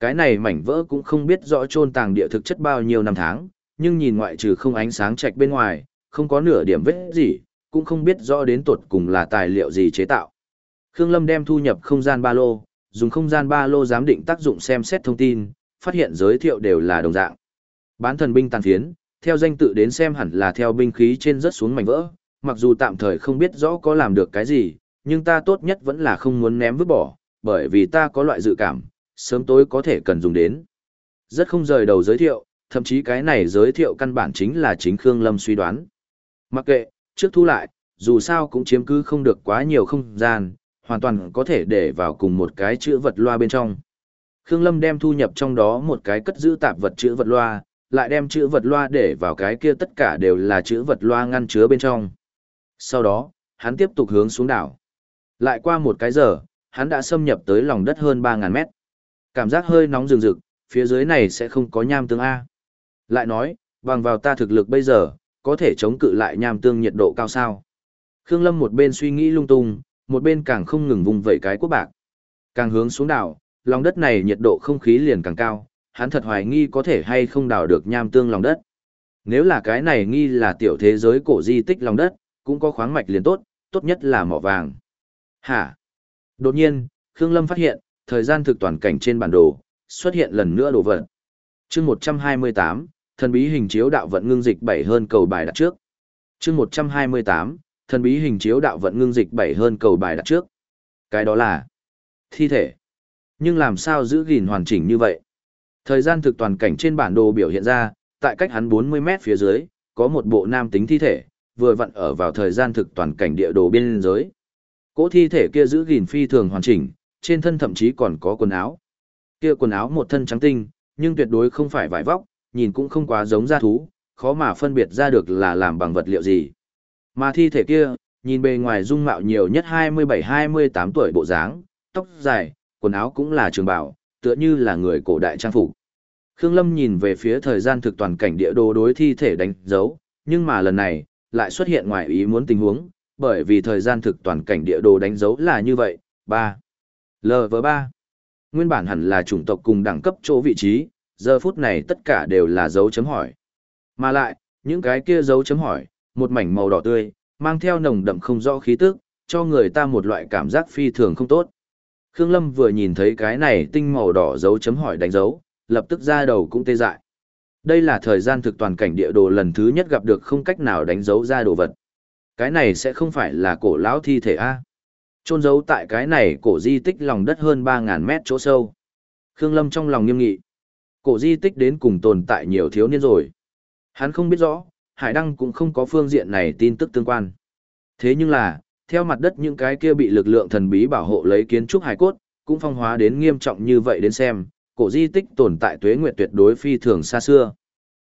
Cái này mảnh vỡ cũng không biết rõ chôn tàng địa thực chất bao nhiêu năm tháng, nhưng nhìn ngoại trừ không ánh sáng chạch bên ngoài, không có nửa điểm vết gì, cũng không biết rõ đến tột cùng là tài liệu gì chế tạo. Khương Lâm đem thu nhập không gian ba lô, dùng không gian ba lô giám định tác dụng xem xét thông tin, phát hiện giới thiệu đều là đồng dạng. Bán thần binh tàn phiến, theo danh tự đến xem hẳn là theo binh khí trên rớt xuống mảnh vỡ, mặc dù tạm thời không biết rõ có làm được cái gì, nhưng ta tốt nhất vẫn là không muốn ném vứt bỏ, bởi vì ta có loại dự cảm, sớm tối có thể cần dùng đến. Rất không rời đầu giới thiệu, thậm chí cái này giới thiệu căn bản chính là chính Khương Lâm suy đoán. Mặc kệ, trước thu lại, dù sao cũng chiếm cứ không được quá nhiều không gian, hoàn toàn có thể để vào cùng một cái chữ vật loa bên trong. Khương Lâm đem thu nhập trong đó một cái cất giữ tạp vật chữ vật loa, lại đem chữ vật loa để vào cái kia tất cả đều là chữ vật loa ngăn chứa bên trong. Sau đó, hắn tiếp tục hướng xuống đảo. Lại qua một cái giờ, hắn đã xâm nhập tới lòng đất hơn 3.000 mét. Cảm giác hơi nóng rừng rực, phía dưới này sẽ không có nham tương A. Lại nói, bằng vào ta thực lực bây giờ, có thể chống cự lại nham tương nhiệt độ cao sao. Khương Lâm một bên suy nghĩ lung tung, một bên càng không ngừng vùng vẩy cái quốc bạc. Càng hướng xuống đảo, lòng đất này nhiệt độ không khí liền càng cao, hắn thật hoài nghi có thể hay không đào được nham tương lòng đất. Nếu là cái này nghi là tiểu thế giới cổ di tích lòng đất, cũng có khoáng mạch liền tốt, tốt nhất là mỏ vàng. Hả? Đột nhiên, Khương Lâm phát hiện, thời gian thực toàn cảnh trên bản đồ, xuất hiện lần nữa đồ vật. chương 128, thần bí hình chiếu đạo vận ngưng dịch bảy hơn cầu bài đặt trước. chương 128, thần bí hình chiếu đạo vận ngưng dịch bảy hơn cầu bài đặt trước. Cái đó là thi thể. Nhưng làm sao giữ gìn hoàn chỉnh như vậy? Thời gian thực toàn cảnh trên bản đồ biểu hiện ra, tại cách hắn 40 mét phía dưới, có một bộ nam tính thi thể, vừa vặn ở vào thời gian thực toàn cảnh địa đồ biên giới. Cỗ thi thể kia giữ gìn phi thường hoàn chỉnh, trên thân thậm chí còn có quần áo. Kia quần áo một thân trắng tinh, nhưng tuyệt đối không phải vải vóc, nhìn cũng không quá giống da thú, khó mà phân biệt ra được là làm bằng vật liệu gì. Mà thi thể kia, nhìn bề ngoài dung mạo nhiều nhất 27-28 tuổi bộ dáng, tóc dài, quần áo cũng là trường bào, tựa như là người cổ đại trang phục. Khương Lâm nhìn về phía thời gian thực toàn cảnh địa đồ đối thi thể đánh dấu, nhưng mà lần này, lại xuất hiện ngoài ý muốn tình huống, bởi vì thời gian thực toàn cảnh địa đồ đánh dấu là như vậy, 3. LV3. Nguyên bản hẳn là chủng tộc cùng đẳng cấp chỗ vị trí, giờ phút này tất cả đều là dấu chấm hỏi. Mà lại, những cái kia dấu chấm hỏi, một mảnh màu đỏ tươi, mang theo nồng đậm không rõ khí tức, cho người ta một loại cảm giác phi thường không tốt. Khương Lâm vừa nhìn thấy cái này tinh màu đỏ dấu chấm hỏi đánh dấu, lập tức ra đầu cũng tê dại. Đây là thời gian thực toàn cảnh địa đồ lần thứ nhất gặp được không cách nào đánh dấu ra đồ vật. Cái này sẽ không phải là cổ lão thi thể A. Trôn giấu tại cái này cổ di tích lòng đất hơn 3.000 mét chỗ sâu. Khương Lâm trong lòng nghiêm nghị. Cổ di tích đến cùng tồn tại nhiều thiếu niên rồi. Hắn không biết rõ, Hải Đăng cũng không có phương diện này tin tức tương quan. Thế nhưng là, theo mặt đất những cái kia bị lực lượng thần bí bảo hộ lấy kiến trúc hải cốt, cũng phong hóa đến nghiêm trọng như vậy đến xem, cổ di tích tồn tại tuế nguyệt tuyệt đối phi thường xa xưa.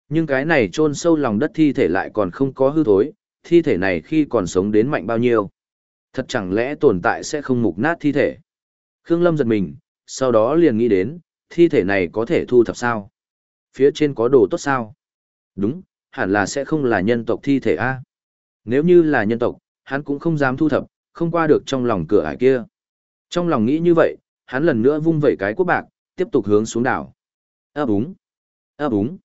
Nhưng cái này chôn sâu lòng đất thi thể lại còn không có hư thối, thi thể này khi còn sống đến mạnh bao nhiêu. Thật chẳng lẽ tồn tại sẽ không mục nát thi thể. Khương Lâm giật mình, sau đó liền nghĩ đến, thi thể này có thể thu thập sao? Phía trên có đồ tốt sao? Đúng, hẳn là sẽ không là nhân tộc thi thể A. Nếu như là nhân tộc, hắn cũng không dám thu thập, không qua được trong lòng cửa ải kia. Trong lòng nghĩ như vậy, hắn lần nữa vung vẩy cái quốc bạc, tiếp tục hướng xuống đảo. Ấp đúng, ấp đúng.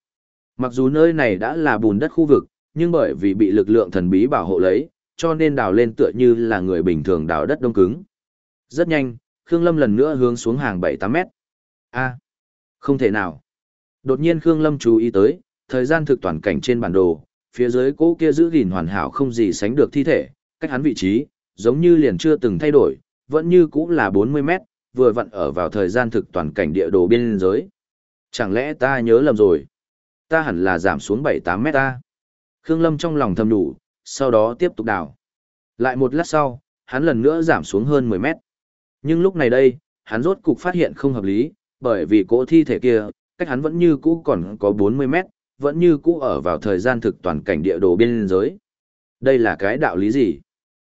Mặc dù nơi này đã là bùn đất khu vực, nhưng bởi vì bị lực lượng thần bí bảo hộ lấy, cho nên đào lên tựa như là người bình thường đào đất đông cứng. Rất nhanh, Khương Lâm lần nữa hướng xuống hàng 7-8 mét. A, không thể nào. Đột nhiên Khương Lâm chú ý tới, thời gian thực toàn cảnh trên bản đồ, phía dưới cỗ kia giữ gìn hoàn hảo không gì sánh được thi thể, cách hắn vị trí, giống như liền chưa từng thay đổi, vẫn như cũ là 40 mét, vừa vặn ở vào thời gian thực toàn cảnh địa đồ biên giới. Chẳng lẽ ta nhớ lầm rồi? Ta hẳn là giảm xuống 7-8 mét ta. Khương Lâm trong lòng thầm đủ, sau đó tiếp tục đào. Lại một lát sau, hắn lần nữa giảm xuống hơn 10 mét. Nhưng lúc này đây, hắn rốt cục phát hiện không hợp lý, bởi vì cỗ thi thể kia, cách hắn vẫn như cũ còn có 40 mét, vẫn như cũ ở vào thời gian thực toàn cảnh địa đồ biên giới. Đây là cái đạo lý gì?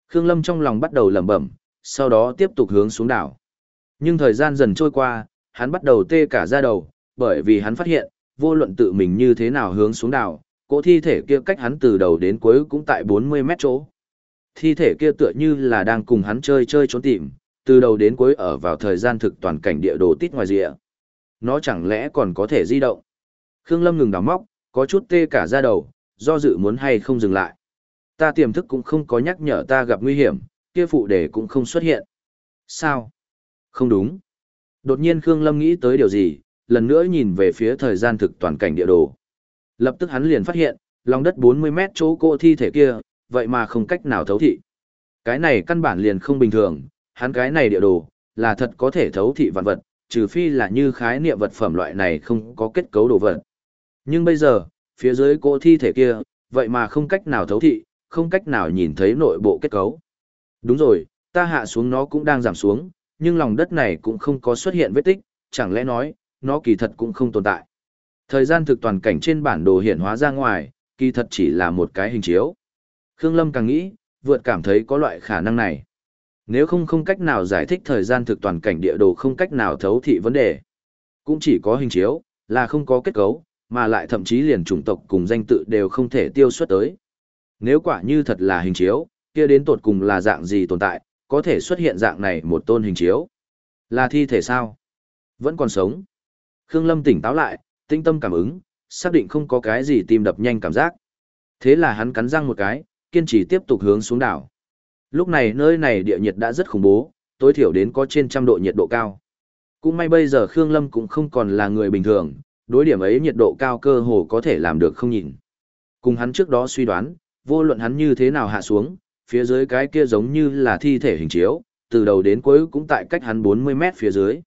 Khương Lâm trong lòng bắt đầu lẩm bẩm, sau đó tiếp tục hướng xuống đảo. Nhưng thời gian dần trôi qua, hắn bắt đầu tê cả da đầu, bởi vì hắn phát hiện, vô luận tự mình như thế nào hướng xuống đảo, cỗ thi thể kia cách hắn từ đầu đến cuối cũng tại 40 mét chỗ. Thi thể kia tựa như là đang cùng hắn chơi chơi trốn tìm, từ đầu đến cuối ở vào thời gian thực toàn cảnh địa đồ tít ngoài rìa. Nó chẳng lẽ còn có thể di động? Khương Lâm ngừng đào móc, có chút tê cả da đầu, do dự muốn hay không dừng lại. Ta tiềm thức cũng không có nhắc nhở ta gặp nguy hiểm, kia phụ đề cũng không xuất hiện. Sao? Không đúng. Đột nhiên Khương Lâm nghĩ tới điều gì, lần nữa nhìn về phía thời gian thực toàn cảnh địa đồ. Lập tức hắn liền phát hiện, lòng đất 40 mét chỗ cô thi thể kia, vậy mà không cách nào thấu thị. Cái này căn bản liền không bình thường, hắn cái này địa đồ, là thật có thể thấu thị vạn vật, trừ phi là như khái niệm vật phẩm loại này không có kết cấu đồ vật. Nhưng bây giờ, phía dưới cô thi thể kia, vậy mà không cách nào thấu thị, không cách nào nhìn thấy nội bộ kết cấu. Đúng rồi, ta hạ xuống nó cũng đang giảm xuống, nhưng lòng đất này cũng không có xuất hiện vết tích, chẳng lẽ nói, nó kỳ thật cũng không tồn tại. Thời gian thực toàn cảnh trên bản đồ hiện hóa ra ngoài, kỳ thật chỉ là một cái hình chiếu. Khương Lâm càng nghĩ, vượt cảm thấy có loại khả năng này. Nếu không không cách nào giải thích thời gian thực toàn cảnh địa đồ không cách nào thấu thị vấn đề. Cũng chỉ có hình chiếu, là không có kết cấu, mà lại thậm chí liền chủng tộc cùng danh tự đều không thể tiêu xuất tới. Nếu quả như thật là hình chiếu, kia đến tột cùng là dạng gì tồn tại, có thể xuất hiện dạng này một tôn hình chiếu. Là thi thể sao? Vẫn còn sống. Khương Lâm tỉnh táo lại, tinh tâm cảm ứng, xác định không có cái gì tim đập nhanh cảm giác. Thế là hắn cắn răng một cái, kiên trì tiếp tục hướng xuống đảo. Lúc này nơi này địa nhiệt đã rất khủng bố, tối thiểu đến có trên trăm độ nhiệt độ cao. Cũng may bây giờ Khương Lâm cũng không còn là người bình thường, đối điểm ấy nhiệt độ cao cơ hồ có thể làm được không nhìn. Cùng hắn trước đó suy đoán, vô luận hắn như thế nào hạ xuống, phía dưới cái kia giống như là thi thể hình chiếu, từ đầu đến cuối cũng tại cách hắn 40 mét phía dưới.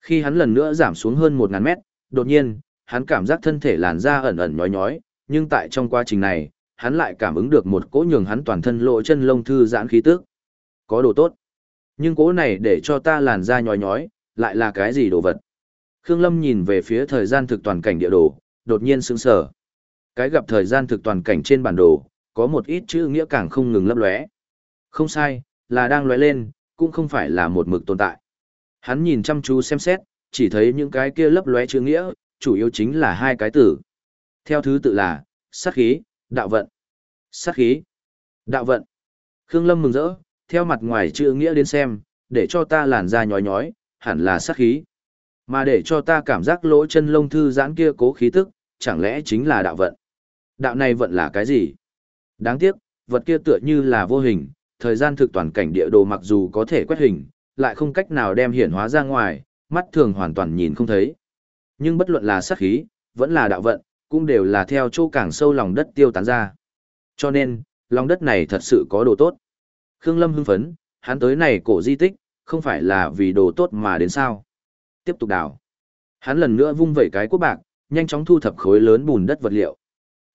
Khi hắn lần nữa giảm xuống hơn 1.000 mét, đột nhiên, hắn cảm giác thân thể làn da ẩn ẩn nhói nhói, nhưng tại trong quá trình này, hắn lại cảm ứng được một cỗ nhường hắn toàn thân lộ chân lông thư giãn khí tức. Có đồ tốt. Nhưng cỗ này để cho ta làn da nhói nhói, lại là cái gì đồ vật? Khương Lâm nhìn về phía thời gian thực toàn cảnh địa đồ, đột nhiên sững sờ. Cái gặp thời gian thực toàn cảnh trên bản đồ, có một ít chữ nghĩa càng không ngừng lấp lóe. Không sai, là đang lóe lên, cũng không phải là một mực tồn tại. Hắn nhìn chăm chú xem xét, chỉ thấy những cái kia lấp lóe chữ nghĩa, chủ yếu chính là hai cái từ. Theo thứ tự là, sát khí, đạo vận. Sát khí, đạo vận. Khương Lâm mừng rỡ, theo mặt ngoài chữ nghĩa đến xem, để cho ta làn da nhói nhói, hẳn là sát khí. Mà để cho ta cảm giác lỗ chân lông thư giãn kia cố khí tức, chẳng lẽ chính là đạo vận. Đạo này vận là cái gì? Đáng tiếc, vật kia tựa như là vô hình, thời gian thực toàn cảnh địa đồ mặc dù có thể quét hình, lại không cách nào đem hiển hóa ra ngoài, mắt thường hoàn toàn nhìn không thấy. Nhưng bất luận là sát khí, vẫn là đạo vận, cũng đều là theo chỗ càng sâu lòng đất tiêu tán ra. Cho nên, lòng đất này thật sự có đồ tốt. Khương Lâm hưng phấn, hắn tới này cổ di tích, không phải là vì đồ tốt mà đến sao. Tiếp tục đào. Hắn lần nữa vung vẩy cái quốc bạc, nhanh chóng thu thập khối lớn bùn đất vật liệu.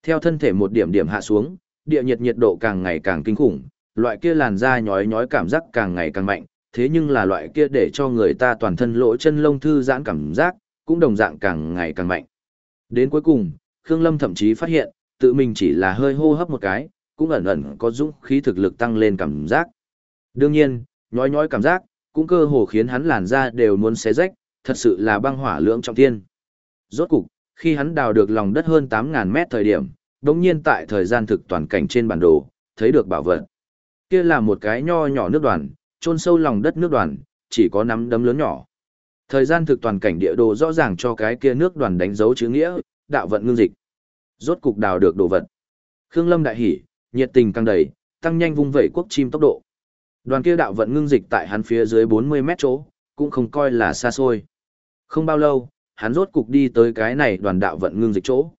Theo thân thể một điểm điểm hạ xuống, địa nhiệt nhiệt độ càng ngày càng kinh khủng, loại kia làn da nhói nhói cảm giác càng ngày càng mạnh, thế nhưng là loại kia để cho người ta toàn thân lỗ chân lông thư giãn cảm giác, cũng đồng dạng càng ngày càng mạnh. Đến cuối cùng, Khương Lâm thậm chí phát hiện, tự mình chỉ là hơi hô hấp một cái, cũng ẩn ẩn có dũng khí thực lực tăng lên cảm giác. Đương nhiên, nhói nhói cảm giác, cũng cơ hồ khiến hắn làn da đều muốn xé rách, thật sự là băng hỏa lượng trọng thiên. Rốt cục, khi hắn đào được lòng đất hơn 8.000 mét thời điểm, đồng nhiên tại thời gian thực toàn cảnh trên bản đồ, thấy được bảo vật. Kia là một cái nho nhỏ nước đoàn, chôn sâu lòng đất nước đoàn, chỉ có nắm đấm lớn nhỏ. Thời gian thực toàn cảnh địa đồ rõ ràng cho cái kia nước đoàn đánh dấu chữ nghĩa, đạo vận ngưng dịch. Rốt cục đào được đồ vật. Khương Lâm đại hỉ, nhiệt tình căng đầy, tăng nhanh vung vẩy quốc chim tốc độ. Đoàn kia đạo vận ngưng dịch tại hắn phía dưới 40 mét chỗ, cũng không coi là xa xôi. Không bao lâu, hắn rốt cục đi tới cái này đoàn đạo vận ngưng dịch chỗ.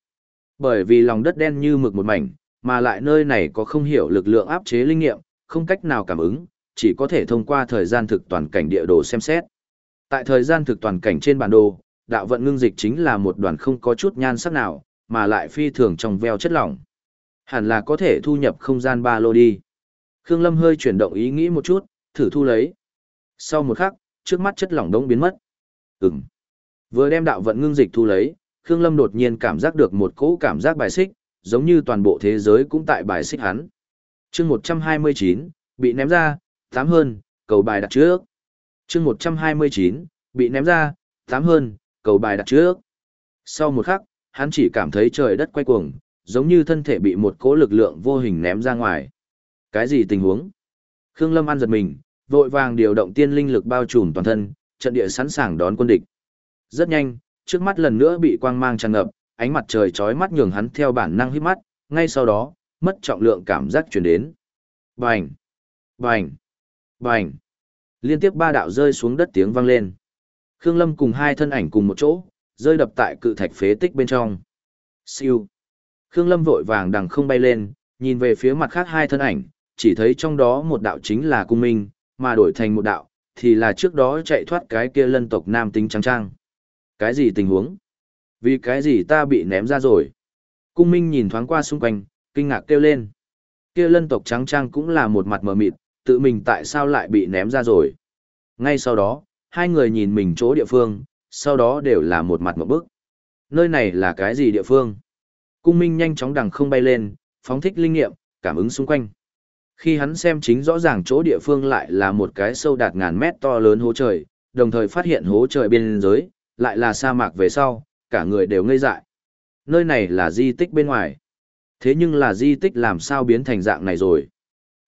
Bởi vì lòng đất đen như mực một mảnh, mà lại nơi này có không hiểu lực lượng áp chế linh nghiệm, không cách nào cảm ứng, chỉ có thể thông qua thời gian thực toàn cảnh địa đồ xem xét. Tại thời gian thực toàn cảnh trên bản đồ, đạo vận ngưng dịch chính là một đoàn không có chút nhan sắc nào, mà lại phi thường trong veo chất lỏng. Hẳn là có thể thu nhập không gian ba lô đi. Khương Lâm hơi chuyển động ý nghĩ một chút, thử thu lấy. Sau một khắc, trước mắt chất lỏng đống biến mất. Ừm. Vừa đem đạo vận ngưng dịch thu lấy, Khương Lâm đột nhiên cảm giác được một cỗ cảm giác bài xích, giống như toàn bộ thế giới cũng tại bài xích hắn. Chương 129, bị ném ra, tám hơn, cầu bài đặt trước. Chương 129, bị ném ra, tám hơn, cầu bài đặt trước. Sau một khắc, hắn chỉ cảm thấy trời đất quay cuồng, giống như thân thể bị một cỗ lực lượng vô hình ném ra ngoài. Cái gì tình huống? Khương Lâm ăn giật mình, vội vàng điều động tiên linh lực bao trùm toàn thân, trận địa sẵn sàng đón quân địch. Rất nhanh, trước mắt lần nữa bị quang mang tràn ngập, ánh mặt trời chói mắt nhường hắn theo bản năng hít mắt, ngay sau đó, mất trọng lượng cảm giác truyền đến. Bành! Bành! Bành! Liên tiếp ba đạo rơi xuống đất tiếng vang lên. Khương Lâm cùng hai thân ảnh cùng một chỗ, rơi đập tại cự thạch phế tích bên trong. Siêu! Khương Lâm vội vàng đằng không bay lên, nhìn về phía mặt khác hai thân ảnh, chỉ thấy trong đó một đạo chính là cung minh, mà đổi thành một đạo, thì là trước đó chạy thoát cái kia lân tộc nam tính trắng trang. Cái gì tình huống? Vì cái gì ta bị ném ra rồi? Cung minh nhìn thoáng qua xung quanh, kinh ngạc kêu lên. Kia lân tộc trắng trang cũng là một mặt mờ mịt, tự mình tại sao lại bị ném ra rồi? Ngay sau đó, hai người nhìn mình chỗ địa phương, sau đó đều là một mặt một bức. Nơi này là cái gì địa phương? Cung minh nhanh chóng đằng không bay lên, phóng thích linh nghiệm, cảm ứng xung quanh. Khi hắn xem chính rõ ràng chỗ địa phương lại là một cái sâu đạt ngàn mét to lớn hố trời, đồng thời phát hiện hố trời bên dưới, lại là sa mạc về sau, cả người đều ngây dại. Nơi này là di tích bên ngoài. Thế nhưng là di tích làm sao biến thành dạng này rồi?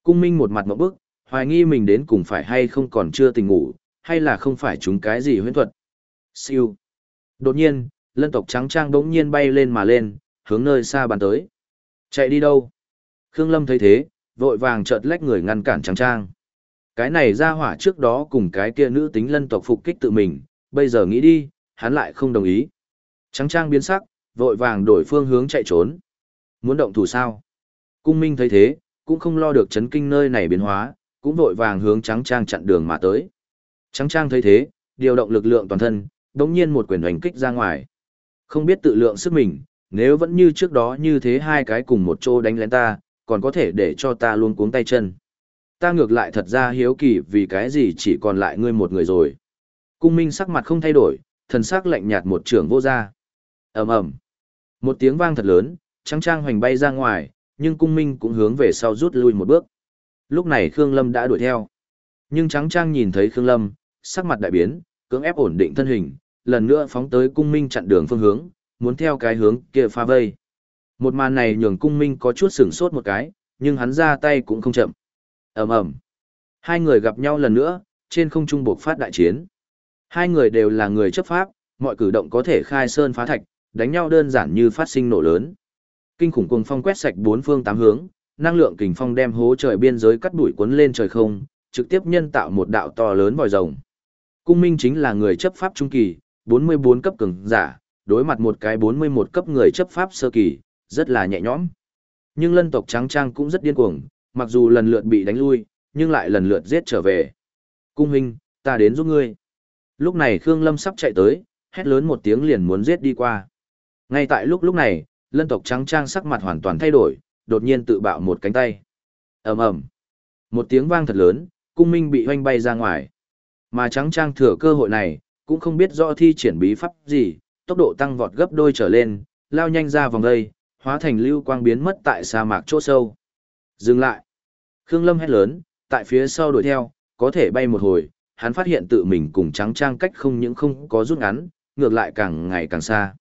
Cung minh một mặt một bức, hoài nghi mình đến cùng phải hay không còn chưa tỉnh ngủ, hay là không phải chúng cái gì huyễn thuật. Siêu. Đột nhiên, lân tộc trắng trang đống nhiên bay lên mà lên, hướng nơi xa bàn tới. Chạy đi đâu? Khương Lâm thấy thế, vội vàng chợt lách người ngăn cản trắng trang. Cái này ra hỏa trước đó cùng cái kia nữ tính lân tộc phục kích tự mình, bây giờ nghĩ đi, hắn lại không đồng ý. Trắng trang biến sắc, vội vàng đổi phương hướng chạy trốn. Muốn động thủ sao? Cung Minh thấy thế, cũng không lo được chấn kinh nơi này biến hóa, cũng vội vàng hướng trắng trang chặn đường mà tới. Trắng trang thấy thế, điều động lực lượng toàn thân, đống nhiên một quyền hoành kích ra ngoài. Không biết tự lượng sức mình, nếu vẫn như trước đó như thế hai cái cùng một chỗ đánh lén ta, còn có thể để cho ta luôn cuống tay chân. Ta ngược lại thật ra hiếu kỳ vì cái gì chỉ còn lại ngươi một người rồi. Cung minh sắc mặt không thay đổi, thần sắc lạnh nhạt một trưởng vô ra. ầm ầm Một tiếng vang thật lớn, trắng trang hoành bay ra ngoài, nhưng cung minh cũng hướng về sau rút lui một bước. Lúc này Khương Lâm đã đuổi theo. Nhưng trắng trang nhìn thấy Khương Lâm, sắc mặt đại biến, cưỡng ép ổn định thân hình, lần nữa phóng tới cung minh chặn đường phương hướng, muốn theo cái hướng kia pha vây. Một màn này nhường cung minh có chút sửng sốt một cái, nhưng hắn ra tay cũng không chậm. ầm ầm Hai người gặp nhau lần nữa, trên không trung buộc phát đại chiến. Hai người đều là người chấp pháp, mọi cử động có thể khai sơn phá thạch, đánh nhau đơn giản như phát sinh nổ lớn. Kinh khủng cuồng phong quét sạch bốn phương tám hướng, năng lượng kình phong đem hố trời biên giới cắt đuổi cuốn lên trời không, trực tiếp nhân tạo một đạo to lớn vòi rồng. Cung Minh chính là người chấp pháp trung kỳ, 44 cấp cường giả, đối mặt một cái 41 cấp người chấp pháp sơ kỳ, rất là nhẹ nhõm. Nhưng lân tộc trắng trang cũng rất điên cuồng, mặc dù lần lượt bị đánh lui, nhưng lại lần lượt giết trở về. Cung huynh, ta đến giúp ngươi. Lúc này Khương Lâm sắp chạy tới, hét lớn một tiếng liền muốn giết đi qua. Ngay tại lúc lúc này, lân tộc trắng trang sắc mặt hoàn toàn thay đổi, đột nhiên tự bạo một cánh tay. ầm ầm, Một tiếng vang thật lớn, cung minh bị hoanh bay ra ngoài. Mà trắng trang thừa cơ hội này, cũng không biết rõ thi triển bí pháp gì, tốc độ tăng vọt gấp đôi trở lên, lao nhanh ra vòng đây, hóa thành lưu quang biến mất tại sa mạc chỗ sâu. Dừng lại. Khương Lâm hét lớn, tại phía sau đuổi theo, có thể bay một hồi, hắn phát hiện tự mình cùng trắng trang cách không những không có rút ngắn, ngược lại càng ngày càng xa.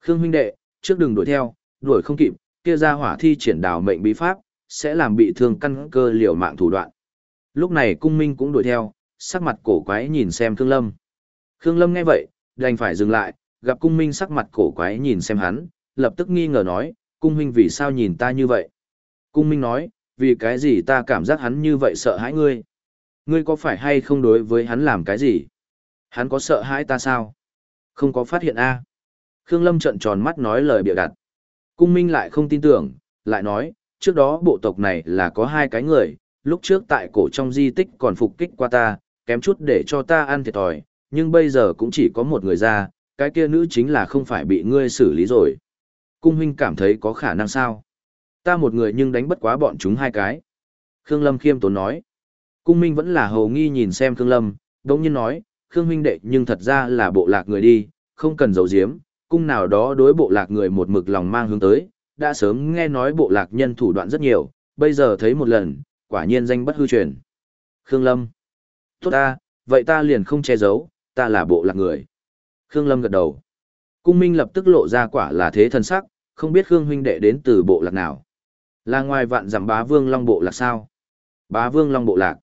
Khương huynh đệ, trước đừng đuổi theo, đuổi không kịp, kia ra hỏa thi triển đào mệnh bí pháp, sẽ làm bị thương căn cơ liều mạng thủ đoạn. Lúc này cung minh cũng đuổi theo, sắc mặt cổ quái nhìn xem Khương Lâm. Khương Lâm nghe vậy, đành phải dừng lại, gặp cung minh sắc mặt cổ quái nhìn xem hắn, lập tức nghi ngờ nói, cung minh vì sao nhìn ta như vậy? Cung minh nói, vì cái gì ta cảm giác hắn như vậy sợ hãi ngươi? Ngươi có phải hay không đối với hắn làm cái gì? Hắn có sợ hãi ta sao? Không có phát hiện a Khương Lâm trợn tròn mắt nói lời bịa đặt. Cung Minh lại không tin tưởng, lại nói, trước đó bộ tộc này là có hai cái người, lúc trước tại cổ trong di tích còn phục kích qua ta, kém chút để cho ta ăn thiệt thòi, nhưng bây giờ cũng chỉ có một người ra, cái kia nữ chính là không phải bị ngươi xử lý rồi. Cung huynh cảm thấy có khả năng sao? Ta một người nhưng đánh bất quá bọn chúng hai cái. Khương Lâm khiêm tốn nói. Cung Minh vẫn là hầu nghi nhìn xem Khương Lâm, đống nhiên nói, Khương huynh đệ nhưng thật ra là bộ lạc người đi, không cần giấu giếm, cung nào đó đối bộ lạc người một mực lòng mang hướng tới, đã sớm nghe nói bộ lạc nhân thủ đoạn rất nhiều, bây giờ thấy một lần, quả nhiên danh bất hư truyền. Khương Lâm. Tốt ta, vậy ta liền không che giấu, ta là bộ lạc người. Khương Lâm gật đầu. Cung Minh lập tức lộ ra quả là thế thần sắc, không biết Khương huynh đệ đến từ bộ lạc nào. Là ngoài vạn giảm bá vương long bộ lạc sao? Bá vương long bộ lạc.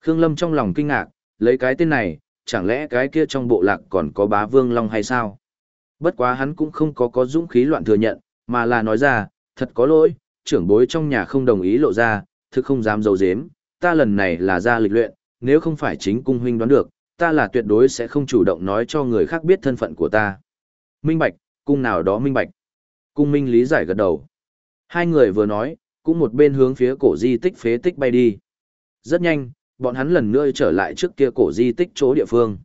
Khương Lâm trong lòng kinh ngạc, lấy cái tên này, chẳng lẽ cái kia trong bộ lạc còn có bá vương long hay sao? Bất quá hắn cũng không có có dũng khí loạn thừa nhận, mà là nói ra, thật có lỗi, trưởng bối trong nhà không đồng ý lộ ra, thực không dám dấu dếm, ta lần này là ra lịch luyện, nếu không phải chính cung huynh đoán được, ta là tuyệt đối sẽ không chủ động nói cho người khác biết thân phận của ta. Minh Bạch, cung nào đó minh bạch. Cung Minh lý giải gật đầu. Hai người vừa nói, cũng một bên hướng phía cổ di tích phế tích bay đi. Rất nhanh, bọn hắn lần nữa trở lại trước kia cổ di tích chỗ địa phương.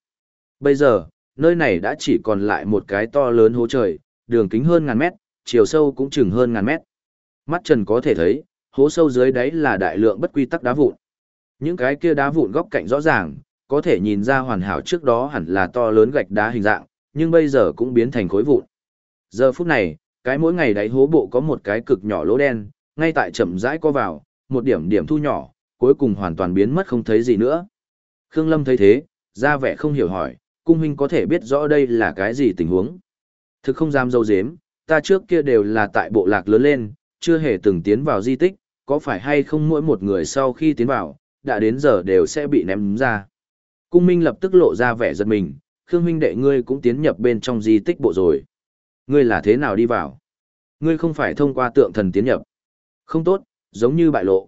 Bây giờ, nơi này đã chỉ còn lại một cái to lớn hố trời, đường kính hơn ngàn mét, chiều sâu cũng chừng hơn ngàn mét. Mắt trần có thể thấy, hố sâu dưới đáy là đại lượng bất quy tắc đá vụn. Những cái kia đá vụn góc cạnh rõ ràng, có thể nhìn ra hoàn hảo trước đó hẳn là to lớn gạch đá hình dạng, nhưng bây giờ cũng biến thành khối vụn. Giờ phút này, cái mỗi ngày đáy hố bộ có một cái cực nhỏ lỗ đen, ngay tại chậm rãi co vào, một điểm điểm thu nhỏ, cuối cùng hoàn toàn biến mất không thấy gì nữa. Khương Lâm thấy thế, ra vẻ không hiểu hỏi, cung huynh có thể biết rõ đây là cái gì tình huống. Thực không dám dâu dếm, ta trước kia đều là tại bộ lạc lớn lên, chưa hề từng tiến vào di tích, có phải hay không mỗi một người sau khi tiến vào, đã đến giờ đều sẽ bị ném ra. Cung minh lập tức lộ ra vẻ giật mình, Khương huynh đệ ngươi cũng tiến nhập bên trong di tích bộ rồi. Ngươi là thế nào đi vào? Ngươi không phải thông qua tượng thần tiến nhập. Không tốt, giống như bại lộ.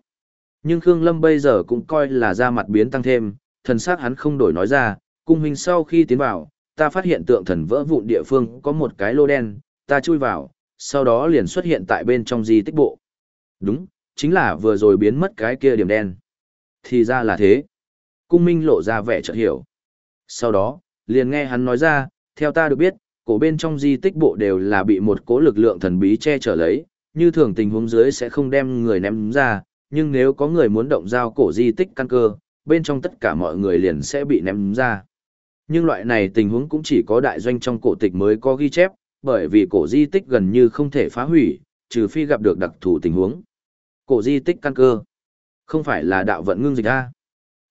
Nhưng Khương Lâm bây giờ cũng coi là ra mặt biến tăng thêm, thần sắc hắn không đổi nói ra, cung huynh sau khi tiến vào, ta phát hiện tượng thần vỡ vụn địa phương có một cái lô đen, ta chui vào, sau đó liền xuất hiện tại bên trong di tích bộ. Đúng, chính là vừa rồi biến mất cái kia điểm đen. Thì ra là thế. Cung minh lộ ra vẻ chợt hiểu. Sau đó, liền nghe hắn nói ra, theo ta được biết, cổ bên trong di tích bộ đều là bị một cố lực lượng thần bí che chở lấy, như thường tình huống dưới sẽ không đem người ném ra, nhưng nếu có người muốn động giao cổ di tích căn cơ, bên trong tất cả mọi người liền sẽ bị ném ra. Nhưng loại này tình huống cũng chỉ có đại doanh trong cổ tịch mới có ghi chép, bởi vì cổ di tích gần như không thể phá hủy, trừ phi gặp được đặc thù tình huống. Cổ di tích căn cơ, không phải là đạo vận ngưng dịch a.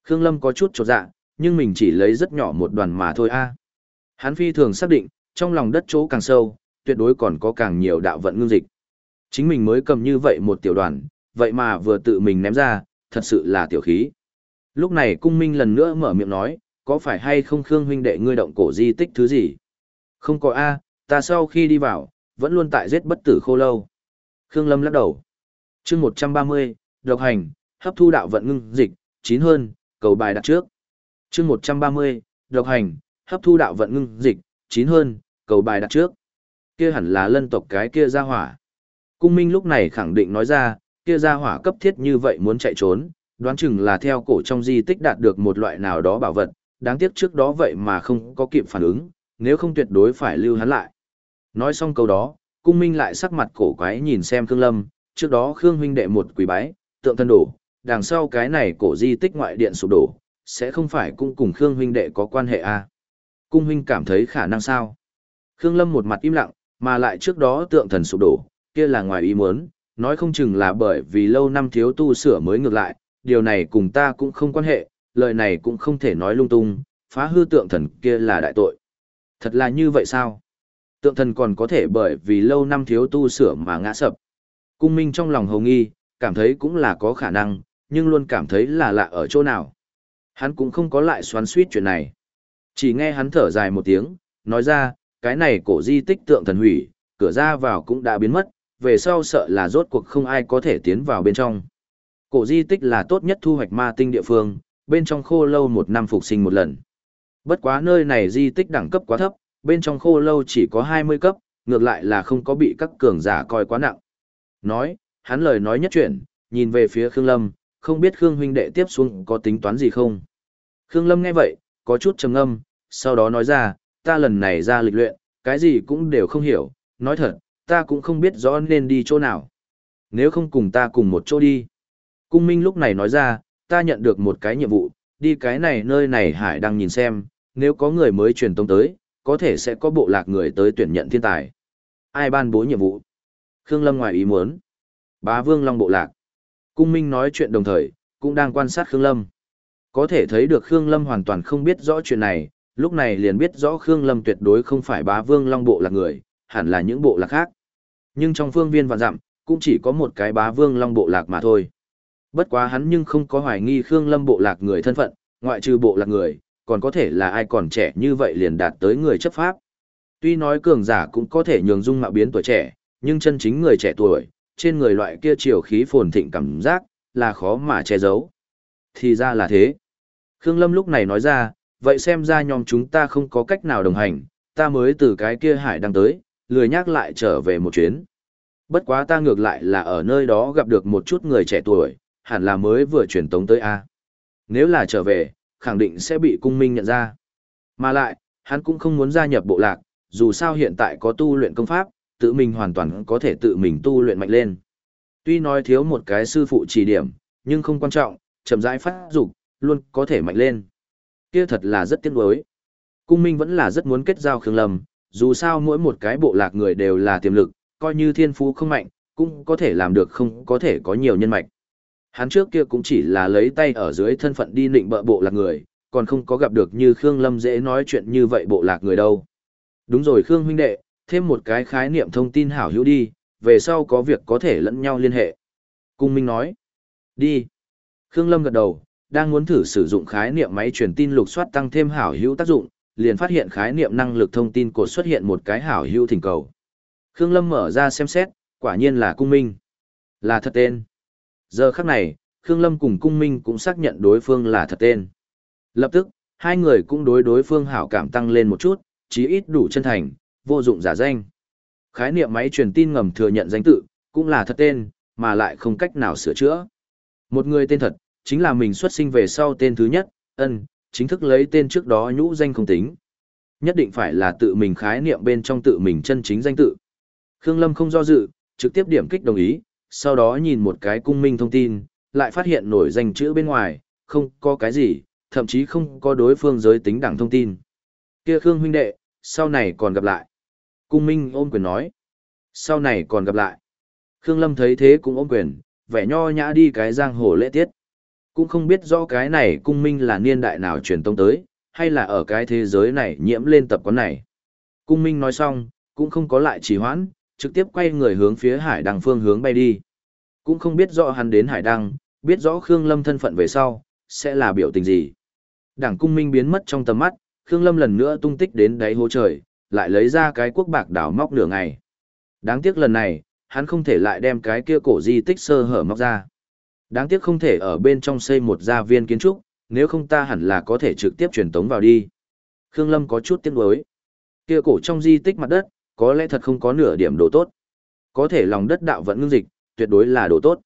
Khương Lâm có chút chột dạ, nhưng mình chỉ lấy rất nhỏ một đoàn mà thôi a. Hắn phi thường xác định, trong lòng đất chỗ càng sâu, tuyệt đối còn có càng nhiều đạo vận ngưng dịch. Chính mình mới cầm như vậy một tiểu đoàn, vậy mà vừa tự mình ném ra, thật sự là tiểu khí. Lúc này cung minh lần nữa mở miệng nói, có phải hay không Khương huynh đệ ngươi động cổ di tích thứ gì? Không có A, ta sau khi đi vào, vẫn luôn tại giết bất tử khô lâu. Khương Lâm lắc đầu. chương 130, độc hành, hấp thu đạo vận ngưng dịch, chín hơn, cầu bài đặt trước. chương 130, độc hành, hấp thu đạo vận ngưng dịch, chín hơn, cầu bài đặt trước. Kia hẳn là lân tộc cái kia ra hỏa. Cung Minh lúc này khẳng định nói ra, kia ra hỏa cấp thiết như vậy muốn chạy trốn, đoán chừng là theo cổ trong di tích đạt được một loại nào đó bảo vật, đáng tiếc trước đó vậy mà không có kịp phản ứng, nếu không tuyệt đối phải lưu hắn lại. Nói xong câu đó, cung minh lại sắc mặt cổ quái nhìn xem Khương Lâm, trước đó Khương huynh đệ một quỷ bái, tượng thân đổ, đằng sau cái này cổ di tích ngoại điện sụp đổ, sẽ không phải cũng cùng Khương huynh đệ có quan hệ à. Cung huynh cảm thấy khả năng sao? Khương Lâm một mặt im lặng, mà lại trước đó tượng thần sụp đổ, kia là ngoài ý muốn, nói không chừng là bởi vì lâu năm thiếu tu sửa mới ngược lại, điều này cùng ta cũng không quan hệ, lời này cũng không thể nói lung tung, phá hư tượng thần kia là đại tội. Thật là như vậy sao? Tượng thần còn có thể bởi vì lâu năm thiếu tu sửa mà ngã sập. Cung minh trong lòng hồng nghi, cảm thấy cũng là có khả năng, nhưng luôn cảm thấy là lạ ở chỗ nào. Hắn cũng không có lại xoắn suýt chuyện này. Chỉ nghe hắn thở dài một tiếng, nói ra, cái này cổ di tích tượng thần hủy, cửa ra vào cũng đã biến mất, về sau sợ là rốt cuộc không ai có thể tiến vào bên trong. Cổ di tích là tốt nhất thu hoạch ma tinh địa phương, bên trong khô lâu một năm phục sinh một lần. Bất quá nơi này di tích đẳng cấp quá thấp, bên trong khô lâu chỉ có 20 cấp, ngược lại là không có bị các cường giả coi quá nặng. Nói, hắn lời nói nhất chuyển, nhìn về phía Khương Lâm, không biết Khương huynh đệ tiếp xuống có tính toán gì không. Khương Lâm nghe vậy, có chút trầm ngâm, sau đó nói ra, ta lần này ra lịch luyện, cái gì cũng đều không hiểu, nói thật, ta cũng không biết rõ nên đi chỗ nào. Nếu không cùng ta cùng một chỗ đi. Cung Minh lúc này nói ra, ta nhận được một cái nhiệm vụ, đi cái này nơi này hải đang nhìn xem, nếu có người mới truyền tông tới, có thể sẽ có bộ lạc người tới tuyển nhận thiên tài. Ai ban bố nhiệm vụ? Khương Lâm ngoài ý muốn. Bá Vương Long bộ lạc. Cung Minh nói chuyện đồng thời, cũng đang quan sát Khương Lâm. Có thể thấy được Khương Lâm hoàn toàn không biết rõ chuyện này, lúc này liền biết rõ Khương Lâm tuyệt đối không phải bá Vương Long bộ lạc người, hẳn là những bộ lạc khác. Nhưng trong phương viên vạn dặm, cũng chỉ có một cái bá Vương Long bộ lạc mà thôi. Bất quá hắn nhưng không có hoài nghi Khương Lâm bộ lạc người thân phận, ngoại trừ bộ lạc người, còn có thể là ai còn trẻ như vậy liền đạt tới người chấp pháp. Tuy nói cường giả cũng có thể nhường dung mạo biến tuổi trẻ, nhưng chân chính người trẻ tuổi, trên người loại kia chiều khí phồn thịnh cảm giác, là khó mà che giấu. Thì ra là thế. Khương Lâm lúc này nói ra, vậy xem ra nhóm chúng ta không có cách nào đồng hành, ta mới từ cái kia hải đang tới, lười nhắc lại trở về một chuyến. Bất quá ta ngược lại là ở nơi đó gặp được một chút người trẻ tuổi, hẳn là mới vừa chuyển tống tới A. Nếu là trở về, khẳng định sẽ bị cung minh nhận ra. Mà lại, hắn cũng không muốn gia nhập bộ lạc, dù sao hiện tại có tu luyện công pháp, tự mình hoàn toàn có thể tự mình tu luyện mạnh lên. Tuy nói thiếu một cái sư phụ chỉ điểm, nhưng không quan trọng, chậm rãi phát dục, luôn có thể mạnh lên. Kia thật là rất tiếc nuối. Cung Minh vẫn là rất muốn kết giao Khương Lâm, dù sao mỗi một cái bộ lạc người đều là tiềm lực, coi như thiên phú không mạnh, cũng có thể làm được không có thể có nhiều nhân mạch. Hắn trước kia cũng chỉ là lấy tay ở dưới thân phận đi nịnh bợ bộ lạc người, còn không có gặp được như Khương Lâm dễ nói chuyện như vậy bộ lạc người đâu. Đúng rồi Khương huynh đệ, thêm một cái khái niệm thông tin hảo hữu đi, về sau có việc có thể lẫn nhau liên hệ. Cung Minh nói. Đi. Khương Lâm gật đầu, đang muốn thử sử dụng khái niệm máy truyền tin lục soát tăng thêm hảo hữu tác dụng, liền phát hiện khái niệm năng lực thông tin cột xuất hiện một cái hảo hữu thỉnh cầu. Khương Lâm mở ra xem xét, quả nhiên là Cung Minh. Là thật tên. Giờ khắc này, Khương Lâm cùng Cung Minh cũng xác nhận đối phương là thật tên. Lập tức, hai người cũng đối đối phương hảo cảm tăng lên một chút, chí ít đủ chân thành, vô dụng giả danh. Khái niệm máy truyền tin ngầm thừa nhận danh tự, cũng là thật tên, mà lại không cách nào sửa chữa. Một người tên thật, chính là mình xuất sinh về sau tên thứ nhất, ân, chính thức lấy tên trước đó nhũ danh không tính. Nhất định phải là tự mình khái niệm bên trong tự mình chân chính danh tự. Khương Lâm không do dự, trực tiếp điểm kích đồng ý, sau đó nhìn một cái cung minh thông tin, lại phát hiện nổi danh chữ bên ngoài, không có cái gì, thậm chí không có đối phương giới tính đẳng thông tin. Kia Khương huynh đệ, sau này còn gặp lại. Cung minh ôm quyền nói. Sau này còn gặp lại. Khương Lâm thấy thế cũng ôm quyền, vẻ nho nhã đi cái giang hồ lễ tiết. Cũng không biết rõ cái này cung minh là niên đại nào truyền tông tới, hay là ở cái thế giới này nhiễm lên tập quán này. Cung minh nói xong, cũng không có lại trì hoãn, trực tiếp quay người hướng phía hải đăng phương hướng bay đi. Cũng không biết rõ hắn đến hải đăng, biết rõ Khương Lâm thân phận về sau, sẽ là biểu tình gì. Đảng cung minh biến mất trong tầm mắt, Khương Lâm lần nữa tung tích đến đáy hố trời, lại lấy ra cái quốc bạc đảo móc nửa ngày. Đáng tiếc lần này, hắn không thể lại đem cái kia cổ di tích sơ hở móc ra. Đáng tiếc không thể ở bên trong xây một gia viên kiến trúc, nếu không ta hẳn là có thể trực tiếp truyền tống vào đi. Khương Lâm có chút tiếc nuối. Kia cổ trong di tích mặt đất, có lẽ thật không có nửa điểm đồ tốt. Có thể lòng đất đạo vẫn ngưng dịch, tuyệt đối là đồ tốt.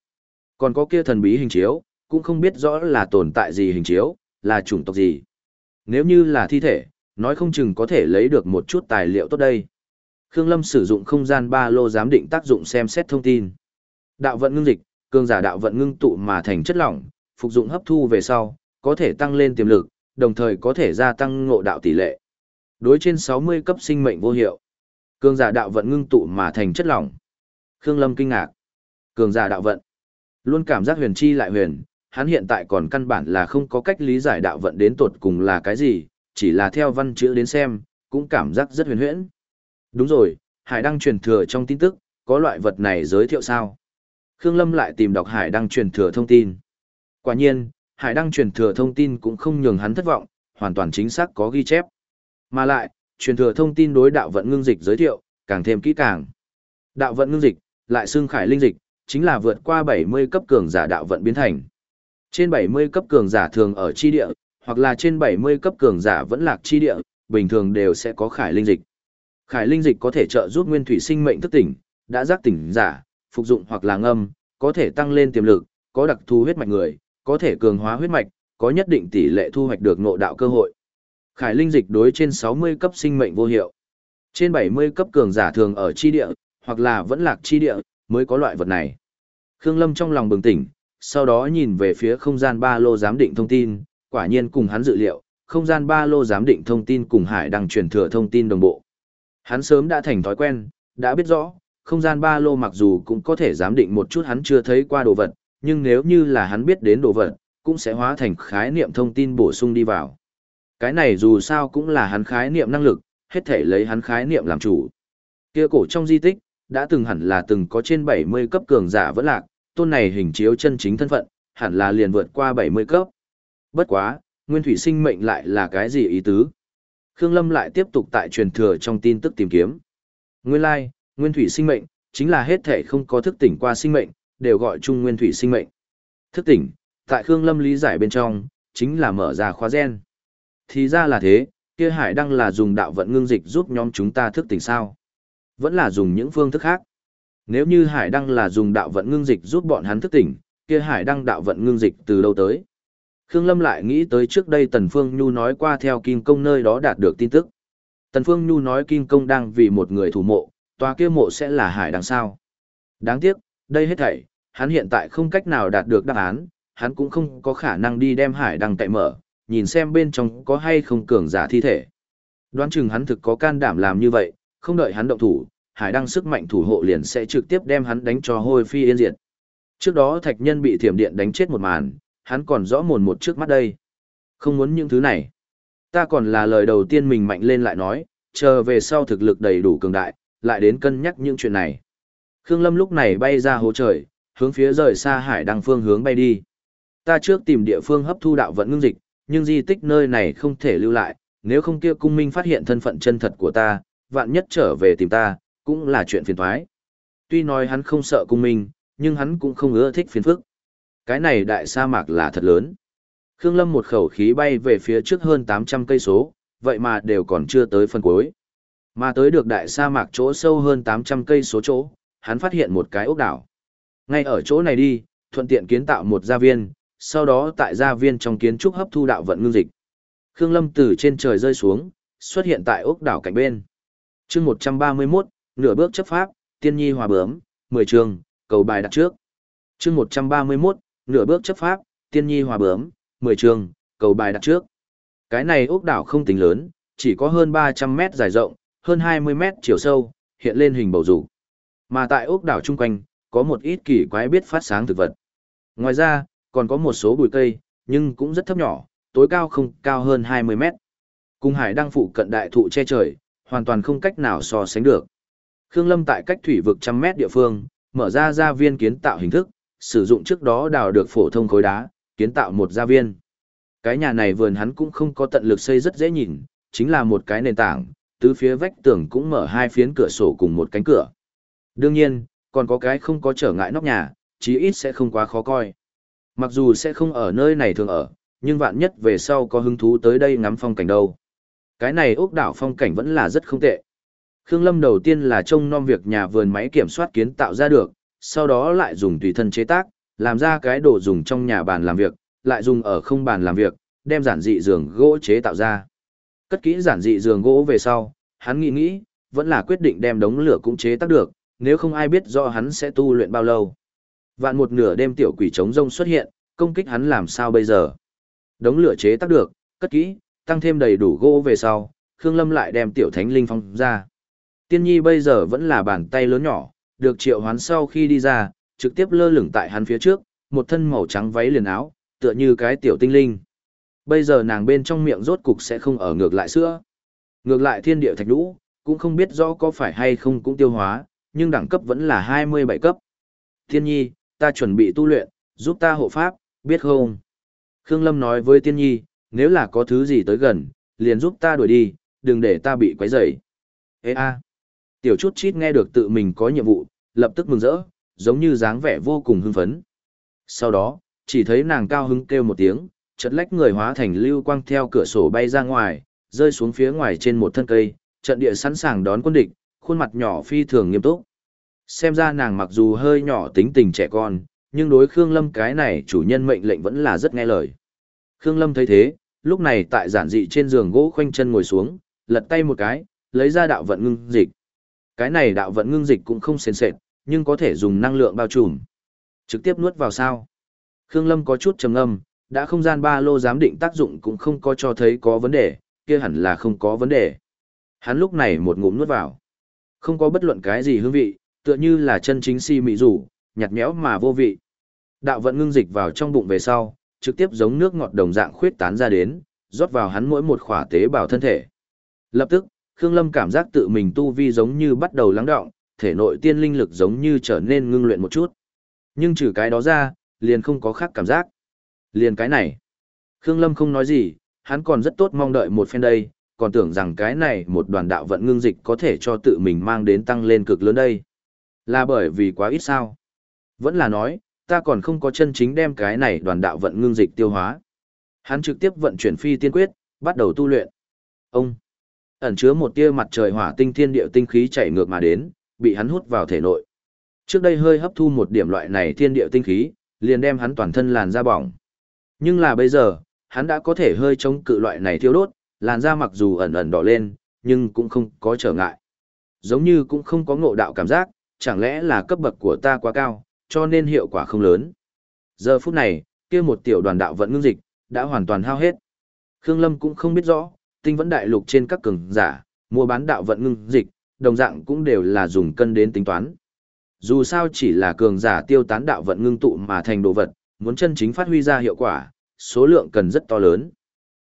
Còn có kia thần bí hình chiếu, cũng không biết rõ là tồn tại gì hình chiếu, là chủng tộc gì. Nếu như là thi thể, nói không chừng có thể lấy được một chút tài liệu tốt đây. Khương Lâm sử dụng không gian ba lô giám định tác dụng xem xét thông tin. Đạo vận ngưng dịch, cường giả đạo vận ngưng tụ mà thành chất lỏng, phục dụng hấp thu về sau, có thể tăng lên tiềm lực, đồng thời có thể gia tăng ngộ đạo tỷ lệ. Đối trên 60 cấp sinh mệnh vô hiệu. Cường giả đạo vận ngưng tụ mà thành chất lỏng. Khương Lâm kinh ngạc. Cường giả đạo vận. Luôn cảm giác huyền chi lại huyền, hắn hiện tại còn căn bản là không có cách lý giải đạo vận đến tột cùng là cái gì, chỉ là theo văn chữ đến xem, cũng cảm giác rất huyền huyễn. Đúng rồi, Hải Đăng truyền thừa trong tin tức, có loại vật này giới thiệu sao? Khương Lâm lại tìm đọc Hải Đăng truyền thừa thông tin. Quả nhiên, Hải Đăng truyền thừa thông tin cũng không nhường hắn thất vọng, hoàn toàn chính xác có ghi chép. Mà lại, truyền thừa thông tin đối đạo vận ngưng dịch giới thiệu, càng thêm kỹ càng. Đạo vận ngưng dịch, lại xương khải linh dịch, chính là vượt qua 70 cấp cường giả đạo vận biến thành. Trên 70 cấp cường giả thường ở chi địa, hoặc là trên 70 cấp cường giả vẫn lạc chi địa, bình thường đều sẽ có khải linh dịch. Khải linh dịch có thể trợ giúp nguyên thủy sinh mệnh thức tỉnh, đã giác tỉnh giả, phục dụng hoặc là ngâm, có thể tăng lên tiềm lực, có đặc thù huyết mạch người, có thể cường hóa huyết mạch, có nhất định tỷ lệ thu hoạch được ngộ đạo cơ hội. Khải linh dịch đối trên 60 cấp sinh mệnh vô hiệu. Trên 70 cấp cường giả thường ở chi địa, hoặc là vẫn lạc chi địa, mới có loại vật này. Khương Lâm trong lòng bừng tỉnh, sau đó nhìn về phía không gian ba lô giám định thông tin, quả nhiên cùng hắn dự liệu, không gian ba lô giám định thông tin cùng Hải đang truyền thừa thông tin đồng bộ. Hắn sớm đã thành thói quen, đã biết rõ, không gian ba lô mặc dù cũng có thể giám định một chút hắn chưa thấy qua đồ vật, nhưng nếu như là hắn biết đến đồ vật, cũng sẽ hóa thành khái niệm thông tin bổ sung đi vào. Cái này dù sao cũng là hắn khái niệm năng lực, hết thể lấy hắn khái niệm làm chủ. Kia cổ trong di tích, đã từng hẳn là từng có trên 70 cấp cường giả vẫn lạc, tôn này hình chiếu chân chính thân phận, hẳn là liền vượt qua 70 cấp. Bất quá, nguyên thủy sinh mệnh lại là cái gì ý tứ? Khương Lâm lại tiếp tục tại truyền thừa trong tin tức tìm kiếm. Nguyên lai, nguyên thủy sinh mệnh, chính là hết thể không có thức tỉnh qua sinh mệnh, đều gọi chung nguyên thủy sinh mệnh. Thức tỉnh, tại Khương Lâm lý giải bên trong, chính là mở ra khóa gen. Thì ra là thế, kia hải đăng là dùng đạo vận ngưng dịch giúp nhóm chúng ta thức tỉnh sao? Vẫn là dùng những phương thức khác. Nếu như hải đăng là dùng đạo vận ngưng dịch giúp bọn hắn thức tỉnh, kia hải đăng đạo vận ngưng dịch từ đâu tới? Khương Lâm lại nghĩ tới trước đây Tần Phương Nhu nói qua theo Kim Công nơi đó đạt được tin tức. Tần Phương Nhu nói Kim Công đang vì một người thủ mộ, tòa kia mộ sẽ là hải đăng sao. Đáng tiếc, đây hết thảy, hắn hiện tại không cách nào đạt được đáp án, hắn cũng không có khả năng đi đem hải đăng cậy mở, nhìn xem bên trong có hay không cường giả thi thể. Đoán chừng hắn thực có can đảm làm như vậy, không đợi hắn động thủ, hải đăng sức mạnh thủ hộ liền sẽ trực tiếp đem hắn đánh cho hôi phi yên diệt. Trước đó thạch nhân bị thiểm điện đánh chết một màn, hắn còn rõ mồn một trước mắt đây. Không muốn những thứ này. Ta còn là lời đầu tiên mình mạnh lên lại nói, chờ về sau thực lực đầy đủ cường đại, lại đến cân nhắc những chuyện này. Khương Lâm lúc này bay ra hố trời, hướng phía rời xa hải đăng phương hướng bay đi. Ta trước tìm địa phương hấp thu đạo vận ngưng dịch, nhưng di tích nơi này không thể lưu lại, nếu không kia cung minh phát hiện thân phận chân thật của ta, vạn nhất trở về tìm ta, cũng là chuyện phiền toái. Tuy nói hắn không sợ cung minh, nhưng hắn cũng không ưa thích phiền phức. Cái này đại sa mạc là thật lớn. Khương Lâm một khẩu khí bay về phía trước hơn 800 cây số, vậy mà đều còn chưa tới phần cuối. Mà tới được đại sa mạc chỗ sâu hơn 800 cây số chỗ, hắn phát hiện một cái ốc đảo. Ngay ở chỗ này đi, thuận tiện kiến tạo một gia viên, sau đó tại gia viên trong kiến trúc hấp thu đạo vận ngưng dịch. Khương Lâm từ trên trời rơi xuống, xuất hiện tại ốc đảo cạnh bên. chương 131, nửa bước chấp pháp, tiên nhi hòa bướm, 10 trường, cầu bài đặt trước. chương 131, nửa bước chấp pháp, tiên nhi hòa bướm, 10 trường, cầu bài đặt trước. Cái này ốc đảo không tính lớn, chỉ có hơn 300 mét dài rộng, hơn 20 mét chiều sâu, hiện lên hình bầu dục. Mà tại ốc đảo chung quanh, có một ít kỳ quái biết phát sáng thực vật. Ngoài ra, còn có một số bụi cây, nhưng cũng rất thấp nhỏ, tối cao không cao hơn 20 mét. Cung hải đang phụ cận đại thụ che trời, hoàn toàn không cách nào so sánh được. Khương Lâm tại cách thủy vực trăm mét địa phương, mở ra gia viên kiến tạo hình thức, sử dụng trước đó đào được phổ thông khối đá, kiến tạo một gia viên. Cái nhà này vườn hắn cũng không có tận lực xây rất dễ nhìn, chính là một cái nền tảng, tứ phía vách tường cũng mở hai phiến cửa sổ cùng một cánh cửa. Đương nhiên, còn có cái không có trở ngại nóc nhà, chí ít sẽ không quá khó coi. Mặc dù sẽ không ở nơi này thường ở, nhưng vạn nhất về sau có hứng thú tới đây ngắm phong cảnh đâu. Cái này ốc đảo phong cảnh vẫn là rất không tệ. Khương Lâm đầu tiên là trông nom việc nhà vườn máy kiểm soát kiến tạo ra được, sau đó lại dùng tùy thân chế tác, làm ra cái đồ dùng trong nhà bàn làm việc, lại dùng ở không bàn làm việc, đem giản dị giường gỗ chế tạo ra. Cất kỹ giản dị giường gỗ về sau, hắn nghĩ nghĩ, vẫn là quyết định đem đống lửa cũng chế tác được, nếu không ai biết do hắn sẽ tu luyện bao lâu. Vạn một nửa đêm tiểu quỷ trống rông xuất hiện, công kích hắn làm sao bây giờ? Đống lửa chế tác được, cất kỹ, tăng thêm đầy đủ gỗ về sau, Khương Lâm lại đem tiểu thánh linh phong ra. Tiên nhi bây giờ vẫn là bàn tay lớn nhỏ, được triệu hoán sau khi đi ra, trực tiếp lơ lửng tại hắn phía trước, một thân màu trắng váy liền áo, tựa như cái tiểu tinh linh. Bây giờ nàng bên trong miệng rốt cục sẽ không ở ngược lại sữa. Ngược lại thiên địa thạch đũ cũng không biết rõ có phải hay không cũng tiêu hóa, nhưng đẳng cấp vẫn là 27 cấp. Tiên nhi, ta chuẩn bị tu luyện, giúp ta hộ pháp, biết không? Khương Lâm nói với Tiên nhi, nếu là có thứ gì tới gần, liền giúp ta đuổi đi, đừng để ta bị quấy rầy. Ê a. Tiểu chút chít nghe được tự mình có nhiệm vụ, lập tức mừng rỡ, giống như dáng vẻ vô cùng hưng phấn. Sau đó, chỉ thấy nàng cao hứng kêu một tiếng, chợt lách người hóa thành lưu quang theo cửa sổ bay ra ngoài, rơi xuống phía ngoài trên một thân cây, trận địa sẵn sàng đón quân địch, khuôn mặt nhỏ phi thường nghiêm túc. Xem ra nàng mặc dù hơi nhỏ tính tình trẻ con, nhưng đối Khương Lâm cái này chủ nhân mệnh lệnh vẫn là rất nghe lời. Khương Lâm thấy thế, lúc này tại giản dị trên giường gỗ khoanh chân ngồi xuống, lật tay một cái, lấy ra đạo vận ngưng dịch. Cái này đạo vận ngưng dịch cũng không sền sệt, nhưng có thể dùng năng lượng bao trùm. Trực tiếp nuốt vào sao. Khương Lâm có chút trầm ngâm, đã không gian ba lô giám định tác dụng cũng không có cho thấy có vấn đề, kia hẳn là không có vấn đề. Hắn lúc này một ngụm nuốt vào. Không có bất luận cái gì hương vị, tựa như là chân chính si mị rủ, nhạt nhẽo mà vô vị. Đạo vận ngưng dịch vào trong bụng về sau, trực tiếp giống nước ngọt đồng dạng khuyết tán ra đến, rót vào hắn mỗi một khỏa tế bào thân thể. Lập tức, Khương Lâm cảm giác tự mình tu vi giống như bắt đầu lắng động, thể nội tiên linh lực giống như trở nên ngưng luyện một chút. Nhưng trừ cái đó ra, liền không có khác cảm giác. Liền cái này. Khương Lâm không nói gì, hắn còn rất tốt mong đợi một phen đây, còn tưởng rằng cái này một đoàn đạo vận ngưng dịch có thể cho tự mình mang đến tăng lên cực lớn đây. Là bởi vì quá ít sao? Vẫn là nói, ta còn không có chân chính đem cái này đoàn đạo vận ngưng dịch tiêu hóa. Hắn trực tiếp vận chuyển phi tiên quyết, bắt đầu tu luyện. Ông ẩn chứa một tia mặt trời hỏa tinh thiên địa tinh khí chảy ngược mà đến, bị hắn hút vào thể nội. Trước đây hơi hấp thu một điểm loại này thiên địa tinh khí, liền đem hắn toàn thân làn da bỏng. Nhưng là bây giờ, hắn đã có thể hơi chống cự loại này thiêu đốt, làn da mặc dù ẩn ẩn đỏ lên, nhưng cũng không có trở ngại. Giống như cũng không có ngộ đạo cảm giác, chẳng lẽ là cấp bậc của ta quá cao, cho nên hiệu quả không lớn. Giờ phút này, kia một tiểu đoàn đạo vận ngưng dịch, đã hoàn toàn hao hết. Khương Lâm cũng không biết rõ, tinh vẫn đại lục trên các cường giả, mua bán đạo vận ngưng dịch, đồng dạng cũng đều là dùng cân đến tính toán. Dù sao chỉ là cường giả tiêu tán đạo vận ngưng tụ mà thành đồ vật, muốn chân chính phát huy ra hiệu quả, số lượng cần rất to lớn.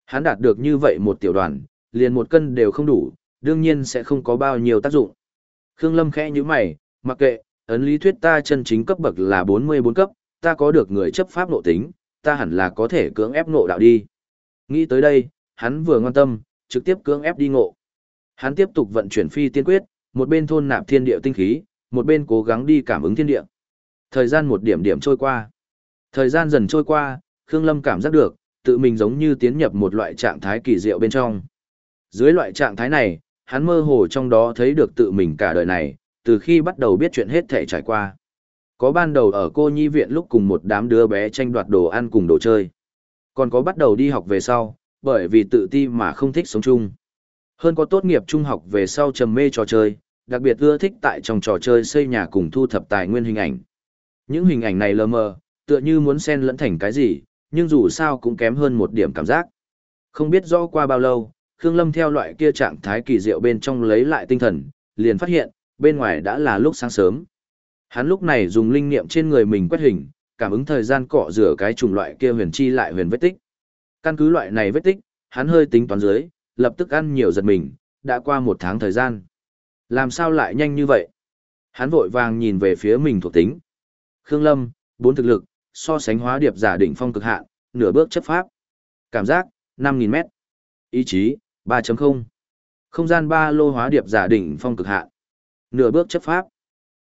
Hắn đạt được như vậy một tiểu đoàn, liền một cân đều không đủ, đương nhiên sẽ không có bao nhiêu tác dụng. Khương Lâm khẽ như mày, mặc kệ, ấn lý thuyết ta chân chính cấp bậc là 44 cấp, ta có được người chấp pháp nộ tính, ta hẳn là có thể cưỡng ép nộ đạo đi. Nghĩ tới đây, hắn vừa ngoan tâm, trực tiếp cưỡng ép đi ngộ. Hắn tiếp tục vận chuyển phi tiên quyết, một bên thôn nạp thiên địa tinh khí, một bên cố gắng đi cảm ứng thiên địa. Thời gian một điểm điểm trôi qua. Thời gian dần trôi qua, Khương Lâm cảm giác được, tự mình giống như tiến nhập một loại trạng thái kỳ diệu bên trong. Dưới loại trạng thái này, hắn mơ hồ trong đó thấy được tự mình cả đời này, từ khi bắt đầu biết chuyện hết thể trải qua. Có ban đầu ở cô nhi viện lúc cùng một đám đứa bé tranh đoạt đồ ăn cùng đồ chơi. Còn có bắt đầu đi học về sau, bởi vì tự ti mà không thích sống chung. Hơn có tốt nghiệp trung học về sau trầm mê trò chơi, đặc biệt ưa thích tại trong trò chơi xây nhà cùng thu thập tài nguyên hình ảnh. Những hình ảnh này lờ mờ, tựa như muốn xen lẫn thành cái gì, nhưng dù sao cũng kém hơn một điểm cảm giác. Không biết rõ qua bao lâu, Khương Lâm theo loại kia trạng thái kỳ diệu bên trong lấy lại tinh thần, liền phát hiện, bên ngoài đã là lúc sáng sớm. Hắn lúc này dùng linh niệm trên người mình quét hình, cảm ứng thời gian cọ rửa cái chủng loại kia huyền chi lại huyền vết tích. Căn cứ loại này vết tích, hắn hơi tính toán dưới, lập tức ăn nhiều giật mình, đã qua một tháng thời gian. Làm sao lại nhanh như vậy? Hắn vội vàng nhìn về phía mình thuộc tính. Khương Lâm, bốn thực lực, so sánh hóa điệp giả đỉnh phong cực hạn, nửa bước chấp pháp. Cảm giác, 5.000 mét. Ý chí, 3.0. Không gian ba lô hóa điệp giả đỉnh phong cực hạn. Nửa bước chấp pháp.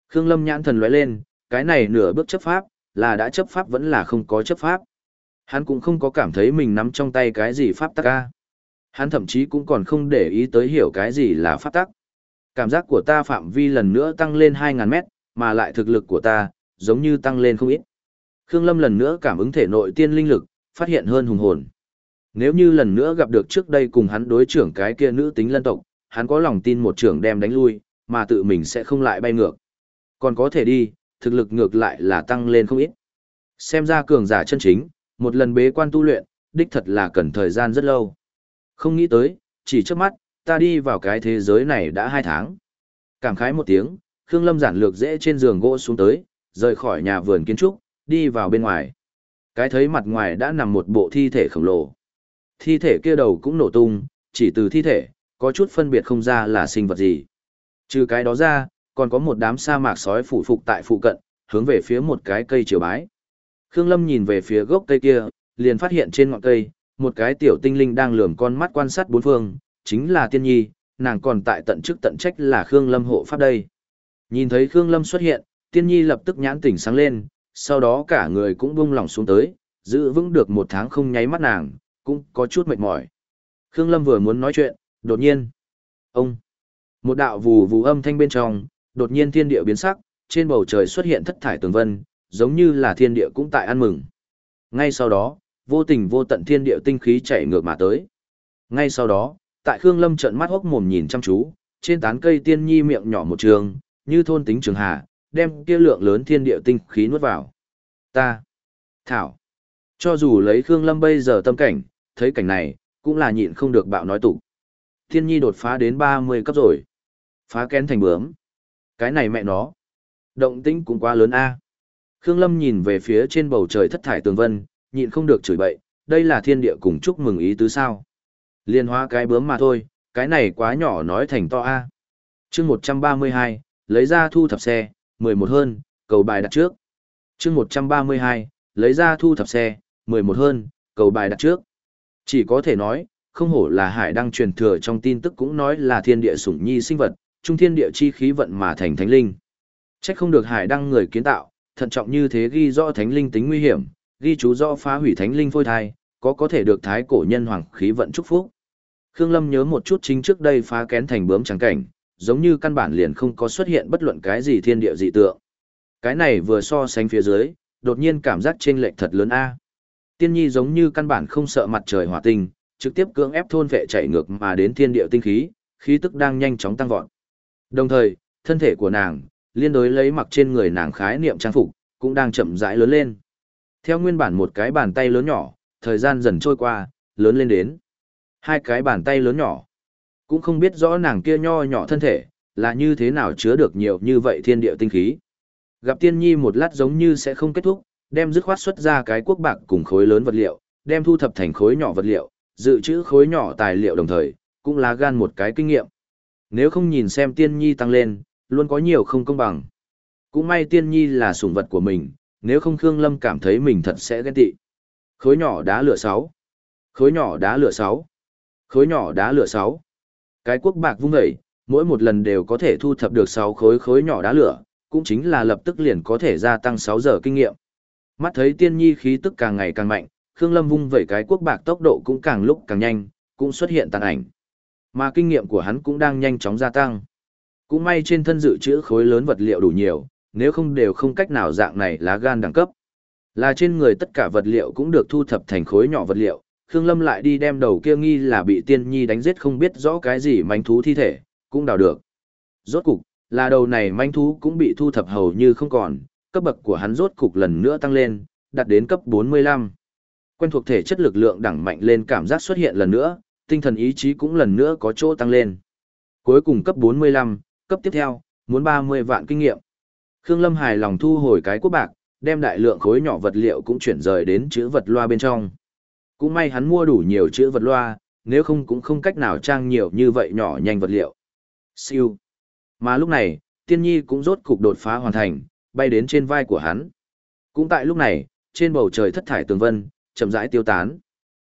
Khương Lâm nhãn thần lóe lên, cái này nửa bước chấp pháp, là đã chấp pháp vẫn là không có chấp pháp. Hắn cũng không có cảm thấy mình nắm trong tay cái gì pháp tắc ca. Hắn thậm chí cũng còn không để ý tới hiểu cái gì là pháp tắc. Cảm giác của ta phạm vi lần nữa tăng lên 2.000 mét, mà lại thực lực của ta, giống như tăng lên không ít. Khương Lâm lần nữa cảm ứng thể nội tiên linh lực, phát hiện hơn hùng hồn. Nếu như lần nữa gặp được trước đây cùng hắn đối trưởng cái kia nữ tính lân tộc, hắn có lòng tin một trưởng đem đánh lui, mà tự mình sẽ không lại bay ngược. Còn có thể đi, thực lực ngược lại là tăng lên không ít. Xem ra cường giả chân chính, một lần bế quan tu luyện, đích thật là cần thời gian rất lâu. Không nghĩ tới, chỉ trước mắt, ta đi vào cái thế giới này đã hai tháng. Cảm khái một tiếng, Khương Lâm giản lược dễ trên giường gỗ xuống tới, rời khỏi nhà vườn kiến trúc, đi vào bên ngoài. Cái thấy mặt ngoài đã nằm một bộ thi thể khổng lồ. Thi thể kia đầu cũng nổ tung, chỉ từ thi thể, có chút phân biệt không ra là sinh vật gì. Trừ cái đó ra, còn có một đám sa mạc sói phủ phục tại phụ cận, hướng về phía một cái cây triều bái. Khương Lâm nhìn về phía gốc cây kia, liền phát hiện trên ngọn cây, một cái tiểu tinh linh đang lườm con mắt quan sát bốn phương, chính là tiên nhi, nàng còn tại tận chức tận trách là Khương Lâm hộ pháp đây. Nhìn thấy Khương Lâm xuất hiện, tiên nhi lập tức nhãn tỉnh sáng lên, sau đó cả người cũng buông lỏng xuống tới, giữ vững được một tháng không nháy mắt nàng, cũng có chút mệt mỏi. Khương Lâm vừa muốn nói chuyện, đột nhiên, ông, một đạo vù vù âm thanh bên trong, đột nhiên thiên địa biến sắc, trên bầu trời xuất hiện thất thải tường vân, giống như là thiên địa cũng tại ăn mừng. Ngay sau đó, vô tình vô tận thiên địa tinh khí chảy ngược mà tới. Ngay sau đó, tại Khương Lâm trợn mắt hốc mồm nhìn chăm chú, trên tán cây tiên nhi miệng nhỏ một trường, như thôn tính trường hà, đem kia lượng lớn thiên địa tinh khí nuốt vào. Ta, Thảo, cho dù lấy Khương Lâm bây giờ tâm cảnh, thấy cảnh này, cũng là nhịn không được bạo nói tụ. Thiên nhi đột phá đến 30 cấp rồi. Phá kén thành bướm. Cái này mẹ nó. Động tĩnh cũng quá lớn a. Khương Lâm nhìn về phía trên bầu trời thất thải tường vân, nhịn không được chửi bậy, đây là thiên địa cùng chúc mừng ý tứ sao. Liên hóa cái bướm mà thôi, cái này quá nhỏ nói thành to a. Chương 132, lấy ra thu thập xe, 11 hơn, cầu bài đặt trước. Chương 132, lấy ra thu thập xe, 11 hơn, cầu bài đặt trước. Chỉ có thể nói, không hổ là hải đăng truyền thừa trong tin tức cũng nói là thiên địa sủng nhi sinh vật, trung thiên địa chi khí vận mà thành thánh linh. Trách không được hải đăng người kiến tạo, thận trọng như thế ghi rõ thánh linh tính nguy hiểm, ghi chú rõ phá hủy thánh linh phôi thai, có có thể được thái cổ nhân hoàng khí vận chúc phúc. Khương Lâm nhớ một chút chính trước đây phá kén thành bướm trắng cảnh, giống như căn bản liền không có xuất hiện bất luận cái gì thiên địa dị tượng. Cái này vừa so sánh phía dưới, đột nhiên cảm giác trên lệch thật lớn a. Tiên nhi giống như căn bản không sợ mặt trời hỏa tinh, trực tiếp cưỡng ép thôn vệ chạy ngược mà đến thiên địa tinh khí, khí tức đang nhanh chóng tăng vọt. Đồng thời, thân thể của nàng, liên đối lấy mặc trên người nàng khái niệm trang phục, cũng đang chậm rãi lớn lên. Theo nguyên bản một cái bàn tay lớn nhỏ, thời gian dần trôi qua, lớn lên đến. Hai cái bàn tay lớn nhỏ. Cũng không biết rõ nàng kia nho nhỏ thân thể, là như thế nào chứa được nhiều như vậy thiên địa tinh khí. Gặp tiên nhi một lát giống như sẽ không kết thúc, đem dứt khoát xuất ra cái quốc bạc cùng khối lớn vật liệu, đem thu thập thành khối nhỏ vật liệu, dự trữ khối nhỏ tài liệu đồng thời, cũng là gan một cái kinh nghiệm. Nếu không nhìn xem tiên nhi tăng lên, luôn có nhiều không công bằng. Cũng may tiên nhi là sủng vật của mình, nếu không Khương Lâm cảm thấy mình thật sẽ ghen tị. Khối nhỏ đá lửa sáu Khối nhỏ đá lửa sáu Khối nhỏ đá lửa sáu Cái quốc bạc vung dậy, mỗi một lần đều có thể thu thập được sáu khối khối nhỏ đá lửa, cũng chính là lập tức liền có thể gia tăng sáu giờ kinh nghiệm. Mắt thấy tiên nhi khí tức càng ngày càng mạnh, Khương Lâm vung vẩy cái quốc bạc tốc độ cũng càng lúc càng nhanh, cũng xuất hiện tàn ảnh. Mà kinh nghiệm của hắn cũng đang nhanh chóng gia tăng. Cũng may trên thân dự trữ khối lớn vật liệu đủ nhiều, nếu không đều không cách nào dạng này lá gan đẳng cấp. Là trên người tất cả vật liệu cũng được thu thập thành khối nhỏ vật liệu, Khương Lâm lại đi đem đầu kia nghi là bị tiên nhi đánh giết không biết rõ cái gì manh thú thi thể, cũng đào được. Rốt cục, là đầu này manh thú cũng bị thu thập hầu như không còn, cấp bậc của hắn rốt cục lần nữa tăng lên, đạt đến cấp 45. Quen thuộc thể chất lực lượng đẳng mạnh lên cảm giác xuất hiện lần nữa, tinh thần ý chí cũng lần nữa có chỗ tăng lên. Cuối cùng cấp 45, cấp tiếp theo, muốn 30 vạn kinh nghiệm. Khương Lâm hài lòng thu hồi cái quốc bạc, đem đại lượng khối nhỏ vật liệu cũng chuyển rời đến chữ vật loa bên trong. Cũng may hắn mua đủ nhiều chữ vật loa, nếu không cũng không cách nào trang nhiều như vậy nhỏ nhanh vật liệu. Siêu. Mà lúc này, tiên nhi cũng rốt cục đột phá hoàn thành, bay đến trên vai của hắn. Cũng tại lúc này, trên bầu trời thất thải tường vân, chậm rãi tiêu tán.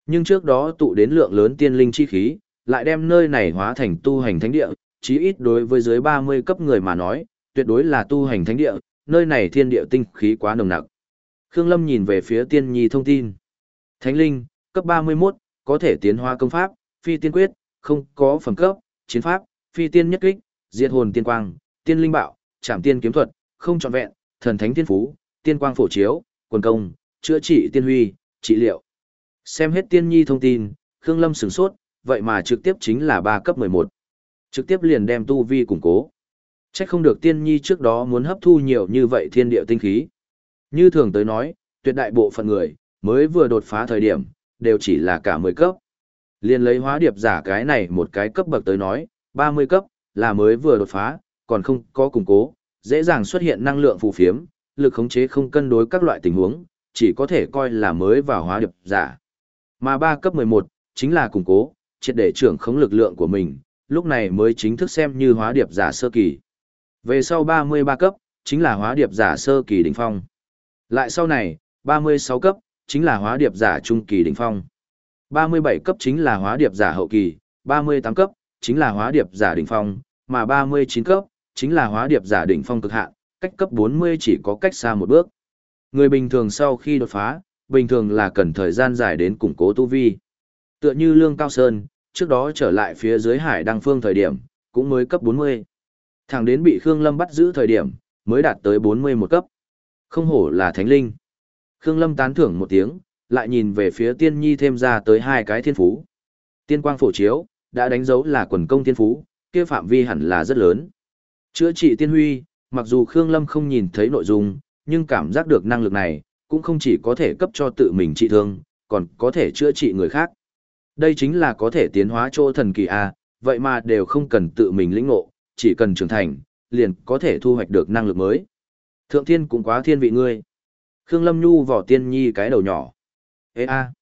Nhưng trước đó tụ đến lượng lớn tiên linh chi khí, lại đem nơi này hóa thành tu hành thánh địa, chí ít đối với dưới 30 cấp người mà nói, tuyệt đối là tu hành thánh địa, nơi này thiên địa tinh khí quá nồng nặc. Khương Lâm nhìn về phía tiên nhi thông tin. Thánh linh, cấp 31, có thể tiến hóa công pháp, phi tiên quyết, không có phẩm cấp, chiến pháp, phi tiên nhất kích, diệt hồn tiên quang, tiên linh bạo, trảm tiên kiếm thuật, không trọn vẹn, thần thánh tiên phú, tiên quang phổ chiếu, quần công, chữa trị tiên huy, trị liệu. Xem hết tiên nhi thông tin, Khương Lâm sửng sốt, vậy mà trực tiếp chính là 3 cấp 11. Trực tiếp liền đem tu vi củng cố. Chắc không được tiên nhi trước đó muốn hấp thu nhiều như vậy thiên địa tinh khí. Như thường tới nói, tuyệt đại bộ phận người, mới vừa đột phá thời điểm, đều chỉ là cả 10 cấp. Liên lấy hóa điệp giả cái này một cái cấp bậc tới nói, 30 cấp, là mới vừa đột phá, còn không có củng cố, dễ dàng xuất hiện năng lượng phù phiếm, lực khống chế không cân đối các loại tình huống, chỉ có thể coi là mới vào hóa điệp giả. Mà 3 cấp 11, chính là củng cố, triệt để trưởng khống lực lượng của mình, lúc này mới chính thức xem như hóa điệp giả sơ kỳ. Về sau 33 cấp, chính là hóa điệp giả sơ kỳ đỉnh phong. Lại sau này, 36 cấp, chính là hóa điệp giả trung kỳ đỉnh phong. 37 cấp chính là hóa điệp giả hậu kỳ, 38 cấp, chính là hóa điệp giả đỉnh phong, mà 39 cấp, chính là hóa điệp giả đỉnh phong cực hạn, cách cấp 40 chỉ có cách xa một bước. Người bình thường sau khi đột phá, bình thường là cần thời gian dài đến củng cố tu vi. Tựa như Lương Cao Sơn, trước đó trở lại phía dưới hải đăng phương thời điểm, cũng mới cấp 40. Thẳng đến bị Khương Lâm bắt giữ thời điểm, mới đạt tới 40 một cấp. Không hổ là thánh linh. Khương Lâm tán thưởng một tiếng, lại nhìn về phía tiên nhi thêm ra tới hai cái thiên phú. Tiên quang phổ chiếu, đã đánh dấu là quần công thiên phú, kia phạm vi hẳn là rất lớn. Chữa trị tiên huy, mặc dù Khương Lâm không nhìn thấy nội dung, nhưng cảm giác được năng lực này, cũng không chỉ có thể cấp cho tự mình trị thương, còn có thể chữa trị người khác. Đây chính là có thể tiến hóa chỗ thần kỳ A, vậy mà đều không cần tự mình lĩnh ngộ, chỉ cần trưởng thành, liền có thể thu hoạch được năng lực mới. Thượng thiên cũng quá thiên vị ngươi. Khương Lâm Nhu vỏ tiên nhi cái đầu nhỏ. Ê a.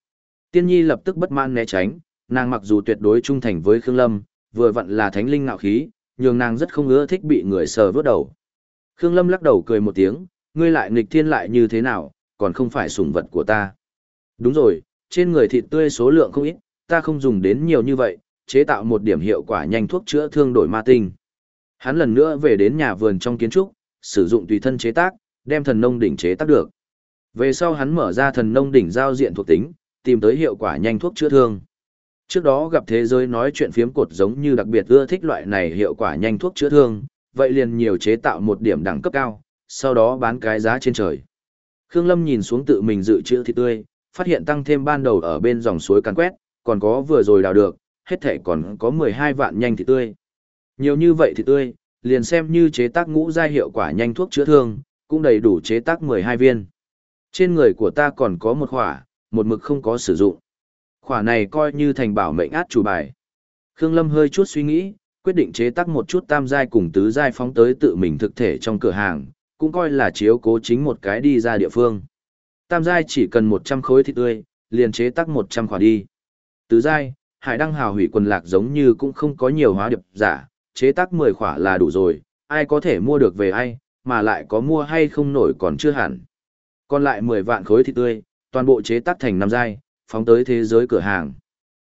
Tiên nhi lập tức bất mãn né tránh, nàng mặc dù tuyệt đối trung thành với Khương Lâm, vừa vặn là thánh linh ngạo khí, nhường nàng rất không ưa thích bị người sờ vớt đầu. Khương Lâm lắc đầu cười một tiếng, ngươi lại nghịch thiên lại như thế nào, còn không phải sủng vật của ta. Đúng rồi, trên người thịt tươi số lượng không ít, ta không dùng đến nhiều như vậy, chế tạo một điểm hiệu quả nhanh thuốc chữa thương đổi ma tinh. Hắn lần nữa về đến nhà vườn trong kiến trúc, sử dụng tùy thân chế tác, đem thần nông đỉnh chế tác được. Về sau hắn mở ra thần nông đỉnh giao diện thuộc tính, tìm tới hiệu quả nhanh thuốc chữa thương. Trước đó gặp thế giới nói chuyện phiếm cột giống như đặc biệt ưa thích loại này hiệu quả nhanh thuốc chữa thương, vậy liền nhiều chế tạo một điểm đẳng cấp cao, sau đó bán cái giá trên trời. Khương Lâm nhìn xuống tự mình dự trữ thịt tươi, phát hiện tăng thêm ban đầu ở bên dòng suối càn quét, còn có vừa rồi đào được, hết thể còn có 12 vạn nhanh thịt tươi. Nhiều như vậy thịt tươi, liền xem như chế tác ngũ giai hiệu quả nhanh thuốc chữa thương, cũng đầy đủ chế tác 12 viên. Trên người của ta còn có một khỏa, một mực không có sử dụng. Khỏa này coi như thành bảo mệnh át chủ bài. Khương Lâm hơi chút suy nghĩ, quyết định chế tác một chút tam giai cùng tứ giai phóng tới tự mình thực thể trong cửa hàng, cũng coi là chiếu cố chính một cái đi ra địa phương. Tam giai chỉ cần 100 khối thịt tươi, liền chế tác 100 khỏa đi. Tứ giai, hải đăng hào hủy quần lạc giống như cũng không có nhiều hóa điệp giả, chế tác 10 khỏa là đủ rồi, ai có thể mua được về ai, mà lại có mua hay không nổi còn chưa hẳn. Còn lại 10 vạn khối thịt tươi, toàn bộ chế tác thành năm giai, phóng tới thế giới cửa hàng.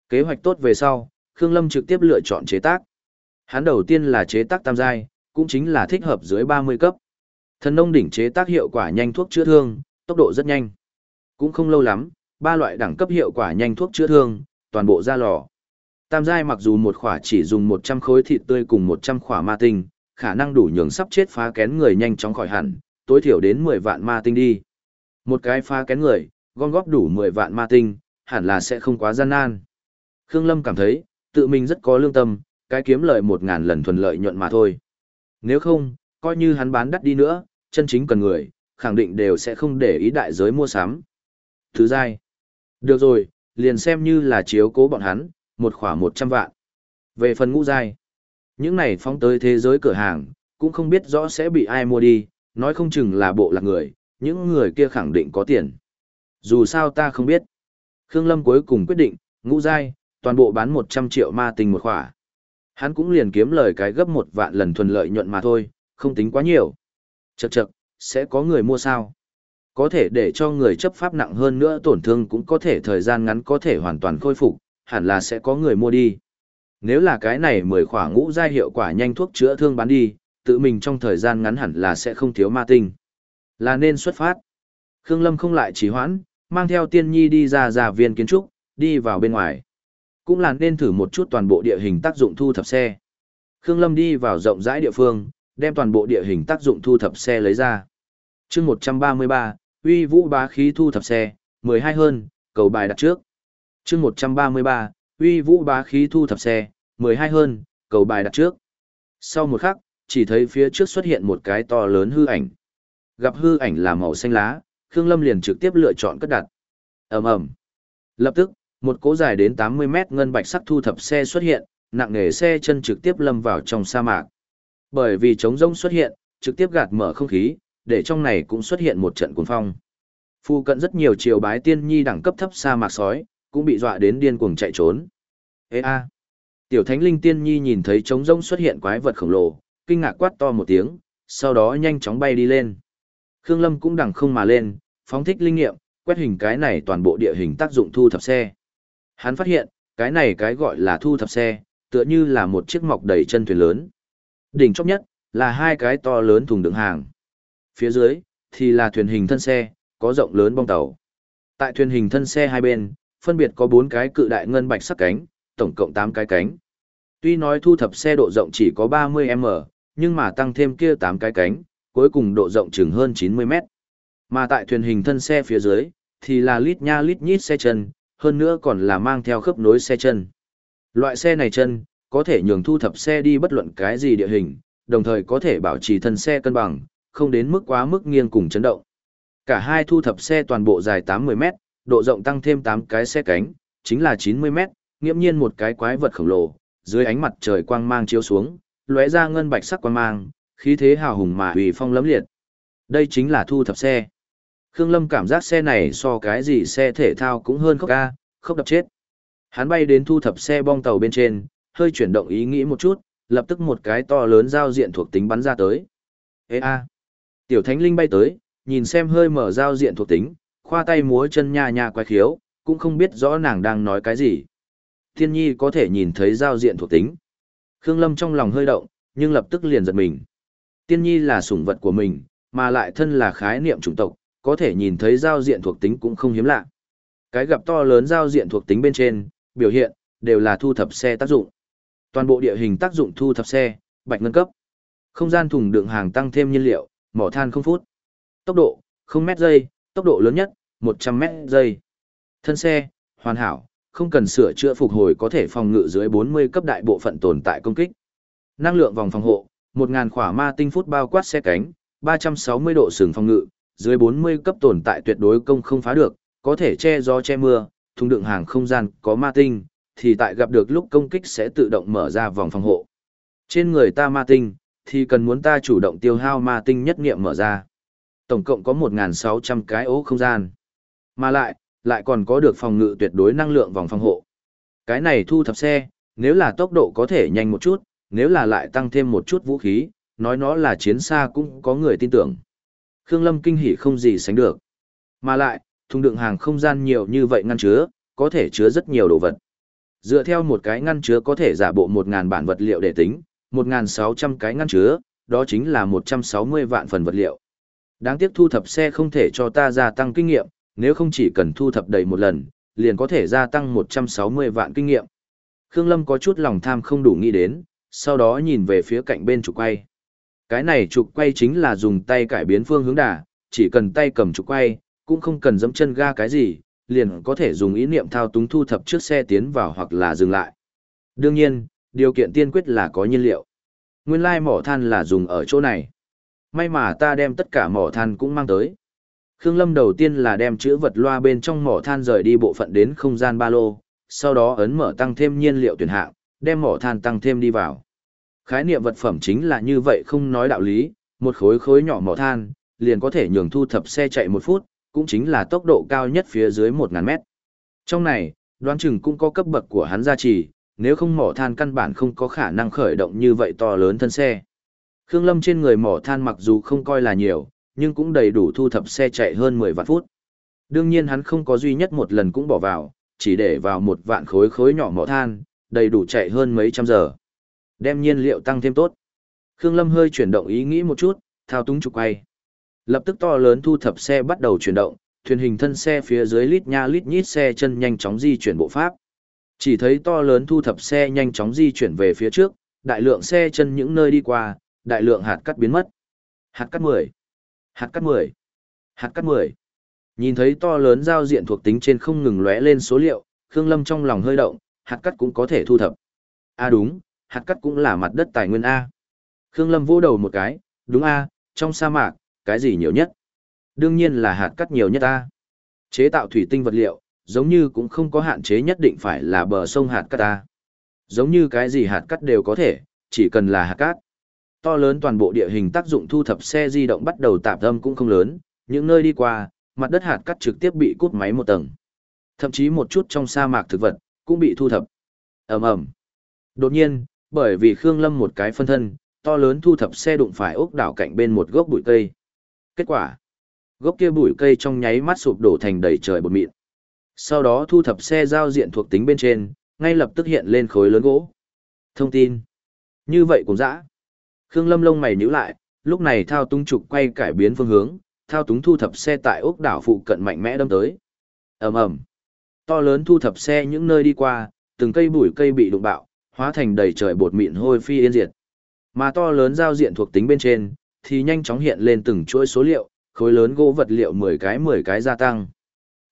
Kế hoạch tốt về sau, Khương Lâm trực tiếp lựa chọn chế tác. Hắn đầu tiên là chế tác tam giai, cũng chính là thích hợp dưới 30 cấp. Thần nông đỉnh chế tác hiệu quả nhanh thuốc chữa thương, tốc độ rất nhanh. Cũng không lâu lắm, ba loại đẳng cấp hiệu quả nhanh thuốc chữa thương, toàn bộ ra lò. Tam giai mặc dù một khỏa chỉ dùng 100 khối thịt tươi cùng 100 khỏa ma tinh, khả năng đủ nhường sắp chết phá kén người nhanh chóng khỏi hẳn, tối thiểu đến 10 vạn ma tinh đi. Một cái phá kén người, gom góp đủ 10 vạn ma tinh, hẳn là sẽ không quá gian nan. Khương Lâm cảm thấy, tự mình rất có lương tâm, cái kiếm lợi một ngàn lần thuần lợi nhuận mà thôi. Nếu không, coi như hắn bán đắt đi nữa, chân chính cần người, khẳng định đều sẽ không để ý đại giới mua sắm. Thứ dai, Được rồi, liền xem như là chiếu cố bọn hắn, một khoảng 100 vạn. Về phần ngũ dai, những này phóng tới thế giới cửa hàng, cũng không biết rõ sẽ bị ai mua đi, nói không chừng là bộ lạc người, những người kia khẳng định có tiền. Dù sao ta không biết. Khương Lâm cuối cùng quyết định, ngũ dai, toàn bộ bán 100 triệu ma tinh một khỏa. Hắn cũng liền kiếm lời cái gấp một vạn lần thuần lợi nhuận mà thôi, không tính quá nhiều chật chật, sẽ có người mua sao? Có thể để cho người chấp pháp nặng hơn nữa tổn thương cũng có thể thời gian ngắn có thể hoàn toàn khôi phục, hẳn là sẽ có người mua đi. Nếu là cái này mười khỏa ngũ giai hiệu quả nhanh thuốc chữa thương bán đi, tự mình trong thời gian ngắn hẳn là sẽ không thiếu ma tinh. Là nên xuất phát. Khương Lâm không lại trì hoãn, mang theo tiên nhi đi ra giả viên kiến trúc, đi vào bên ngoài. Cũng là nên thử một chút toàn bộ địa hình tác dụng thu thập xe. Khương Lâm đi vào rộng rãi địa phương, đem toàn bộ địa hình tác dụng thu thập xe lấy ra. chương 133, uy vũ bá khí thu thập xe, 12 hơn, cầu bài đặt trước. chương 133, uy vũ bá khí thu thập xe, 12 hơn, cầu bài đặt trước. Sau một khắc, chỉ thấy phía trước xuất hiện một cái to lớn hư ảnh. Gặp hư ảnh là màu xanh lá, Khương Lâm liền trực tiếp lựa chọn cất đặt. ầm ầm Lập tức, một cỗ dài đến 80 mét ngân bạch sắc thu thập xe xuất hiện, nặng nề xe chân trực tiếp lâm vào trong sa mạc. Bởi vì trống rông xuất hiện, trực tiếp gạt mở không khí, để trong này cũng xuất hiện một trận cuồng phong. Phu cận rất nhiều triều bái tiên nhi đẳng cấp thấp sa mạc sói, cũng bị dọa đến điên cuồng chạy trốn. Ê a! Tiểu thánh linh tiên nhi nhìn thấy trống rông xuất hiện quái vật khổng lồ, kinh ngạc quát to một tiếng, sau đó nhanh chóng bay đi lên. Khương Lâm cũng đẳng không mà lên, phóng thích linh nghiệm, quét hình cái này toàn bộ địa hình tác dụng thu thập xe. Hắn phát hiện, cái này cái gọi là thu thập xe, tựa như là một chiếc mọc đầy chân thuyền lớn. Đỉnh chóp nhất, là hai cái to lớn thùng đựng hàng. Phía dưới, thì là thuyền hình thân xe, có rộng lớn bong tàu. Tại thuyền hình thân xe hai bên, phân biệt có bốn cái cự đại ngân bạch sắc cánh, tổng cộng 8 cái cánh. Tuy nói thu thập xe độ rộng chỉ có 30m, nhưng mà tăng thêm kia 8 cái cánh, cuối cùng độ rộng chừng hơn 90 mét. Mà tại thuyền hình thân xe phía dưới, thì là lít nha lít nhít xe chân, hơn nữa còn là mang theo khớp nối xe chân. Loại xe này chân, có thể nhường thu thập xe đi bất luận cái gì địa hình, đồng thời có thể bảo trì thân xe cân bằng, không đến mức quá mức nghiêng cùng chấn động. Cả hai thu thập xe toàn bộ dài 80 mét, độ rộng tăng thêm 8 cái xe cánh, chính là 90 mét, nghiễm nhiên một cái quái vật khổng lồ, dưới ánh mặt trời quang mang chiếu xuống, lóe ra ngân bạch sắc quang mang, khí thế hào hùng mà uy phong lấm liệt. Đây chính là thu thập xe. Khương Lâm cảm giác xe này so cái gì xe thể thao cũng hơn khóc ca, khóc đập chết. Hắn bay đến thu thập xe bong tàu bên trên, hơi chuyển động ý nghĩ một chút, lập tức một cái to lớn giao diện thuộc tính bắn ra tới. Ê a! Tiểu Thánh Linh bay tới, nhìn xem hơi mở giao diện thuộc tính, khoa tay múa chân nha nha quái khiếu, cũng không biết rõ nàng đang nói cái gì. Thiên nhi có thể nhìn thấy giao diện thuộc tính. Khương Lâm trong lòng hơi động, nhưng lập tức liền giật mình. Tiên nhi là sủng vật của mình, mà lại thân là khái niệm chủng tộc, có thể nhìn thấy giao diện thuộc tính cũng không hiếm lạ. Cái gặp to lớn giao diện thuộc tính bên trên, biểu hiện, đều là thu thập xe tác dụng. Toàn bộ địa hình tác dụng thu thập xe, bạch ngân cấp. Không gian thùng đựng hàng tăng thêm nhiên liệu, mỏ than không phút. Tốc độ, không mét giây, tốc độ lớn nhất, 100 mét giây. Thân xe, hoàn hảo, không cần sửa chữa phục hồi có thể phòng ngự dưới 40 cấp đại bộ phận tồn tại công kích. Năng lượng vòng phòng hộ, 1000 khỏa ma tinh phút bao quát xe cánh, 360 độ sừng phòng ngự, dưới 40 cấp tồn tại tuyệt đối công không phá được, có thể che gió che mưa, thùng đựng hàng không gian có ma tinh, thì tại gặp được lúc công kích sẽ tự động mở ra vòng phòng hộ. Trên người ta ma tinh, thì cần muốn ta chủ động tiêu hao ma tinh nhất nghiệm mở ra. Tổng cộng có 1.600 cái ố không gian. Mà lại, lại còn có được phòng ngự tuyệt đối năng lượng vòng phòng hộ. Cái này thu thập xe, nếu là tốc độ có thể nhanh một chút, nếu là lại tăng thêm một chút vũ khí, nói nó là chiến xa cũng có người tin tưởng. Khương Lâm kinh hỉ không gì sánh được. Mà lại, thùng đựng hàng không gian nhiều như vậy ngăn chứa, có thể chứa rất nhiều đồ vật. Dựa theo một cái ngăn chứa có thể giả bộ 1.000 bản vật liệu để tính, 1.600 cái ngăn chứa, đó chính là 160 vạn phần vật liệu. Đáng tiếc thu thập xe không thể cho ta gia tăng kinh nghiệm, nếu không chỉ cần thu thập đầy một lần, liền có thể gia tăng 160 vạn kinh nghiệm. Khương Lâm có chút lòng tham không đủ nghĩ đến, sau đó nhìn về phía cạnh bên trục quay. Cái này trục quay chính là dùng tay cải biến phương hướng đà, chỉ cần tay cầm trục quay, cũng không cần dẫm chân ga cái gì, liền có thể dùng ý niệm thao túng thu thập trước xe tiến vào hoặc là dừng lại. Đương nhiên, điều kiện tiên quyết là có nhiên liệu. Nguyên lai mỏ than là dùng ở chỗ này. May mà ta đem tất cả mỏ than cũng mang tới. Khương Lâm đầu tiên là đem chữ vật loa bên trong mỏ than rời đi bộ phận đến không gian ba lô, sau đó ấn mở tăng thêm nhiên liệu tuyển hạng, đem mỏ than tăng thêm đi vào. Khái niệm vật phẩm chính là như vậy không nói đạo lý, một khối khối nhỏ mỏ than, liền có thể nhường thu thập xe chạy một phút, cũng chính là tốc độ cao nhất phía dưới 1.000 mét. Trong này, đoán chừng cũng có cấp bậc của hắn gia trì, nếu không mỏ than căn bản không có khả năng khởi động như vậy to lớn thân xe. Khương Lâm trên người mỏ than mặc dù không coi là nhiều, nhưng cũng đầy đủ thu thập xe chạy hơn 10 vạn phút. Đương nhiên hắn không có duy nhất một lần cũng bỏ vào, chỉ để vào một vạn khối khối nhỏ mỏ than, đầy đủ chạy hơn mấy trăm giờ. Đem nhiên liệu tăng thêm tốt. Khương Lâm hơi chuyển động ý nghĩ một chút, thao túng trục quay. Lập tức to lớn thu thập xe bắt đầu chuyển động, thuyền hình thân xe phía dưới lít nha lít nhít xe chân nhanh chóng di chuyển bộ pháp. Chỉ thấy to lớn thu thập xe nhanh chóng di chuyển về phía trước, đại lượng xe chân những nơi đi qua, đại lượng hạt cắt biến mất. Hạt cắt 10, hạt cắt 10, hạt cắt 10. Nhìn thấy to lớn giao diện thuộc tính trên không ngừng lóe lên số liệu, Khương Lâm trong lòng hơi động, hạt cắt cũng có thể thu thập. A à đúng, hạt cắt cũng là mặt đất tài nguyên A. Khương Lâm vỗ đầu một cái, đúng A, trong sa mạc, cái gì nhiều nhất? Đương nhiên là hạt cắt nhiều nhất ta Chế tạo thủy tinh vật liệu, giống như cũng không có hạn chế nhất định phải là bờ sông hạt cát ta Giống như cái gì hạt cắt đều có thể, chỉ cần là hạt cát. To lớn toàn bộ địa hình tác dụng thu thập xe di động bắt đầu tạp âm cũng không lớn, những nơi đi qua, mặt đất hạt cắt trực tiếp bị cút máy một tầng. Thậm chí một chút trong sa mạc thực vật, cũng bị thu thập. ầm ầm Đột nhiên, bởi vì Khương Lâm một cái phân thân, to lớn thu thập xe đụng phải ốc đảo cạnh bên một gốc bụi cây. Kết quả, gốc kia bụi cây trong nháy mắt sụp đổ thành đầy trời bột mịn. Sau đó thu thập xe giao diện thuộc tính bên trên, ngay lập tức hiện lên khối lớn gỗ. Thông tin. Như vậy cũng dã. Khương Lâm lông mày nhíu lại, lúc này thao túng trục quay cải biến phương hướng, thao túng thu thập xe tại ốc đảo phụ cận mạnh mẽ đâm tới. Ầm ầm. To lớn thu thập xe những nơi đi qua, từng cây bụi cây bị đụng bạo, hóa thành đầy trời bột mịn hôi phi yên diệt. Mà to lớn giao diện thuộc tính bên trên, thì nhanh chóng hiện lên từng chuỗi số liệu, khối lớn gỗ vật liệu 10 cái 10 cái gia tăng.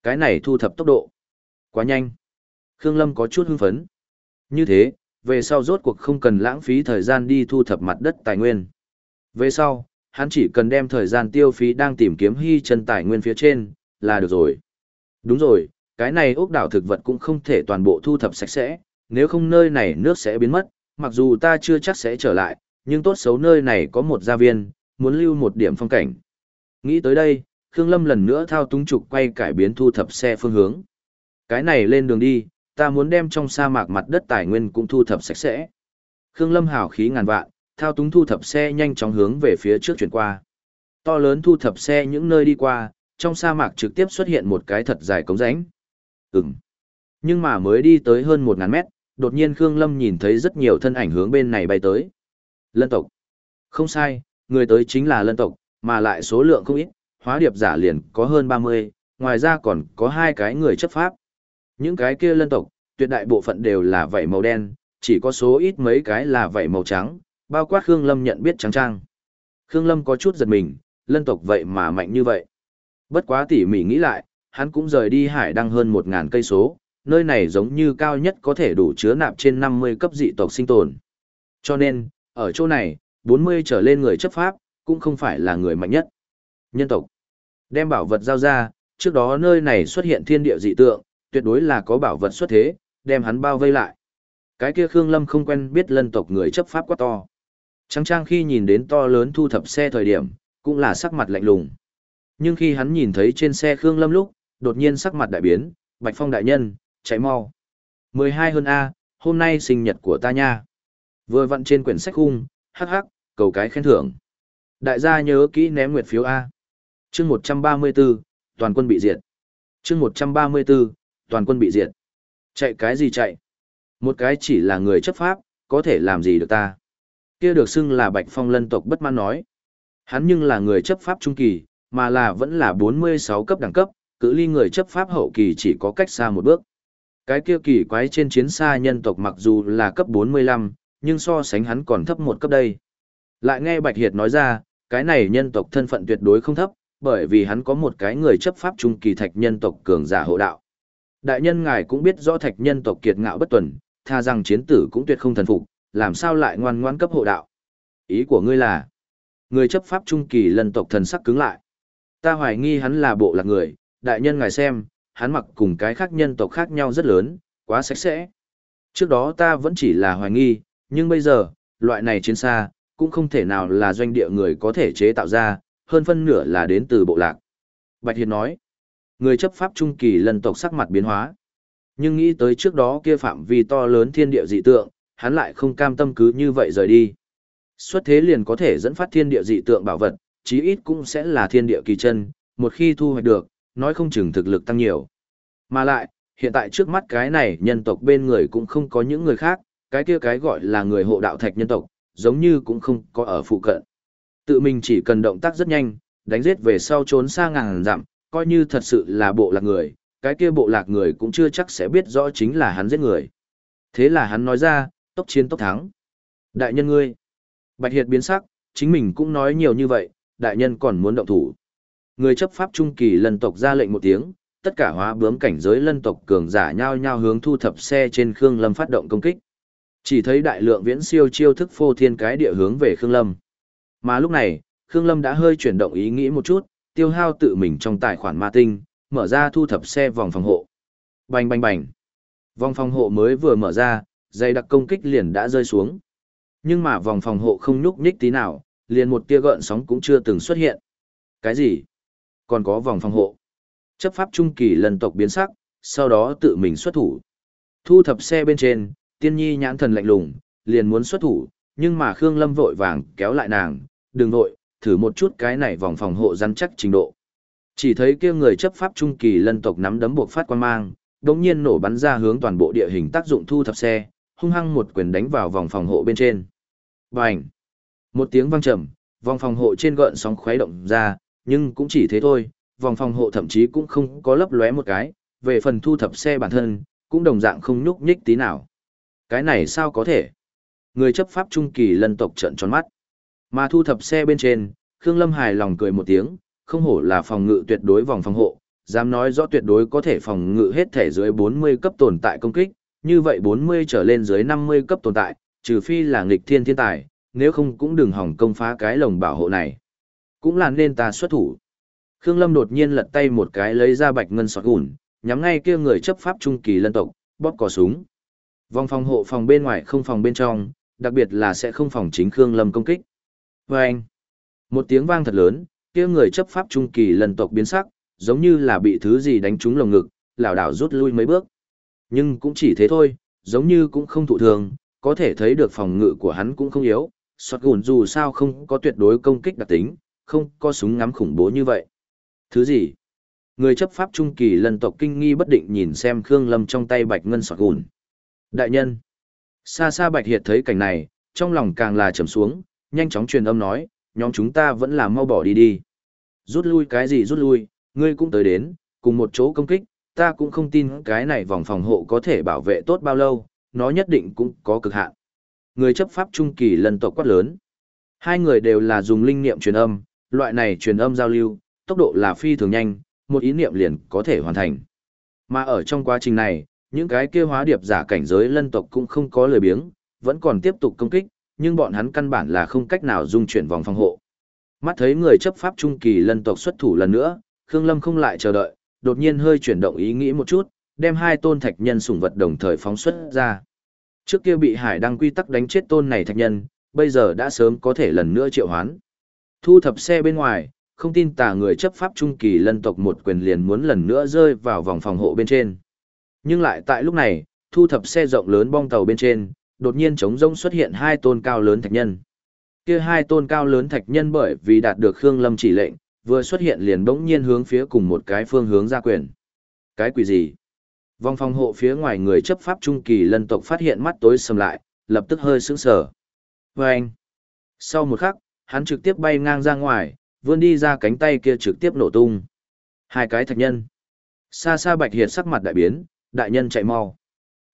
Cái này thu thập tốc độ. Quá nhanh. Khương Lâm có chút hưng phấn. Như thế, về sau rốt cuộc không cần lãng phí thời gian đi thu thập mặt đất tài nguyên. Về sau, hắn chỉ cần đem thời gian tiêu phí đang tìm kiếm hy chân tài nguyên phía trên, là được rồi. Đúng rồi, cái này ốc đảo thực vật cũng không thể toàn bộ thu thập sạch sẽ, nếu không nơi này nước sẽ biến mất, mặc dù ta chưa chắc sẽ trở lại, nhưng tốt xấu nơi này có một gia viên, muốn lưu một điểm phong cảnh. Nghĩ tới đây, Khương Lâm lần nữa thao túng trục quay cải biến thu thập xe phương hướng. Cái này lên đường đi, ta muốn đem trong sa mạc mặt đất tài nguyên cũng thu thập sạch sẽ. Khương Lâm hào khí ngàn vạn, thao túng thu thập xe nhanh chóng hướng về phía trước chuyển qua. To lớn thu thập xe những nơi đi qua, trong sa mạc trực tiếp xuất hiện một cái thật dài cống rãnh. Ừm. Nhưng mà mới đi tới hơn 1000 mét, đột nhiên Khương Lâm nhìn thấy rất nhiều thân ảnh hướng bên này bay tới. Lân tộc. Không sai, người tới chính là lân tộc, mà lại số lượng không ít, hóa điệp giả liền có hơn 30, ngoài ra còn có hai cái người chấp pháp. Những cái kia lân tộc, tuyệt đại bộ phận đều là vảy màu đen, chỉ có số ít mấy cái là vảy màu trắng, bao quát Khương Lâm nhận biết trắng trang. Khương Lâm có chút giật mình, lân tộc vậy mà mạnh như vậy. Bất quá tỉ mỉ nghĩ lại, hắn cũng rời đi hải đăng hơn 1.000 cây số, nơi này giống như cao nhất có thể đủ chứa nạp trên 50 cấp dị tộc sinh tồn. Cho nên, ở chỗ này, 40 trở lên người chấp pháp, cũng không phải là người mạnh nhất. Nhân tộc. Đem bảo vật giao ra, trước đó nơi này xuất hiện thiên địa dị tượng, tuyệt đối là có bảo vật xuất thế, đem hắn bao vây lại. Cái kia Khương Lâm không quen biết lân tộc người chấp pháp quá to. Trắng trang khi nhìn đến to lớn thu thập xe thời điểm, cũng là sắc mặt lạnh lùng. Nhưng khi hắn nhìn thấy trên xe Khương Lâm lúc, đột nhiên sắc mặt đại biến, Bạch Phong đại nhân, chạy mau. 12 hơn A, hôm nay sinh nhật của ta nha. Vừa vặn trên quyển sách khung, hắc hắc, cầu cái khen thưởng. Đại gia nhớ kỹ ném nguyệt phiếu A. chương 134, toàn quân bị diệt. chương 134, toàn quân bị diệt. Chạy cái gì chạy? Một cái chỉ là người chấp pháp, có thể làm gì được ta? Kia được xưng là Bạch Phong lân tộc bất mãn nói. Hắn nhưng là người chấp pháp trung kỳ, mà là vẫn là 46 cấp đẳng cấp, cự ly người chấp pháp hậu kỳ chỉ có cách xa một bước. Cái kia kỳ quái trên chiến xa nhân tộc mặc dù là cấp 45, nhưng so sánh hắn còn thấp một cấp đây. Lại nghe Bạch Hiệt nói ra, cái này nhân tộc thân phận tuyệt đối không thấp, bởi vì hắn có một cái người chấp pháp trung kỳ thạch nhân tộc cường giả hộ đạo. Đại nhân ngài cũng biết rõ thạch nhân tộc kiệt ngạo bất tuần, tha rằng chiến tử cũng tuyệt không thần phục, làm sao lại ngoan ngoãn cấp hộ đạo. Ý của ngươi là, người chấp pháp trung kỳ lần tộc thần sắc cứng lại. Ta hoài nghi hắn là bộ lạc người, đại nhân ngài xem, hắn mặc cùng cái khác nhân tộc khác nhau rất lớn, quá sạch sẽ. Trước đó ta vẫn chỉ là hoài nghi, nhưng bây giờ, loại này chiến xa, cũng không thể nào là doanh địa người có thể chế tạo ra, hơn phân nửa là đến từ bộ lạc. Bạch Hiền nói, người chấp pháp trung kỳ lần tộc sắc mặt biến hóa. Nhưng nghĩ tới trước đó kia phạm vi to lớn thiên địa dị tượng, hắn lại không cam tâm cứ như vậy rời đi. Xuất thế liền có thể dẫn phát thiên địa dị tượng bảo vật, chí ít cũng sẽ là thiên địa kỳ chân, một khi thu hoạch được, nói không chừng thực lực tăng nhiều. Mà lại, hiện tại trước mắt cái này nhân tộc bên người cũng không có những người khác, cái kia cái gọi là người hộ đạo thạch nhân tộc, giống như cũng không có ở phụ cận. Tự mình chỉ cần động tác rất nhanh, đánh giết về sau trốn xa ngàn dặm, coi như thật sự là bộ lạc người, cái kia bộ lạc người cũng chưa chắc sẽ biết rõ chính là hắn giết người. Thế là hắn nói ra, tốc chiến tốc thắng. Đại nhân ngươi. Bạch Hiệt biến sắc, chính mình cũng nói nhiều như vậy, đại nhân còn muốn động thủ. Người chấp pháp trung kỳ lân tộc ra lệnh một tiếng, tất cả hóa bướm cảnh giới lân tộc cường giả nhao nhao hướng thu thập xe trên Khương Lâm phát động công kích. Chỉ thấy đại lượng viễn siêu chiêu thức phô thiên cái địa hướng về Khương Lâm. Mà lúc này, Khương Lâm đã hơi chuyển động ý nghĩ một chút, tiêu hao tự mình trong tài khoản ma tinh, mở ra thu thập xe vòng phòng hộ. Bành bành bành. Vòng phòng hộ mới vừa mở ra, dây đặc công kích liền đã rơi xuống. Nhưng mà vòng phòng hộ không nhúc nhích tí nào, liền một tia gợn sóng cũng chưa từng xuất hiện. Cái gì? Còn có vòng phòng hộ. Chấp pháp trung kỳ lần tộc biến sắc, sau đó tự mình xuất thủ. Thu thập xe bên trên, tiên nhi nhãn thần lạnh lùng, liền muốn xuất thủ, nhưng mà Khương Lâm vội vàng kéo lại nàng, đừng vội, thử một chút cái này vòng phòng hộ rắn chắc trình độ. Chỉ thấy kia người chấp pháp trung kỳ lân tộc nắm đấm buộc phát quan mang, đống nhiên nổ bắn ra hướng toàn bộ địa hình tác dụng thu thập xe, hung hăng một quyền đánh vào vòng phòng hộ bên trên. Bành! Một tiếng vang trầm, vòng phòng hộ trên gợn sóng khuấy động ra, nhưng cũng chỉ thế thôi, vòng phòng hộ thậm chí cũng không có lấp lóe một cái, về phần thu thập xe bản thân, cũng đồng dạng không nhúc nhích tí nào. Cái này sao có thể? Người chấp pháp trung kỳ lân tộc trợn tròn mắt. Mà thu thập xe bên trên, Khương Lâm hài lòng cười một tiếng, không hổ là phòng ngự tuyệt đối vòng phòng hộ, dám nói rõ tuyệt đối có thể phòng ngự hết thể dưới 40 cấp tồn tại công kích, như vậy 40 trở lên dưới 50 cấp tồn tại, trừ phi là nghịch thiên thiên tài, nếu không cũng đừng hỏng công phá cái lồng bảo hộ này. Cũng là nên ta xuất thủ. Khương Lâm đột nhiên lật tay một cái lấy ra bạch ngân sọt gùn, nhắm ngay kia người chấp pháp trung kỳ lân tộc, bóp cò súng. Vòng phòng hộ phòng bên ngoài không phòng bên trong, đặc biệt là sẽ không phòng chính Khương Lâm công kích. Và anh, một tiếng vang thật lớn, kia người chấp pháp trung kỳ lần tộc biến sắc, giống như là bị thứ gì đánh trúng lồng ngực, lảo đảo rút lui mấy bước. Nhưng cũng chỉ thế thôi, giống như cũng không thụ thường, có thể thấy được phòng ngự của hắn cũng không yếu, sọt gùn dù sao không có tuyệt đối công kích đặc tính, không có súng ngắm khủng bố như vậy. Thứ gì? Người chấp pháp trung kỳ lần tộc kinh nghi bất định nhìn xem Khương Lâm trong tay bạch ngân sọt gùn. Đại nhân! Xa xa bạch hiệt thấy cảnh này, trong lòng càng là trầm xuống, nhanh chóng truyền âm nói, nhóm chúng ta vẫn là mau bỏ đi đi. Rút lui cái gì rút lui, ngươi cũng tới đến, cùng một chỗ công kích, ta cũng không tin cái này vòng phòng hộ có thể bảo vệ tốt bao lâu, nó nhất định cũng có cực hạn. Người chấp pháp trung kỳ lần tộc quát lớn. Hai người đều là dùng linh niệm truyền âm, loại này truyền âm giao lưu, tốc độ là phi thường nhanh, một ý niệm liền có thể hoàn thành. Mà ở trong quá trình này, những cái kia hóa điệp giả cảnh giới lân tộc cũng không có lời biếng, vẫn còn tiếp tục công kích, nhưng bọn hắn căn bản là không cách nào dung chuyển vòng phòng hộ. Mắt thấy người chấp pháp trung kỳ lân tộc xuất thủ lần nữa, Khương Lâm không lại chờ đợi, đột nhiên hơi chuyển động ý nghĩ một chút, đem hai tôn thạch nhân sủng vật đồng thời phóng xuất ra. Trước kia bị hải đăng quy tắc đánh chết tôn này thạch nhân, bây giờ đã sớm có thể lần nữa triệu hoán. Thu thập xe bên ngoài, không tin tà người chấp pháp trung kỳ lân tộc một quyền liền muốn lần nữa rơi vào vòng phòng hộ bên trên. Nhưng lại tại lúc này, thu thập xe rộng lớn bong tàu bên trên, đột nhiên trống rông xuất hiện hai tôn cao lớn thạch nhân. Kia hai tôn cao lớn thạch nhân bởi vì đạt được Khương Lâm chỉ lệnh, vừa xuất hiện liền bỗng nhiên hướng phía cùng một cái phương hướng ra quyền. Cái quỷ gì? Vòng phòng hộ phía ngoài người chấp pháp trung kỳ lân tộc phát hiện mắt tối sầm lại, lập tức hơi sững sờ. Vâng! Sau một khắc, hắn trực tiếp bay ngang ra ngoài, vươn đi ra cánh tay kia trực tiếp nổ tung. Hai cái thạch nhân. Xa xa bạch hiệt sắc mặt đại biến, đại nhân chạy mau.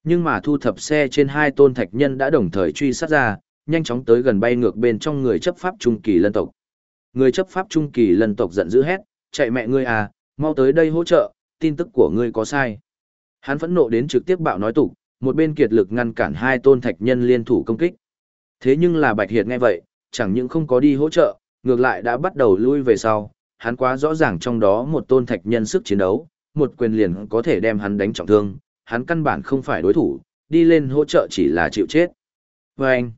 Nhưng mà thu thập xe trên hai tôn thạch nhân đã đồng thời truy sát ra, nhanh chóng tới gần bay ngược bên trong người chấp pháp trung kỳ lân tộc. Người chấp pháp trung kỳ lân tộc giận dữ hét, chạy mẹ ngươi à, mau tới đây hỗ trợ, tin tức của ngươi có sai. Hắn phẫn nộ đến trực tiếp bạo nói tục, một bên kiệt lực ngăn cản hai tôn thạch nhân liên thủ công kích. Thế nhưng là Bạch Hiệt nghe vậy, chẳng những không có đi hỗ trợ, ngược lại đã bắt đầu lui về sau, hắn quá rõ ràng trong đó một tôn thạch nhân sức chiến đấu, một quyền liền có thể đem hắn đánh trọng thương, hắn căn bản không phải đối thủ, đi lên hỗ trợ chỉ là chịu chết. Và anh,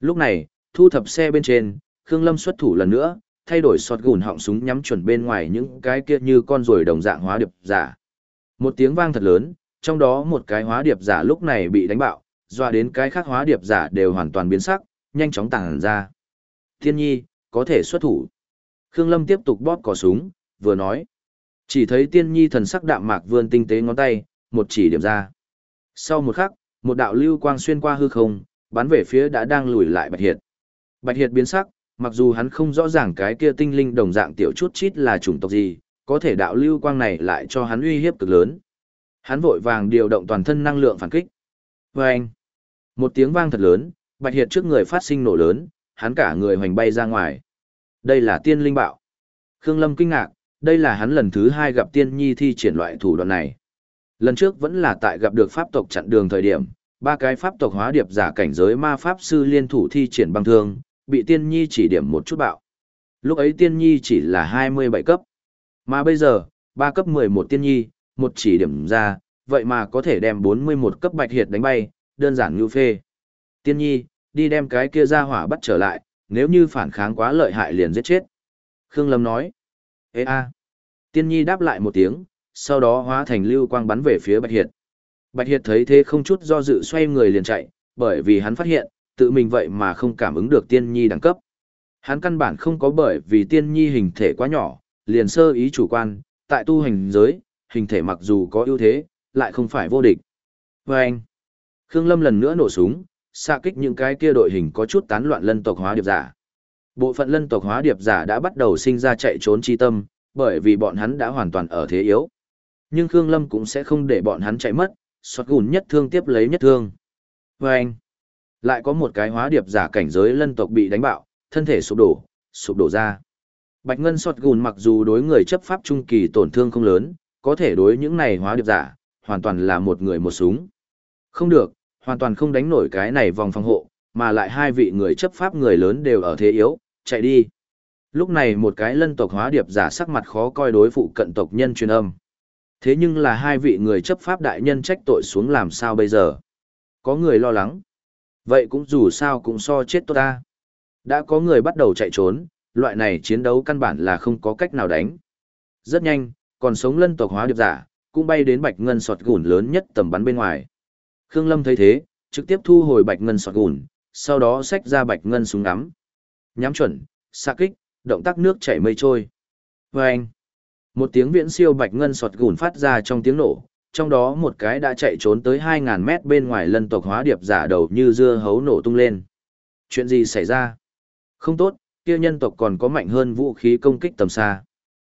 lúc này, thu thập xe bên trên, Khương Lâm xuất thủ lần nữa, thay đổi sọt gùn họng súng nhắm chuẩn bên ngoài những cái kia như con ruồi đồng dạng hóa điệp giả. Một tiếng vang thật lớn, trong đó một cái hóa điệp giả lúc này bị đánh bạo, doa đến cái khác hóa điệp giả đều hoàn toàn biến sắc, nhanh chóng tàng ra. Thiên nhi, có thể xuất thủ. Khương Lâm tiếp tục bóp cò súng, vừa nói. Chỉ thấy tiên nhi thần sắc đạm mạc vươn tinh tế ngón tay, một chỉ điểm ra. Sau một khắc, một đạo lưu quang xuyên qua hư không, bắn về phía đã đang lùi lại Bạch Hiệt. Bạch Hiệt biến sắc, mặc dù hắn không rõ ràng cái kia tinh linh đồng dạng tiểu chút chít là chủng tộc gì, có thể đạo lưu quang này lại cho hắn uy hiếp cực lớn. Hắn vội vàng điều động toàn thân năng lượng phản kích. Và anh, một tiếng vang thật lớn, Bạch Hiệt trước người phát sinh nổ lớn, hắn cả người hoành bay ra ngoài. Đây là tiên linh bạo. Khương Lâm kinh ngạc, đây là hắn lần thứ hai gặp tiên nhi thi triển loại thủ đoạn này. Lần trước vẫn là tại gặp được pháp tộc chặn đường thời điểm, ba cái pháp tộc hóa điệp giả cảnh giới ma pháp sư liên thủ thi triển băng thương, bị tiên nhi chỉ điểm một chút bạo. Lúc ấy tiên nhi chỉ là 27 cấp. Mà bây giờ, ba cấp 11 tiên nhi, một chỉ điểm ra, vậy mà có thể đem 41 cấp bạch hiệt đánh bay, đơn giản như phê. Tiên nhi, đi đem cái kia ra hỏa bắt trở lại, nếu như phản kháng quá lợi hại liền giết chết. Khương Lâm nói. Ê a. Tiên nhi đáp lại một tiếng, sau đó hóa thành lưu quang bắn về phía Bạch Hiệt. Bạch Hiệt thấy thế không chút do dự xoay người liền chạy, bởi vì hắn phát hiện, tự mình vậy mà không cảm ứng được tiên nhi đẳng cấp. Hắn căn bản không có bởi vì tiên nhi hình thể quá nhỏ, liền sơ ý chủ quan, tại tu hành giới, hình thể mặc dù có ưu thế, lại không phải vô địch. Và anh, Khương Lâm lần nữa nổ súng, xạ kích những cái kia đội hình có chút tán loạn lân tộc hóa điệp giả. Bộ phận lân tộc hóa điệp giả đã bắt đầu sinh ra chạy trốn chi tâm, bởi vì bọn hắn đã hoàn toàn ở thế yếu. Nhưng Khương Lâm cũng sẽ không để bọn hắn chạy mất, xoát gùn nhất thương tiếp lấy nhất thương. Và anh, lại có một cái hóa điệp giả cảnh giới lân tộc bị đánh bạo, thân thể sụp đổ, sụp đổ ra. Bạch Ngân xoát gùn mặc dù đối người chấp pháp trung kỳ tổn thương không lớn, có thể đối những này hóa điệp giả, hoàn toàn là một người một súng. Không được, hoàn toàn không đánh nổi cái này vòng phòng hộ, mà lại hai vị người chấp pháp người lớn đều ở thế yếu, chạy đi. Lúc này một cái lân tộc hóa điệp giả sắc mặt khó coi đối phụ cận tộc nhân truyền âm. Thế nhưng là hai vị người chấp pháp đại nhân trách tội xuống làm sao bây giờ? Có người lo lắng. Vậy cũng dù sao cũng so chết tốt ta. Đã có người bắt đầu chạy trốn, loại này chiến đấu căn bản là không có cách nào đánh. Rất nhanh, còn sống lân tộc hóa điệp giả, cũng bay đến bạch ngân sọt gùn lớn nhất tầm bắn bên ngoài. Khương Lâm thấy thế, trực tiếp thu hồi bạch ngân sọt gùn, sau đó xách ra bạch ngân súng ngắm. Nhắm chuẩn, xạ kích, động tác nước chảy mây trôi. Và anh, một tiếng viễn siêu bạch ngân sọt gùn phát ra trong tiếng nổ, trong đó một cái đã chạy trốn tới 2.000 mét bên ngoài lân tộc hóa điệp giả đầu như dưa hấu nổ tung lên. Chuyện gì xảy ra? Không tốt, kia nhân tộc còn có mạnh hơn vũ khí công kích tầm xa.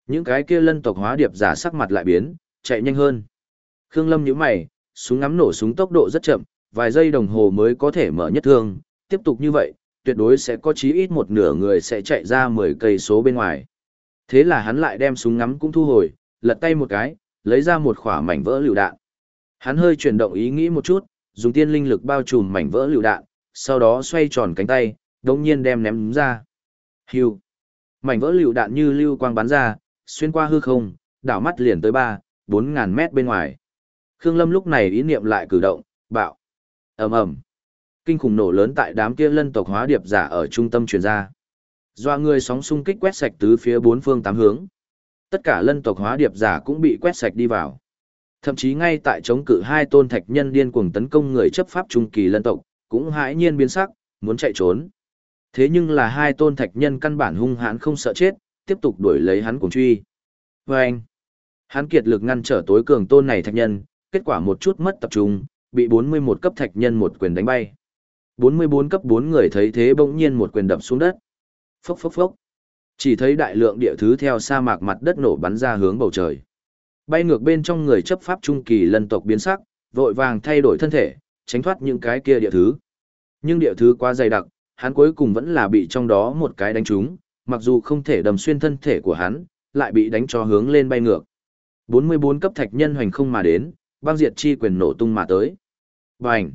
Những cái kia lân tộc hóa điệp giả sắc mặt lại biến, chạy nhanh hơn. Khương Lâm nhíu mày, súng ngắm nổ súng tốc độ rất chậm, vài giây đồng hồ mới có thể mở nhất thương, tiếp tục như vậy, tuyệt đối sẽ có chí ít một nửa người sẽ chạy ra 10 cây số bên ngoài. Thế là hắn lại đem súng ngắm cũng thu hồi, lật tay một cái, lấy ra một khỏa mảnh vỡ lựu đạn. Hắn hơi chuyển động ý nghĩ một chút, dùng tiên linh lực bao trùm mảnh vỡ lựu đạn, sau đó xoay tròn cánh tay, đồng nhiên đem ném ra. Hưu. Mảnh vỡ lựu đạn như lưu quang bắn ra, xuyên qua hư không, đảo mắt liền tới 3, 4 ngàn mét bên ngoài. Khương Lâm lúc này ý niệm lại cử động, bạo. ầm ầm Kinh khủng nổ lớn tại đám kia lân tộc hóa điệp giả ở trung tâm truyền ra. Doa người sóng xung kích quét sạch tứ phía bốn phương tám hướng. Tất cả lân tộc hóa điệp giả cũng bị quét sạch đi vào. Thậm chí ngay tại chống cự hai tôn thạch nhân điên cuồng tấn công người chấp pháp trung kỳ lân tộc, cũng hãi nhiên biến sắc, muốn chạy trốn. Thế nhưng là hai tôn thạch nhân căn bản hung hãn không sợ chết, tiếp tục đuổi lấy hắn cùng truy. Vâng! anh, hắn kiệt lực ngăn trở tối cường tôn này thạch nhân, kết quả một chút mất tập trung, bị 41 cấp thạch nhân một quyền đánh bay. 44 cấp 4 người thấy thế bỗng nhiên một quyền đập xuống đất. Phốc phốc phốc. Chỉ thấy đại lượng địa thứ theo sa mạc mặt đất nổ bắn ra hướng bầu trời. Bay ngược bên trong người chấp pháp trung kỳ lân tộc biến sắc, vội vàng thay đổi thân thể, tránh thoát những cái kia địa thứ. Nhưng địa thứ quá dày đặc, hắn cuối cùng vẫn là bị trong đó một cái đánh trúng, mặc dù không thể đầm xuyên thân thể của hắn, lại bị đánh cho hướng lên bay ngược. 44 cấp thạch nhân hoành không mà đến, băng diệt chi quyền nổ tung mà tới. Bành!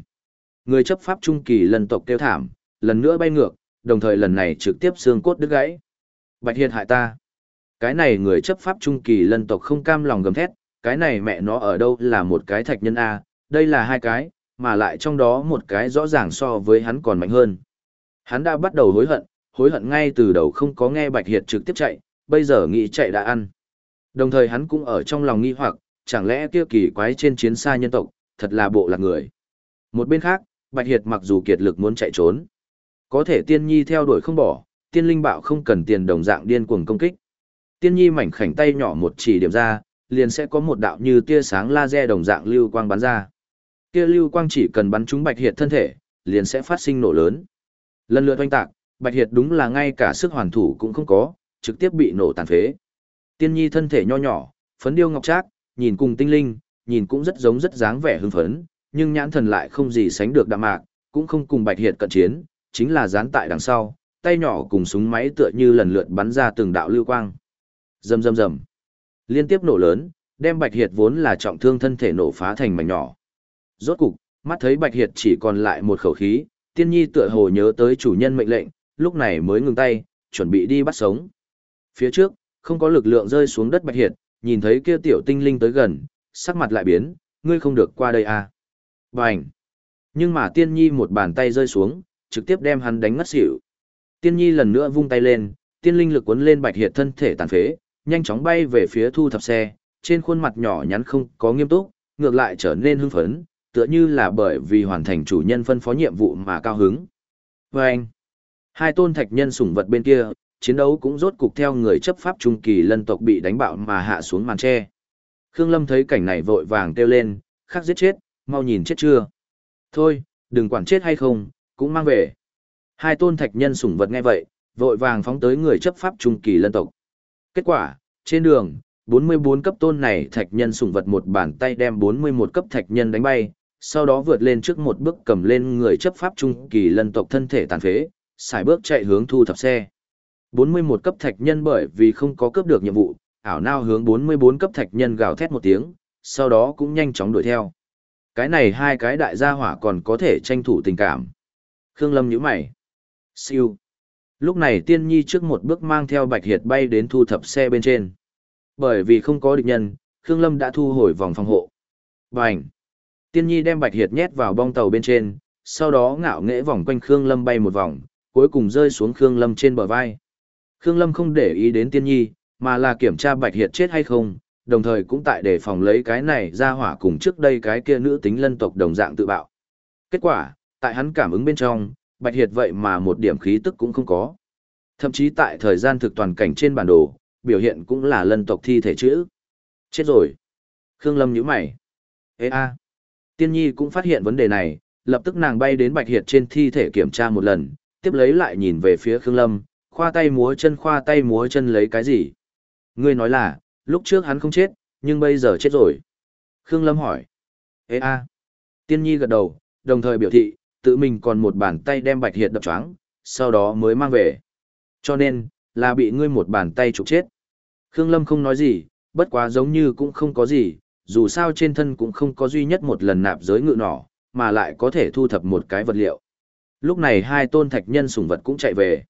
Người chấp pháp trung kỳ lần tộc kêu thảm, lần nữa bay ngược, đồng thời lần này trực tiếp xương cốt đứt gãy. Bạch Hiệt hại ta. Cái này người chấp pháp trung kỳ lân tộc không cam lòng gầm thét, cái này mẹ nó ở đâu là một cái thạch nhân A, đây là hai cái, mà lại trong đó một cái rõ ràng so với hắn còn mạnh hơn. Hắn đã bắt đầu hối hận, hối hận ngay từ đầu không có nghe Bạch Hiệt trực tiếp chạy, bây giờ nghĩ chạy đã ăn. Đồng thời hắn cũng ở trong lòng nghi hoặc, chẳng lẽ kia kỳ quái trên chiến xa nhân tộc, thật là bộ lạc người. Một bên khác, Bạch Hiệt mặc dù kiệt lực muốn chạy trốn, có thể tiên nhi theo đuổi không bỏ, tiên linh bạo không cần tiền đồng dạng điên cuồng công kích. Tiên nhi mảnh khảnh tay nhỏ một chỉ điểm ra, liền sẽ có một đạo như tia sáng laser đồng dạng lưu quang bắn ra. Kia lưu quang chỉ cần bắn trúng Bạch Hiệt thân thể, liền sẽ phát sinh nổ lớn. Lần lượt oanh tạc, Bạch Hiệt đúng là ngay cả sức hoàn thủ cũng không có, trực tiếp bị nổ tàn phế. Tiên nhi thân thể nho nhỏ, phấn điêu ngọc trác, nhìn cùng tinh linh, nhìn cũng rất giống rất dáng vẻ hưng phấn, nhưng nhãn thần lại không gì sánh được đạm mạc, cũng không cùng Bạch Hiệt cận chiến, chính là dán tại đằng sau, tay nhỏ cùng súng máy tựa như lần lượt bắn ra từng đạo lưu quang. Rầm rầm rầm. Liên tiếp nổ lớn, đem Bạch Hiệt vốn là trọng thương thân thể nổ phá thành mảnh nhỏ. Rốt cục, mắt thấy Bạch Hiệt chỉ còn lại một khẩu khí, Tiên Nhi tựa hồ nhớ tới chủ nhân mệnh lệnh, lúc này mới ngừng tay, chuẩn bị đi bắt sống. Phía trước, không có lực lượng rơi xuống đất Bạch Hiệt, nhìn thấy kia tiểu tinh linh tới gần, sắc mặt lại biến, ngươi không được qua đây à. Bành! Nhưng mà Tiên Nhi một bàn tay rơi xuống, trực tiếp đem hắn đánh ngất xỉu. Tiên Nhi lần nữa vung tay lên, tiên linh lực cuốn lên Bạch Hiệt thân thể tàn phế, nhanh chóng bay về phía thu thập xe, trên khuôn mặt nhỏ nhắn không có nghiêm túc, ngược lại trở nên hưng phấn, tựa như là bởi vì hoàn thành chủ nhân phân phó nhiệm vụ mà cao hứng. Vâng! anh, hai tôn thạch nhân sủng vật bên kia, chiến đấu cũng rốt cục theo người chấp pháp trung kỳ lân tộc bị đánh bạo mà hạ xuống màn tre. Khương Lâm thấy cảnh này vội vàng kêu lên, khắc giết chết, mau nhìn chết chưa. Thôi, đừng quản chết hay không, cũng mang về. Hai tôn thạch nhân sủng vật nghe vậy, vội vàng phóng tới người chấp pháp trung kỳ lân tộc. Kết quả, trên đường, 44 cấp tôn này thạch nhân sủng vật một bàn tay đem 41 cấp thạch nhân đánh bay, sau đó vượt lên trước một bước cầm lên người chấp pháp trung kỳ lân tộc thân thể tàn phế, xài bước chạy hướng thu thập xe. 41 cấp thạch nhân bởi vì không có cướp được nhiệm vụ, ảo nao hướng 44 cấp thạch nhân gào thét một tiếng, sau đó cũng nhanh chóng đuổi theo. Cái này hai cái đại gia hỏa còn có thể tranh thủ tình cảm. Khương Lâm nhíu mày. Siêu. Lúc này tiên nhi trước một bước mang theo bạch hiệt bay đến thu thập xe bên trên. Bởi vì không có địch nhân, Khương Lâm đã thu hồi vòng phòng hộ. Bành. Tiên nhi đem bạch hiệt nhét vào bong tàu bên trên, sau đó ngạo nghễ vòng quanh Khương Lâm bay một vòng, cuối cùng rơi xuống Khương Lâm trên bờ vai. Khương Lâm không để ý đến tiên nhi, mà là kiểm tra bạch hiệt chết hay không, đồng thời cũng tại để phòng lấy cái này ra hỏa cùng trước đây cái kia nữ tính lân tộc đồng dạng tự bạo. Kết quả, tại hắn cảm ứng bên trong, Bạch Hiệt vậy mà một điểm khí tức cũng không có. Thậm chí tại thời gian thực toàn cảnh trên bản đồ, biểu hiện cũng là lân tộc thi thể chữ. Chết rồi. Khương Lâm nhíu mày. Ê a. Tiên Nhi cũng phát hiện vấn đề này, lập tức nàng bay đến Bạch Hiệt trên thi thể kiểm tra một lần, tiếp lấy lại nhìn về phía Khương Lâm, khoa tay múa chân khoa tay múa chân lấy cái gì? Ngươi nói là, lúc trước hắn không chết, nhưng bây giờ chết rồi. Khương Lâm hỏi. Ê a. Tiên Nhi gật đầu, đồng thời biểu thị, tự mình còn một bàn tay đem Bạch Hiệt đập choáng, sau đó mới mang về. Cho nên, là bị ngươi một bàn tay trục chết. Khương Lâm không nói gì, bất quá giống như cũng không có gì, dù sao trên thân cũng không có duy nhất một lần nạp giới ngự nỏ, mà lại có thể thu thập một cái vật liệu. Lúc này hai tôn thạch nhân sủng vật cũng chạy về.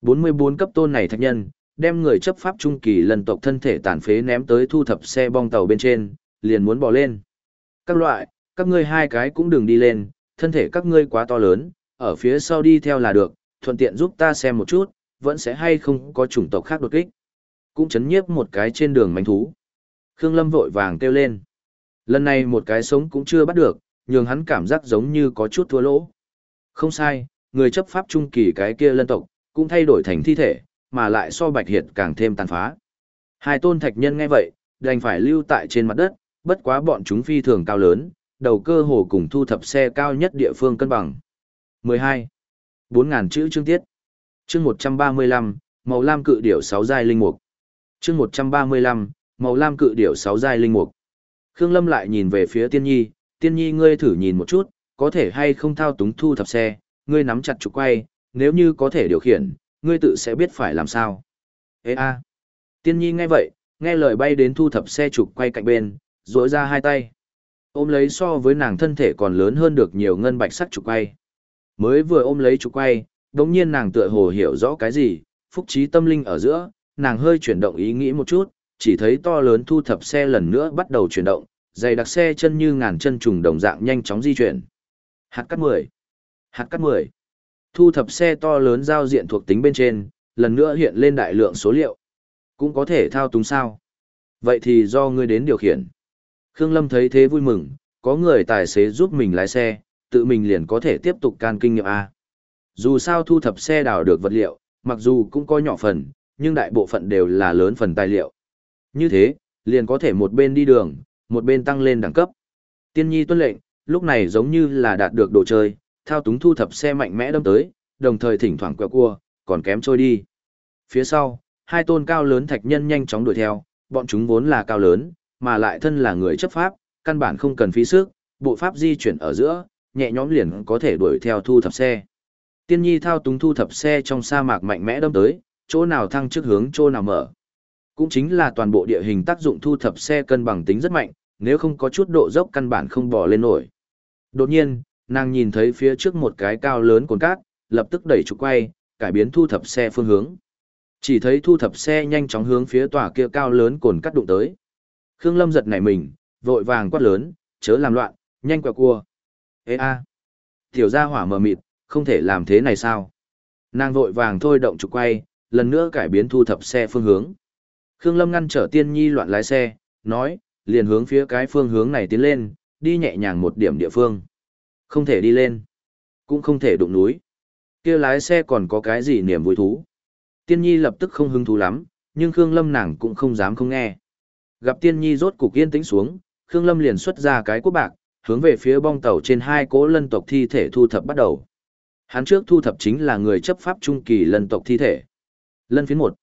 44 cấp tôn này thạch nhân, đem người chấp pháp trung kỳ lần tộc thân thể tàn phế ném tới thu thập xe bong tàu bên trên, liền muốn bỏ lên. Các loại, các ngươi hai cái cũng đừng đi lên, thân thể các ngươi quá to lớn, ở phía sau đi theo là được, thuận tiện giúp ta xem một chút, vẫn sẽ hay không có chủng tộc khác đột kích. Cũng chấn nhiếp một cái trên đường manh thú. Khương Lâm vội vàng kêu lên. Lần này một cái sống cũng chưa bắt được, nhường hắn cảm giác giống như có chút thua lỗ. Không sai, người chấp pháp trung kỳ cái kia lân tộc, cũng thay đổi thành thi thể, mà lại so bạch hiệt càng thêm tàn phá. Hai tôn thạch nhân nghe vậy, đành phải lưu tại trên mặt đất, bất quá bọn chúng phi thường cao lớn, đầu cơ hồ cùng thu thập xe cao nhất địa phương cân bằng. 12. 4.000 chữ chương tiết. Chương 135, màu lam cự điểu 6 giai linh mục. Chương 135, màu lam cự điểu 6 giai linh mục. Khương Lâm lại nhìn về phía Tiên Nhi, Tiên Nhi ngươi thử nhìn một chút, có thể hay không thao túng thu thập xe, ngươi nắm chặt trục quay, nếu như có thể điều khiển, ngươi tự sẽ biết phải làm sao. Ê a. Tiên Nhi nghe vậy, nghe lời bay đến thu thập xe trục quay cạnh bên, rỗi ra hai tay. Ôm lấy so với nàng thân thể còn lớn hơn được nhiều ngân bạch sắc trục quay. Mới vừa ôm lấy trục quay, đống nhiên nàng tựa hồ hiểu rõ cái gì, phúc trí tâm linh ở giữa, nàng hơi chuyển động ý nghĩ một chút, chỉ thấy to lớn thu thập xe lần nữa bắt đầu chuyển động, dày đặc xe chân như ngàn chân trùng đồng dạng nhanh chóng di chuyển. Hạt cắt 10. Hạt cắt 10. Thu thập xe to lớn giao diện thuộc tính bên trên, lần nữa hiện lên đại lượng số liệu. Cũng có thể thao túng sao. Vậy thì do ngươi đến điều khiển. Khương Lâm thấy thế vui mừng, có người tài xế giúp mình lái xe, tự mình liền có thể tiếp tục can kinh nghiệm A. Dù sao thu thập xe đào được vật liệu, mặc dù cũng có nhỏ phần, nhưng đại bộ phận đều là lớn phần tài liệu. Như thế, liền có thể một bên đi đường, một bên tăng lên đẳng cấp. Tiên nhi tuân lệnh, lúc này giống như là đạt được đồ chơi, thao túng thu thập xe mạnh mẽ đâm tới, đồng thời thỉnh thoảng quẹo cua, còn kém trôi đi. Phía sau, hai tôn cao lớn thạch nhân nhanh chóng đuổi theo, bọn chúng vốn là cao lớn, mà lại thân là người chấp pháp, căn bản không cần phí sức, bộ pháp di chuyển ở giữa, nhẹ nhõm liền có thể đuổi theo thu thập xe. Tiên nhi thao túng thu thập xe trong sa mạc mạnh mẽ đâm tới, chỗ nào thăng trước hướng chỗ nào mở. Cũng chính là toàn bộ địa hình tác dụng thu thập xe cân bằng tính rất mạnh, nếu không có chút độ dốc căn bản không bò lên nổi. Đột nhiên, nàng nhìn thấy phía trước một cái cao lớn cồn cát, lập tức đẩy trục quay, cải biến thu thập xe phương hướng. Chỉ thấy thu thập xe nhanh chóng hướng phía tòa kia cao lớn cồn cát đụng tới. Khương Lâm giật nảy mình, vội vàng quát lớn, chớ làm loạn, nhanh quẹo cua. Ê a, tiểu gia hỏa mờ mịt, không thể làm thế này sao? Nàng vội vàng thôi động trục quay, lần nữa cải biến thu thập xe phương hướng. Khương Lâm ngăn trở tiên nhi loạn lái xe, nói, liền hướng phía cái phương hướng này tiến lên, đi nhẹ nhàng một điểm địa phương. Không thể đi lên, cũng không thể đụng núi. kia lái xe còn có cái gì niềm vui thú. Tiên nhi lập tức không hứng thú lắm, nhưng Khương Lâm nàng cũng không dám không nghe. Gặp tiên nhi rốt cục yên tĩnh xuống, Khương Lâm liền xuất ra cái quốc bạc, hướng về phía bong tàu trên hai cỗ lân tộc thi thể thu thập bắt đầu. Hắn trước thu thập chính là người chấp pháp trung kỳ lân tộc thi thể. Lân phiến một,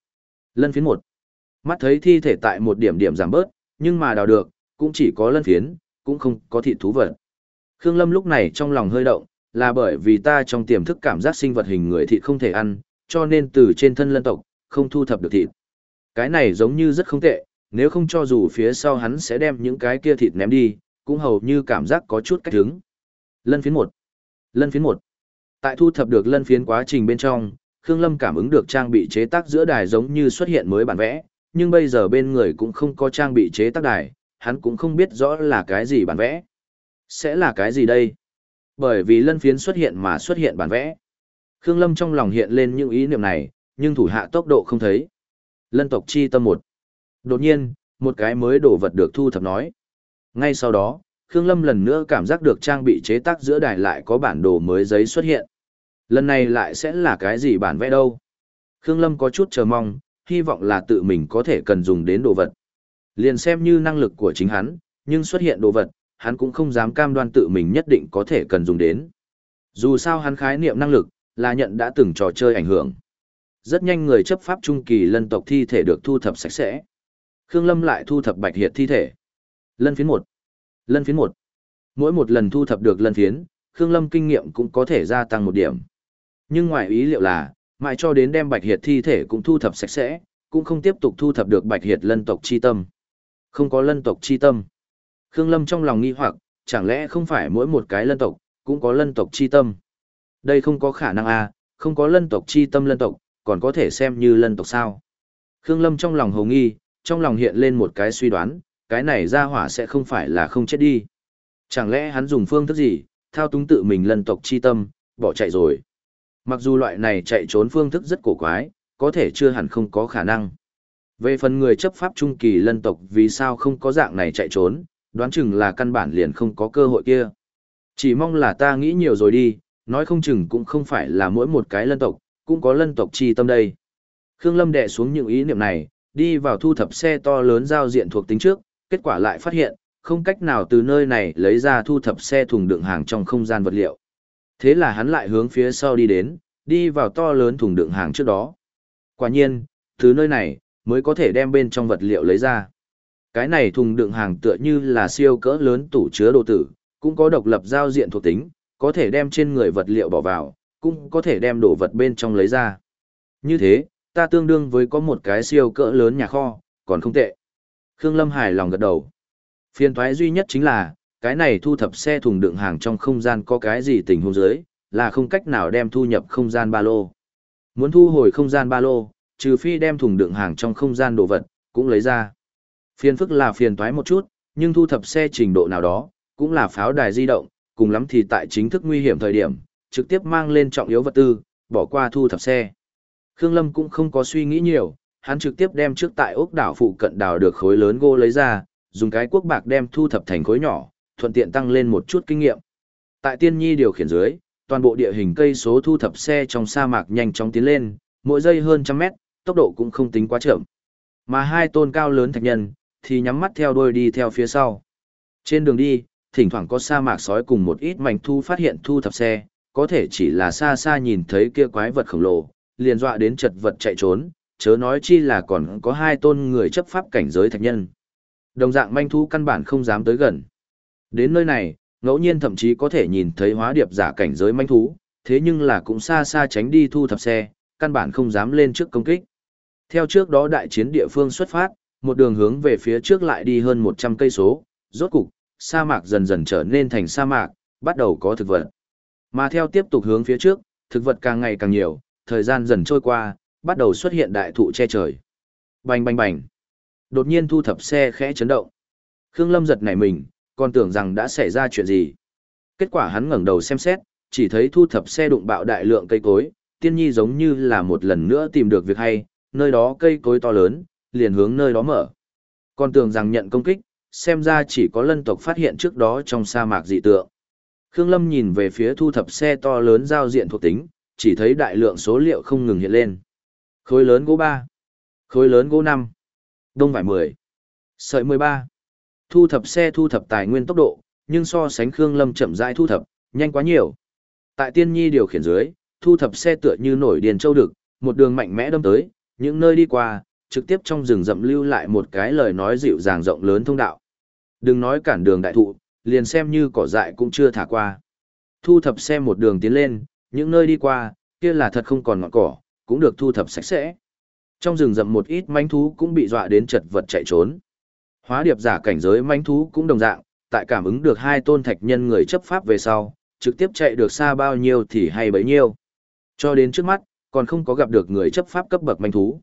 Lân phiến một. Mắt thấy thi thể tại một điểm điểm giảm bớt, nhưng mà đào được, cũng chỉ có lân phiến, cũng không có thịt thú vật. Khương Lâm lúc này trong lòng hơi động, là bởi vì ta trong tiềm thức cảm giác sinh vật hình người thịt không thể ăn, cho nên từ trên thân lân tộc, không thu thập được thịt. Cái này giống như rất không tệ, nếu không cho dù phía sau hắn sẽ đem những cái kia thịt ném đi, cũng hầu như cảm giác có chút cách hứng. Lân phiến một, Lân phiến một. Tại thu thập được lân phiến quá trình bên trong, Khương Lâm cảm ứng được trang bị chế tác giữa đài giống như xuất hiện mới bản vẽ, nhưng bây giờ bên người cũng không có trang bị chế tác đài, hắn cũng không biết rõ là cái gì bản vẽ. Sẽ là cái gì đây? Bởi vì lân phiến xuất hiện mà xuất hiện bản vẽ. Khương Lâm trong lòng hiện lên những ý niệm này, nhưng thủ hạ tốc độ không thấy. Lân tộc chi tâm một. Đột nhiên, một cái mới đổ vật được thu thập nói. Ngay sau đó, Khương Lâm lần nữa cảm giác được trang bị chế tác giữa đài lại có bản đồ mới giấy xuất hiện. Lần này lại sẽ là cái gì bản vẽ đâu? Khương Lâm có chút chờ mong, hy vọng là tự mình có thể cần dùng đến đồ vật. Liền xem như năng lực của chính hắn, nhưng xuất hiện đồ vật, hắn cũng không dám cam đoan tự mình nhất định có thể cần dùng đến. Dù sao hắn khái niệm năng lực, là nhận đã từng trò chơi ảnh hưởng. Rất nhanh người chấp pháp trung kỳ lân tộc thi thể được thu thập sạch sẽ. Khương Lâm lại thu thập bạch hiệt thi thể. Lân phiến 1. Lân phiến 1. Mỗi một lần thu thập được lân phiến, Khương Lâm kinh nghiệm cũng có thể gia tăng một điểm. Nhưng ngoài ý liệu là, mãi cho đến đem bạch hiệt thi thể cũng thu thập sạch sẽ, cũng không tiếp tục thu thập được bạch hiệt lân tộc chi tâm. Không có lân tộc chi tâm. Khương Lâm trong lòng nghi hoặc, chẳng lẽ không phải mỗi một cái lân tộc, cũng có lân tộc chi tâm. Đây không có khả năng a, à, không có lân tộc chi tâm lân tộc, còn có thể xem như lân tộc sao. Khương Lâm trong lòng hồ nghi, trong lòng hiện lên một cái suy đoán, cái này ra hỏa sẽ không phải là không chết đi. Chẳng lẽ hắn dùng phương thức gì, thao túng tự mình lân tộc chi tâm, bỏ chạy rồi. Mặc dù loại này chạy trốn phương thức rất cổ quái, có thể chưa hẳn không có khả năng. Về phần người chấp pháp trung kỳ lân tộc vì sao không có dạng này chạy trốn, đoán chừng là căn bản liền không có cơ hội kia. Chỉ mong là ta nghĩ nhiều rồi đi, nói không chừng cũng không phải là mỗi một cái lân tộc, cũng có lân tộc chi tâm đây. Khương Lâm đè xuống những ý niệm này, đi vào thu thập xe to lớn giao diện thuộc tính trước, kết quả lại phát hiện, không cách nào từ nơi này lấy ra thu thập xe thùng đựng hàng trong không gian vật liệu. Thế là hắn lại hướng phía sau đi đến, đi vào to lớn thùng đựng hàng trước đó. Quả nhiên, từ nơi này, mới có thể đem bên trong vật liệu lấy ra. Cái này thùng đựng hàng tựa như là siêu cỡ lớn tủ chứa đồ tử, cũng có độc lập giao diện thuộc tính, có thể đem trên người vật liệu bỏ vào, cũng có thể đem đồ vật bên trong lấy ra. Như thế, ta tương đương với có một cái siêu cỡ lớn nhà kho, còn không tệ. Khương Lâm hài lòng gật đầu. Phiên thoái duy nhất chính là, cái này thu thập xe thùng đựng hàng trong không gian có cái gì tình huống dưới, là không cách nào đem thu nhập không gian ba lô. Muốn thu hồi không gian ba lô, trừ phi đem thùng đựng hàng trong không gian đồ vật, cũng lấy ra. Phiền phức là phiền toái một chút, nhưng thu thập xe trình độ nào đó, cũng là pháo đài di động, cùng lắm thì tại chính thức nguy hiểm thời điểm, trực tiếp mang lên trọng yếu vật tư, bỏ qua thu thập xe. Khương Lâm cũng không có suy nghĩ nhiều, hắn trực tiếp đem trước tại ốc đảo phụ cận đảo được khối lớn gỗ lấy ra, dùng cái cuốc bạc đem thu thập thành khối nhỏ, thuận tiện tăng lên một chút kinh nghiệm. Tại tiên nhi điều khiển dưới, toàn bộ địa hình cây số thu thập xe trong sa mạc nhanh chóng tiến lên, mỗi giây hơn trăm mét, tốc độ cũng không tính quá chậm. Mà hai tôn cao lớn thạch nhân, thì nhắm mắt theo đuôi đi theo phía sau. Trên đường đi, thỉnh thoảng có sa mạc sói cùng một ít mảnh thu phát hiện thu thập xe, có thể chỉ là xa xa nhìn thấy kia quái vật khổng lồ, liền dọa đến chật vật chạy trốn, chớ nói chi là còn có hai tôn người chấp pháp cảnh giới thạch nhân. Đồng dạng manh thú căn bản không dám tới gần. Đến nơi này, ngẫu nhiên thậm chí có thể nhìn thấy hóa điệp giả cảnh giới manh thú, thế nhưng là cũng xa xa tránh đi thu thập xe, căn bản không dám lên trước công kích. Theo trước đó đại chiến địa phương xuất phát, một đường hướng về phía trước lại đi hơn 100 cây số, rốt cục, sa mạc dần dần trở nên thành sa mạc, bắt đầu có thực vật. Mà theo tiếp tục hướng phía trước, thực vật càng ngày càng nhiều, thời gian dần trôi qua, bắt đầu xuất hiện đại thụ che trời. Bành bành bành. Đột nhiên thu thập xe khẽ chấn động. Khương Lâm giật nảy mình, còn tưởng rằng đã xảy ra chuyện gì. Kết quả hắn ngẩng đầu xem xét, chỉ thấy thu thập xe đụng bạo đại lượng cây cối, tiên nhi giống như là một lần nữa tìm được việc hay, nơi đó cây cối to lớn, liền hướng nơi đó mở. Còn tưởng rằng nhận công kích, xem ra chỉ có lân tộc phát hiện trước đó trong sa mạc dị tượng. Khương Lâm nhìn về phía thu thập xe to lớn giao diện thuộc tính, chỉ thấy đại lượng số liệu không ngừng hiện lên. Khối lớn gỗ 3, khối lớn gỗ 5, đông vải 10, sợi 13. Thu thập xe thu thập tài nguyên tốc độ, nhưng so sánh Khương Lâm chậm rãi thu thập, nhanh quá nhiều. Tại Tiên Nhi điều khiển dưới, thu thập xe tựa như nổi điền châu đực, một đường mạnh mẽ đâm tới, những nơi đi qua, trực tiếp trong rừng rậm lưu lại một cái lời nói dịu dàng rộng lớn thông đạo. Đừng nói cản đường đại thụ, liền xem như cỏ dại cũng chưa thả qua. Thu thập xe một đường tiến lên, những nơi đi qua, kia là thật không còn ngọn cỏ, cũng được thu thập sạch sẽ. Trong rừng rậm một ít manh thú cũng bị dọa đến chật vật chạy trốn. Hóa điệp giả cảnh giới manh thú cũng đồng dạng, tại cảm ứng được hai tôn thạch nhân người chấp pháp về sau, trực tiếp chạy được xa bao nhiêu thì hay bấy nhiêu. Cho đến trước mắt, còn không có gặp được người chấp pháp cấp bậc manh thú.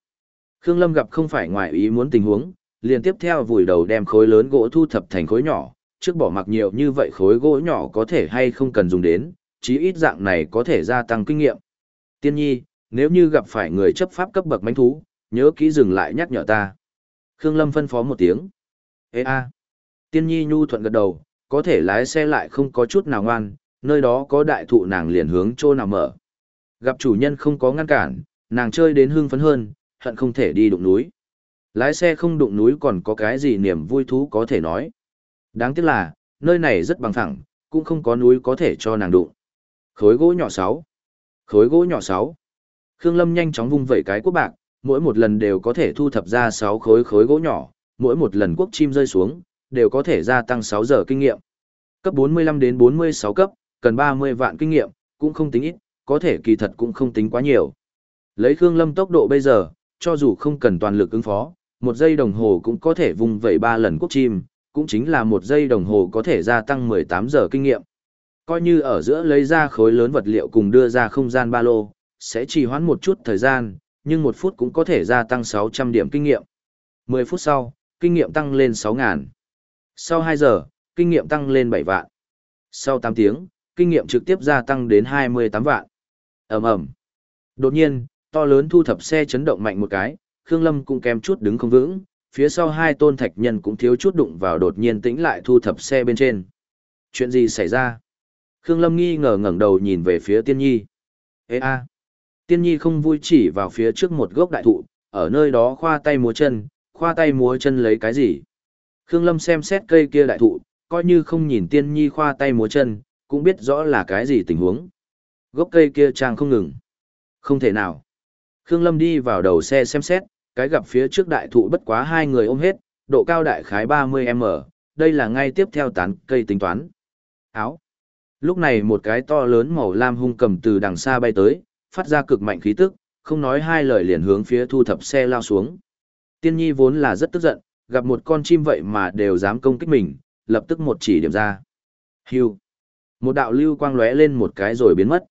Khương Lâm gặp không phải ngoài ý muốn tình huống, liền tiếp theo vùi đầu đem khối lớn gỗ thu thập thành khối nhỏ, trước bỏ mặc nhiều như vậy khối gỗ nhỏ có thể hay không cần dùng đến, chí ít dạng này có thể gia tăng kinh nghiệm. Tiên nhi, nếu như gặp phải người chấp pháp cấp bậc manh thú, nhớ kỹ dừng lại nhắc nhở ta. Khương Lâm phân phó một tiếng. Ê a. Tiên nhi nhu thuận gật đầu, có thể lái xe lại không có chút nào ngoan, nơi đó có đại thụ nàng liền hướng chỗ nào mở. Gặp chủ nhân không có ngăn cản, nàng chơi đến hưng phấn hơn, hận không thể đi đụng núi. Lái xe không đụng núi còn có cái gì niềm vui thú có thể nói. Đáng tiếc là, nơi này rất bằng phẳng, cũng không có núi có thể cho nàng đụng. Khối gỗ nhỏ 6. Khối gỗ nhỏ 6. Khương Lâm nhanh chóng vung vẩy cái quốc bạc, mỗi một lần đều có thể thu thập ra 6 khối khối gỗ nhỏ, mỗi một lần quốc chim rơi xuống, đều có thể gia tăng 6 giờ kinh nghiệm. Cấp 45 đến 46 cấp, cần 30 vạn kinh nghiệm, cũng không tính ít, có thể kỳ thật cũng không tính quá nhiều. Lấy Khương Lâm tốc độ bây giờ, cho dù không cần toàn lực ứng phó, một giây đồng hồ cũng có thể vùng vẩy 3 lần quốc chim, cũng chính là một giây đồng hồ có thể gia tăng 18 giờ kinh nghiệm. Coi như ở giữa lấy ra khối lớn vật liệu cùng đưa ra không gian ba lô, sẽ trì hoãn một chút thời gian, nhưng một phút cũng có thể gia tăng 600 điểm kinh nghiệm. 10 phút sau, kinh nghiệm tăng lên 6.000. Sau 2 giờ, kinh nghiệm tăng lên 7 vạn. Sau 8 tiếng, kinh nghiệm trực tiếp gia tăng đến 28 vạn. ầm ầm Đột nhiên, to lớn thu thập xe chấn động mạnh một cái, Khương Lâm cũng kém chút đứng không vững, phía sau hai tôn thạch nhân cũng thiếu chút đụng vào đột nhiên tĩnh lại thu thập xe bên trên. Chuyện gì xảy ra? Khương Lâm nghi ngờ ngẩng đầu nhìn về phía Tiên Nhi. Ê a! Tiên Nhi không vui chỉ vào phía trước một gốc đại thụ, ở nơi đó khoa tay múa chân, khoa tay múa chân lấy cái gì? Khương Lâm xem xét cây kia đại thụ, coi như không nhìn Tiên Nhi khoa tay múa chân, cũng biết rõ là cái gì tình huống. Gốc cây kia trang không ngừng. Không thể nào. Khương Lâm đi vào đầu xe xem xét, cái gặp phía trước đại thụ bất quá hai người ôm hết, độ cao đại khái 30m, đây là ngay tiếp theo tán cây tính toán. Áo. Lúc này một cái to lớn màu lam hung cầm từ đằng xa bay tới, phát ra cực mạnh khí tức, không nói hai lời liền hướng phía thu thập xe lao xuống. Tiên nhi vốn là rất tức giận, gặp một con chim vậy mà đều dám công kích mình, lập tức một chỉ điểm ra. Hưu. Một đạo lưu quang lóe lên một cái rồi biến mất.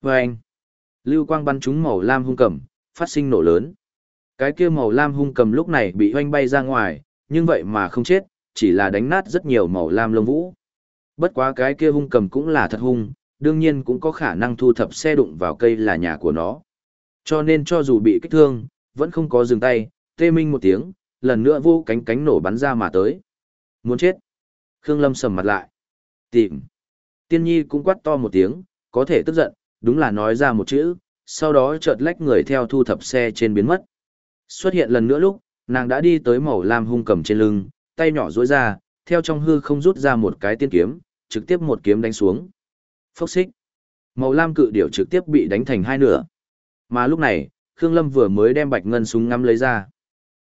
Vâng. anh. Lưu quang bắn trúng màu lam hung cầm, phát sinh nổ lớn. Cái kia màu lam hung cầm lúc này bị hoanh bay ra ngoài, nhưng vậy mà không chết, chỉ là đánh nát rất nhiều màu lam lông vũ. Bất quá cái kia hung cầm cũng là thật hung, đương nhiên cũng có khả năng thu thập xe đụng vào cây là nhà của nó. Cho nên cho dù bị kích thương, vẫn không có dừng tay, tê minh một tiếng, lần nữa vô cánh cánh nổ bắn ra mà tới. Muốn chết. Khương Lâm sầm mặt lại. Tìm. Tiên nhi cũng quát to một tiếng, có thể tức giận, đúng là nói ra một chữ, sau đó chợt lách người theo thu thập xe trên biến mất. Xuất hiện lần nữa lúc, nàng đã đi tới màu lam hung cầm trên lưng, tay nhỏ duỗi ra, theo trong hư không rút ra một cái tiên kiếm, trực tiếp một kiếm đánh xuống. Phốc xích. Màu lam cự điểu trực tiếp bị đánh thành hai nửa. Mà lúc này, Khương Lâm vừa mới đem bạch ngân súng ngắm lấy ra.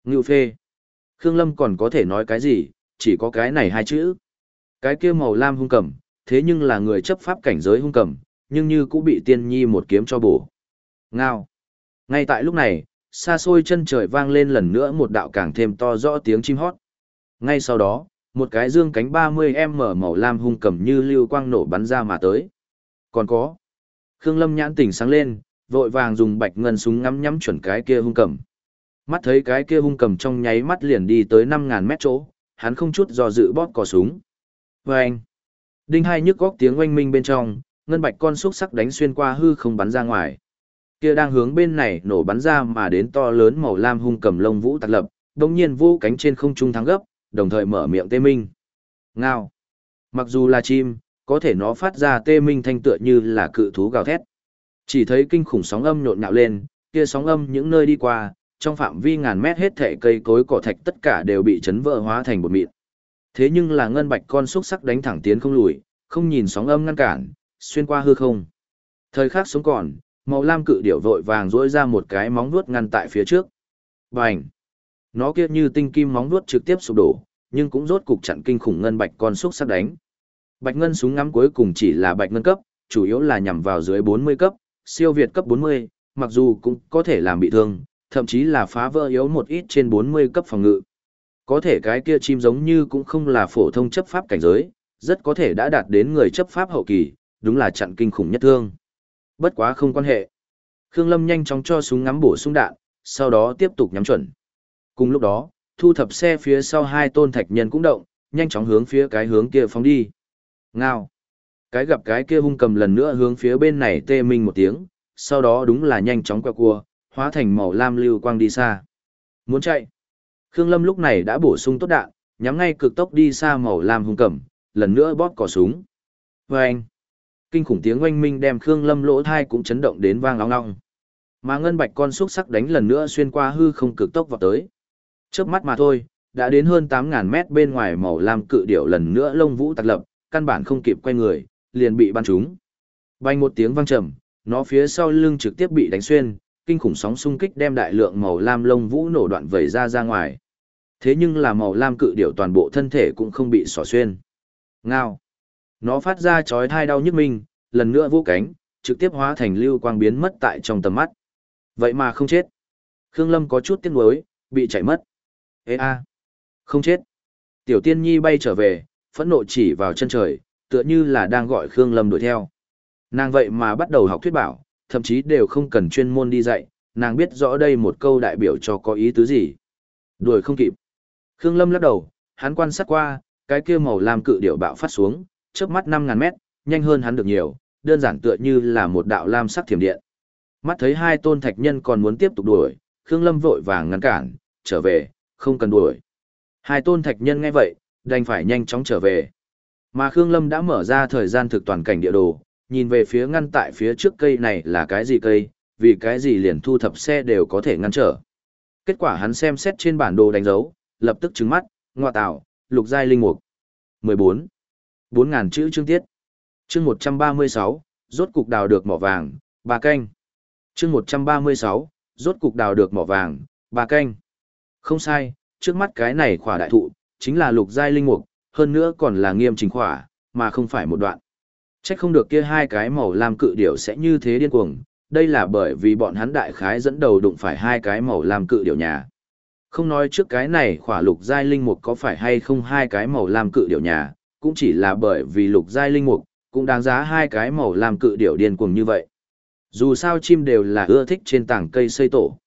Ngưu phê. Khương Lâm còn có thể nói cái gì, chỉ có cái này hai chữ. Cái kia màu lam hung cầm, thế nhưng là người chấp pháp cảnh giới hung cầm, nhưng như cũng bị tiên nhi một kiếm cho bổ. Ngao. Ngay tại lúc này, xa xôi chân trời vang lên lần nữa một đạo càng thêm to rõ tiếng chim hót. Ngay sau đó, một cái dương cánh 30M màu lam hung cầm như lưu quang nổ bắn ra mà tới. Còn có. Khương Lâm nhãn tỉnh sáng lên, vội vàng dùng bạch ngân súng ngắm nhắm chuẩn cái kia hung cầm. Mắt thấy cái kia hung cầm trong nháy mắt liền đi tới 5000 mét chỗ, hắn không chút do dự bóp cò súng. Vâng! Đinh hai nhức góc tiếng oanh minh bên trong, ngân bạch con xúc sắc đánh xuyên qua hư không bắn ra ngoài. Kia đang hướng bên này nổ bắn ra mà đến to lớn màu lam hung cầm lông vũ tạc lập, đồng nhiên vô cánh trên không trung thắng gấp, đồng thời mở miệng tê minh. Ngao! Mặc dù là chim, có thể nó phát ra tê minh thanh tựa như là cự thú gào thét. Chỉ thấy kinh khủng sóng âm nhộn nhạo lên, kia sóng âm những nơi đi qua, trong phạm vi ngàn mét hết thảy cây cối cỏ thạch tất cả đều bị chấn vỡ hóa thành bột mịn. Thế nhưng là ngân bạch con xúc sắc đánh thẳng tiến không lùi, không nhìn sóng âm ngăn cản, xuyên qua hư không. Thời khắc sống còn, màu lam cự điểu vội vàng dỗi ra một cái móng vuốt ngăn tại phía trước. Bành! Nó kia như tinh kim móng vuốt trực tiếp sụp đổ, nhưng cũng rốt cục chặn kinh khủng ngân bạch con xúc sắc đánh. Bạch ngân súng ngắm cuối cùng chỉ là bạch ngân cấp, chủ yếu là nhằm vào dưới 40 cấp, siêu việt cấp 40, mặc dù cũng có thể làm bị thương, thậm chí là phá vỡ yếu một ít trên 40 cấp phòng ngự. Có thể cái kia chim giống như cũng không là phổ thông chấp pháp cảnh giới, rất có thể đã đạt đến người chấp pháp hậu kỳ, đúng là chặn kinh khủng nhất thương. Bất quá không quan hệ. Khương Lâm nhanh chóng cho súng ngắm bổ sung đạn, sau đó tiếp tục nhắm chuẩn. Cùng lúc đó, thu thập xe phía sau hai tôn thạch nhân cũng động, nhanh chóng hướng phía cái hướng kia phóng đi. Ngao. Cái gặp cái kia hung cầm lần nữa hướng phía bên này tê minh một tiếng, sau đó đúng là nhanh chóng quẹo cua, hóa thành màu lam lưu quang đi xa. Muốn chạy. Khương Lâm lúc này đã bổ sung tốt đạn, nhắm ngay cực tốc đi xa màu lam hung cầm, lần nữa bóp cò súng. Vâng anh. Kinh khủng tiếng oanh minh đem Khương Lâm lỗ thai cũng chấn động đến vang ong ong. Mà ngân bạch con xúc sắc đánh lần nữa xuyên qua hư không cực tốc vào tới. Chớp mắt mà thôi, đã đến hơn 8000 mét bên ngoài màu lam cự điểu lần nữa lông vũ tạc lập, căn bản không kịp quay người, liền bị bắn trúng. Bay một tiếng vang trầm, nó phía sau lưng trực tiếp bị đánh xuyên, kinh khủng sóng xung kích đem đại lượng màu lam lông vũ nổ đoạn vẩy ra ra ngoài. Thế nhưng là màu lam cự điểu toàn bộ thân thể cũng không bị xỏ xuyên. Ngao. Nó phát ra chói thai đau nhức mình, lần nữa vũ cánh, trực tiếp hóa thành lưu quang biến mất tại trong tầm mắt. Vậy mà không chết. Khương Lâm có chút tiếc nuối, bị chạy mất. Ê a, không chết. Tiểu tiên nhi bay trở về, phẫn nộ chỉ vào chân trời, tựa như là đang gọi Khương Lâm đuổi theo. Nàng vậy mà bắt đầu học thuyết bảo, thậm chí đều không cần chuyên môn đi dạy, nàng biết rõ đây một câu đại biểu cho có ý tứ gì. Đuổi không kịp. Khương Lâm lắc đầu, hắn quan sát qua, cái kia màu lam cự điểu bạo phát xuống, chớp mắt 5000 mét, nhanh hơn hắn được nhiều, đơn giản tựa như là một đạo lam sắc thiểm điện. Mắt thấy hai tôn thạch nhân còn muốn tiếp tục đuổi, Khương Lâm vội vàng ngăn cản, trở về, không cần đuổi. Hai tôn thạch nhân nghe vậy, đành phải nhanh chóng trở về. Mà Khương Lâm đã mở ra thời gian thực toàn cảnh địa đồ, nhìn về phía ngăn tại phía trước cây này là cái gì cây, vì cái gì liền thu thập xe đều có thể ngăn trở. Kết quả hắn xem xét trên bản đồ đánh dấu, lập tức trừng mắt, ngoa tạo, lục giai linh mục. 14. 4.000 chữ chương tiết. Chương 136, rốt cục đào được mỏ vàng, bà canh. Chương 136, rốt cục đào được mỏ vàng, bà canh. Không sai, trước mắt cái này khỏa đại thụ, chính là lục giai linh mục, hơn nữa còn là nghiêm trình khỏa, mà không phải một đoạn. Chắc không được kia hai cái màu lam cự điểu sẽ như thế điên cuồng, đây là bởi vì bọn hắn đại khái dẫn đầu đụng phải hai cái màu lam cự điểu nhà. Không nói trước cái này khỏa lục giai linh mục có phải hay không hai cái màu lam cự điểu nhà, cũng chỉ là bởi vì lục giai linh mục, cũng đáng giá hai cái màu làm cự điểu điên cuồng như vậy. Dù sao chim đều là ưa thích trên tảng cây xây tổ.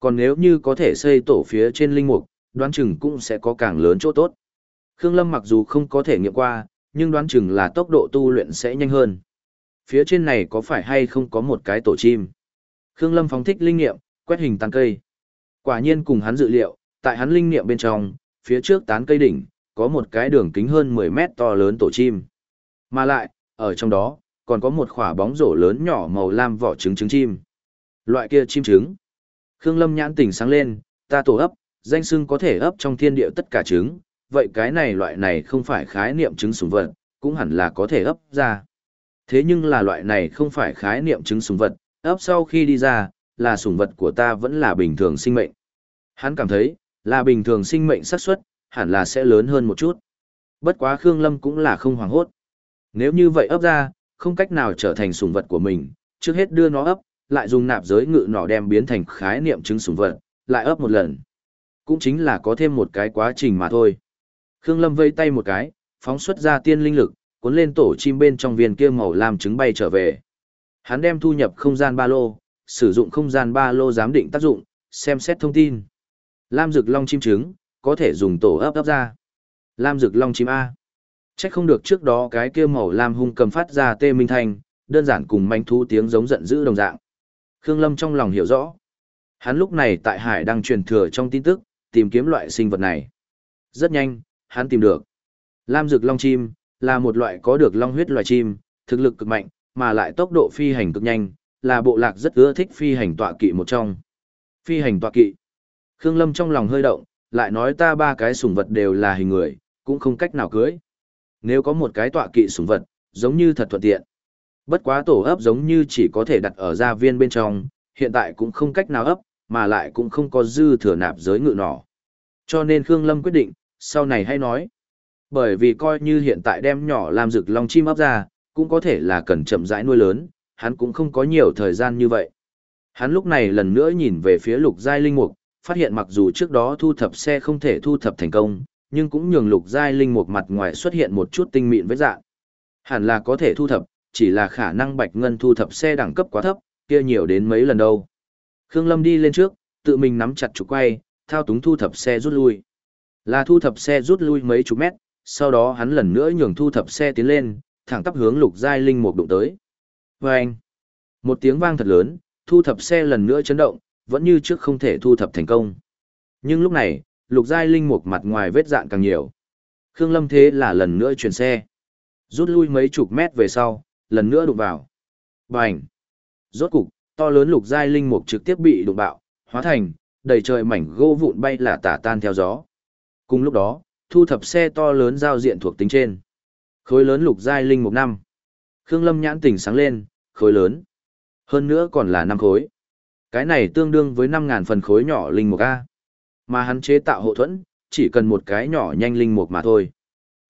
Còn nếu như có thể xây tổ phía trên linh mục, đoán chừng cũng sẽ có càng lớn chỗ tốt. Khương Lâm mặc dù không có thể nghiệm qua, nhưng đoán chừng là tốc độ tu luyện sẽ nhanh hơn. Phía trên này có phải hay không có một cái tổ chim? Khương Lâm phóng thích linh nghiệm, quét hình tán cây. Quả nhiên cùng hắn dự liệu, tại hắn linh nghiệm bên trong, phía trước tán cây đỉnh, có một cái đường kính hơn 10 mét to lớn tổ chim. Mà lại, ở trong đó, còn có một quả bóng rổ lớn nhỏ màu lam vỏ trứng trứng chim. Loại kia chim trứng. Khương Lâm nhãn tỉnh sáng lên, ta tổ ấp, danh xưng có thể ấp trong thiên địa tất cả trứng, vậy cái này loại này không phải khái niệm trứng sủng vật, cũng hẳn là có thể ấp ra. Thế nhưng là loại này không phải khái niệm trứng sủng vật, ấp sau khi đi ra, là sủng vật của ta vẫn là bình thường sinh mệnh. Hắn cảm thấy, là bình thường sinh mệnh xác suất hẳn là sẽ lớn hơn một chút. Bất quá Khương Lâm cũng là không hoảng hốt. Nếu như vậy ấp ra, không cách nào trở thành sủng vật của mình, trước hết đưa nó ấp, lại dùng nạp giới ngự nỏ đem biến thành khái niệm trứng sủng vật, lại ấp một lần. Cũng chính là có thêm một cái quá trình mà thôi. Khương Lâm vây tay một cái, phóng xuất ra tiên linh lực, cuốn lên tổ chim bên trong viên kia màu làm trứng bay trở về. Hắn đem thu nhập không gian ba lô, sử dụng không gian ba lô giám định tác dụng, xem xét thông tin. Lam rực long chim trứng, có thể dùng tổ ấp ấp ra. Lam rực long chim A. Chắc không được trước đó cái kia màu lam hung cầm phát ra tê minh thanh, đơn giản cùng manh thu tiếng giống giận dữ đồng dạng. Khương Lâm trong lòng hiểu rõ. Hắn lúc này tại hải đang truyền thừa trong tin tức, tìm kiếm loại sinh vật này. Rất nhanh, hắn tìm được. Lam rực long chim, là một loại có được long huyết loài chim, thực lực cực mạnh, mà lại tốc độ phi hành cực nhanh, là bộ lạc rất ưa thích phi hành tọa kỵ một trong. Phi hành tọa kỵ. Khương Lâm trong lòng hơi động, lại nói ta ba cái sủng vật đều là hình người, cũng không cách nào cưới. Nếu có một cái tọa kỵ sủng vật, giống như thật thuận tiện. Bất quá tổ ấp giống như chỉ có thể đặt ở gia viên bên trong, hiện tại cũng không cách nào ấp, mà lại cũng không có dư thừa nạp giới ngự nỏ. Cho nên Khương Lâm quyết định, sau này hay nói. Bởi vì coi như hiện tại đem nhỏ làm rực long chim ấp ra, cũng có thể là cần chậm rãi nuôi lớn, hắn cũng không có nhiều thời gian như vậy. Hắn lúc này lần nữa nhìn về phía lục giai linh mục, phát hiện mặc dù trước đó thu thập xe không thể thu thập thành công, nhưng cũng nhường lục giai linh mục mặt ngoài xuất hiện một chút tinh mịn với dạng. Hẳn là có thể thu thập, chỉ là khả năng bạch ngân thu thập xe đẳng cấp quá thấp, kia nhiều đến mấy lần đâu. Khương Lâm đi lên trước, tự mình nắm chặt trục quay, thao túng thu thập xe rút lui. Là thu thập xe rút lui mấy chục mét, sau đó hắn lần nữa nhường thu thập xe tiến lên, thẳng tắp hướng lục giai linh mục đụng tới. Và anh, một tiếng vang thật lớn, thu thập xe lần nữa chấn động, vẫn như trước không thể thu thập thành công. Nhưng lúc này, lục giai linh mục mặt ngoài vết dạn càng nhiều. Khương Lâm thế là lần nữa chuyển xe. Rút lui mấy chục mét về sau, lần nữa đụng vào. Bành! Rốt cục, to lớn lục giai linh mục trực tiếp bị đụng bạo, hóa thành, đầy trời mảnh gỗ vụn bay là tả tan theo gió. Cùng lúc đó, thu thập xe to lớn giao diện thuộc tính trên. Khối lớn lục giai linh mục năm. Khương Lâm nhãn tỉnh sáng lên, khối lớn. Hơn nữa còn là năm khối. Cái này tương đương với 5.000 phần khối nhỏ linh mục A. Mà hắn chế tạo hộ thuẫn, chỉ cần một cái nhỏ nhanh linh mục mà thôi.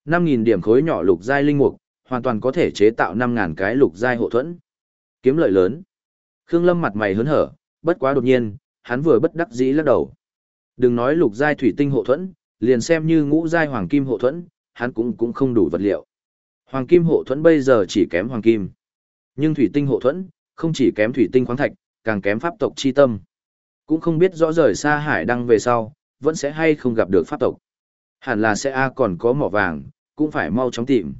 5.000 điểm khối nhỏ lục giai linh mục, hoàn toàn có thể chế tạo 5.000 cái lục giai hộ thuẫn. Kiếm lợi lớn. Khương Lâm mặt mày hớn hở, bất quá đột nhiên, hắn vừa bất đắc dĩ lắc đầu. Đừng nói lục giai thủy tinh hộ thuẫn, liền xem như ngũ giai hoàng kim hộ thuẫn, hắn cũng cũng không đủ vật liệu. Hoàng kim hộ thuẫn bây giờ chỉ kém hoàng kim. Nhưng thủy tinh hộ thuẫn, không chỉ kém thủy tinh khoáng thạch, càng kém pháp tộc chi tâm. Cũng không biết rõ rời xa hải đăng về sau, vẫn sẽ hay không gặp được pháp tộc. Hẳn là sẽ A còn có mỏ vàng, cũng phải mau chóng tìm.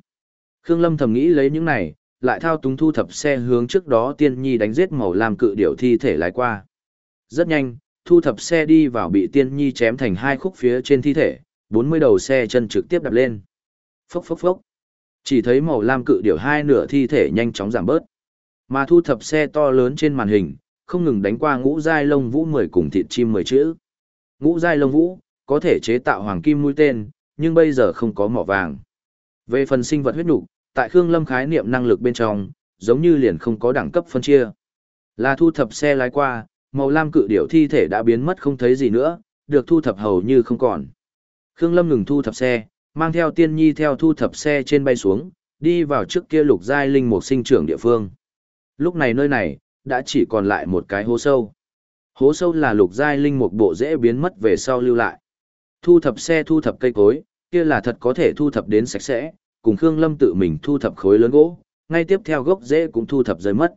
Khương Lâm thầm nghĩ lấy những này, lại thao túng thu thập xe hướng trước đó tiên nhi đánh giết màu làm cự điểu thi thể lái qua. Rất nhanh, thu thập xe đi vào bị tiên nhi chém thành hai khúc phía trên thi thể, 40 đầu xe chân trực tiếp đập lên. Phốc phốc phốc. Chỉ thấy màu lam cự điểu hai nửa thi thể nhanh chóng giảm bớt. Mà thu thập xe to lớn trên màn hình, không ngừng đánh qua ngũ giai lông vũ mười cùng thịt chim mười chữ. Ngũ giai lông vũ, có thể chế tạo hoàng kim mũi tên, nhưng bây giờ không có mỏ vàng. Về phần sinh vật huyết nục, tại Khương Lâm khái niệm năng lực bên trong, giống như liền không có đẳng cấp phân chia. Là thu thập xe lái qua, màu lam cự điểu thi thể đã biến mất không thấy gì nữa, được thu thập hầu như không còn. Khương Lâm ngừng thu thập xe, mang theo tiên nhi theo thu thập xe trên bay xuống, đi vào trước kia lục giai linh mục sinh trưởng địa phương. Lúc này nơi này, đã chỉ còn lại một cái hố sâu. Hố sâu là lục giai linh mục bộ dễ biến mất về sau lưu lại. Thu thập xe thu thập cây cối, kia là thật có thể thu thập đến sạch sẽ, cùng Khương Lâm tự mình thu thập khối lớn gỗ, ngay tiếp theo gốc rễ cũng thu thập rơi mất.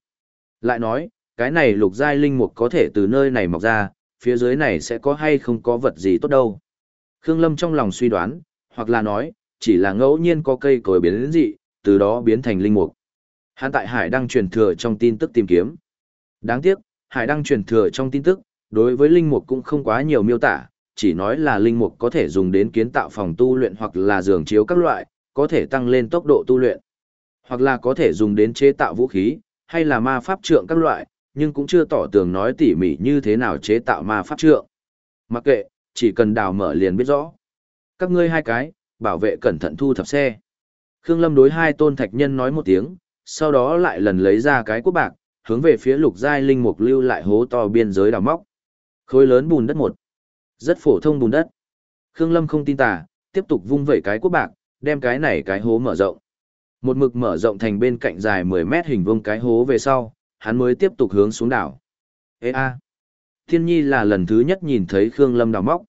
Lại nói, cái này lục giai linh mục có thể từ nơi này mọc ra, phía dưới này sẽ có hay không có vật gì tốt đâu. Khương Lâm trong lòng suy đoán, hoặc là nói, chỉ là ngẫu nhiên có cây cối biến dị, từ đó biến thành linh mục. Hắn tại Hải đang truyền thừa trong tin tức tìm kiếm. Đáng tiếc, Hải Đăng truyền thừa trong tin tức, đối với linh mục cũng không quá nhiều miêu tả, chỉ nói là linh mục có thể dùng đến kiến tạo phòng tu luyện hoặc là giường chiếu các loại, có thể tăng lên tốc độ tu luyện. Hoặc là có thể dùng đến chế tạo vũ khí, hay là ma pháp trượng các loại, nhưng cũng chưa tỏ tường nói tỉ mỉ như thế nào chế tạo ma pháp trượng. Mặc kệ, chỉ cần đào mở liền biết rõ. Các ngươi hai cái, bảo vệ cẩn thận thu thập xe. Khương Lâm đối hai tôn thạch nhân nói một tiếng, sau đó lại lần lấy ra cái quốc bạc, hướng về phía lục giai linh mục lưu lại hố to biên giới đào móc. Khối lớn bùn đất một. Rất phổ thông bùn đất. Khương Lâm không tin tà, tiếp tục vung vẩy cái quốc bạc, đem cái này cái hố mở rộng. Một mực mở rộng thành bên cạnh dài 10 mét hình vuông cái hố về sau, hắn mới tiếp tục hướng xuống đảo. Ê a! Thiên nhi là lần thứ nhất nhìn thấy Khương Lâm đào móc.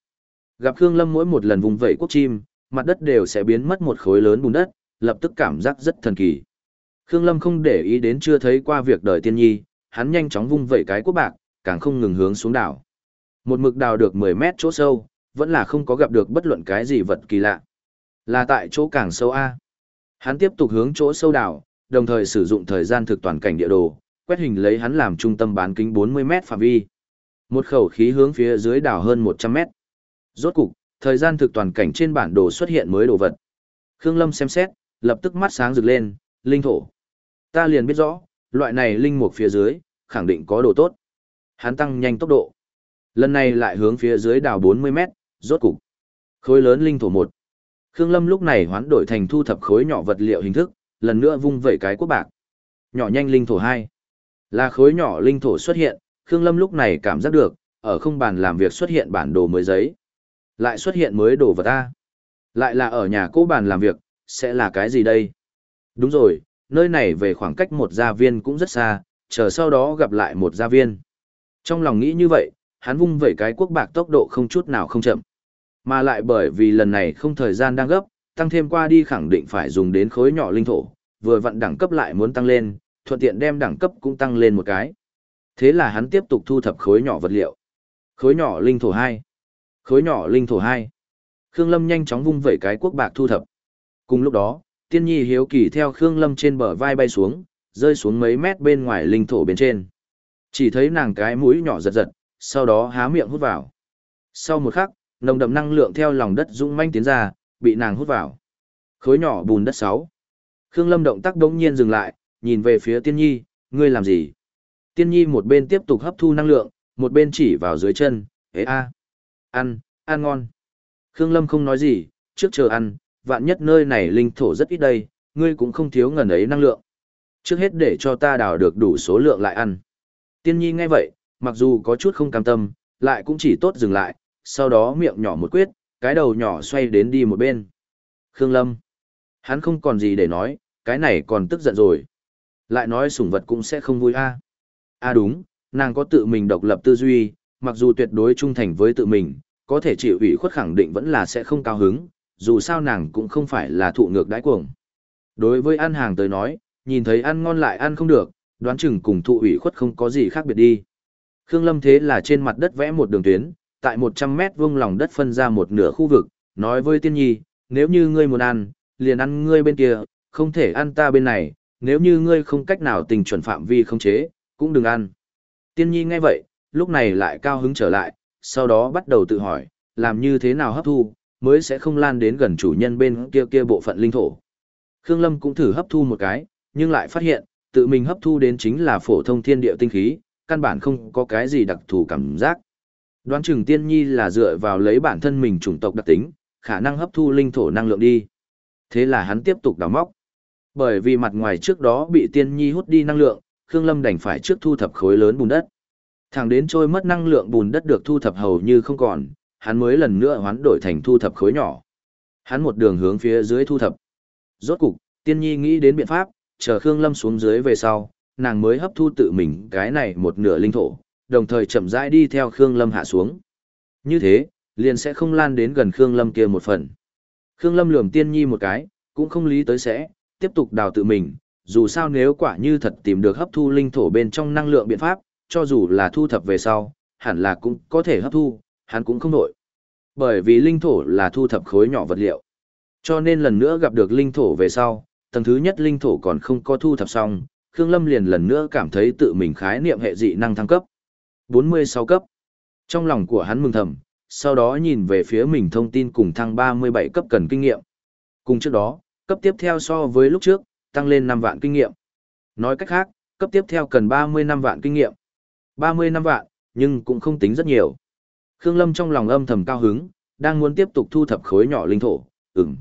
Gặp Khương Lâm mỗi một lần vùng vẩy quốc chim, mặt đất đều sẽ biến mất một khối lớn bùn đất, lập tức cảm giác rất thần kỳ. Khương Lâm không để ý đến chưa thấy qua việc đời tiên nhi, hắn nhanh chóng vung vẩy cái quốc bạc, càng không ngừng hướng xuống đảo. Một mực đào được 10 mét chỗ sâu, vẫn là không có gặp được bất luận cái gì vật kỳ lạ. Là tại chỗ càng sâu A. Hắn tiếp tục hướng chỗ sâu đảo, đồng thời sử dụng thời gian thực toàn cảnh địa đồ, quét hình lấy hắn làm trung tâm bán kính 40 mét phạm vi. Một khẩu khí hướng phía dưới đảo hơn 100 mét. Rốt cục, thời gian thực toàn cảnh trên bản đồ xuất hiện mới đồ vật. Khương Lâm xem xét, lập tức mắt sáng rực lên, linh thổ. Ta liền biết rõ, loại này linh mục phía dưới, khẳng định có đồ tốt. Hắn tăng nhanh tốc độ. Lần này lại hướng phía dưới đào 40 mét, rốt cục. Khối lớn linh thổ một Khương Lâm lúc này hoán đổi thành thu thập khối nhỏ vật liệu hình thức, lần nữa vung vẩy cái quốc bạc. Nhỏ nhanh linh thổ 2. Là khối nhỏ linh thổ xuất hiện, Khương Lâm lúc này cảm giác được, ở không bàn làm việc xuất hiện bản đồ mới giấy. Lại xuất hiện mới đồ vật ta. Lại là ở nhà cố bàn làm việc, sẽ là cái gì đây? Đúng rồi, nơi này về khoảng cách một gia viên cũng rất xa, chờ sau đó gặp lại một gia viên. Trong lòng nghĩ như vậy, hắn vung vẩy cái quốc bạc tốc độ không chút nào không chậm. Mà lại bởi vì lần này không thời gian đang gấp, tăng thêm qua đi khẳng định phải dùng đến khối nhỏ linh thổ, vừa vặn đẳng cấp lại muốn tăng lên, thuận tiện đem đẳng cấp cũng tăng lên một cái. Thế là hắn tiếp tục thu thập khối nhỏ vật liệu. Khối nhỏ linh thổ 2. Khối nhỏ linh thổ 2. Khương Lâm nhanh chóng vung vẩy cái quốc bạc thu thập. Cùng lúc đó, Tiên Nhi hiếu kỳ theo Khương Lâm trên bờ vai bay xuống, rơi xuống mấy mét bên ngoài linh thổ bên trên. Chỉ thấy nàng cái mũi nhỏ giật giật, sau đó há miệng hút vào. Sau một khắc, nồng đậm năng lượng theo lòng đất dũng manh tiến ra, bị nàng hút vào. Khối nhỏ bùn đất sáu. Khương Lâm động tác đống nhiên dừng lại, nhìn về phía Tiên Nhi, ngươi làm gì? Tiên Nhi một bên tiếp tục hấp thu năng lượng, một bên chỉ vào dưới chân, ế a, ăn, ăn ngon. Khương Lâm không nói gì, trước chờ ăn, vạn nhất nơi này linh thổ rất ít đây, ngươi cũng không thiếu ngần ấy năng lượng. Trước hết để cho ta đào được đủ số lượng lại ăn. Tiên Nhi nghe vậy, mặc dù có chút không cam tâm, lại cũng chỉ tốt dừng lại, sau đó miệng nhỏ một quyết, cái đầu nhỏ xoay đến đi một bên. Khương Lâm. Hắn không còn gì để nói, cái này còn tức giận rồi. Lại nói sủng vật cũng sẽ không vui a. À. a đúng, nàng có tự mình độc lập tư duy, mặc dù tuyệt đối trung thành với tự mình, có thể chịu ủy khuất khẳng định vẫn là sẽ không cao hứng, dù sao nàng cũng không phải là thụ ngược đãi cuồng. Đối với ăn hàng tới nói, nhìn thấy ăn ngon lại ăn không được, đoán chừng cùng thụ ủy khuất không có gì khác biệt đi. Khương Lâm thế là trên mặt đất vẽ một đường tuyến, tại 100 mét vuông lòng đất phân ra một nửa khu vực, nói với tiên nhi, nếu như ngươi muốn ăn, liền ăn ngươi bên kia, không thể ăn ta bên này, nếu như ngươi không cách nào tình chuẩn phạm vi không chế, cũng đừng ăn. Tiên nhi nghe vậy, lúc này lại cao hứng trở lại, sau đó bắt đầu tự hỏi, làm như thế nào hấp thu, mới sẽ không lan đến gần chủ nhân bên kia kia bộ phận linh thổ. Khương Lâm cũng thử hấp thu một cái, nhưng lại phát hiện, tự mình hấp thu đến chính là phổ thông thiên địa tinh khí, căn bản không có cái gì đặc thù cảm giác. Đoán chừng tiên nhi là dựa vào lấy bản thân mình chủng tộc đặc tính, khả năng hấp thu linh thổ năng lượng đi. Thế là hắn tiếp tục đào móc. Bởi vì mặt ngoài trước đó bị tiên nhi hút đi năng lượng, Khương Lâm đành phải trước thu thập khối lớn bùn đất. Thẳng đến trôi mất năng lượng bùn đất được thu thập hầu như không còn, hắn mới lần nữa hoán đổi thành thu thập khối nhỏ. Hắn một đường hướng phía dưới thu thập. Rốt cục, tiên nhi nghĩ đến biện pháp, chờ Khương Lâm xuống dưới về sau, nàng mới hấp thu tự mình cái này một nửa linh thổ, đồng thời chậm rãi đi theo Khương Lâm hạ xuống. Như thế, liền sẽ không lan đến gần Khương Lâm kia một phần. Khương Lâm lườm tiên nhi một cái, cũng không lý tới sẽ, tiếp tục đào tự mình, dù sao nếu quả như thật tìm được hấp thu linh thổ bên trong năng lượng biện pháp, cho dù là thu thập về sau, hẳn là cũng có thể hấp thu, hắn cũng không nổi. Bởi vì linh thổ là thu thập khối nhỏ vật liệu. Cho nên lần nữa gặp được linh thổ về sau, tầng thứ nhất linh thổ còn không có thu thập xong, Khương Lâm liền lần nữa cảm thấy tự mình khái niệm hệ dị năng thăng cấp. 46 cấp. Trong lòng của hắn mừng thầm, sau đó nhìn về phía mình thông tin cùng thăng 37 cấp cần kinh nghiệm. Cùng trước đó, cấp tiếp theo so với lúc trước, tăng lên 5 vạn kinh nghiệm. Nói cách khác, cấp tiếp theo cần 30 năm vạn kinh nghiệm. 30 năm vạn, nhưng cũng không tính rất nhiều. Khương Lâm trong lòng âm thầm cao hứng, đang muốn tiếp tục thu thập khối nhỏ linh thổ, ừm.